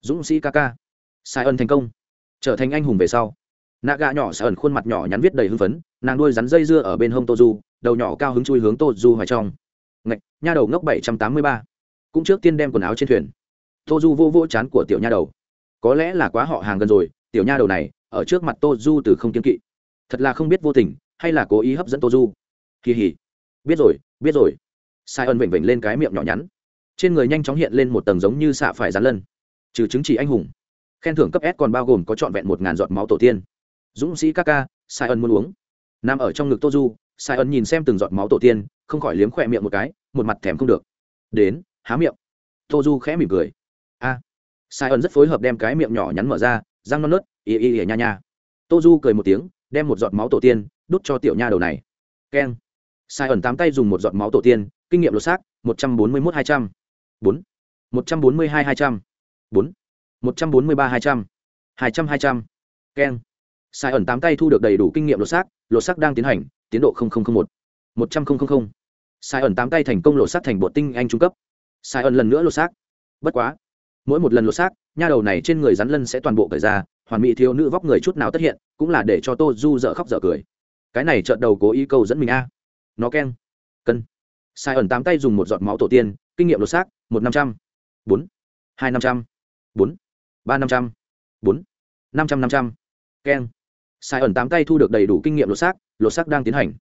A: Dũng sĩ ca ca. Sai ẩn thành công. Trở thành anh hùng về sau, nạ gà nhỏ sai ẩn khuôn mặt nhỏ nhắn viết đầy hưng phấn, nàng đuôi rắn dây dưa ở bên hông tô du, đầu nhỏ cao hứng chui hướng tô du hoài trong. Ngạch, nha đầu ngốc bảy trăm tám mươi ba. Cũng trước tiên đem quần áo trên thuyền. Tô du vô vô chán của tiểu nha đầu. Có lẽ là quá họ hàng gần rồi, tiểu nha đầu này, ở trước mặt tô du từ không kiên kỵ. Thật là không biết vô tình, hay là cố ý hấp dẫn tô du kỳ hỉ. Biết rồi biết rồi. Sai ân vểnh vểnh lên cái miệng nhỏ nhắn. Trên người nhanh chóng hiện lên một tầng giống như xạ phải rán lân. Trừ chứng chỉ anh hùng. Khen thưởng cấp s còn bao gồm có trọn vẹn một ngàn giọt máu tổ tiên. Dũng sĩ ca ca, sai ân muốn uống. Nằm ở trong ngực tô du, sai ân nhìn xem từng giọt máu tổ tiên, không khỏi liếm khỏe miệng một cái, một mặt thèm không được. Đến, há miệng. Tô du khẽ mỉm cười. A. À. sai ân rất phối hợp đem cái miệng nhỏ nhắn mở ra, răng non nớt ì ì ì nha nha. Tô du cười một tiếng, đem một giọt máu tổ tiên, đút cho tiểu nha đầu này. Keng sai ẩn tám tay dùng một giọt máu tổ tiên, kinh nghiệm lột xác, một trăm bốn mươi một hai trăm. Bốn. một trăm bốn mươi hai hai trăm. Bốn. một trăm bốn mươi ba hai trăm. hai trăm hai trăm. Keng. Sai ẩn tám tay thu được đầy đủ kinh nghiệm lột xác lột xác đang tiến hành, tiến độ một. một trăm linh sai ẩn tám tay thành công lột xác thành bột tinh anh trung cấp. Sai ẩn lần nữa lột xác. Bất quá. Mỗi một lần lột xác, nha đầu này trên người rắn lân sẽ toàn bộ cởi ra, hoàn mỹ thiếu nữ vóc người chút nào tất hiện, cũng là để cho tô du dở khóc dở cười. Cái này trợn đầu cố ý câu dẫn mình a nó keng. Cân. Sai ẩn tám tay dùng một giọt máu tổ tiên, kinh nghiệm lột xác, một năm trăm. Bốn. Hai năm trăm. Bốn. Ba năm trăm. Bốn. Năm trăm năm trăm. Keng. Sai ẩn tám tay thu được đầy đủ kinh nghiệm lột xác lột xác đang tiến hành.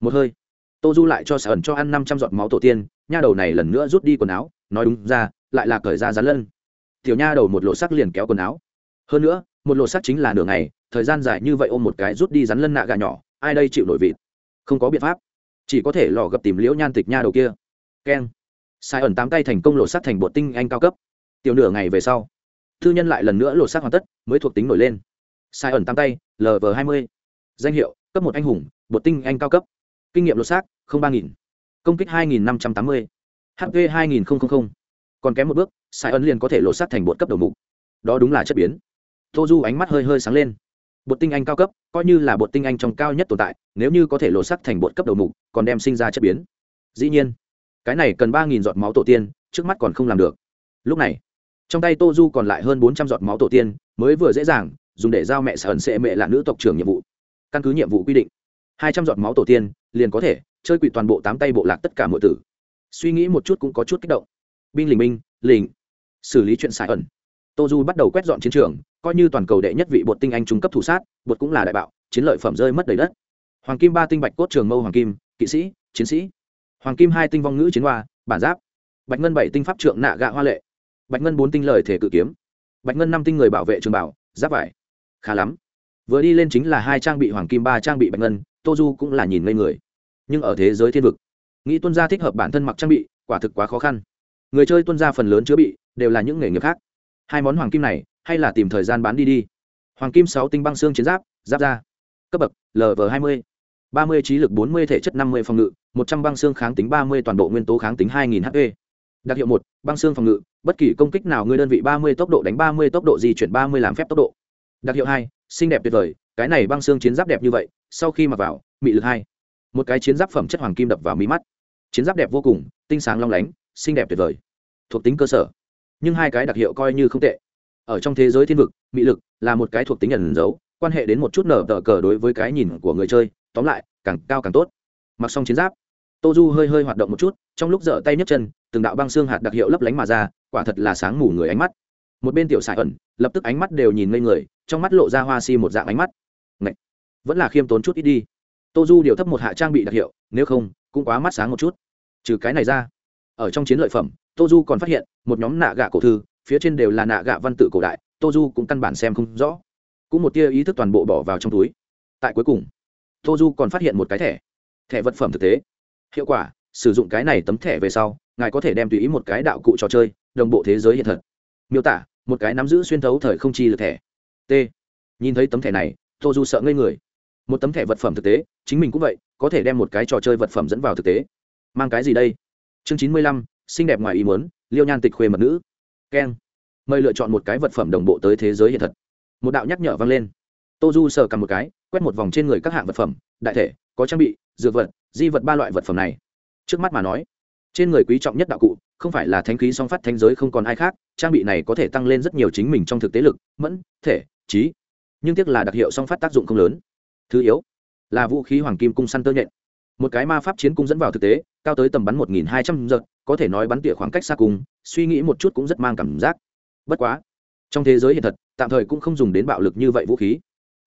A: Một hơi. Tô du lại cho sai ẩn cho ăn năm trăm giọt máu tổ tiên, nha đầu này lần nữa rút đi quần áo, nói đúng ra, lại là cởi ra rắn lân. Tiểu nha đầu một lột xác liền kéo quần áo. Hơn nữa, một lột xác chính là nửa ngày, thời gian dài như vậy ôm một cái rút đi rắn lân nạ gà nhỏ, ai đây chịu nổi vịt? Không có biện pháp chỉ có thể lò gập tìm liễu nhan tịch nha đầu kia. Keng. Sai ẩn tám tay thành công lột xác thành bột tinh anh cao cấp. Tiểu nửa ngày về sau, thư nhân lại lần nữa lột xác hoàn tất, mới thuộc tính nổi lên. Sai ẩn tám tay lv hai mươi. Danh hiệu, cấp một anh hùng bột tinh anh cao cấp. Kinh nghiệm lột xác, không ba nghìn. Công kích hai nghìn năm trăm tám mươi. Hp hai nghìn còn kém một bước, sai ẩn liền có thể lột xác thành bột cấp đầu mục. Đó đúng là chất biến. Tô du ánh mắt hơi hơi sáng lên bột tinh anh cao cấp, coi như là bột tinh anh trong cao nhất tồn tại, nếu như có thể lột xác thành bột cấp đầu mục, còn đem sinh ra chất biến. Dĩ nhiên, cái này cần ba nghìn giọt máu tổ tiên, trước mắt còn không làm được. Lúc này, trong tay tô du còn lại hơn bốn trăm giọt máu tổ tiên, mới vừa dễ dàng, dùng để giao mẹ sở ẩn sệ mẹ là nữ tộc trưởng nhiệm vụ. Căn cứ nhiệm vụ quy định, hai trăm giọt máu tổ tiên, liền có thể chơi quỵ toàn bộ tám tay bộ lạc tất cả mọi tử. Suy nghĩ một chút cũng có chút kích động. Binh lình minh lình xử lý chuyện xài ẩn tô du bắt đầu quét dọn chiến trường, coi như toàn cầu đệ nhất vị bột tinh anh trung cấp thủ sát, bột cũng là đại bạo, chiến lợi phẩm rơi mất đầy đất. Hoàng kim ba tinh bạch cốt trường mâu hoàng kim, kỵ sĩ, chiến sĩ. Hoàng kim hai tinh vong ngữ chiến hoa, bản giáp. Bạch ngân bảy tinh pháp trượng nạ gạ hoa lệ. Bạch ngân bốn tinh lời thể cự kiếm. Bạch ngân năm tinh người bảo vệ trường bảo, giáp vải. Khá lắm. Vừa đi lên chính là hai trang bị hoàng kim, ba trang bị bạch ngân tô du cũng là nhìn ngây người. Nhưng ở thế giới thiên vực, nghĩ tuân gia thích hợp bản thân mặc trang bị, quả thực quá khó khăn. Người chơi tuân gia phần lớn chứa bị, đều là những nghề nghiệp khác hai món hoàng kim này, hay là tìm thời gian bán đi đi. Hoàng kim sáu tinh băng xương chiến giáp giáp ra cấp bậc lv hai mươi. ba mươi trí lực, bốn mươi thể chất, năm mươi phòng ngự, một trăm băng xương kháng tính, ba mươi toàn bộ nguyên tố kháng tính, hai nghìn hp đặc hiệu một, băng xương phòng ngự. Bất kỳ công kích nào, người đơn vị ba mươi tốc độ đánh, ba mươi tốc độ di chuyển, ba mươi làm phép tốc độ. Đặc hiệu hai, xinh đẹp tuyệt vời. Cái này băng xương chiến giáp đẹp như vậy, sau khi mặc vào, mị lực hai. Một cái chiến giáp phẩm chất hoàng kim đập vào mí mắt. Chiến giáp đẹp vô cùng, tinh sáng long lánh, xinh đẹp tuyệt vời. Thuộc tính cơ sở nhưng hai cái đặc hiệu coi như không tệ. Ở trong thế giới thiên vực, mị lực là một cái thuộc tính ẩn giấu, quan hệ đến một chút nở tờ cờ đối với cái nhìn của người chơi, tóm lại, càng cao càng tốt. Mặc xong chiến giáp tô du hơi hơi hoạt động một chút, trong lúc dở tay nhấc chân, từng đạo băng xương hạt đặc hiệu lấp lánh mà ra, quả thật là sáng mù người ánh mắt. Một bên tiểu xài ẩn, lập tức ánh mắt đều nhìn ngây người, trong mắt lộ ra hoa si một dạng ánh mắt. Ngậy! vẫn là khiêm tốn chút ít đi. Tô du điều thấp một hạ trang bị đặc hiệu, nếu không, cũng quá mắt sáng một chút. Trừ cái này ra, ở trong chiến lợi phẩm tô du còn phát hiện một nhóm nạ gạ cổ thư, phía trên đều là nạ gạ văn tự cổ đại tô du cũng căn bản xem không rõ. Cũng một tia ý thức toàn bộ bỏ vào trong túi. Tại cuối cùng tô du còn phát hiện một cái thẻ. Thẻ vật phẩm thực tế. Hiệu quả, sử dụng cái này tấm thẻ về sau, ngài có thể đem tùy ý một cái đạo cụ trò chơi, đồng bộ thế giới hiện thật. Miêu tả, một cái nắm giữ xuyên thấu thời không chi lực thẻ. T. Nhìn thấy tấm thẻ này tô du sợ ngây người. Một tấm thẻ vật phẩm thực tế, chính mình cũng vậy, có thể đem một cái trò chơi vật phẩm dẫn vào thực tế. Mang cái gì đây? Chương chín mươi lăm, xinh đẹp ngoài ý muốn liêu nhan tịch khuê mật nữ. Keng. Mời lựa chọn một cái vật phẩm đồng bộ tới thế giới hiện thật. Một đạo nhắc nhở vang lên. Tô du sờ cầm một cái, quét một vòng trên người các hạng vật phẩm, đại thể, có trang bị, dược vật, di vật ba loại vật phẩm này. Trước mắt mà nói, trên người quý trọng nhất đạo cụ, không phải là thanh khí song phát thanh giới không còn ai khác, trang bị này có thể tăng lên rất nhiều chính mình trong thực tế lực, mẫn, thể, trí. Nhưng tiếc là đặc hiệu song phát tác dụng không lớn. Thứ yếu, là vũ khí hoàng kim cung săn tơ nhện một cái ma pháp chiến cung dẫn vào thực tế, cao tới tầm bắn một nghìn hai trăm giật có thể nói bắn tỉa khoảng cách xa cùng, suy nghĩ một chút cũng rất mang cảm giác. Bất quá, trong thế giới hiện thật, tạm thời cũng không dùng đến bạo lực như vậy vũ khí.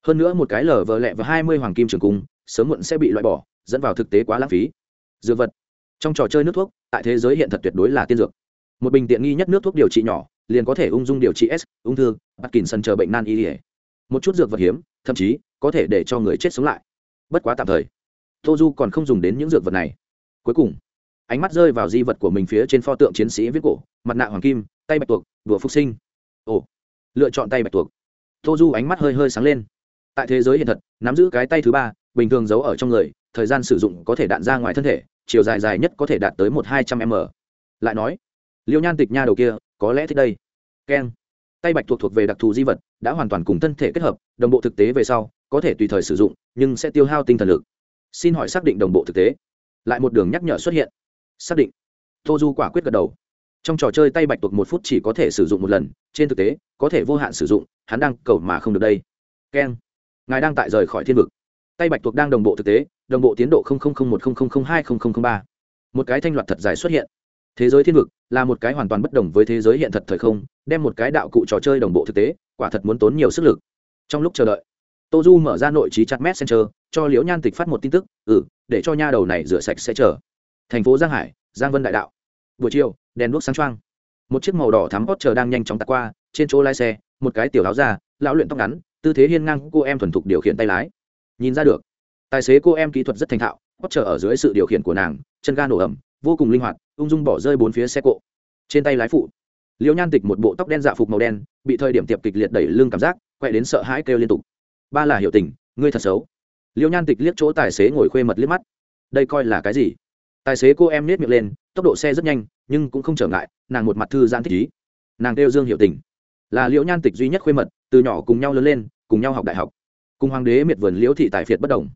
A: Hơn nữa một cái lở vờ lẹ và hai mươi hoàng kim trường cung, sớm muộn sẽ bị loại bỏ, dẫn vào thực tế quá lãng phí. Dược vật. Trong trò chơi nước thuốc, tại thế giới hiện thật tuyệt đối là tiên dược. Một bình tiện nghi nhất nước thuốc điều trị nhỏ, liền có thể ung dung điều trị s, ung thư bắt kìn sân chờ bệnh nan y ỉa một chút dược vật hiếm, thậm chí, có thể để cho người chết sống lại. Bất quá tạm thời tô du còn không dùng đến những dược vật này. Cuối cùng, ánh mắt rơi vào di vật của mình phía trên pho tượng chiến sĩ viết cổ, mặt nạ hoàng kim, tay bạch tuộc, đùa phục sinh. Ồ, lựa chọn tay bạch tuộc. Tô du ánh mắt hơi hơi sáng lên. Tại thế giới hiện thật, nắm giữ cái tay thứ ba, bình thường giấu ở trong người, thời gian sử dụng có thể đạn ra ngoài thân thể, chiều dài dài nhất có thể đạt tới một hai trăm m. Lại nói, liêu nhan tịch nha đầu kia, có lẽ thích đây. Keng. Tay bạch thuộc thuộc về đặc thù di vật, đã hoàn toàn cùng thân thể kết hợp, đồng bộ thực tế về sau, có thể tùy thời sử dụng, nhưng sẽ tiêu hao tinh thần lực xin hỏi xác định đồng bộ thực tế. Lại một đường nhắc nhở xuất hiện. Xác định. Tô du quả quyết gật đầu. Trong trò chơi tay bạch tuộc một phút chỉ có thể sử dụng một lần, trên thực tế, có thể vô hạn sử dụng, hắn đang cầu mà không được đây. Keng. Ngài đang tại rời khỏi thiên vực. Tay bạch tuộc đang đồng bộ thực tế, đồng bộ tiến độ một hai ba. Một cái thanh loạt thật dài xuất hiện. Thế giới thiên vực là một cái hoàn toàn bất đồng với thế giới hiện thật thời không, đem một cái đạo cụ trò chơi đồng bộ thực tế, quả thật muốn tốn nhiều sức lực. Trong lúc chờ đợi tô du mở ra nội trí chặt messenger cho liễu nhan tịch phát một tin tức ừ để cho nha đầu này rửa sạch sẽ chờ. Thành phố giang hải giang vân đại đạo. Buổi chiều đèn đuốc sáng trăng một chiếc màu đỏ thắm hot chờ đang nhanh chóng tạt qua trên chỗ lái xe một cái tiểu áo già, lão luyện tóc ngắn tư thế hiên ngang cô em thuần thục điều khiển tay lái. Nhìn ra được tài xế cô em kỹ thuật rất thành thạo hot chờ ở dưới sự điều khiển của nàng chân ga nổ ẩm vô cùng linh hoạt ung dung bỏ rơi bốn phía xe cộ. Trên tay lái phụ liễu nhan tịch một bộ tóc đen dạ phục màu đen bị thời điểm tiệp kịch liệt đẩy lưng cảm giác quay đến sợ hãi kêu liên tục ba là hiệu tình, ngươi thật xấu. Liễu nhan tịch liếc chỗ tài xế ngồi khuê mật liếc mắt. Đây coi là cái gì? Tài xế cô em nết miệng lên, tốc độ xe rất nhanh, nhưng cũng không trở ngại, nàng một mặt thư giãn thích ý. Nàng kêu dương hiệu tình. Là liễu nhan tịch duy nhất khuê mật, từ nhỏ cùng nhau lớn lên, cùng nhau học đại học. Cùng hoàng đế miệt vườn liễu thị tài phiệt bất đồng.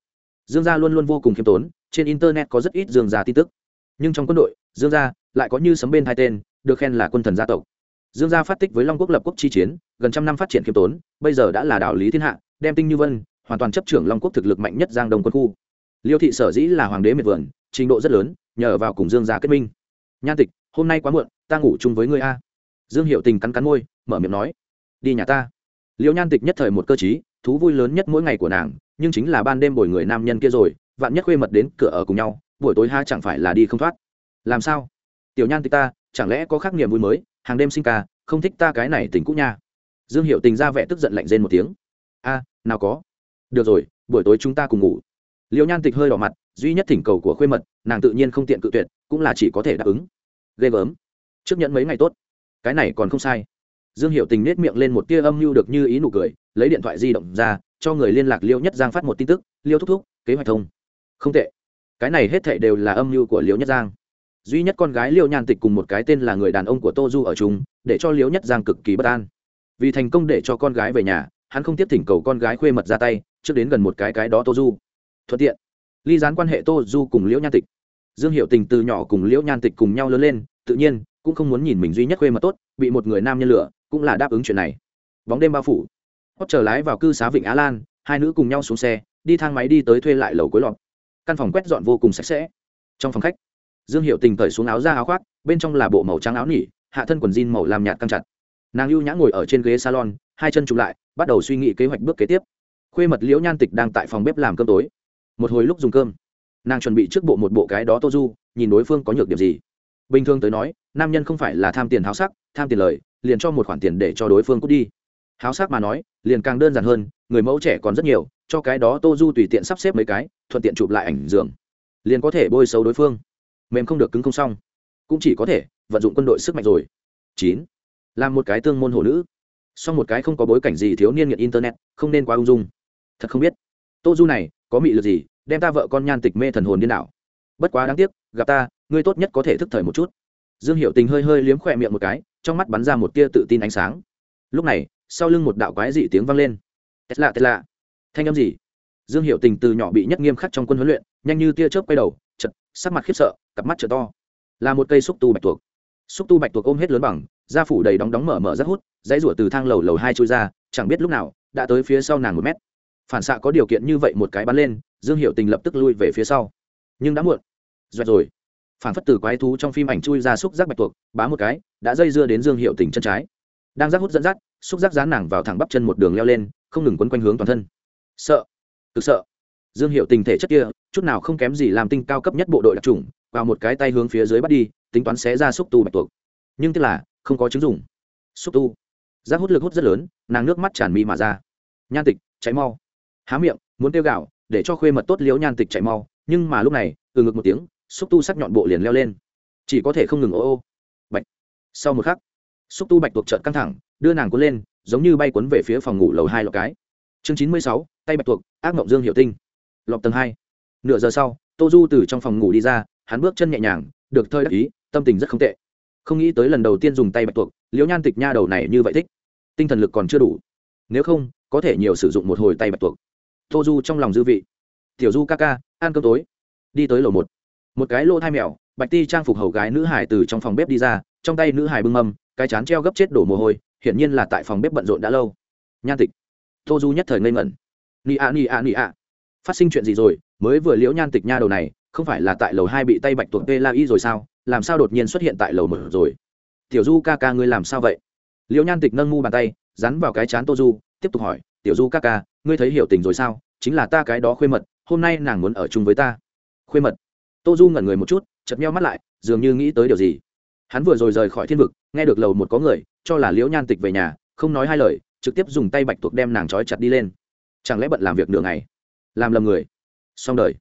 A: Dương gia luôn luôn vô cùng khiêm tốn, trên internet có rất ít dương gia tin tức. Nhưng trong quân đội, dương gia lại có như sấm bên hai tên, được khen là quân thần gia tộc dương gia phát tích với long quốc lập quốc chi chiến, gần trăm năm phát triển khiêm tốn, bây giờ đã là đạo lý thiên hạ, đem tinh như vân, hoàn toàn chấp trưởng long quốc thực lực mạnh nhất giang đông quân khu. Liêu thị sở dĩ là hoàng đế miệt vườn, trình độ rất lớn, nhờ vào cùng dương gia kết minh. Nhan tịch, hôm nay quá muộn, ta ngủ chung với ngươi a. Dương hiệu tình cắn cắn môi, mở miệng nói, đi nhà ta. Liêu nhan tịch nhất thời một cơ t thú vui lớn nhất mỗi ngày của nàng, nhưng chính là ban đêm bồi người nam nhân kia rồi, vạn nhất khuê mật đến cửa ở cùng nhau, buổi tối ha chẳng phải là đi không thoát. Làm sao? Tiểu nhan tịch ta, chẳng lẽ có khác niềm vui mới? Hàng đêm sinh ca, không thích ta cái này tình cũ nha. Dương hiệu tình ra vẻ tức giận lạnh rên một tiếng. A, nào có. Được rồi, buổi tối chúng ta cùng ngủ. Liệu nhan tịch hơi đỏ mặt, duy nhất thỉnh cầu của khuê mật, nàng tự nhiên không tiện cự tuyệt, cũng là chỉ có thể đáp ứng. Ghê gớm. Trước nhận mấy ngày tốt. Cái này còn không sai. Dương hiệu tình nết miệng lên một tia âm mưu được như ý nụ cười, lấy điện thoại di động ra, cho người liên lạc liêu nhất giang phát một tin tức. Liêu thúc thúc, kế hoạch thông. Không tệ. Cái này hết thệ đều là âm mưu của liêu nhất giang duy nhất con gái liêu nhan tịch cùng một cái tên là người đàn ông của tô du ở chung, để cho liêu nhất giang cực kỳ bất an. Vì thành công để cho con gái về nhà, hắn không tiếp thỉnh cầu con gái khuê mật ra tay, trước đến gần một cái cái đó tô du. Thuận tiện, ly gián quan hệ tô du cùng liễu nhan tịch. Dương hiệu tình từ nhỏ cùng liễu nhan tịch cùng nhau lớn lên, tự nhiên, cũng không muốn nhìn mình duy nhất khuê mật tốt, bị một người nam nhân lửa cũng là đáp ứng chuyện này. Bóng đêm bao phủ. Hót trở lái vào cư xá vịnh á lan, hai nữ cùng nhau xuống xe, đi thang máy đi tới thuê lại lầu cuối lọt. Căn phòng quét dọn vô cùng sạch sẽ. Trong phòng khách dương hiệu tình cởi xuống áo ra áo khoác, bên trong là bộ màu trắng áo nỉ, hạ thân quần jean màu làm nhạt căng chặt. Nàng ưu nhã ngồi ở trên ghế salon, hai chân chụp lại, bắt đầu suy nghĩ kế hoạch bước kế tiếp. Khuê mật liễu nhan tịch đang tại phòng bếp làm cơm tối. Một hồi lúc dùng cơm, nàng chuẩn bị trước bộ một bộ cái đó tô du nhìn đối phương có nhược điểm gì. Bình thường tới nói, nam nhân không phải là tham tiền háo sắc, tham tiền lời, liền cho một khoản tiền để cho đối phương cút đi. Háo sắc mà nói, liền càng đơn giản hơn, người mẫu trẻ còn rất nhiều, cho cái đó tô du tùy tiện sắp xếp mấy cái, thuận tiện chụp lại ảnh giường liền có thể bôi xấu đối phương mềm không được cứng không xong. Cũng chỉ có thể vận dụng quân đội sức mạnh rồi. Chín. Làm một cái tương môn hổ nữ. Song một cái không có bối cảnh gì thiếu niên nghiện internet, không nên quá ung dung. Thật không biết. Tô du này, có mị lực gì, đem ta vợ con nhan tịch mê thần hồn điên đảo. Bất quá đáng tiếc, gặp ta, ngươi tốt nhất có thể thức thời một chút. Dương hiệu tình hơi hơi liếm khỏe miệng một cái, trong mắt bắn ra một tia tự tin ánh sáng. Lúc này, sau lưng một đạo quái dị tiếng vang lên. Tết lạ tết lạ. Thanh âm gì? Dương hiệu tình từ nhỏ bị nhất nghiêm khắc trong quân huấn luyện, nhanh như tia chớp quay đầu, chật sắc mặt khiếp sợ, cặp mắt t to. Là một cây xúc tu bạch tuộc. Xúc tu bạch tuộc ôm hết lớn bằng, da phủ đầy đóng đóng mở mở rất hút, dãy rủa từ thang lầu lầu hai trôi ra, chẳng biết lúc nào, đã tới phía sau nàng một mét. Phản xạ có điều kiện như vậy một cái bắn lên, dương hiệu tình lập tức lui về phía sau. Nhưng đã muộn. Doẹt rồi. Phản phất từ quái thú trong phim ảnh chui ra xúc giác bạch tuộc, bá một cái, đã dây dưa đến dương hiệu tình chân trái. Đang rác hút dẫn dắt, xúc giác dán nàng vào thẳng bắp chân một đường leo lên, không ngừng quấn quanh hướng toàn thân. Sợ. Cực sợ dương hiệu tình thể chất kia, chút nào không kém gì làm tinh cao cấp nhất bộ đội đặc trùng vào một cái tay hướng phía dưới bắt đi, tính toán xé ra xúc tu bạch tuộc. Nhưng tức là, không có chứng dùng xúc tu. Giác hút lực hút rất lớn, nàng nước mắt tràn mi mà ra. Nhan tịch cháy mau. Há miệng, muốn tiêu gạo để cho khuê mật tốt liếu nhan tịch chạy mau, nhưng mà lúc này, từ ngực một tiếng, xúc tu sắc nhọn bộ liền leo lên. Chỉ có thể không ngừng ô ô. Bạch. Sau một khắc, xúc tu bạch tuộc trợn căng thẳng, đưa nàng cuốn lên, giống như bay cuốn về phía phòng ngủ lầu hai lọc cái. Chương chín mươi sáu, tay bạch tuộc, ác mộng dương hiệu tinh lọc tầng hai. Nửa giờ sau, tô du từ trong phòng ngủ đi ra, hắn bước chân nhẹ nhàng, được thơi đắc ý, tâm tình rất không tệ. Không nghĩ tới lần đầu tiên dùng tay bạch tuộc, liễu nhan tịch nha đầu này như vậy thích. Tinh thần lực còn chưa đủ. Nếu không, có thể nhiều sử dụng một hồi tay bạch tuộc. Tô du trong lòng dư vị. Tiểu du ca ca, ăn cơm tối. Đi tới lầu một. Một cái lô thai mèo, bạch ti trang phục hầu gái nữ hải từ trong phòng bếp đi ra, trong tay nữ hải bưng mâm, cái chán treo gấp chết đổ mồ hôi, hiển nhiên là tại phòng bếp bận rộn đã lâu. Nhan tịch. Tô du nhất thời ngây ngẩn. Ni a ni a ni a phát sinh chuyện gì rồi? Mới vừa liễu nhan tịch nha đầu này, không phải là tại lầu hai bị tay bạch tuộc tê la y rồi sao? Làm sao đột nhiên xuất hiện tại lầu một rồi? Tiểu du ca ca ngươi làm sao vậy? Liễu nhan tịch nâng mu bàn tay rắn vào cái chán tô du, tiếp tục hỏi, tiểu du ca ca, ngươi thấy hiểu tình rồi sao? Chính là ta cái đó khuê mật, hôm nay nàng muốn ở chung với ta. Khuê mật. Tô du ngẩn người một chút chật meo mắt lại, dường như nghĩ tới điều gì. Hắn vừa rồi rời khỏi thiên vực, nghe được lầu một có người, cho là liễu nhan tịch về nhà, không nói hai lời, trực tiếp dùng tay bạch tuộc đem nàng trói chặt đi lên. Chẳng lẽ bận làm việc nửa ngày? Làm lầm người. Xong đời.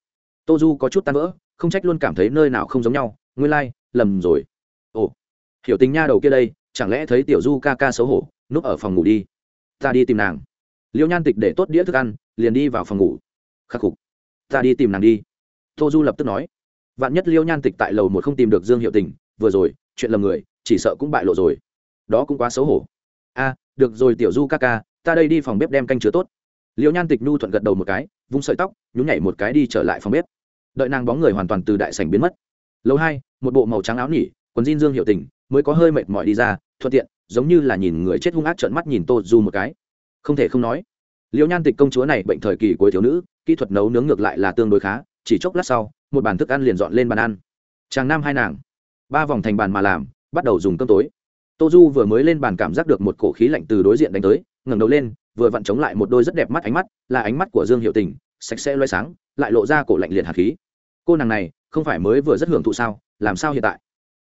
A: Tô du có chút tan vỡ không trách luôn cảm thấy nơi nào không giống nhau nguyên lai、like, lầm rồi. Ồ hiểu tình nha đầu kia đây chẳng lẽ thấy tiểu du ca ca xấu hổ núp ở phòng ngủ đi. Ta đi tìm nàng. Liêu nhan tịch để tốt đĩa thức ăn liền đi vào phòng ngủ. Khắc phục ta đi tìm nàng đi. Tô du lập tức nói. Vạn nhất liêu nhan tịch tại lầu một không tìm được dương hiệu tình vừa rồi chuyện lầm người chỉ sợ cũng bại lộ rồi. Đó cũng quá xấu hổ. A được rồi tiểu du ca ca ta đây đi phòng bếp đem canh chứa tốt liêu nhan tịch nhu thuận gật đầu một cái, vung sợi tóc, nhún nhảy một cái đi trở lại phòng bếp. Đợi nàng bóng người hoàn toàn từ đại sảnh biến mất. Lâu hai, một bộ màu trắng áo nỉ, quần jean dương hiệu tình, mới có hơi mệt mỏi đi ra, thuận tiện, giống như là nhìn người chết hung ác trợn mắt nhìn tô du một cái. Không thể không nói, liêu nhan tịch công chúa này bệnh thời kỳ cuối thiếu nữ, kỹ thuật nấu nướng ngược lại là tương đối khá, chỉ chốc lát sau, một bàn thức ăn liền dọn lên bàn ăn. Chàng nam hai nàng, ba vòng thành bàn mà làm, bắt đầu dùng cơm tối. Tô du vừa mới lên bàn cảm giác được một cổ khí lạnh từ đối diện đánh tới, ngẩng đầu lên vừa vặn chống lại một đôi rất đẹp mắt ánh mắt, là ánh mắt của dương hiệu tình, sạch sẽ loay sáng, lại lộ ra cổ lạnh liệt hạt khí. Cô nàng này, không phải mới vừa rất hưởng thụ sao, làm sao hiện tại?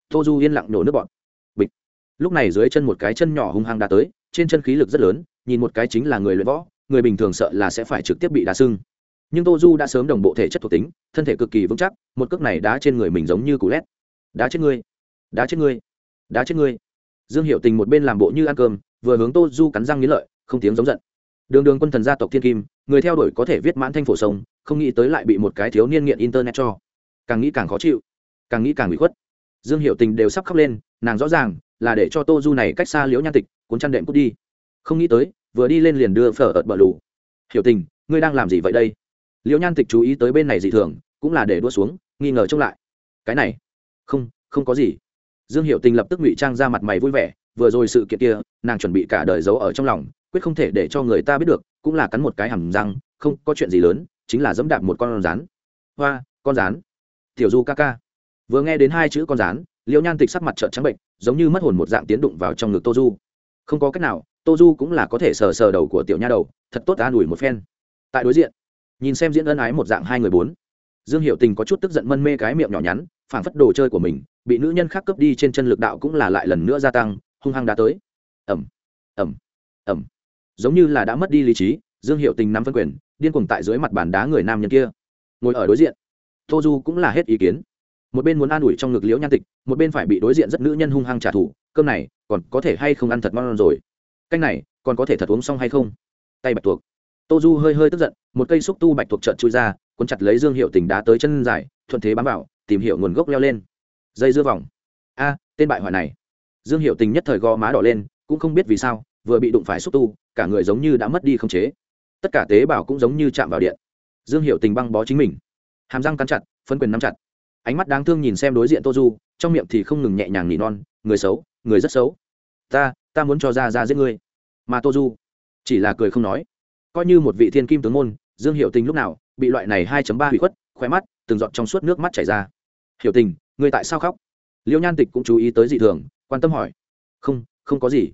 A: Tô du yên lặng nổ nước bọn bịch. Lúc này dưới chân một cái chân nhỏ hung hăng đã tới, trên chân khí lực rất lớn, nhìn một cái chính là người luyện võ, người bình thường sợ là sẽ phải trực tiếp bị đá sưng. Nhưng tô du đã sớm đồng bộ thể chất thuộc tính, thân thể cực kỳ vững chắc, một cước này đá trên người mình giống như cú lét. Đá chết ngươi. Đá chết ngươi. Đá chết ngươi. Dương hiệu tình một bên làm bộ như ăn cơm, vừa hướng tô du cắn răng nghĩ lợi không tiếng giống giận. Đường đường quân thần gia tộc thiên kim, người theo đuổi có thể viết mãn thanh phổ sông, không nghĩ tới lại bị một cái thiếu niên nghiện internet cho. Càng nghĩ càng khó chịu, càng nghĩ càng bị khuất. Dương hiệu tình đều sắp khóc lên, nàng rõ ràng là để cho tô du này cách xa liễu nhan tịch, cuốn chăn đệm cút đi. Không nghĩ tới, vừa đi lên liền đưa phở ợt bờ lù. Hiểu tình, ngươi đang làm gì vậy đây? Liễu nhan tịch chú ý tới bên này dị thường, cũng là để đua xuống, nghi ngờ trông lại. Cái này, không không có gì. Dương hiệu tình lập tức ngụy trang ra mặt mày vui vẻ, vừa rồi sự kiện kia, nàng chuẩn bị cả đời giấu ở trong lòng quyết không thể để cho người ta biết được, cũng là cắn một cái hầm răng, không có chuyện gì lớn, chính là dẫm đạp một con rán hoa, con rán tiểu du ca ca. Vừa nghe đến hai chữ con rán liễu nhan tịch sắc mặt trợn trắng bệnh, giống như mất hồn một dạng tiến đụng vào trong ngực tô du. Không có cách nào, tô du cũng là có thể sờ sờ đầu của tiểu nha đầu, thật tốt an ủi một phen. Tại đối diện, nhìn xem diễn ân ái một dạng hai người bốn. Dương hiệu tình có chút tức giận mân mê cái miệng nhỏ nhắn, phảng phất đồ chơi của mình, bị nữ nhân khác cướp đi trên chân lực đạo cũng là lại lần nữa gia tăng, hung hăng đã tới. Ẩm ẩm ẩm giống như là đã mất đi lý trí, dương hiệu tình nắm phân quyền, điên cuồng tại dưới mặt bàn đá người nam nhân kia. Ngồi ở đối diện, tô du cũng là hết ý kiến. Một bên muốn an ủi trong ngực liễu nhan tịch, một bên phải bị đối diện rất nữ nhân hung hăng trả thù, cơm này, còn có thể hay không ăn thật ngon rồi? Canh này, còn có thể thật uống xong hay không? Tay bạch tuộc. Tô du hơi hơi tức giận, một cây xúc tu bạch tuộc trợn chui ra, cuốn chặt lấy dương hiệu tình đá tới chân dài, thuận thế bám vào, tìm hiểu nguồn gốc leo lên. Dây dưa vòng. A, tên bại hoại này. Dương hiệu tình nhất thời gò má đỏ lên, cũng không biết vì sao, vừa bị đụng phải xúc tu cả người giống như đã mất đi không chế. Tất cả tế bào cũng giống như chạm vào điện. Dương hiệu tình băng bó chính mình. Hàm răng cắn chặt, phân quyền nắm chặt. Ánh mắt đáng thương nhìn xem đối diện tô du, trong miệng thì không ngừng nhẹ nhàng nỉ non, người xấu, người rất xấu. Ta ta muốn cho ra ra giết ngươi. Mà tô du chỉ là cười không nói. Coi như một vị thiên kim tướng môn, dương hiệu tình lúc nào bị loại này hai ba hủy khuất khoe mắt, từng giọt trong suốt nước mắt chảy ra. Hiểu tình, ngươi tại sao khóc? Liêu nhan tịch cũng chú ý tới dị thường, quan tâm hỏi. Không không có gì.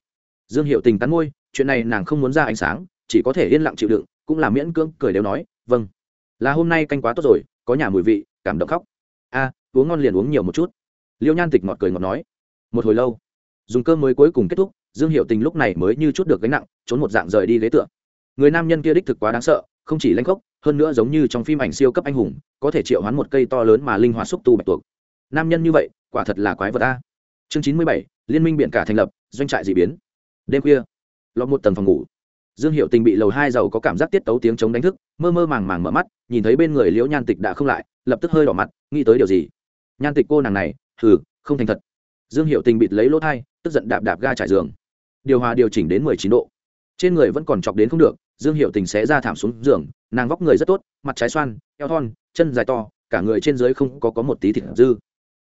A: Dương hiệu tình cắn môi chuyện này nàng không muốn ra ánh sáng, chỉ có thể yên lặng chịu đựng, cũng là miễn cưỡng cười đều nói vâng. Là hôm nay canh quá tốt rồi, có nhà mùi vị, cảm động khóc. A, uống ngon liền uống nhiều một chút. Liêu nhan tịch ngọt cười ngọt nói. Một hồi lâu, dùng cơm mới cuối cùng kết thúc, dương hiệu tình lúc này mới như chút được gánh nặng, trốn một dạng rời đi ghế tựa. Người nam nhân kia đích thực quá đáng sợ, không chỉ lanh khốc, hơn nữa giống như trong phim ảnh siêu cấp anh hùng, có thể triệu hoán một cây to lớn mà linh hoạt xúc tu bạch tuộc. Nam nhân như vậy, quả thật là quái vật a. Chương chín mươi bảy, liên minh biển cả thành lập, doanh trại d ị biến. Đêm khuya lọt một tầng phòng ngủ. Dương hiệu tình bị lầu hai giàu có cảm giác tiết tấu tiếng chống đánh thức, mơ mơ màng màng mở mắt, nhìn thấy bên người liễu nhan tịch đã không lại, lập tức hơi đỏ mặt, nghĩ tới điều gì? Nhan tịch cô nàng này, hừ, không thành thật. Dương hiệu tình bịt lấy lỗ thai, tức giận đạp đạp ga trải giường. Điều hòa điều chỉnh đến mười chín độ. Trên người vẫn còn chọc đến không được, dương hiệu tình sẽ ra thảm xuống giường, nàng vóc người rất tốt, mặt trái xoan, eo thon, chân dài to, cả người trên dưới không có có một tí thịt dư.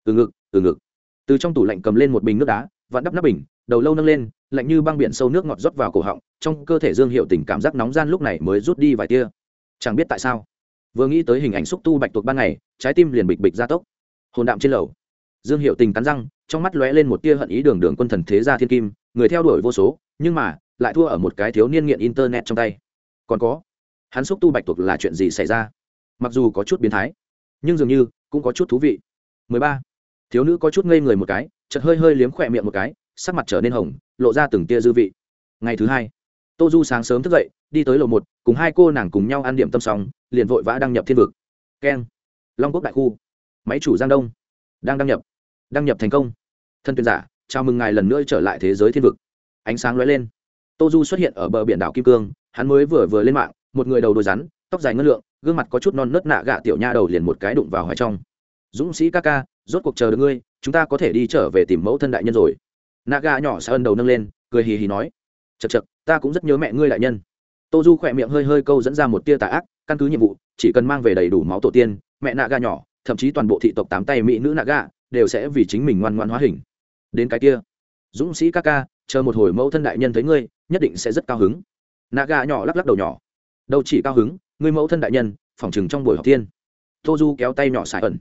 A: Từ ngực từ ngực. Từ trong tủ lạnh cầm lên một bình nước đá vặn đắp nắp bình, đầu lâu nâng lên, lạnh như băng biển sâu nước ngọt rót vào cổ họng, trong cơ thể dương hiệu tình cảm giác nóng gian lúc này mới rút đi vài tia. Chẳng biết tại sao, vừa nghĩ tới hình ảnh xúc tu bạch tuộc ban ngày, trái tim liền bịch bịch gia tốc. Hồn đạm trên lầu, dương hiệu tình cắn răng, trong mắt lóe lên một tia hận ý đường đường quân thần thế gia thiên kim, người theo đuổi vô số, nhưng mà, lại thua ở một cái thiếu niên nghiện internet trong tay. Còn có, hắn xúc tu bạch tuộc là chuyện gì xảy ra? Mặc dù có chút biến thái, nhưng dường như cũng có chút thú vị. 13. thiếu nữ có chút ngây người một cái chợt hơi hơi liếm khỏe miệng một cái, sắc mặt trở nên hồng, lộ ra từng tia dư vị. Ngày thứ hai, tô du sáng sớm thức dậy, đi tới lầu một, cùng hai cô nàng cùng nhau ăn điểm tâm xong, liền vội vã đăng nhập thiên vực. Keng, long quốc đại khu. Máy chủ giang đông. Đang đăng nhập. Đăng nhập thành công. Thân tuyển giả, chào mừng ngài lần nữa trở lại thế giới thiên vực. Ánh sáng lóe lên. Tô du xuất hiện ở bờ biển đảo kim cương, hắn mới vừa vừa lên mạng, một người đầu đôi rắn, tóc dài ngân lượng, gương mặt có chút non nớt nạ gạ tiểu nha đầu liền một cái đụng vào hoài trong. Dũng sĩ ca ca, rốt cuộc chờ được ngươi chúng ta có thể đi trở về tìm mẫu thân đại nhân rồi. Nạ nhỏ sa ân đầu nâng lên, cười hì hì nói. Chật chật ta cũng rất nhớ mẹ ngươi đại nhân. Tô du khỏe miệng hơi hơi câu dẫn ra một tia tà ác, căn cứ nhiệm vụ, chỉ cần mang về đầy đủ máu tổ tiên, mẹ nạ gà nhỏ, thậm chí toàn bộ thị tộc tám tay mỹ nữ nạ gà đều sẽ vì chính mình ngoan ngoan hóa hình. Đến cái kia. Dũng sĩ ca ca, chờ một hồi mẫu thân đại nhân thấy ngươi, nhất định sẽ rất cao hứng. Nạ gà nhỏ lắc lắc đầu nhỏ. Đâu chỉ cao hứng, ngươi mẫu thân đại nhân phỏng chừng trong buổi học tiên. Tô du kéo tay nhỏ xài ẩn.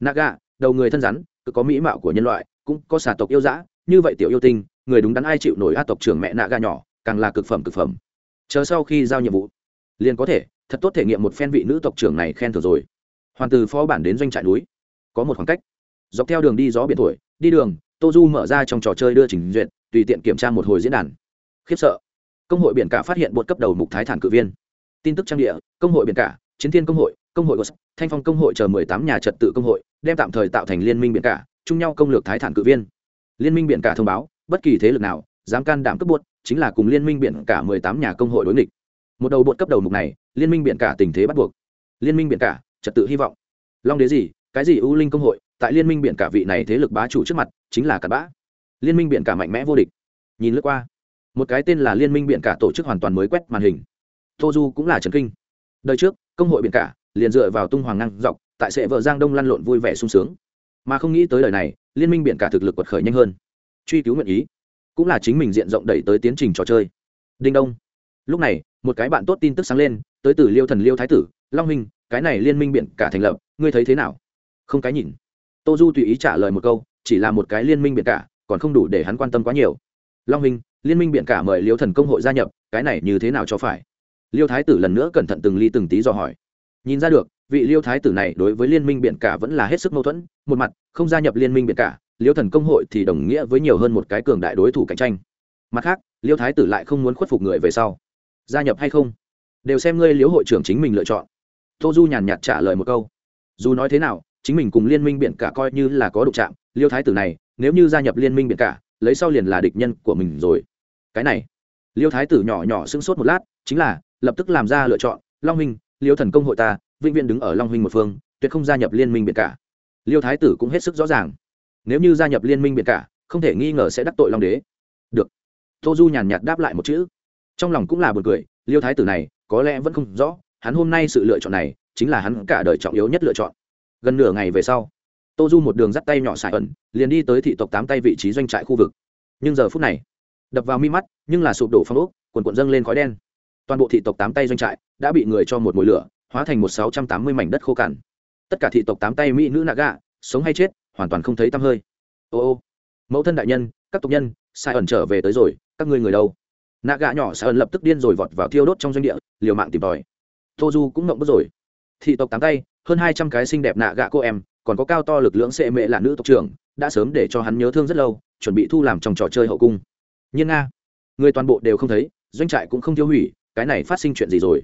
A: Nạ gà đầu người thân rắn cứ có mỹ mạo của nhân loại, cũng có xà tộc yêu dã, như vậy tiểu yêu tinh, người đúng đắn ai chịu nổi a tộc trưởng mẹ nạ ga nhỏ, càng là cực phẩm cực phẩm. Chờ sau khi giao nhiệm vụ, liền có thể, thật tốt thể nghiệm một phen vị nữ tộc trưởng này khen thưởng rồi. Hoàn từ phó bản đến doanh trại núi, có một khoảng cách. Dọc theo đường đi gió biển thổi, đi đường tô du mở ra trong trò chơi đưa trình duyệt, tùy tiện kiểm tra một hồi diễn đàn. Khiếp sợ. Công hội biển cả phát hiện một cấp đầu mục thái thản cử viên. Tin tức trang địa, công hội biển cả, chiến thiên công hội công hội gos thanh phong công hội chờ mười tám nhà trật tự công hội, đem tạm thời tạo thành liên minh biển cả, chung nhau công lược thái thản cử viên. Liên minh biển cả thông báo, bất kỳ thế lực nào, dám can đảm cướp buốt chính là cùng liên minh biển cả mười tám nhà công hội đối nghịch. Một đầu bột cấp đầu mục này, liên minh biển cả tình thế bắt buộc. Liên minh biển cả, trật tự hy vọng. Long đế gì, cái gì ưu linh công hội, tại liên minh biển cả vị này thế lực bá chủ trước mặt, chính là cặn bã. Liên minh biển cả mạnh mẽ vô địch. Nhìn lướt qua, một cái tên là liên minh biển cả tổ chức hoàn toàn mới quét màn hình. Tô du cũng là trần kinh. Đời trước, công hội biển cả liền dựa vào tung hoàng năng dọc, tại sệ vợ giang đông lăn lộn vui vẻ sung sướng. Mà không nghĩ tới lời này, liên minh biển cả thực lực quật khởi nhanh hơn. Truy cứu nguyện ý, cũng là chính mình diện rộng đẩy tới tiến trình trò chơi. Đinh đông. Lúc này, một cái bạn tốt tin tức sáng lên, tới từ liêu thần liêu thái tử, long minh cái này liên minh biển cả thành lập, ngươi thấy thế nào? Không cái nhìn. Tô du tùy ý trả lời một câu, chỉ là một cái liên minh biển cả, còn không đủ để hắn quan tâm quá nhiều. Long minh liên minh biển cả mời liêu thần công hội gia nhập, cái này như thế nào cho phải? Liêu thái tử lần nữa cẩn thận từng ly từng tí dò hỏi nhìn ra được, vị liêu thái tử này đối với liên minh biển cả vẫn là hết sức mâu thuẫn, một mặt, không gia nhập liên minh biển cả, liêu thần công hội thì đồng nghĩa với nhiều hơn một cái cường đại đối thủ cạnh tranh. Mặt khác, liêu thái tử lại không muốn khuất phục người về sau. Gia nhập hay không? Đều xem ngươi liêu hội trưởng chính mình lựa chọn. Tô du nhàn nhạt trả lời một câu. Dù nói thế nào, chính mình cùng liên minh biển cả coi như là có đụng chạm, liêu thái tử này, nếu như gia nhập liên minh biển cả, lấy sau liền là địch nhân của mình rồi. Cái này, liêu thái tử nhỏ nhỏ sưng sốt một lát, chính là, lập tức làm ra lựa chọn, long minh liêu thần công hội ta, vĩnh viễn đứng ở long huynh một phương, tuyệt không gia nhập liên minh biệt cả. Liêu thái tử cũng hết sức rõ ràng. Nếu như gia nhập liên minh biệt cả, không thể nghi ngờ sẽ đắc tội long đế. Được. Tô du nhàn nhạt đáp lại một chữ. Trong lòng cũng là buồn cười, liêu thái tử này, có lẽ vẫn không rõ, hắn hôm nay sự lựa chọn này, chính là hắn cả đời trọng yếu nhất lựa chọn. Gần nửa ngày về sau, tô du một đường dắt tay nhỏ xài ẩn, liền đi tới thị tộc tám tay vị trí doanh trại khu vực. Nhưng giờ phút này, đập vào mi mắt, nhưng là sụp đổ phong ốc, quần quận dâng lên khói đen toàn bộ thị tộc tám tay doanh trại đã bị người cho một mồi lửa, hóa thành một sáu trăm tám mươi mảnh đất khô cằn. Tất cả thị tộc tám tay mỹ nữ nạ gạ, sống hay chết, hoàn toàn không thấy tăm hơi. Ô ô, mẫu thân đại nhân, các tộc nhân, sai ẩn trở về tới rồi, các ngươi người đâu? Nạ gạ nhỏ sai ẩn lập tức điên rồi vọt vào thiêu đốt trong doanh địa, liều mạng tìm tòi. Tô du cũng ngộng bất rồi. Thị tộc tám tay, hơn hai trăm cái xinh đẹp nạ gạ cô em, còn có cao to lực lượng sệ mệ là nữ tộc trưởng, đã sớm để cho hắn nhớ thương rất lâu, chuẩn bị thu làm trong trò chơi hậu cung. Nhiên nga, người toàn bộ đều không thấy, doanh trại cũng không tiêu hủy cái này phát sinh chuyện gì rồi?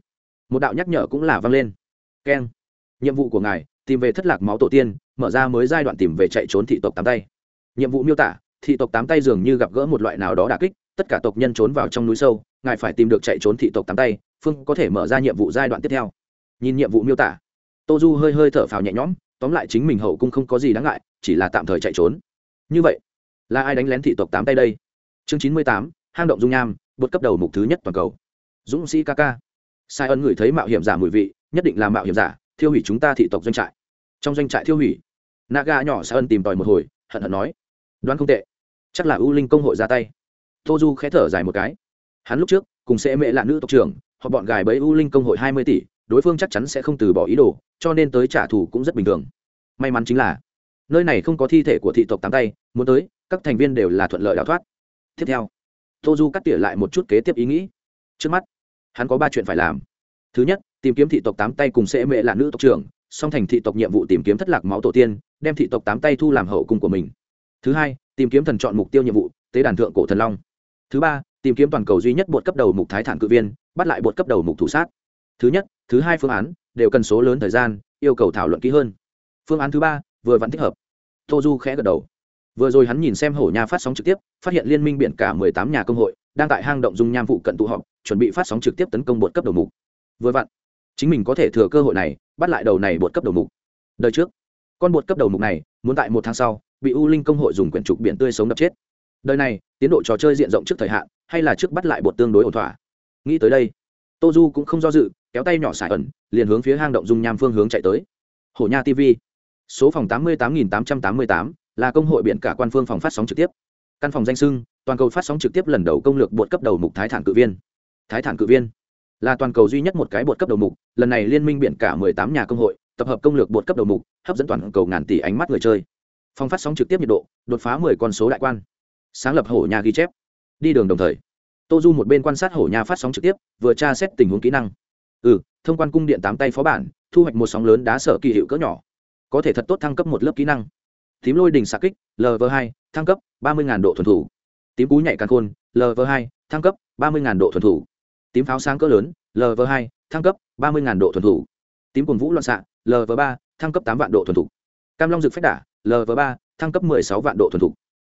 A: Một đạo nhắc nhở cũng là vang lên. Keng nhiệm vụ của ngài, tìm về thất lạc máu tổ tiên, mở ra mới giai đoạn tìm về chạy trốn thị tộc tám tay. Nhiệm vụ miêu tả, thị tộc tám tay dường như gặp gỡ một loại nào đó đà kích, tất cả tộc nhân trốn vào trong núi sâu, ngài phải tìm được chạy trốn thị tộc tám tay, phương có thể mở ra nhiệm vụ giai đoạn tiếp theo. Nhìn nhiệm vụ miêu tả tô du hơi hơi thở phào nhẹ nhõm, tóm lại chính mình hậu cung không có gì đáng ngại, chỉ là tạm thời chạy trốn. Như vậy, là ai đánh lén thị tộc tám tay đây? Chương chín mươi tám, hang động dung nham, bột cấp đầu mục thứ nhất toàn cầu dũng sĩ ca ca. Sai ân ngửi thấy mạo hiểm giả mùi vị, nhất định là mạo hiểm giả, thiêu hủy chúng ta thị tộc doanh trại. Trong doanh trại thiêu hủy. Naga nhỏ sai ân tìm tòi một hồi, hận hận nói. Đoán không tệ. Chắc là u linh công hội ra tay. Tô du khẽ thở dài một cái. Hắn lúc trước, cùng sẽ mẹ là nữ tộc trưởng, họ bọn gài bẫy u linh công hội hai mươi tỷ, đối phương chắc chắn sẽ không từ bỏ ý đồ, cho nên tới trả thù cũng rất bình thường. May mắn chính là, nơi này không có thi thể của thị tộc tám tay, muốn tới, các thành viên đều là thuận lợi đào thoát. Tiếp theo tô du cắt tỉa lại một chút kế tiếp ý nghĩ. Trước mắt hắn có ba chuyện phải làm. Thứ nhất, tìm kiếm thị tộc tám tay cùng sẽ mẹ là nữ tộc trưởng, song thành thị tộc nhiệm vụ tìm kiếm thất lạc máu tổ tiên, đem thị tộc tám tay thu làm hậu cung của mình. Thứ hai, tìm kiếm thần chọn mục tiêu nhiệm vụ, tế đàn thượng cổ thần long. Thứ ba, tìm kiếm toàn cầu duy nhất bột cấp đầu mục thái thản cự viên, bắt lại bột cấp đầu mục thủ sát. Thứ nhất, thứ hai phương án đều cần số lớn thời gian, yêu cầu thảo luận kỹ hơn. Phương án thứ ba, vừa vẫn thích hợp. Tô du khẽ gật đầu. Vừa rồi hắn nhìn xem hổ nhà phát sóng trực tiếp, phát hiện liên minh biển cả mười tám nhà công hội đang tại hang động dung nham vụ cận tụ họp, chuẩn bị phát sóng trực tiếp tấn công bột cấp đầu mục. Vừa vặn, chính mình có thể thừa cơ hội này, bắt lại đầu này bột cấp đầu mục. Đời trước, con bột cấp đầu mục này, muốn tại một tháng sau, bị u linh công hội dùng quyển trục biển tươi sống đập chết. Đời này, tiến độ trò chơi diện rộng trước thời hạn, hay là trước bắt lại bột tương đối ổn thỏa? Nghĩ tới đây, tô du cũng không do dự, kéo tay nhỏ xài ẩn, liền hướng phía hang động dung nham phương hướng chạy tới. Hổ nha tv số phòng tám mươi tám nghìn tám trăm tám mươi tám, là công hội biển cả quan phương phòng phát sóng trực tiếp. Căn phòng danh sưng toàn cầu phát sóng trực tiếp lần đầu công lược bột cấp đầu mục thái thản cự viên. Thái thản cự viên là toàn cầu duy nhất một cái bột cấp đầu mục, lần này liên minh biển cả mười tám nhà công hội, tập hợp công lược bột cấp đầu mục, hấp dẫn toàn cầu ngàn tỷ ánh mắt người chơi. Phong phát sóng trực tiếp nhiệt độ, đột phá mười con số đại quan. Sáng lập hổ nhà ghi chép. Đi đường đồng thời, tô du một bên quan sát hổ nhà phát sóng trực tiếp, vừa tra xét tình huống kỹ năng. Ừ thông quan cung điện tám tay phó bản, thu hoạch một sóng lớn đá sở kỳ hiệu cỡ nhỏ. Có thể thật tốt thăng cấp một lớp kỹ năng. Tím lôi đình xạ kích lv hai, thăng cấp ba mươi độ thuần thủ tím cú nhạy càng khôn lv hai, thăng cấp, ba mươi độ thuần thủ. Tím pháo sáng cỡ lớn lv hai, thăng cấp, ba mươi độ thuần thủ. Tím cồn vũ loạn xạ lv ba, thăng cấp tám vạn độ thuần thủ. Cam long dược phách đả lv ba, thăng cấp mười sáu vạn độ thuần thủ.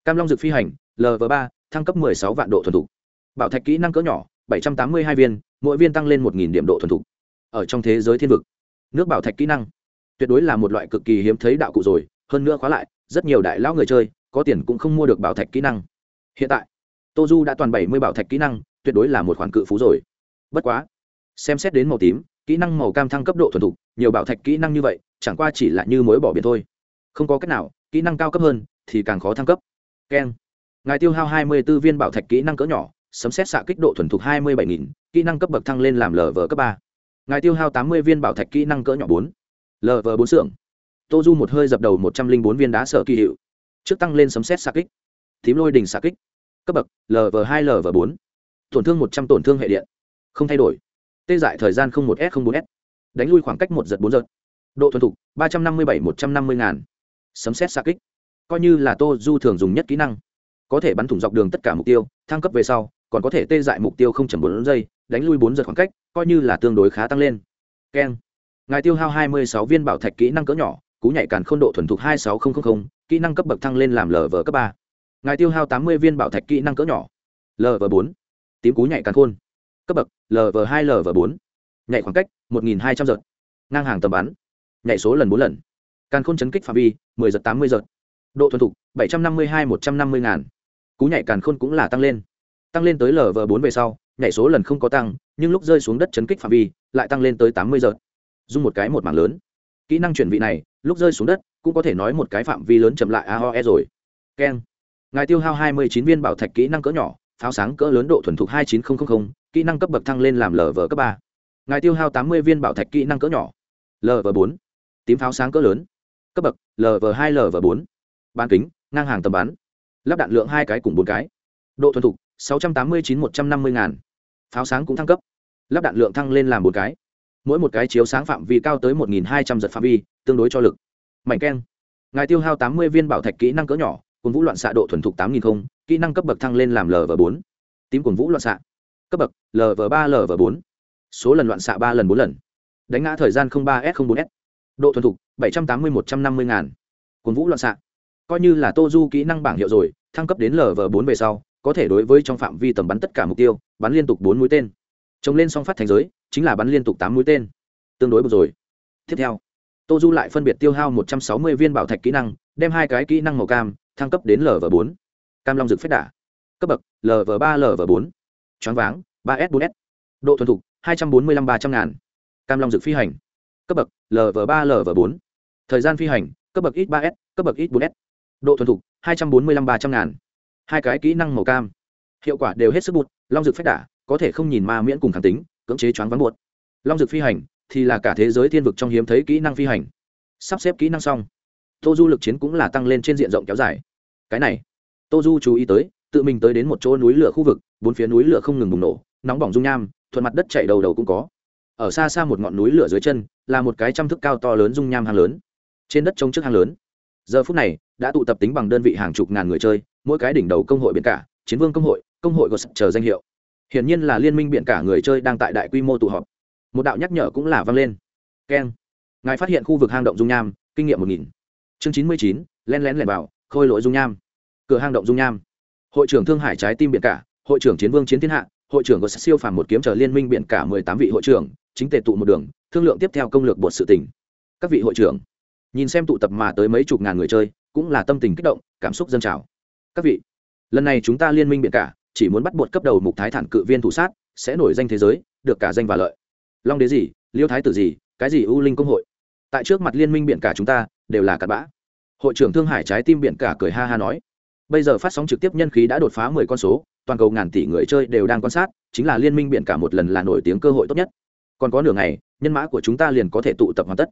A: Cam long dược phi hành lv ba, thăng cấp mười sáu vạn độ thuần thủ. Bảo thạch kỹ năng cỡ nhỏ, bảy trăm tám mươi hai viên, mỗi viên tăng lên một điểm độ thuần thủ. Ở trong thế giới thiên vực, nước bảo thạch kỹ năng tuyệt đối là một loại cực kỳ hiếm thấy đạo cụ rồi, hơn nữa khóa lại, rất nhiều đại lão người chơi, có tiền cũng không mua được bảo thạch kỹ năng hiện tại tô du đã toàn bảy mươi bảo thạch kỹ năng, tuyệt đối là một khoản cự phú rồi. Bất quá, xem xét đến màu tím, kỹ năng màu cam thăng cấp độ thuần thục, nhiều bảo thạch kỹ năng như vậy, chẳng qua chỉ là như mối bỏ biển thôi. Không có cách nào, kỹ năng cao cấp hơn thì càng khó thăng cấp. Keng ngài tiêu hao hai mươi b ố viên bảo thạch kỹ năng cỡ nhỏ, sấm xét xạ kích độ thuần thục hai mươi bảy nghìn, kỹ năng cấp bậc thăng lên làm lv cấp ba. Ngài tiêu hao tám mươi viên bảo thạch kỹ năng cỡ nhỏ bốn. Lv bốn xưởng. Tô du một hơi dập đầu một trăm linh bốn viên đá sở kỳ hiệu. Trước tăng lên sấm xét xạ kích tím lôi đình xạ kích. Cấp bậc lv hai lv bốn. Tổn thương một trăm tổn thương hệ điện. Không thay đổi. Tê dại thời gian không một s không bốn s. Đánh lui khoảng cách một giật bốn giật. Độ thuần thục, ba trăm năm mươi bảy, một trăm năm mươi ngàn. Sấm xét xạ kích. Coi như là tô du thường dùng nhất kỹ năng. Có thể bắn thủng dọc đường tất cả mục tiêu, thăng cấp về sau, còn có thể tê dại mục tiêu không chầm bốn giây, đánh lui bốn giật khoảng cách, coi như là tương đối khá tăng lên. Keng. Ngài tiêu hao hai mươi sáu viên bảo thạch kỹ năng cỡ nhỏ, cú nhảy càn k h ô n độ thuần thục hai sáu nghìn kỹ năng cấp bậc thăng lên làm lv cấp ba ngài tiêu hao tám mươi viên bảo thạch kỹ năng cỡ nhỏ. Lv bốn. Tím cú nhảy càn khôn. Cấp bậc lv hai lv bốn. Nhảy khoảng cách, một nghìn hai trăm giật. Ngang hàng tầm bắn. Nhảy số lần bốn lần. Càn khôn chấn kích phạm vi, mười giật tám mươi giật. Độ thuần thục, bảy trăm năm mươi hai, một trăm năm mươi ngàn. Cú nhảy càn khôn cũng là tăng lên. Tăng lên tới lv bốn về sau, nhảy số lần không có tăng, nhưng lúc rơi xuống đất chấn kích phạm vi, lại tăng lên tới tám mươi giật. Dùng một cái một mảng lớn. Kỹ năng chuyển vị này, lúc rơi xuống đất, cũng có thể nói một cái phạm vi lớn chậm lại aoe rồi. Keng ngài tiêu hao hai mươi chín viên bảo thạch kỹ năng cỡ nhỏ, pháo sáng cỡ lớn độ thuần thục hai chín nghìn kỹ năng cấp bậc thăng lên làm lv cấp ba. Ngài tiêu hao tám mươi viên bảo thạch kỹ năng cỡ nhỏ lv bốn. Tím pháo sáng cỡ lớn, cấp bậc lv hai lv bốn. Bán kính, ngang hàng tầm bắn. Lắp đạn lượng hai cái cùng bốn cái. Độ thuần thục, sáu trăm tám mươi chín, một trăm năm mươi ngàn. Pháo sáng cũng thăng cấp. Lắp đạn lượng thăng lên làm bốn cái. Mỗi một cái chiếu sáng phạm vi cao tới một hai trăm giật phạm vi, tương đối cho lực. Mảnh keng ngài tiêu hao tám mươi viên bảo thạch kỹ năng cỡ nhỏ cồn vũ loạn xạ độ thuần thục tám nghìn không, kỹ năng cấp bậc thăng lên làm lv bốn. Tím cồn vũ loạn xạ. Cấp bậc lv ba lv bốn. Số lần loạn xạ ba lần bốn lần. Đánh ngã thời gian ba s bốn s. Độ thuần thục, bảy trăm tám mươi một trăm năm mươi ngàn. Cồn vũ loạn xạ. Coi như là tô du kỹ năng bảng hiệu rồi, thăng cấp đến lv bốn về sau, có thể đối với trong phạm vi tầm bắn tất cả mục tiêu, bắn liên tục bốn mũi tên. Trồng lên song phát thành giới, chính là bắn liên tục tám mũi tên. Tương đối một rồi. Tiếp theo, tô du lại phân biệt tiêu hao một trăm sáu mươi viên bảo thạch kỹ năng, đem hai cái kỹ năng màu cam thăng cấp đến lv bốn. Cam long dược phép đả. Cấp bậc lv ba lv bốn. Choáng váng, ba s bốn s. Độ thuần thục, hai trăm bốn mươi năm ba trăm ngàn. Cam long dược phi hành. Cấp bậc lv ba lv bốn. Thời gian phi hành, cấp bậc ít ba s, cấp bậc ít bốn s. Độ thuần thục, hai trăm bốn mươi năm ba trăm ngàn. Hai cái kỹ năng màu cam. Hiệu quả đều hết sức bụt, long dược phép đả, có thể không nhìn ma miễn cùng kháng tính, cưỡng chế choáng vắng buột long dược phi hành, thì là cả thế giới thiên vực trong hiếm thấy kỹ năng phi hành. Sắp xếp kỹ năng xong tô du lực chiến cũng là tăng lên trên diện rộng kéo dài. Cái này, tô du chú ý tới, tự mình tới đến một chỗ núi lửa khu vực, bốn phía núi lửa không ngừng bùng nổ, nóng bỏng dung nham, thuận mặt đất chạy đầu đầu cũng có. Ở xa xa một ngọn núi lửa dưới chân, là một cái trăm thức cao to lớn dung nham hang lớn. Trên đất trông trước hang lớn. Giờ phút này, đã tụ tập tính bằng đơn vị hàng chục ngàn người chơi, mỗi cái đỉnh đầu công hội biển cả, chiến vương công hội công hội có chờ danh hiệu. Hiển nhiên là liên minh biển cả người chơi đang tại đại quy mô tụ họp. Một đạo nhắc nhở cũng là vang lên. Keng. Ngài phát hiện khu vực hang động dung nham, kinh nghiệm một nghìn chương chín mươi chín len lén lẻn vào, khôi lỗi dung nham. Cửa hang động dung nham. Hội trưởng thương hải trái tim biển cả, hội trưởng chiến vương chiến thiên hạ, hội trưởng có siêu phàm một kiếm chờ liên minh biển cả mười tám vị hội trưởng, chính tề tụ một đường, thương lượng tiếp theo công lược bột sự tỉnh các vị hội trưởng, nhìn xem tụ tập mà tới mấy chục ngàn người chơi, cũng là tâm tình kích động, cảm xúc dân trào. Các vị, lần này chúng ta liên minh Biển cả, chỉ muốn bắt bột cấp đầu mục thái thản cự viên thủ sát, sẽ nổi danh thế giới, được cả danh và lợi. Long đế gì, liêu thái tử gì, cái gì ưu linh công hội. Tại trước mặt liên minh Biển cả chúng ta đều là cặn bã. Hội trưởng thương hải trái tim biển cả cười ha ha nói, bây giờ phát sóng trực tiếp nhân khí đã đột phá mười con số, toàn cầu ngàn tỷ người chơi đều đang quan sát, chính là liên minh biển cả một lần là nổi tiếng cơ hội tốt nhất. Còn có nửa ngày, nhân mã của chúng ta liền có thể tụ tập hoàn tất.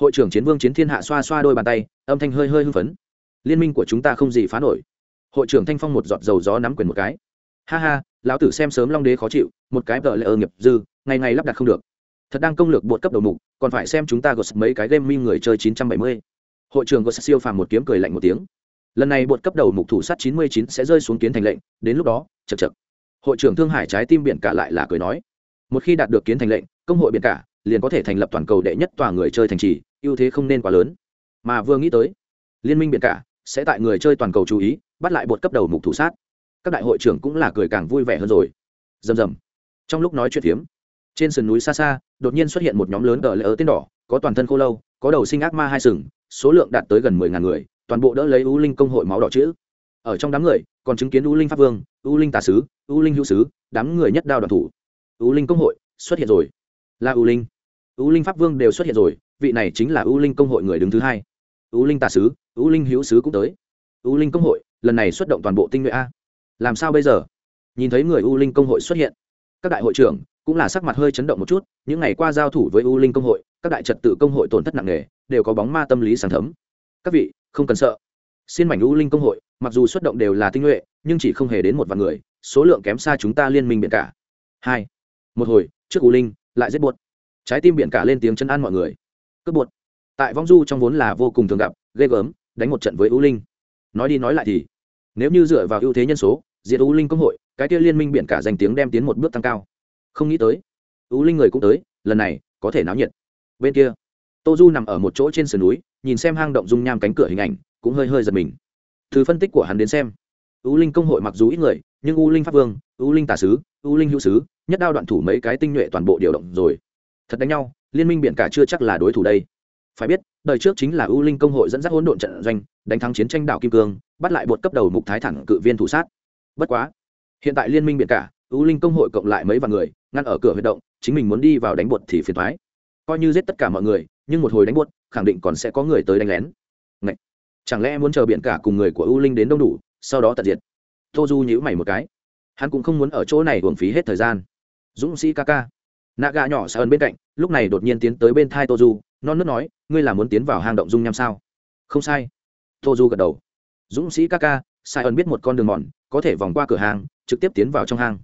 A: Hội trưởng chiến vương chiến thiên hạ xoa xoa đôi bàn tay, âm thanh hơi hơi hưng phấn. Liên minh của chúng ta không gì phá nổi. Hội trưởng thanh phong một giọt dầu gió nắm quyền một cái. Ha ha, lão tử xem sớm long đế khó chịu, một cái vợ lệ ơ nghiệp dư, ngày ngày lắp đặt không được. Thật đang công lược bột cấp đầu mục, còn phải xem chúng ta gột mấy cái game mi người chơi 970 hội trưởng gột siêu phàm một kiếm cười lạnh một tiếng. Lần này bột cấp đầu mục thủ sát 99 sẽ rơi xuống kiến thành lệnh, đến lúc đó chật chật hội trưởng thương hải trái tim biển cả lại là cười nói. Một khi đạt được kiến thành lệnh, công hội biển cả liền có thể thành lập toàn cầu đệ nhất tòa người chơi thành trì, ưu thế không nên quá lớn. Mà vừa nghĩ tới, liên minh biển cả sẽ tại người chơi toàn cầu chú ý, bắt lại bột cấp đầu mục thủ sát. Các đại hội trưởng cũng là cười càng vui vẻ hơn rồi. Rầm rầm. Trong lúc nói chuyện phiếm, trên sườn núi xa xa, đột nhiên xuất hiện một nhóm lớn ở lỡ tên đỏ, có toàn thân khô lâu, có đầu sinh ác ma hai sừng số lượng đạt tới gần mười ngàn người toàn bộ đỡ lấy u linh công hội máu đỏ chữ ở trong đám người còn chứng kiến u linh pháp vương u linh tà sứ u linh hữu sứ đám người nhất đao đoàn thủ u linh công hội xuất hiện rồi là u linh u linh pháp vương đều xuất hiện rồi vị này chính là u linh công hội người đứng thứ hai u linh tà sứ u linh hữu sứ cũng tới u linh công hội lần này xuất động toàn bộ tinh nhuệ a làm sao bây giờ nhìn thấy người u linh công hội xuất hiện các đại hội trưởng cũng là sắc mặt hơi chấn động một chút những ngày qua giao thủ với u linh công hội các đại trật tự công hội tổn thất nặng nề đều có bóng ma tâm lý sáng thấm. Các vị, không cần sợ. Xin mảnh u linh công hội, mặc dù xuất động đều là tinh nhuệ, nhưng chỉ không hề đến một vạn người, số lượng kém xa chúng ta liên minh biển cả. Hai. Một hồi, trước u linh, lại giết buột. Trái tim biển cả lên tiếng chân an mọi người. Cướp buột. Tại vong du trong vốn là vô cùng thường gặp, ghê gớm, đánh một trận với u linh. Nói đi nói lại thì, nếu như dựa vào ưu thế nhân số, diệt u linh công hội, cái kia liên minh biển cả danh tiếng đem tiến một bước tăng cao. Không nghĩ tới, u linh người cũng tới, lần này có thể náo nhiệt. Bên kia tô du nằm ở một chỗ trên sườn núi, nhìn xem hang động dung nham cánh cửa hình ảnh, cũng hơi hơi giật mình. Từ phân tích của hắn đến xem, u linh công hội mặc dù ít người, nhưng u linh pháp vương, u linh tà sứ, u linh hữu sứ, nhất đao đoạn thủ mấy cái tinh nhuệ toàn bộ điều động rồi. Thật đánh nhau, liên minh biển cả chưa chắc là đối thủ đây. Phải biết, đời trước chính là u linh công hội dẫn dắt hỗn độn trận doanh, đánh thắng chiến tranh đảo kim cương, bắt lại bột cấp đầu mục thái thẳng cự viên thủ sát. Bất quá, hiện tại liên minh biển cả, u linh công hội cộng lại mấy vạn người, ngăn ở cửa huy động, chính mình muốn đi vào đánh bột thì phiền thoái coi như giết tất cả mọi người nhưng một hồi đánh buốt, khẳng định còn sẽ có người tới đánh lén. Ngậy! chẳng lẽ muốn chờ biển cả cùng người của u linh đến đông đủ, sau đó tận diệt? Tô du nhíu mày một cái. Hắn cũng không muốn ở chỗ này uổng phí hết thời gian. Dũng sĩ ca ca. Nạ gà nhỏ sa ẩn bên cạnh, lúc này đột nhiên tiến tới bên thai tô du, non nớt nói, ngươi là muốn tiến vào hang động dung nham sao? Không sai. Tô du gật đầu. Dũng sĩ ca ca, sai ẩn biết một con đường mòn, có thể vòng qua cửa hàng trực tiếp tiến vào trong hang.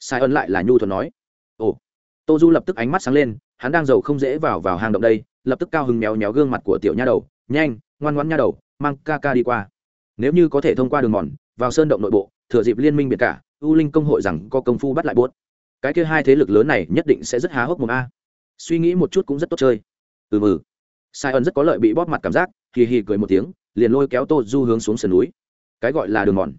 A: Sai ẩn lại là nhu thuận nói. Ồ. Tô du lập tức ánh mắt sáng lên, hắn đang giàu không dễ vào vào hang động đây lập tức cao hứng méo méo gương mặt của tiểu nha đầu, nhanh, ngoan ngoãn nha đầu, mang ca ca đi qua. Nếu như có thể thông qua đường mòn, vào sơn động nội bộ, thừa dịp liên minh biệt cả, u linh công hội rằng có công phu bắt lại buốt. Cái kia hai thế lực lớn này nhất định sẽ rất há hốc một a. Suy nghĩ một chút cũng rất tốt chơi. Ừ ừ. Sai ẩn rất có lợi bị bóp mặt cảm giác, hì hì cười một tiếng, liền lôi kéo tô du hướng xuống sườn núi. Cái gọi là đường mòn.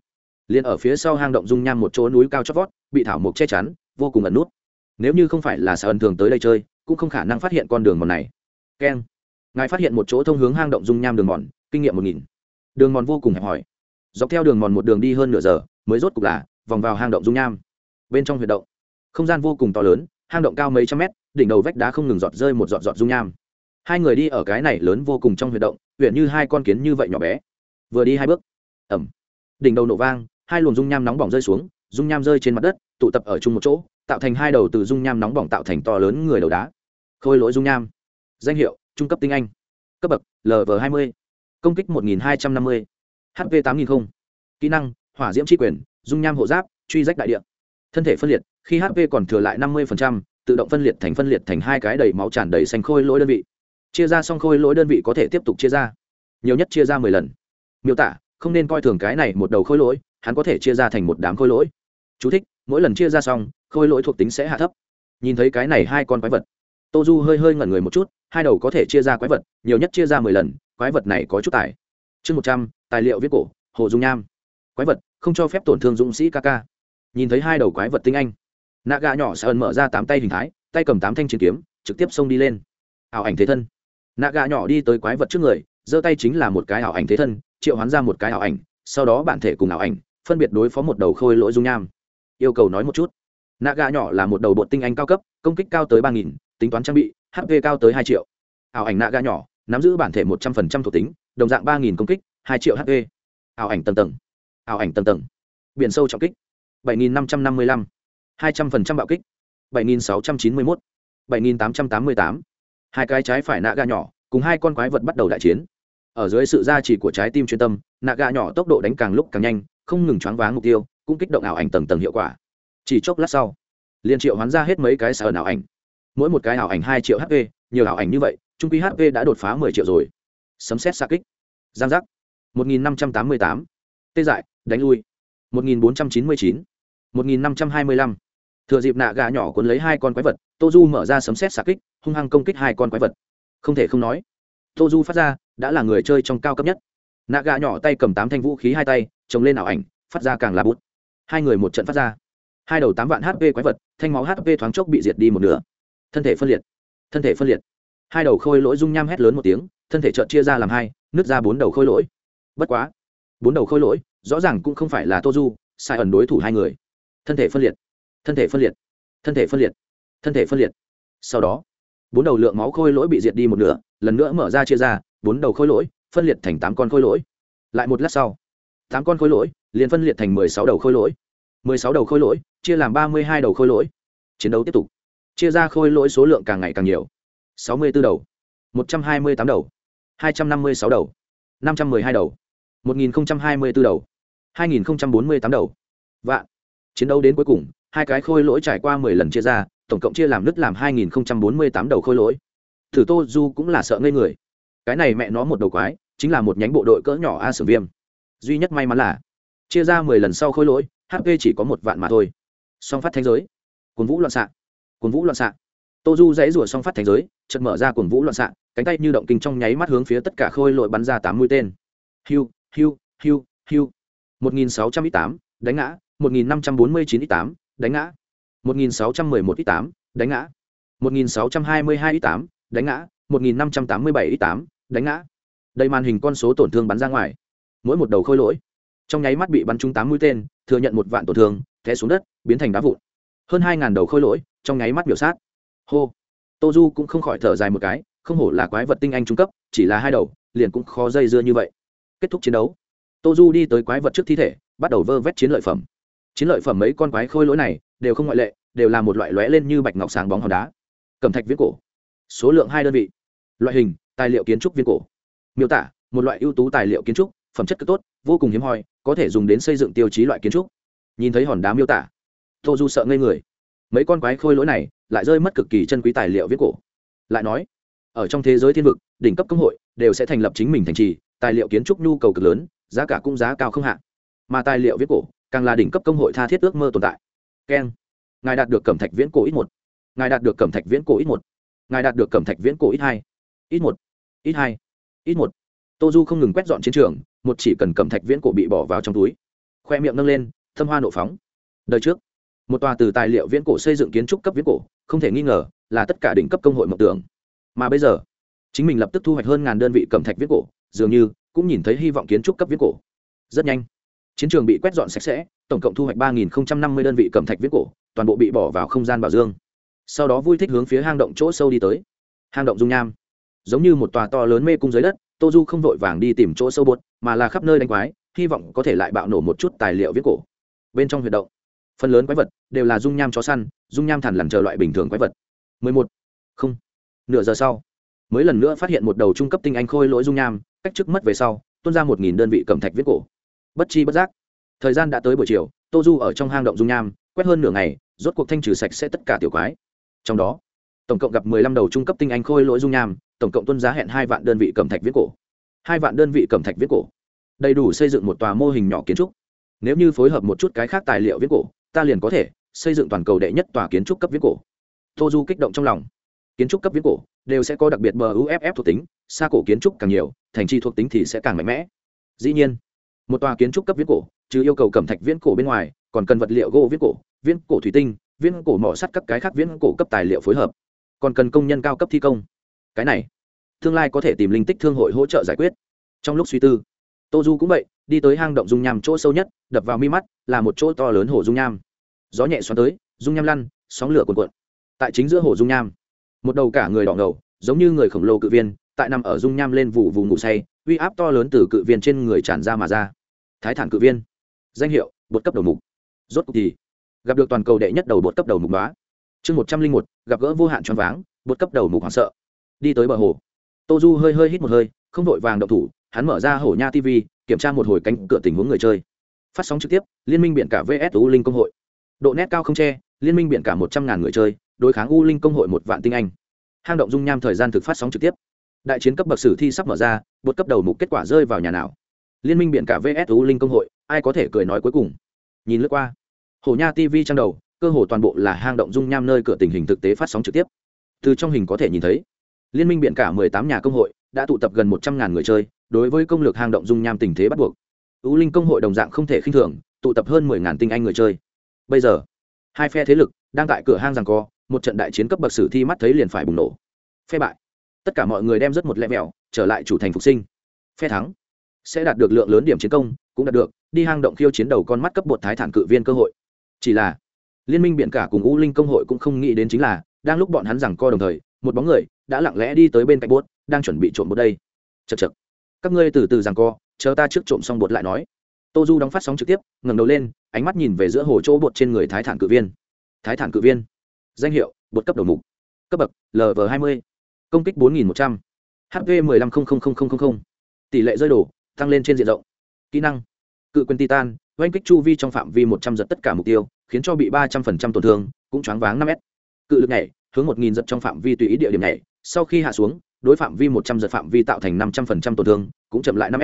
A: Liền ở phía sau hang động dung nham một chỗ núi cao chót vót, bị thảo mộc che chắn, vô cùng ẩn nút. Nếu như không phải là sai ân thường tới đây chơi, cũng không khả năng phát hiện con đường mòn này keng. Ngài phát hiện một chỗ thông hướng hang động dung nham đường mòn, kinh nghiệm một nghìn. Đường mòn vô cùng hẹp hòi. Dọc theo đường mòn một đường đi hơn nửa giờ, mới rốt cục là vòng vào hang động dung nham. Bên trong huyệt động, không gian vô cùng to lớn, hang động cao mấy trăm mét, đỉnh đầu vách đá không ngừng giọt rơi một giọt giọt dung nham. Hai người đi ở cái này lớn vô cùng trong huyệt động huyện như hai con kiến như vậy nhỏ bé. Vừa đi hai bước ẩm đỉnh đầu nổ vang, hai luồng dung nham nóng bỏng rơi xuống, dung nham rơi trên mặt đất, tụ tập ở chung một chỗ, tạo thành hai đầu từ dung nham nóng bỏng tạo thành to lớn người đầu đá. Khôi lỗi dung nham danh hiệu trung cấp tinh anh. Cấp bậc lv hai mươi công kích một nghìn hai trăm năm mươi hp tám nghìn không. Kỹ năng hỏa diễm tri quyền dung nham hộ giáp truy rách đại địa. Thân thể phân liệt khi hp còn thừa lại năm mươi tự động phân liệt thành phân liệt thành hai cái đầy máu tràn đầy xanh khôi lỗi đơn vị. Chia ra xong khôi lỗi đơn vị có thể tiếp tục chia ra. Nhiều nhất chia ra mười lần. Miêu tả không nên coi thường cái này một đầu khôi lỗi hắn có thể chia ra thành một đám khôi lỗi. Chú thích, mỗi lần chia ra xong khôi lỗi thuộc tính sẽ hạ thấp. Nhìn thấy cái này hai con quái vật. Tô du hơi hơi ngẩn người một chút hai đầu có thể chia ra quái vật, nhiều nhất chia ra mười lần, quái vật này có chút tài. Chương một trăm, tài liệu viết cổ, hồ dung nham. Quái vật, không cho phép tổn thương dũng sĩ kk nhìn thấy hai đầu quái vật tinh anh, nạ gà nhỏ sợ ẩn mở ra tám tay hình thái, tay cầm tám thanh chiến kiếm, trực tiếp xông đi lên. Ảo ảnh thế thân. Nạ gà nhỏ đi tới quái vật trước người, giơ tay chính là một cái ảo ảnh thế thân, triệu hoán ra một cái ảo ảnh, sau đó bản thể cùng ảo ảnh, phân biệt đối phó một đầu khôi lỗi dung nham. Yêu cầu nói một chút. Nạ gà nhỏ là một đầu bột tinh anh cao cấp, công kích cao tới ba nghìn, tính toán trang bị hp cao tới hai triệu. Ảo ảnh nạ ga nhỏ, nắm giữ bản thể một trăm phần trăm thuộc tính, đồng dạng ba nghìn công kích, hai triệu hp. Ảo ảnh tầng tầng. Ảo ảnh tầng tầng. Biển sâu trọng kích, bảy nghìn năm trăm năm mươi lăm, hai trăm phần trăm bạo kích, bảy nghìn sáu trăm chín mươi mốt, bảy nghìn tám trăm tám mươi tám. Hai cái trái phải nạ ga nhỏ, cùng hai con quái vật bắt đầu đại chiến. Ở dưới sự gia trì của trái tim chuyên tâm, nạ gà nhỏ tốc độ đánh càng lúc càng nhanh, không ngừng choáng váng mục tiêu, cũng kích động ảo ảnh tầng tầng hiệu quả. Chỉ chốc lát sau, liền triệu hoán ra hết mấy cái sở ảo ảnh mỗi một cái ảo ảnh hai triệu hp nhiều ảo ảnh như vậy, trung quy hp đã đột phá mười triệu rồi. Sấm xét xa kích. Giang giác. Một nghìn năm trăm tám mươi tám. Tê dại, đánh lui. Một nghìn bốn trăm chín mươi chín. Một nghìn năm trăm hai mươi lăm. Thừa dịp nạ gà nhỏ cuốn lấy hai con quái vật, tô du mở ra sấm xét xạ kích, hung hăng công kích hai con quái vật. Không thể không nói, tô du phát ra đã là người chơi trong cao cấp nhất. Nạ gà nhỏ tay cầm tám thanh vũ khí hai tay chống lên ảo ảnh, phát ra càng là bút hai người một trận phát ra. Hai đầu tám vạn hp quái vật, thanh máu hp thoáng chốc bị diệt đi một nửa thân thể phân liệt, thân thể phân liệt. Hai đầu khôi lỗi rung nham hét lớn một tiếng, thân thể trợn chia ra làm hai, nứt ra bốn đầu khôi lỗi. Bất quá, bốn đầu khôi lỗi, rõ ràng cũng không phải là tô du sai ẩn đối thủ hai người. Thân thể phân liệt, thân thể phân liệt, thân thể phân liệt, thân thể phân liệt. Sau đó, bốn đầu lượng máu khôi lỗi bị diệt đi một nửa, lần nữa mở ra chia ra, bốn đầu khôi lỗi phân liệt thành tám con khôi lỗi. Lại một lát sau, tám con khôi lỗi liền phân liệt thành mười sáu đầu khôi lỗi. Mười sáu đầu khôi lỗi chia làm ba mươi hai đầu khôi lỗi. Chiến đấu tiếp tục chia ra khôi lỗi số lượng càng ngày càng nhiều. Sáu mươi b ố đầu. Một trăm hai mươi tám đầu. Hai trăm năm mươi sáu đầu. Năm trăm m ư ơ i hai đầu. Một nghìn hai mươi b ố đầu. Hai nghìn bốn mươi tám đầu. Vạn. Chiến đấu đến cuối cùng, hai cái khôi lỗi trải qua mười lần chia ra, tổng cộng chia làm nứt làm hai nghìn bốn mươi tám đầu khôi lỗi. Thử tô du cũng là sợ ngây người. Cái này mẹ nó một đầu quái, chính là một nhánh bộ đội cỡ nhỏ a sử viêm. Duy nhất may mắn là, chia ra mười lần sau khôi lỗi hp chỉ có một vạn mà thôi. Song phát thanh giới. Cuốn vũ loạn xạ cuồng vũ loạn xạ tô du dãy rủa xong phát thành giới chợt mở ra cuồng vũ loạn xạ cánh tay như động kinh trong nháy mắt hướng phía tất cả khôi lỗi bắn ra tám mũi tên hiu hiu hiu hiu một nghìn sáu trăm ít tám đánh ngã một nghìn năm trăm bốn mươi chín ít tám đánh ngã 1611 ít tám, đánh ngã. 1622 ít tám, đánh ngã. 1587 ít tám, đánh ngã. Đây màn hình con số tổn thương bắn ra ngoài. Mỗi một đầu khôi lỗi, trong nháy mắt bị bắn trúng tám mũi tên, thừa nhận một vạn tổn thương, té xuống đất, biến thành đá vụn. Hơn 2000 đầu khôi lỗi, trong nháy mắt biểu sát. Hô. Tô Du cũng không khỏi thở dài một cái, không hổ là quái vật tinh anh trung cấp, chỉ là hai đầu, liền cũng khó dây dưa như vậy. Kết thúc chiến đấu, Tô Du đi tới quái vật trước thi thể, bắt đầu vơ vét chiến lợi phẩm. Chiến lợi phẩm mấy con quái khôi lỗi này, đều không ngoại lệ đều là một loại lóe lên như bạch ngọc sáng bóng hòn đá cẩm thạch viễn cổ số lượng hai đơn vị loại hình tài liệu kiến trúc viên cổ miêu tả một loại ưu tú tài liệu kiến trúc phẩm chất cực tốt vô cùng hiếm hoi có thể dùng đến xây dựng tiêu chí loại kiến trúc nhìn thấy hòn đá miêu tả tô du sợ ngây người mấy con quái khôi lỗi này lại rơi mất cực kỳ chân quý tài liệu viết cổ. Lại nói, ở trong thế giới thiên vực, đỉnh cấp công hội đều sẽ thành lập chính mình thành trì, tài liệu kiến trúc nhu cầu cực lớn, giá cả cũng giá cao không hạn mà tài liệu viết cổ càng là đỉnh cấp công hội tha thiết ước mơ tồn tại. Keng, ngài đạt được cẩm thạch viễn cổ ít một. Ngài đạt được cẩm thạch viễn cổ ít một. Ngài đạt được cẩm thạch viễn cổ ít hai. Ít một, ít hai, ít một. Tô du không ngừng quét dọn chiến trường, một chỉ cần cẩm thạch viễn cổ bị bỏ vào trong túi. Khoe miệng nâng lên, thâm hoa nộ phóng. Đời trước một tòa từ tài liệu viễn cổ xây dựng kiến trúc cấp viễn cổ, không thể nghi ngờ là tất cả đỉnh cấp công hội mộng tưởng. Mà bây giờ, chính mình lập tức thu hoạch hơn ngàn đơn vị cẩm thạch viễn cổ, dường như cũng nhìn thấy hy vọng kiến trúc cấp viễn cổ. Rất nhanh, chiến trường bị quét dọn sạch sẽ, tổng cộng thu hoạch ba nghìn năm mươi đơn vị cầm thạch viết cổ, toàn bộ bị bỏ vào không gian bảo dương. Sau đó vui thích hướng phía hang động chỗ sâu đi tới. Hang động dung nham, giống như một tòa to lớn mê cung dưới đất, tô du không vội vàng đi tìm chỗ sâu bột, mà là khắp nơi đánh quái, hy vọng có thể lại bạo nổ một chút tài liệu viết cổ. Bên trong huyệt động phần lớn quái vật đều là dung nham chó săn, dung nham thản lằn chờ loại bình thường quái vật. 11. không. Nửa giờ sau, mới lần nữa phát hiện một đầu trung cấp tinh anh khôi lỗi dung nham, cách trước mất về sau, tuôn ra một nghìn đơn vị cầm thạch viết cổ. Bất chi bất giác, thời gian đã tới buổi chiều, tô du ở trong hang động dung nham, quét hơn nửa ngày, rốt cuộc thanh trừ sạch sẽ tất cả tiểu quái. Trong đó, tổng cộng gặp mười lăm đầu trung cấp tinh anh khôi lỗi dung nham, tổng cộng tuân giá hẹn hai vạn đơn vị cầm thạch viết cổ. Hai vạn đơn vị cầm thạch viết cổ. Đầy đủ xây dựng một tòa mô hình nhỏ kiến trúc. Nếu như phối hợp một chút cái khác tài liệu viết cổ ta liền có thể xây dựng toàn cầu đệ nhất tòa kiến trúc cấp viễn cổ. Tô du kích động trong lòng. Kiến trúc cấp viễn cổ đều sẽ có đặc biệt muff thuộc tính, xa cổ kiến trúc càng nhiều, thành chi thuộc tính thì sẽ càng mạnh mẽ. Dĩ nhiên, một tòa kiến trúc cấp viễn cổ chứ yêu cầu cẩm thạch viễn cổ bên ngoài, còn cần vật liệu gỗ viễn cổ viễn cổ thủy tinh, viễn cổ mỏ sắt các cái khác viễn cổ cấp tài liệu phối hợp. Còn cần công nhân cao cấp thi công. Cái này, tương lai có thể tìm linh tích thương hội hỗ trợ giải quyết. Trong lúc suy tư tô du cũng vậy đi tới hang động dung nham chỗ sâu nhất, đập vào mi mắt, là một chỗ to lớn hồ dung nham. Gió nhẹ xoắn tới, dung nham lăn, sóng lửa cuồn cuộn. Tại chính giữa hồ dung nham, một đầu cả người đỏ ngầu, giống như người khổng lồ cự viên, tại nằm ở dung nham lên vụ vùng ngủ say, uy áp to lớn từ cự viên trên người tràn ra mà ra. Thái thản cự viên. Danh hiệu, bột cấp đầu mục. Rốt cuộc thì, gặp được toàn cầu đệ nhất đầu bột cấp đầu mục đó chương một trăm linh một, gặp gỡ vô hạn choáng váng, bột cấp đầu mục hoảng sợ. Đi tới bờ hồ. Tô du hơi hơi hít một hơi, không vội vàng động thủ, hắn mở ra hổ nha tv kiểm tra một hồi cánh cửa tình huống người chơi. Phát sóng trực tiếp, liên minh biển cả vs u linh công hội. Độ nét cao không che, liên minh biển cả một trăm ngàn người chơi, đối kháng u linh công hội một vạn tinh anh. Hang động dung nham thời gian thực phát sóng trực tiếp. Đại chiến cấp bậc sử thi sắp mở ra bột cấp đầu mục kết quả rơi vào nhà nào. Liên minh biển cả vs u linh công hội, ai có thể cười nói cuối cùng? Nhìn lướt qua. Hồ nha tv trang đầu, cơ hồ toàn bộ là hang động dung nham nơi cửa tình hình thực tế phát sóng trực tiếp. Từ trong hình có thể nhìn thấy, liên minh biển cả 18 nhà công hội đã tụ tập gần 100.000 người chơi đối với công lược hang động dung nham tình thế bắt buộc. U linh công hội đồng dạng không thể khinh thường, tụ tập hơn mười ngàn tinh anh người chơi. Bây giờ, hai phe thế lực đang tại cửa hang rằng co, một trận đại chiến cấp bậc sử thi mắt thấy liền phải bùng nổ. Phe bại. Tất cả mọi người đem rất một lẹ mẹo trở lại chủ thành phục sinh. Phe thắng sẽ đạt được lượng lớn điểm chiến công, cũng đạt được, đi hang động khiêu chiến đầu con mắt cấp bột thái thản cự viên cơ hội. Chỉ là, liên minh biện cả cùng u linh công hội cũng không nghĩ đến chính là, đang lúc bọn hắn rằng co đồng thời, một bóng người đã lặng lẽ đi tới bên cạnh bốt đang chuẩn bị trộm bốt đây. Chật chật các ngươi từ từ rằng co, chờ ta trước trộm xong bột lại nói. Tô du đóng phát sóng trực tiếp, ngẩng đầu lên, ánh mắt nhìn về giữa hồ chỗ bột trên người thái thản cự viên. Thái thản cự viên. Danh hiệu, bột cấp đầu mục. Cấp bậc lv hai mươi. Công kích bốn nghìn một trăm. H v một mươi năm tỷ lệ rơi đổ, tăng lên trên diện rộng. Kỹ năng, cự quyền titan, oanh kích chu vi trong phạm vi một trăm giật tất cả mục tiêu, khiến cho bị ba trăm phần trăm tổn thương, cũng choáng váng năm m cự lực này hướng một nghìn giật trong phạm vi tùy ý địa điểm này sau khi hạ xuống, đối phạm vi một trăm giật phạm vi tạo thành năm trăm phần trăm tổn thương, cũng chậm lại năm m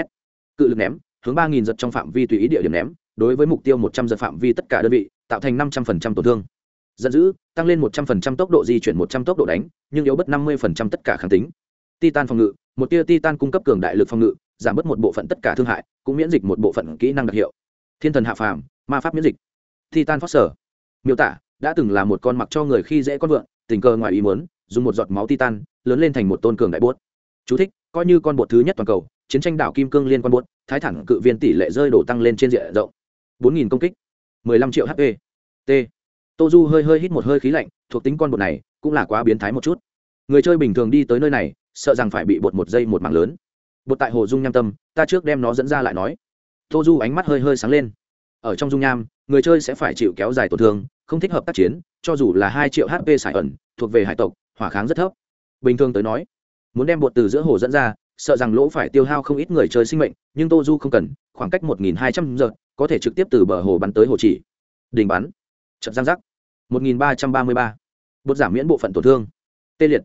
A: cự lực ném, hướng ba nghìn giật trong phạm vi tùy ý địa điểm ném, đối với mục tiêu một trăm giật phạm vi tất cả đơn vị, tạo thành năm trăm phần trăm tổn thương. Giận dữ, tăng lên một trăm phần trăm tốc độ di chuyển một trăm tốc độ đánh, nhưng yếu bất năm mươi phần trăm tất cả kháng tính. Titan phòng ngự, một tia titan cung cấp cường đại lực phòng ngự, giảm bớt một bộ phận tất cả thương hại, cũng miễn dịch một bộ phận kỹ năng đặc hiệu. Thiên thần hạ phàm, ma pháp miễn dịch. Titan foster, miêu tả, đã từng là một con mặc cho người khi dễ con vượn, tình cờ ngoài ý muốn dùng một giọt máu titan lớn lên thành một tôn cường đại bốt. Chú thích, coi như con bột thứ nhất toàn cầu chiến tranh đảo kim cương liên quan bốt thái thẳng cự viên tỷ lệ rơi đổ tăng lên trên diện rộng. Bốn nghìn công kích mười lăm triệu hp t. Tô du hơi hơi hít một hơi khí lạnh thuộc tính con bột này cũng là quá biến thái một chút. Người chơi bình thường đi tới nơi này sợ rằng phải bị bột một giây một mảng lớn. Bột tại hồ dung nham tâm ta trước đem nó dẫn ra lại nói. Tô du ánh mắt hơi hơi sáng lên. Ở trong dung nham người chơi sẽ phải chịu kéo dài tổn thương không thích hợp tác chiến cho dù là hai triệu hp sải ẩn thuộc về hải tộc hỏa kháng rất thấp. Bình thường tới nói, muốn đem bột từ giữa hồ dẫn ra, sợ rằng lỗ phải tiêu hao không ít người chơi sinh mệnh, nhưng tô du không cần, khoảng cách một nghìn hai trăm giờ, có thể trực tiếp từ bờ hồ bắn tới hồ chỉ. Đình bắn. Trận giang giác một nghìn ba trăm ba mươi ba. Bột giảm miễn bộ phận tổn thương. Tê liệt.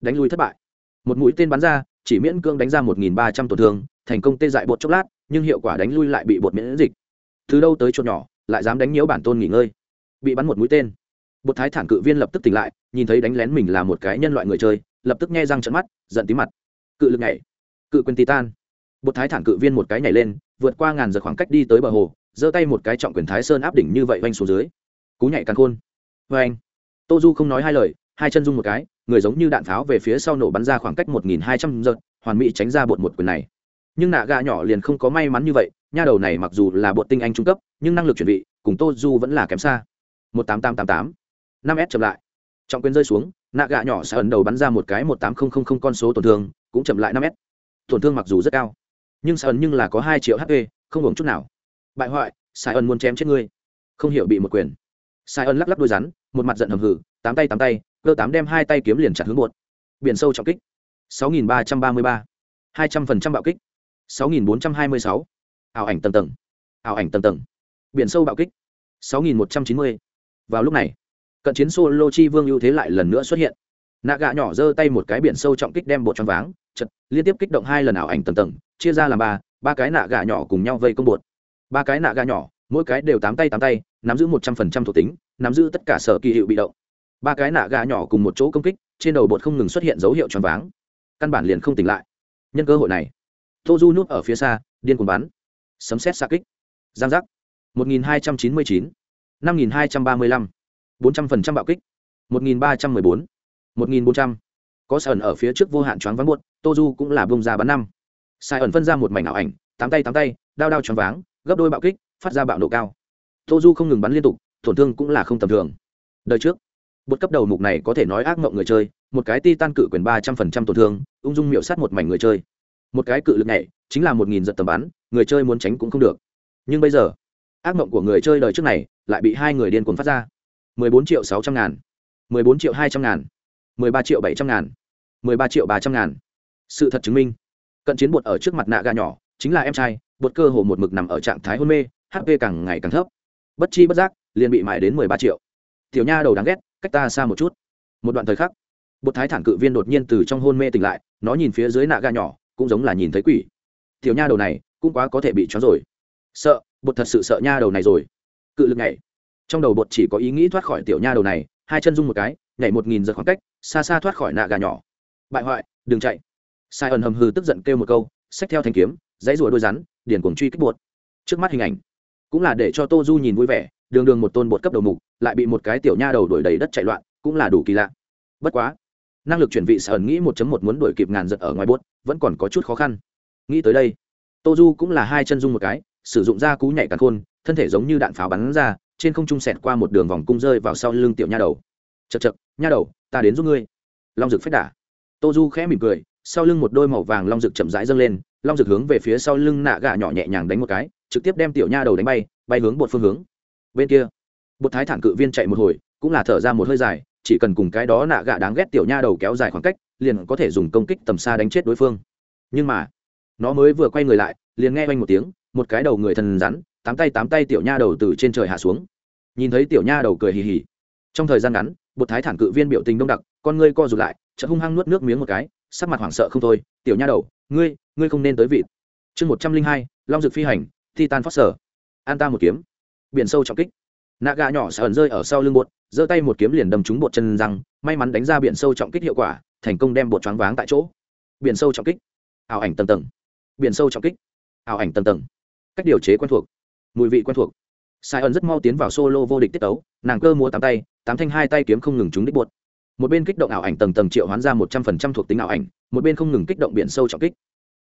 A: Đánh lui thất bại. Một mũi tên bắn ra, chỉ miễn cưỡng đánh ra một nghìn ba trăm tổn thương, thành công tê dại bột chốc lát, nhưng hiệu quả đánh lui lại bị bột miễn dịch. Từ đâu tới chuột nhỏ, lại dám đánh nhiễu bản tôn nghỉ ngơi. Bị bắn một mũi tên bột thái thản cự viên lập tức tỉnh lại, nhìn thấy đánh lén mình là một cái nhân loại người chơi, lập tức nghe răng trận mắt, giận tí mặt. Cự lực nhảy. Cự quyền titan. Bột thái thản cự viên một cái nhảy lên, vượt qua ngàn giờ khoảng cách đi tới bờ hồ, giơ tay một cái trọng quyền thái sơn áp đỉnh như vậy vanh xuống dưới. Cú nhảy càng khôn. Vâng. Vê anh tô du không nói hai lời, hai chân rung một cái, người giống như đạn pháo về phía sau nổ bắn ra khoảng cách một nghìn hai trăm giật hoàn mỹ tránh ra bột một quyền này. Nhưng nạ gà nhỏ liền không có may mắn như vậy, nha đầu này mặc dù là bột tinh anh trung cấp, nhưng năng lực chuẩn bị cùng tô du vẫn là kém xa. Một tám tám tám tám năm s chậm lại. Trọng quyền rơi xuống, nạ gà nhỏ sẽ ẩn đầu bắn ra một cái một tám không không không con số tổn thương, cũng chậm lại năm s. Tổn thương mặc dù rất cao, nhưng sai ẩn nhưng là có hai triệu hp không hưởng chút nào. Bại hoại sai ân muốn chém chết ngươi. Không hiểu bị một quyền. Sai ân lắc lắc đôi rắn, một mặt giận hầm hử tám tay tám tay, cơ tám đem hai tay kiếm liền chặt hướng một biển sâu trọng kích. sáu nghìn ba trăm ba mươi ba. hai trăm phần trăm bạo kích. sáu nghìn bốn trăm hai mươi sáu. Ảo ảnh tầng tầng. Ảo ảnh tầng tầng. Biển sâu bạo kích. sáu nghìn một trăm chín mươi. Vào lúc này cận chiến solo chi vương ưu thế lại lần nữa xuất hiện. Nạ gạ nhỏ giơ tay một cái biển sâu trọng kích đem bột choáng váng, chật, liên tiếp kích động hai lần ảo ảnh tầng tầng, chia ra làm ba ba cái nạ gạ nhỏ cùng nhau vây công bột. Ba cái nạ gạ nhỏ, mỗi cái đều tám tay tám tay, nắm giữ một trăm phần trăm thuộc tính, nắm giữ tất cả sở kỳ hiệu bị động. Ba cái nạ gà nhỏ cùng một chỗ công kích, trên đầu bột không ngừng xuất hiện dấu hiệu tròn váng. Căn bản liền không tỉnh lại. Nhân cơ hội này tô du núp ở phía xa, điên cuồng bắn. Sấm xét xa kích. Giang giác. một nghìn hai trăm chín mươi chín, năm nghìn hai trăm ba mươi lăm bốn trăm phần trăm bạo kích. một nghìn ba trăm mười bốn. một nghìn bốn trăm. Có sai ẩn ở phía trước vô hạn choáng vắng buốt tô du cũng là bông ra bắn năm. Sai ẩn phân ra một mảnh ảo ảnh, tám tay tám tay, đao đao choáng váng, gấp đôi bạo kích, phát ra bạo độ cao. Tô du không ngừng bắn liên tục, tổn thương cũng là không tầm thường. Đời trước bột cấp đầu mục này có thể nói ác mộng người chơi, một cái ti tan cự quyền ba trăm phần trăm tổn thương, ung dung miệu sát một mảnh người chơi. Một cái cự lực nhảy, chính là một nghìn giật tầm bắn, người chơi muốn tránh cũng không được. Nhưng bây giờ, ác mộng của người chơi đời trước này lại bị hai người điên cuồng phát ra bốn triệu sáu trăm ngàn mười bốn triệu hai trăm ngàn mười ba triệu bảy trăm ngàn mười ba triệu ba trăm ngàn. Sự thật chứng minh cận chiến bột ở trước mặt nạ gà nhỏ chính là em trai bột cơ hồ một mực nằm ở trạng thái hôn mê hp càng ngày càng thấp. Bất chi bất giác liền bị mại đến mười ba triệu. Tiểu nha đầu đáng ghét cách ta xa một chút. Một đoạn thời khắc bột thái thản cự viên đột nhiên từ trong hôn mê tỉnh lại nó nhìn phía dưới nạ gà nhỏ cũng giống là nhìn thấy quỷ. Tiểu nha đầu này cũng quá có thể bị chó rồi. Sợ bột thật sự sợ nha đầu này rồi. Cự lực này, trong đầu bột chỉ có ý nghĩ thoát khỏi tiểu nha đầu này, hai chân rung một cái, nhảy một nghìn giật khoảng cách, xa xa thoát khỏi nạ gà nhỏ. Bại hoại, đừng chạy. Sai ẩn hầm hư tức giận kêu một câu, xách theo thanh kiếm, dãy rùa đôi rắn điển cuồng truy kích bột. Trước mắt hình ảnh, cũng là để cho tô du nhìn vui vẻ, đường đường một tôn bột cấp đầu mục, lại bị một cái tiểu nha đầu đuổi đầy đất chạy loạn, cũng là đủ kỳ lạ. Bất quá, năng lực chuyển vị sở nghĩ một một muốn đuổi kịp ngàn giật ở ngoài bốt vẫn còn có chút khó khăn. Nghĩ tới đây, tô du cũng là hai chân dung một cái, sử dụng da cú nhảy càn khôn, thân thể giống như đạn pháo bắn ra trên không trung sẹt qua một đường vòng cung rơi vào sau lưng tiểu nha đầu. Chật chật nha đầu, ta đến giúp ngươi. Long rực phách đả. Tô du khẽ mỉm cười, sau lưng một đôi màu vàng long rực chậm rãi dâng lên, long rực hướng về phía sau lưng nạ gà nhỏ nhẹ nhàng đánh một cái, trực tiếp đem tiểu nha đầu đánh bay bay hướng một phương hướng. Bên kia bột thái thản cự viên chạy một hồi, cũng là thở ra một hơi dài, chỉ cần cùng cái đó nạ gà đáng ghét tiểu nha đầu kéo dài khoảng cách, liền có thể dùng công kích tầm xa đánh chết đối phương. Nhưng mà, nó mới vừa quay người lại, liền nghe oanh một tiếng, một cái đầu người thần rắn tám tay tám tay tiểu nha đầu từ trên trời hạ xuống. Nhìn thấy tiểu nha đầu cười hì hì. Trong thời gian ngắn bột thái thản cự viên biểu tình đông đặc, con ngươi co rụt lại, chợt hung hăng nuốt nước miếng một cái, sắc mặt hoảng sợ không thôi. Tiểu nha đầu, ngươi ngươi không nên tới vịt. Chương một trăm linh hai, long dực phi hành, titan sở an ta một kiếm. Biển sâu trọng kích. Nạ gà nhỏ ẩn rơi ở sau lưng bột, giơ tay một kiếm liền đâm trúng bột chân răng, may mắn đánh ra biển sâu trọng kích hiệu quả, thành công đem bột choáng váng tại chỗ. Biển sâu trọng kích. Ảo ảnh tầng tầng. Biển sâu trọng kích. Ảo ảnh tầng tầng. Cách điều chế quen thuộc mùi vị quen thuộc. Sai ẩn rất mau tiến vào solo vô địch tiết tấu, nàng cơ múa tám tay, tám thanh hai tay kiếm không ngừng trúng đích bột. Một bên kích động ảo ảnh tầng tầng triệu hoán ra một trăm phần trăm thuộc tính ảo ảnh, một bên không ngừng kích động biển sâu trọng kích.